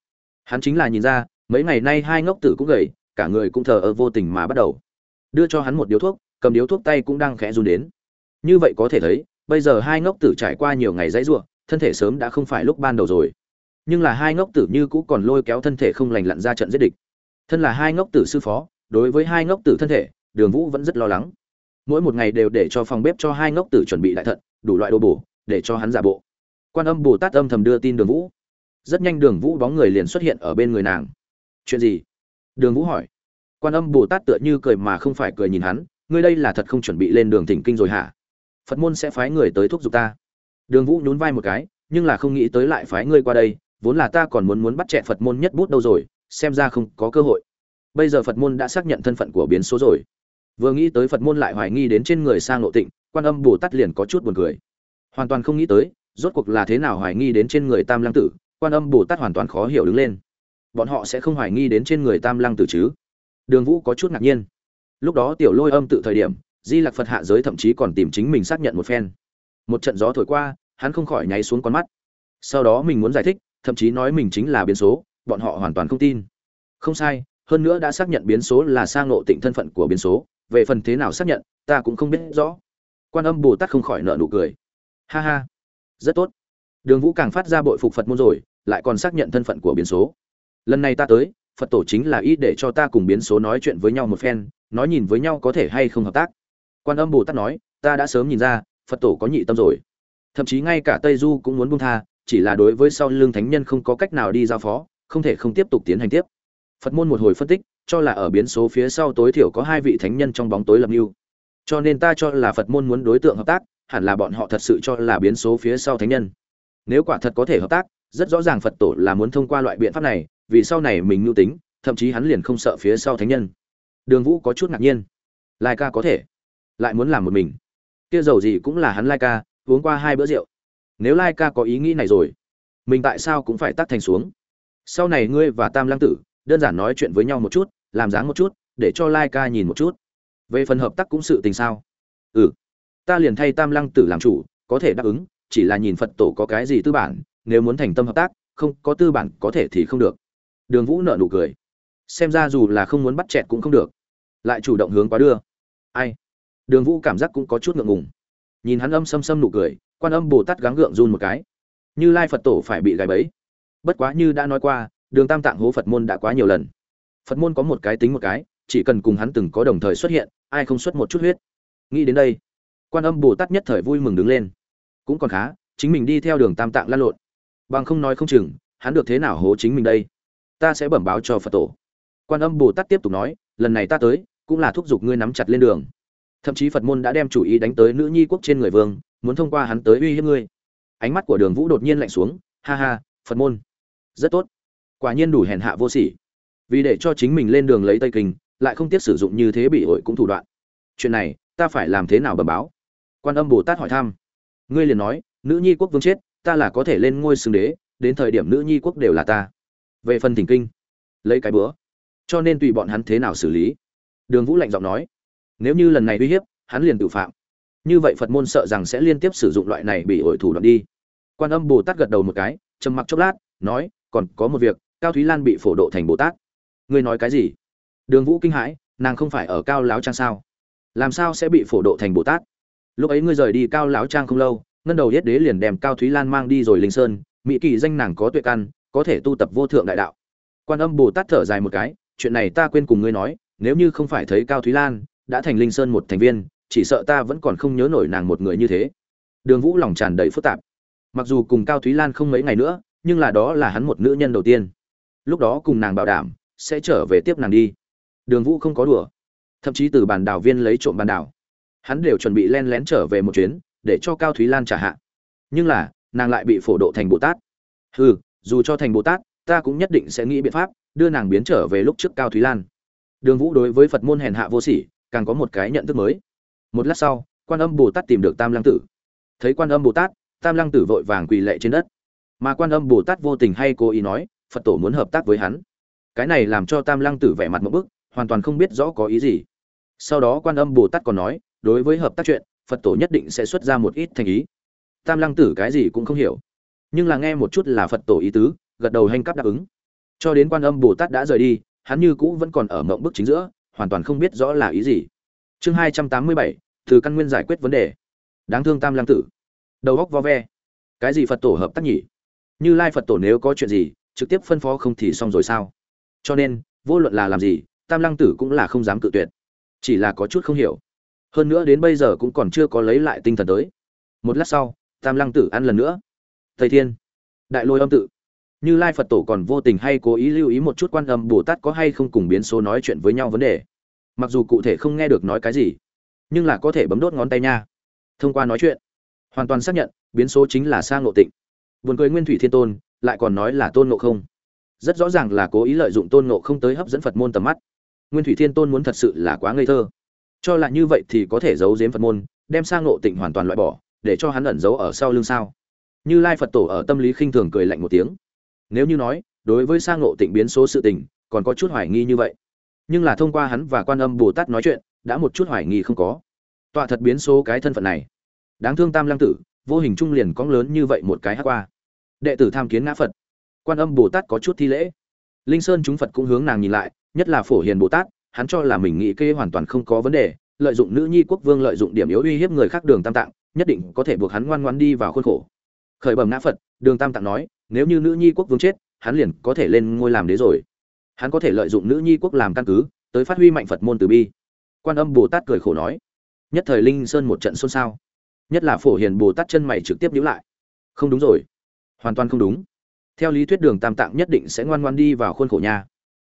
Hắn chính là nhìn ra, mấy ngày nay hai ngốc tử cũng gầy, cả người cũng thờ ơ vô tình mà bắt đầu. Đưa cho hắn một điếu thuốc, cầm điếu thuốc tay cũng đang khẽ run đến. Như vậy có thể thấy, bây giờ hai ngốc tử trải qua nhiều ngày dãy ruộng thân thể sớm đã không phải lúc ban đầu rồi. Nhưng là hai ngốc tử như cũ còn lôi kéo thân thể không lành lặn ra trận giết địch. Thân là hai ngốc tử sư phó, đối với hai ngốc tử thân thể, đường vũ vẫn rất lo lắng. Mỗi một ngày đều để cho phòng bếp cho hai ngốc tử chuẩn bị đại thận, đủ loại đồ bổ, để cho hắn giả bộ quan âm bồ tát âm thầm đưa tin đường vũ. Rất nhanh đường vũ bóng người liền xuất hiện ở bên người nàng. Chuyện gì? Đường vũ hỏi. Quan âm bồ tát tựa như cười mà không phải cười nhìn hắn. Ngươi đây là thật không chuẩn bị lên đường thỉnh kinh rồi hả? Phật môn sẽ phái người tới thúc giục ta. Đường vũ nhún vai một cái, nhưng là không nghĩ tới lại phái ngươi qua đây. Vốn là ta còn muốn muốn bắt chẹn phật môn nhất bút đâu rồi, xem ra không có cơ hội. Bây giờ phật môn đã xác nhận thân phận của biến số rồi. Vừa nghĩ tới phật môn lại hoài nghi đến trên người sang nội tịnh, quan âm bồ tát liền có chút buồn cười. Hoàn toàn không nghĩ tới rốt cuộc là thế nào hoài nghi đến trên người tam lăng tử, quan âm bồ tát hoàn toàn khó hiểu đứng lên. Bọn họ sẽ không hoài nghi đến trên người tam lăng tử chứ? Đường vũ có chút ngạc nhiên. Lúc đó tiểu lôi âm tự thời điểm, di lặc phật hạ giới thậm chí còn tìm chính mình xác nhận một phen. Một trận gió thổi qua, hắn không khỏi nháy xuống con mắt. Sau đó mình muốn giải thích, thậm chí nói mình chính là biến số, bọn họ hoàn toàn không tin. Không sai, hơn nữa đã xác nhận biến số là sang ngộ tịnh thân phận của biến số, về phần thế nào xác nhận, ta cũng không biết rõ. Quan âm bồ tát không khỏi nợ nụ cười. Ha ha rất tốt. Đường vũ càng phát ra bội phục phật môn rồi, lại còn xác nhận thân phận của biến số. Lần này ta tới, phật tổ chính là ý để cho ta cùng biến số nói chuyện với nhau một phen, nói nhìn với nhau có thể hay không hợp tác. Quan âm bồ tát nói, ta đã sớm nhìn ra, phật tổ có nhị tâm rồi. Thậm chí ngay cả tây du cũng muốn buông tha, chỉ là đối với sau lưng thánh nhân không có cách nào đi giao phó, không thể không tiếp tục tiến hành tiếp. Phật môn một hồi phân tích, cho là ở biến số phía sau tối thiểu có hai vị thánh nhân trong bóng tối lập mưu. Cho nên ta cho là phật môn muốn đối tượng hợp tác hẳn là bọn họ thật sự cho là biến số phía sau thánh nhân. Nếu quả thật có thể hợp tác, rất rõ ràng phật tổ là muốn thông qua loại biện pháp này, vì sau này mình mưu tính, thậm chí hắn liền không sợ phía sau thánh nhân. Đường vũ có chút ngạc nhiên. Lai ca có thể. Lại muốn làm một mình. Kia dầu gì cũng là hắn lai ca, uống qua hai bữa rượu. Nếu lai ca có ý nghĩ này rồi, mình tại sao cũng phải tắt thành xuống? Sau này ngươi và tam lăng tử, đơn giản nói chuyện với nhau một chút, làm dáng một chút, để cho lai ca nhìn một chút. Về phần hợp tác cũng sự tình sao? Ừ ta liền thay tam lăng tử làm chủ, có thể đáp ứng, chỉ là nhìn phật tổ có cái gì tư bản, nếu muốn thành tâm hợp tác, không có tư bản có thể thì không được. Đường vũ nợ nụ cười. Xem ra dù là không muốn bắt chẹt cũng không được. Lại chủ động hướng quá đưa. Ai? Đường vũ cảm giác cũng có chút ngượng ngùng. Nhìn hắn âm xâm xâm nụ cười, quan âm bồ tát gắng gượng run một cái. Như lai phật tổ phải bị gài bẫy. Bất quá như đã nói qua, đường tam tạng hố phật môn đã quá nhiều lần. Phật môn có một cái tính một cái, chỉ cần cùng hắn từng có đồng thời xuất hiện, ai không xuất một chút huyết. Nghĩ đến đây quan âm bồ tát nhất thời vui mừng đứng lên. Cũng còn khá, chính mình đi theo đường tam tạng lăn lộn. Bằng không nói không chừng, hắn được thế nào hố chính mình đây? Ta sẽ bẩm báo cho phật tổ. Quan âm bồ tát tiếp tục nói, lần này ta tới, cũng là thúc giục ngươi nắm chặt lên đường. Thậm chí phật môn đã đem chủ ý đánh tới nữ nhi quốc trên người vương, muốn thông qua hắn tới uy hiếp ngươi. Ánh mắt của đường vũ đột nhiên lạnh xuống, ha ha, phật môn. Rất tốt. Quả nhiên đủ hèn hạ vô sỉ. Vì để cho chính mình lên đường lấy tây kinh, lại không tiếc sử dụng như thế bị ổi cũng thủ đoạn. Chuyện này, ta phải làm thế nào bẩm báo? Quan âm bồ tát hỏi thăm. Ngươi liền nói, nữ nhi quốc vương chết, ta là có thể lên ngôi xưng đế, đến thời điểm nữ nhi quốc đều là ta. Về phần thỉnh kinh, lấy cái bữa. Cho nên tùy bọn hắn thế nào xử lý? Đường vũ lạnh giọng nói, nếu như lần này uy hiếp, hắn liền tự phạm. Như vậy phật môn sợ rằng sẽ liên tiếp sử dụng loại này bị ổi thủ đoạn đi. Quan âm bồ tát gật đầu một cái, trầm mặc chốc lát, nói, còn có một việc, cao thúy lan bị phổ độ thành bồ tát. Ngươi nói cái gì? Đường vũ kinh hãi, nàng không phải ở cao láo trang sao? Làm sao sẽ bị phổ độ thành bồ tát? Lúc ấy ngươi rời đi cao lão trang không lâu, ngân đầu yết đế liền đem cao thúy lan mang đi rồi linh sơn, mỹ kỳ danh nàng có tuệ căn, có thể tu tập vô thượng đại đạo. Quan âm bồ tát thở dài một cái, chuyện này ta quên cùng ngươi nói, nếu như không phải thấy cao thúy lan, đã thành linh sơn một thành viên, chỉ sợ ta vẫn còn không nhớ nổi nàng một người như thế. Đường vũ lòng tràn đầy phức tạp. Mặc dù cùng cao thúy lan không mấy ngày nữa, nhưng là đó là hắn một nữ nhân đầu tiên. Lúc đó cùng nàng bảo đảm, sẽ trở về tiếp nàng đi. Đường vũ không có đùa. Thậm chí từ bàn đảo viên lấy trộm bàn đảo hắn đều chuẩn bị len lén trở về một chuyến, để cho cao thúy lan trả hạ. Nhưng là, nàng lại bị phổ độ thành bồ tát. Hừ, dù cho thành bồ tát, ta cũng nhất định sẽ nghĩ biện pháp đưa nàng biến trở về lúc trước cao thúy lan. Đường vũ đối với phật môn hèn hạ vô sỉ, càng có một cái nhận thức mới. Một lát sau, quan âm bồ tát tìm được tam lăng tử. Thấy quan âm bồ tát, tam lăng tử vội vàng quỳ lệ trên đất. Mà quan âm bồ tát vô tình hay cố ý nói, phật tổ muốn hợp tác với hắn. Cái này làm cho tam lăng tử vẻ mặt một bức, hoàn toàn không biết rõ có ý gì. Sau đó quan âm bồ tát còn nói đối với hợp tác chuyện, phật tổ nhất định sẽ xuất ra một ít thành ý. Tam lăng tử cái gì cũng không hiểu, nhưng là nghe một chút là phật tổ ý tứ, gật đầu hành cấp đáp ứng. Cho đến quan âm bồ tát đã rời đi, hắn như cũ vẫn còn ở mộng bức chính giữa, hoàn toàn không biết rõ là ý gì. Chương hai trăm tám mươi bảy, từ căn nguyên giải quyết vấn đề. Đáng thương tam lăng tử. Đầu góc vo ve. Cái gì phật tổ hợp tác nhỉ? Như lai phật tổ nếu có chuyện gì, trực tiếp phân phó không thì xong rồi sao? Cho nên, vô luận là làm gì, tam lăng tử cũng là không dám cự tuyệt. Chỉ là có chút không hiểu hơn nữa đến bây giờ cũng còn chưa có lấy lại tinh thần tới. Một lát sau, tam lăng tử ăn lần nữa. Thầy thiên, đại lôi âm tự. Như lai phật tổ còn vô tình hay cố ý lưu ý một chút quan âm bồ tát có hay không cùng biến số nói chuyện với nhau vấn đề. Mặc dù cụ thể không nghe được nói cái gì, nhưng là có thể bấm đốt ngón tay nha. Thông qua nói chuyện, hoàn toàn xác nhận, biến số chính là sang ngộ tịnh. Buồn cười nguyên thủy thiên tôn, lại còn nói là tôn ngộ không. Rất rõ ràng là cố ý lợi dụng tôn ngộ không tới hấp dẫn phật môn tầm mắt. Nguyên thủy thiên tôn muốn thật sự là quá ngây thơ cho là như vậy thì có thể giấu giếm phật môn, đem sang ngộ tịnh hoàn toàn loại bỏ, để cho hắn ẩn giấu ở sau lưng sao? Như lai phật tổ ở tâm lý khinh thường cười lạnh một tiếng. Nếu như nói, đối với sang ngộ tịnh biến số sự tình, còn có chút hoài nghi như vậy. Nhưng là thông qua hắn và quan âm bồ tát nói chuyện, đã một chút hoài nghi không có. Tọa thật biến số cái thân phận này. Đáng thương tam lăng tử, vô hình trung liền cóng lớn như vậy một cái hát qua. Đệ tử tham kiến ngã phật. Quan âm bồ tát có chút thi lễ. Linh sơn chúng phật cũng hướng nàng nhìn lại, nhất là phổ hiền bồ tát hắn cho là mình nghĩ kê hoàn toàn không có vấn đề, lợi dụng nữ nhi quốc vương lợi dụng điểm yếu uy hiếp người khác đường tam tạng, nhất định có thể buộc hắn ngoan ngoan đi vào khuôn khổ. Khởi bẩm ngã phật, đường tam tạng nói, nếu như nữ nhi quốc vương chết, hắn liền có thể lên ngôi làm đế rồi. Hắn có thể lợi dụng nữ nhi quốc làm căn cứ, tới phát huy mạnh phật môn từ bi. Quan âm bồ tát cười khổ nói, nhất thời linh sơn một trận xôn xao. Nhất là phổ hiền bồ tát chân mày trực tiếp nhíu lại. Không đúng rồi. Hoàn toàn không đúng. Theo lý thuyết đường tam tạng nhất định sẽ ngoan ngoan đi vào khuôn khổ nhà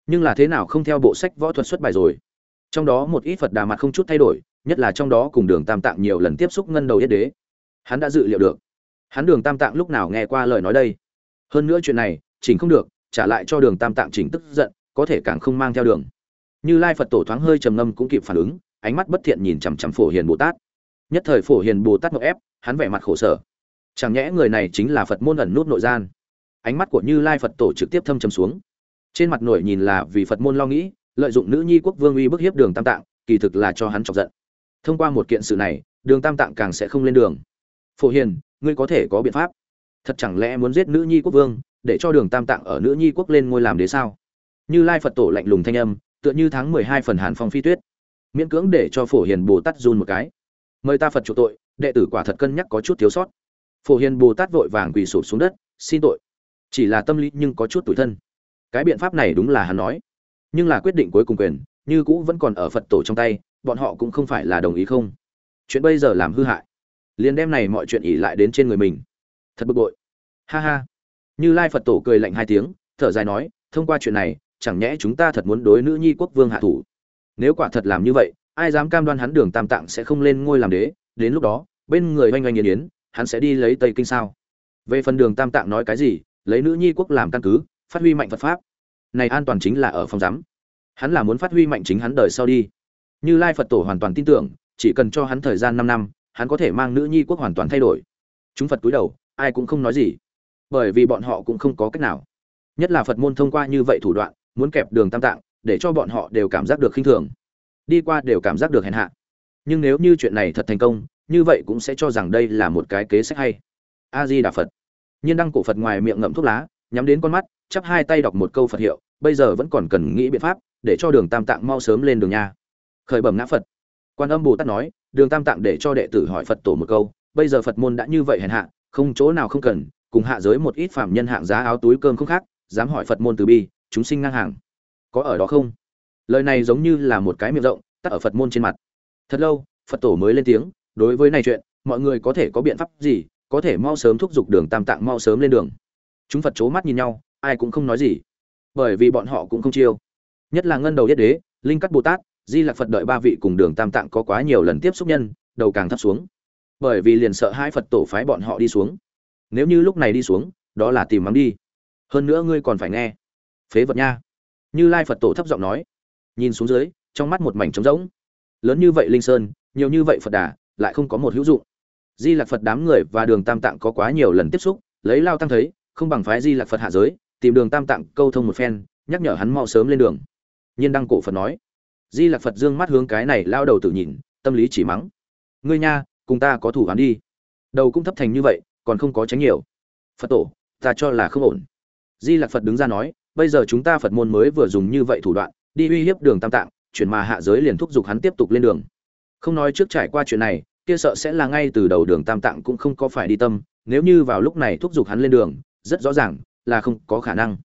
nhưng là thế nào không theo bộ sách võ thuật xuất bài rồi. Trong đó một ít phật đà mặt không chút thay đổi, nhất là trong đó cùng đường tam tạng nhiều lần tiếp xúc ngân đầu yết đế. Hắn đã dự liệu được. Hắn đường tam tạng lúc nào nghe qua lời nói đây? Hơn nữa chuyện này, chỉnh không được, trả lại cho đường tam tạng chỉnh tức giận, có thể càng không mang theo đường. Như lai phật tổ thoáng hơi trầm ngâm cũng kịp phản ứng, ánh mắt bất thiện nhìn chằm chằm phổ hiền bồ tát. Nhất thời phổ hiền bồ tát ngọc ép, hắn vẻ mặt khổ sở. Chẳng nhẽ người này chính là phật môn ẩn nút nội gian? Ánh mắt của như lai phật tổ trực tiếp thâm trầm xuống trên mặt nổi nhìn là vì phật môn lo nghĩ, lợi dụng nữ nhi quốc vương uy bức hiếp đường tam tạng, kỳ thực là cho hắn chọc giận. Thông qua một kiện sự này, đường tam tạng càng sẽ không lên đường. Phổ hiền, ngươi có thể có biện pháp. Thật chẳng lẽ muốn giết nữ nhi quốc vương, để cho đường tam tạng ở nữ nhi quốc lên ngôi làm đế sao? Như lai phật tổ lạnh lùng thanh âm, tựa như tháng mười hai phần hàn phong phi tuyết. Miễn cưỡng để cho phổ hiền bồ tát run một cái. Mời ta phật chủ tội, đệ tử quả thật cân nhắc có chút thiếu sót. Phổ hiền bồ tát vội vàng quỳ sụp xuống đất, xin tội. Chỉ là tâm lý nhưng có chút tủi thân cái biện pháp này đúng là hắn nói. Nhưng là quyết định cuối cùng quyền, như cũ vẫn còn ở phật tổ trong tay, bọn họ cũng không phải là đồng ý không? Chuyện bây giờ làm hư hại. Liền đem này mọi chuyện ỉ lại đến trên người mình. Thật bực bội. Ha ha. Như lai phật tổ cười lạnh hai tiếng, thở dài nói, thông qua chuyện này, chẳng nhẽ chúng ta thật muốn đối nữ nhi quốc vương hạ thủ? Nếu quả thật làm như vậy, ai dám cam đoan hắn đường tam tạng sẽ không lên ngôi làm đế? Đến lúc đó, bên người oanh oanh yên yến, hắn sẽ đi lấy tây kinh sao? Về phần đường tam tạng nói cái gì, lấy nữ nhi quốc làm căn cứ phát huy mạnh phật pháp. Này an toàn chính là ở phòng giám. Hắn là muốn phát huy mạnh chính hắn đời sau đi. Như lai phật tổ hoàn toàn tin tưởng, chỉ cần cho hắn thời gian năm năm, hắn có thể mang nữ nhi quốc hoàn toàn thay đổi. Chúng phật cúi đầu, ai cũng không nói gì. Bởi vì bọn họ cũng không có cách nào. Nhất là phật môn thông qua như vậy thủ đoạn, muốn kẹp đường tam tạng, để cho bọn họ đều cảm giác được khinh thường. Đi qua đều cảm giác được hèn hạ. Nhưng nếu như chuyện này thật thành công, như vậy cũng sẽ cho rằng đây là một cái kế sách hay. A di đà phật. Nhiên đăng cổ phật ngoài miệng ngậm thuốc lá, nhắm đến con mắt chắp hai tay đọc một câu phật hiệu, bây giờ vẫn còn cần nghĩ biện pháp để cho đường tam tạng mau sớm lên đường nha. Khởi bẩm ngã phật. Quan âm bồ tát nói, đường tam tạng để cho đệ tử hỏi phật tổ một câu, bây giờ phật môn đã như vậy hèn hạ, không chỗ nào không cần, cùng hạ giới một ít phạm nhân hạng giá áo túi cơm không khác, dám hỏi phật môn từ bi, chúng sinh ngang hàng. Có ở đó không? Lời này giống như là một cái miệng rộng, tắt ở phật môn trên mặt. Thật lâu, phật tổ mới lên tiếng, đối với này chuyện, mọi người có thể có biện pháp gì, có thể mau sớm thúc giục đường tam tạng mau sớm lên đường. Chúng phật c mắt nhìn nhau ai cũng không nói gì. Bởi vì bọn họ cũng không chiêu. Nhất là ngân đầu yết đế, linh cắt bồ tát, di lạc phật đợi ba vị cùng đường tam tạng có quá nhiều lần tiếp xúc nhân, đầu càng thấp xuống. Bởi vì liền sợ hai phật tổ phái bọn họ đi xuống. Nếu như lúc này đi xuống, đó là tìm mắng đi. Hơn nữa ngươi còn phải nghe. Phế vật nha. Như lai phật tổ thấp giọng nói. Nhìn xuống dưới, trong mắt một mảnh trống rỗng. Lớn như vậy linh sơn, nhiều như vậy phật đà, lại không có một hữu dụng. Di lạc phật đám người và đường tam tạng có quá nhiều lần tiếp xúc, lấy lao tăng thấy, không bằng phái di lạc phật hạ giới tìm đường tam tạng câu thông một phen, nhắc nhở hắn mau sớm lên đường. Nhiên đăng cổ phật nói. Di lạc phật dương mắt hướng cái này lao đầu tự nhìn, tâm lý chỉ mắng. Ngươi nha, cùng ta có thủ hắn đi. Đầu cũng thấp thành như vậy, còn không có tránh nhiều. Phật tổ, ta cho là không ổn. Di lạc phật đứng ra nói, bây giờ chúng ta phật môn mới vừa dùng như vậy thủ đoạn, đi uy hiếp đường tam tạng, chuyển mà hạ giới liền thúc giục hắn tiếp tục lên đường. Không nói trước trải qua chuyện này, kia sợ sẽ là ngay từ đầu đường tam tạng cũng không có phải đi tâm, nếu như vào lúc này thúc giục hắn lên đường, rất rõ ràng là không có khả năng.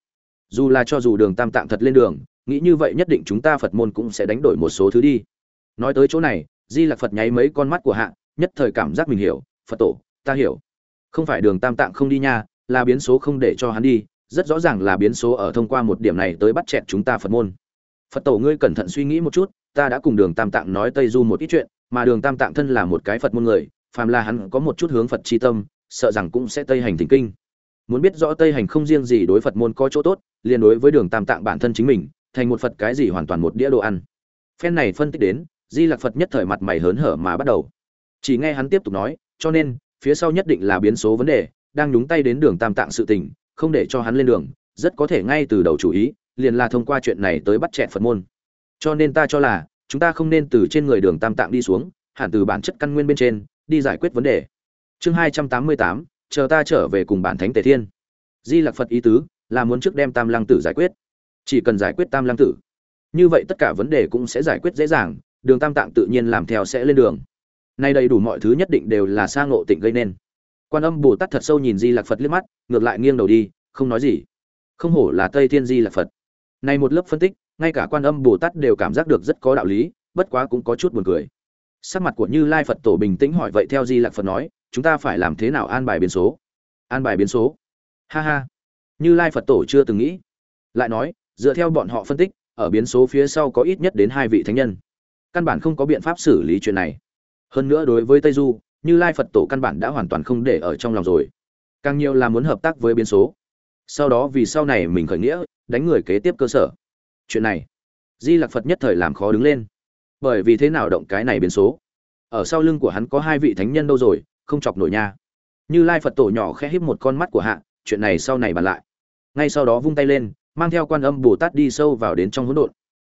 Dù là cho dù đường tam tạng thật lên đường, nghĩ như vậy nhất định chúng ta phật môn cũng sẽ đánh đổi một số thứ đi. Nói tới chỗ này, di lạc phật nháy mấy con mắt của hạ, nhất thời cảm giác mình hiểu, phật tổ, ta hiểu. Không phải đường tam tạng không đi nha, là biến số không để cho hắn đi, rất rõ ràng là biến số ở thông qua một điểm này tới bắt chẹt chúng ta phật môn. Phật tổ, ngươi cẩn thận suy nghĩ một chút, ta đã cùng đường tam tạng nói tây du một ít chuyện, mà đường tam tạng thân là một cái phật môn người, phàm là hắn có một chút hướng phật chi tâm, sợ rằng cũng sẽ tây hành thỉnh kinh muốn biết rõ tây hành không riêng gì đối phật môn có chỗ tốt, liền đối với đường tam tạng bản thân chính mình, thành một phật cái gì hoàn toàn một đĩa đồ ăn. Phen này phân tích đến, di lạc phật nhất thời mặt mày hớn hở mà bắt đầu. Chỉ nghe hắn tiếp tục nói, cho nên, phía sau nhất định là biến số vấn đề, đang nhúng tay đến đường tam tạng sự tình, không để cho hắn lên đường, rất có thể ngay từ đầu chủ ý, liền là thông qua chuyện này tới bắt chẹn phật môn. Cho nên ta cho là, chúng ta không nên từ trên người đường tam tạng đi xuống, hẳn từ bản chất căn nguyên bên trên, đi giải quyết vấn đề. Chương hai trăm tám mươi tám chờ ta trở về cùng bản thánh tề thiên. Di lặc phật ý tứ là muốn trước đem tam lăng tử giải quyết. Chỉ cần giải quyết tam lăng tử, như vậy tất cả vấn đề cũng sẽ giải quyết dễ dàng, đường tam tạng tự nhiên làm theo sẽ lên đường. Nay đầy đủ mọi thứ nhất định đều là sang ngộ tịnh gây nên. Quan âm bồ tát thật sâu nhìn di lạc phật liếc mắt, ngược lại nghiêng đầu đi, không nói gì. Không hổ là tây thiên di lạc phật. Này một lớp phân tích, ngay cả quan âm bồ tát đều cảm giác được rất có đạo lý, bất quá cũng có chút buồn cười. Sắc mặt của như lai phật tổ bình tĩnh hỏi vậy theo di lạc phật nói chúng ta phải làm thế nào an bài biến số? An bài biến số? Ha ha. Như lai phật tổ chưa từng nghĩ. Lại nói, dựa theo bọn họ phân tích, ở biến số phía sau có ít nhất đến hai vị thánh nhân. Căn bản không có biện pháp xử lý chuyện này. Hơn nữa đối với tây du, như lai phật tổ căn bản đã hoàn toàn không để ở trong lòng rồi. Càng nhiều là muốn hợp tác với biến số. Sau đó vì sau này mình khởi nghĩa, đánh người kế tiếp cơ sở. Chuyện này, di lạc phật nhất thời làm khó đứng lên. Bởi vì thế nào động cái này biến số? Ở sau lưng của hắn có hai vị thánh nhân đâu rồi không chọc nổi nha. Như lai phật tổ nhỏ khẽ híp một con mắt của hạ, chuyện này sau này bàn lại. Ngay sau đó vung tay lên, mang theo quan âm bồ tát đi sâu vào đến trong hỗn độn.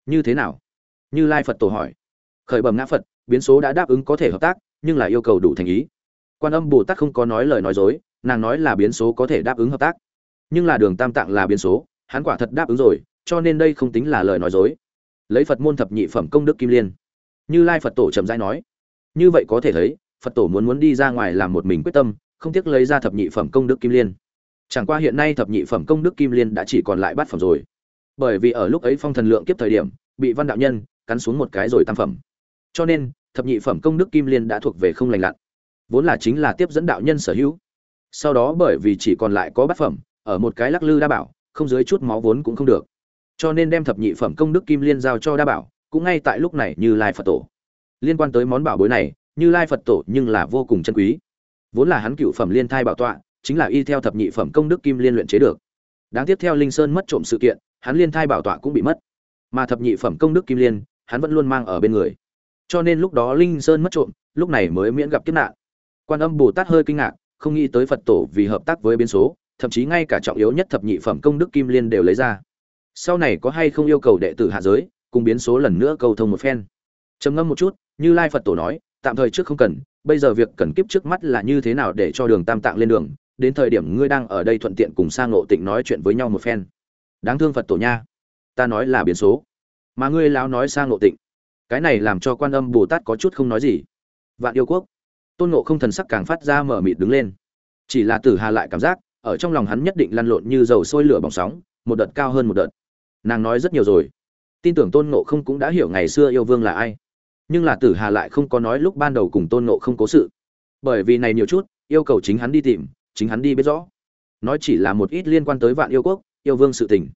Như thế nào? Như lai phật tổ hỏi. Khởi bẩm ngã phật, biến số đã đáp ứng có thể hợp tác, nhưng là yêu cầu đủ thành ý. Quan âm bồ tát không có nói lời nói dối, nàng nói là biến số có thể đáp ứng hợp tác. Nhưng là đường tam tạng là biến số, hắn quả thật đáp ứng rồi, cho nên đây không tính là lời nói dối. Lấy phật môn thập nhị phẩm công đức kim liên. Như lai phật tổ trầm rãi nói. Như vậy có thể thấy phật tổ muốn muốn đi ra ngoài làm một mình quyết tâm, không tiếc lấy ra thập nhị phẩm công đức kim liên. Chẳng qua hiện nay thập nhị phẩm công đức kim liên đã chỉ còn lại bát phẩm rồi. Bởi vì ở lúc ấy phong thần lượng kiếp thời điểm, bị văn đạo nhân cắn xuống một cái rồi tam phẩm. Cho nên, thập nhị phẩm công đức kim liên đã thuộc về không lành lặn. Vốn là chính là tiếp dẫn đạo nhân sở hữu. Sau đó bởi vì chỉ còn lại có bát phẩm, ở một cái lắc lư đa bảo, không dưới chút máu vốn cũng không được. Cho nên đem thập nhị phẩm công đức kim liên giao cho đa bảo, cũng ngay tại lúc này như lai phật tổ. Liên quan tới món bảo bối này như lai phật tổ nhưng là vô cùng chân quý. Vốn là hắn cựu phẩm liên thai bảo tọa, chính là y theo thập nhị phẩm công đức kim liên luyện chế được. Đáng tiếp theo linh sơn mất trộm sự kiện, hắn liên thai bảo tọa cũng bị mất. Mà thập nhị phẩm công đức kim liên, hắn vẫn luôn mang ở bên người. Cho nên lúc đó linh sơn mất trộm, lúc này mới miễn gặp kiếp nạn. Quan âm bồ tát hơi kinh ngạc, không nghĩ tới phật tổ vì hợp tác với biến số, thậm chí ngay cả trọng yếu nhất thập nhị phẩm công đức kim liên đều lấy ra. Sau này có hay không yêu cầu đệ tử hạ giới, cùng biến số lần nữa cầu thông một phen. Trầm ngâm một chút, như lai phật tổ nói tạm thời trước không cần, bây giờ việc cần kiếp trước mắt là như thế nào để cho đường tam tạng lên đường, đến thời điểm ngươi đang ở đây thuận tiện cùng sang ngộ tịnh nói chuyện với nhau một phen. Đáng thương phật tổ nha. Ta nói là biến số. Mà ngươi lão nói sang ngộ tịnh. Cái này làm cho quan âm bồ tát có chút không nói gì. Vạn yêu quốc. Tôn ngộ không thần sắc càng phát ra mở mịt đứng lên. Chỉ là tử hà lại cảm giác, ở trong lòng hắn nhất định lăn lộn như dầu sôi lửa bỏng sóng, một đợt cao hơn một đợt. Nàng nói rất nhiều rồi. Tin tưởng tôn ngộ không cũng đã hiểu ngày xưa yêu vương là ai nhưng là tử hà lại không có nói lúc ban đầu cùng tôn ngộ không cố sự. Bởi vì này nhiều chút, yêu cầu chính hắn đi tìm, chính hắn đi biết rõ. Nói chỉ là một ít liên quan tới vạn yêu quốc, yêu vương sự tình.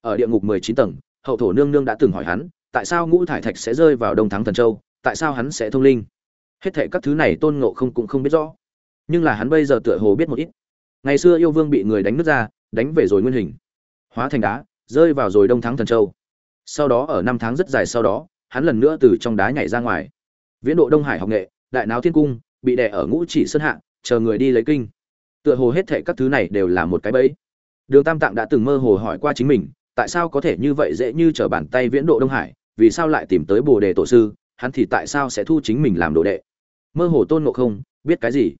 Ở địa ngục mười chín tầng, hậu thổ nương nương đã từng hỏi hắn, tại sao ngũ thải thạch sẽ rơi vào đông thắng thần châu, tại sao hắn sẽ thông linh? Hết thệ các thứ này tôn ngộ không cũng không biết rõ. Nhưng là hắn bây giờ tựa hồ biết một ít. Ngày xưa yêu vương bị người đánh nước ra, đánh về rồi nguyên hình. Hóa thành đá, rơi vào rồi đông thắng thần châu. Sau đó ở năm tháng rất dài sau đó hắn lần nữa từ trong đá nhảy ra ngoài. Viễn độ đông hải học nghệ, đại náo thiên cung, bị đè ở ngũ chỉ sơn hạ, chờ người đi lấy kinh. Tựa hồ hết thệ các thứ này đều là một cái bẫy. Đường tam tạng đã từng mơ hồ hỏi qua chính mình, tại sao có thể như vậy dễ như trở bàn tay viễn độ đông hải, vì sao lại tìm tới bồ đề tổ sư, hắn thì tại sao sẽ thu chính mình làm đồ đệ? Mơ hồ tôn ngộ không, biết cái gì?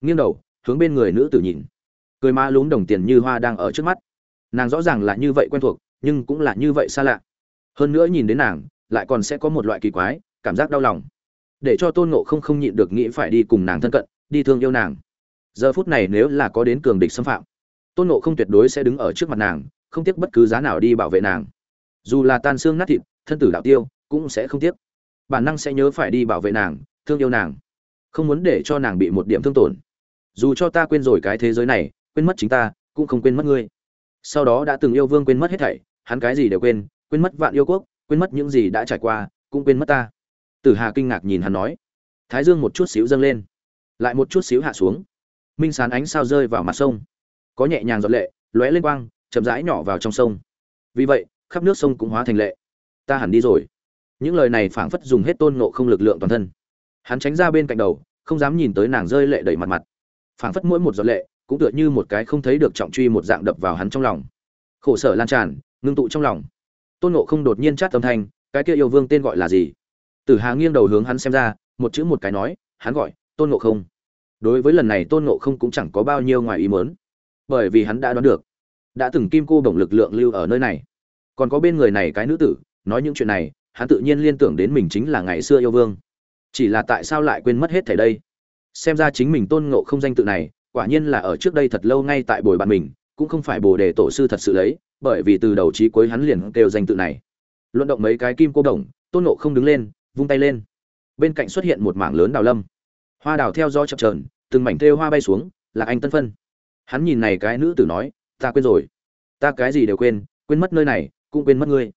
Nghiêng đầu, hướng bên người nữ tử nhìn. Cười ma lún đồng tiền như hoa đang ở trước mắt. Nàng rõ ràng là như vậy quen thuộc, nhưng cũng là như vậy xa lạ. Hơn nữa nhìn đến nàng lại còn sẽ có một loại kỳ quái, cảm giác đau lòng. Để cho tôn ngộ không không nhịn được nghĩ phải đi cùng nàng thân cận, đi thương yêu nàng. Giờ phút này nếu là có đến cường địch xâm phạm, tôn ngộ không tuyệt đối sẽ đứng ở trước mặt nàng, không tiếc bất cứ giá nào đi bảo vệ nàng. Dù là tan xương nát thịt, thân tử đạo tiêu, cũng sẽ không tiếc. Bản năng sẽ nhớ phải đi bảo vệ nàng, thương yêu nàng. Không muốn để cho nàng bị một điểm thương tổn. Dù cho ta quên rồi cái thế giới này, quên mất chính ta, cũng không quên mất ngươi. Sau đó đã từng yêu vương quên mất hết thảy, hắn cái gì đều quên quên mất vạn yêu quốc quên mất những gì đã trải qua, cũng quên mất ta. Tử hà kinh ngạc nhìn hắn nói. Thái dương một chút xíu dâng lên, lại một chút xíu hạ xuống. Minh sán ánh sao rơi vào mặt sông, có nhẹ nhàng giọt lệ, lóe lên quang, chậm rãi nhỏ vào trong sông. Vì vậy, khắp nước sông cũng hóa thành lệ. Ta hẳn đi rồi. Những lời này phảng phất dùng hết tôn nộ không lực lượng toàn thân. Hắn tránh ra bên cạnh đầu, không dám nhìn tới nàng rơi lệ đầy mặt mặt. Phảng phất mỗi một giọt lệ, cũng tựa như một cái không thấy được trọng truy một dạng đập vào hắn trong lòng. Khổ sở lan tràn, ngưng tụ trong lòng tôn nộ không đột nhiên chát âm thanh, cái kia yêu vương tên gọi là gì? Tử hà nghiêng đầu hướng hắn xem ra, một chữ một cái nói, hắn gọi, tôn nộ không. Đối với lần này tôn nộ không cũng chẳng có bao nhiêu ngoài ý mớn bởi vì hắn đã đoán được, đã từng kim cô bổng lực lượng lưu ở nơi này. Còn có bên người này cái nữ tử, nói những chuyện này, hắn tự nhiên liên tưởng đến mình chính là ngày xưa yêu vương. Chỉ là tại sao lại quên mất hết thảy đây? Xem ra chính mình tôn ngộ không danh tự này, quả nhiên là ở trước đây thật lâu ngay tại bồi bạn mình, cũng không phải bồ đề tổ sư thật sự lấy bởi vì từ đầu chí cuối hắn liền kêu danh tự này. Luận động mấy cái kim cô đồng, tôn ngộ không đứng lên, vung tay lên. Bên cạnh xuất hiện một mảng lớn đào lâm. Hoa đào theo gió chập trờn từng mảnh thêu hoa bay xuống, là anh tân phân. Hắn nhìn này cái nữ tử nói, ta quên rồi. Ta cái gì đều quên quên mất nơi này, cũng quên mất ngươi.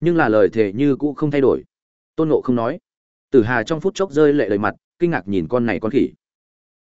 Nhưng là lời thề như cũ không thay đổi. Tôn nộ không nói, tử hà trong phút chốc rơi lệ lời mặt, kinh ngạc nhìn con này con khỉ.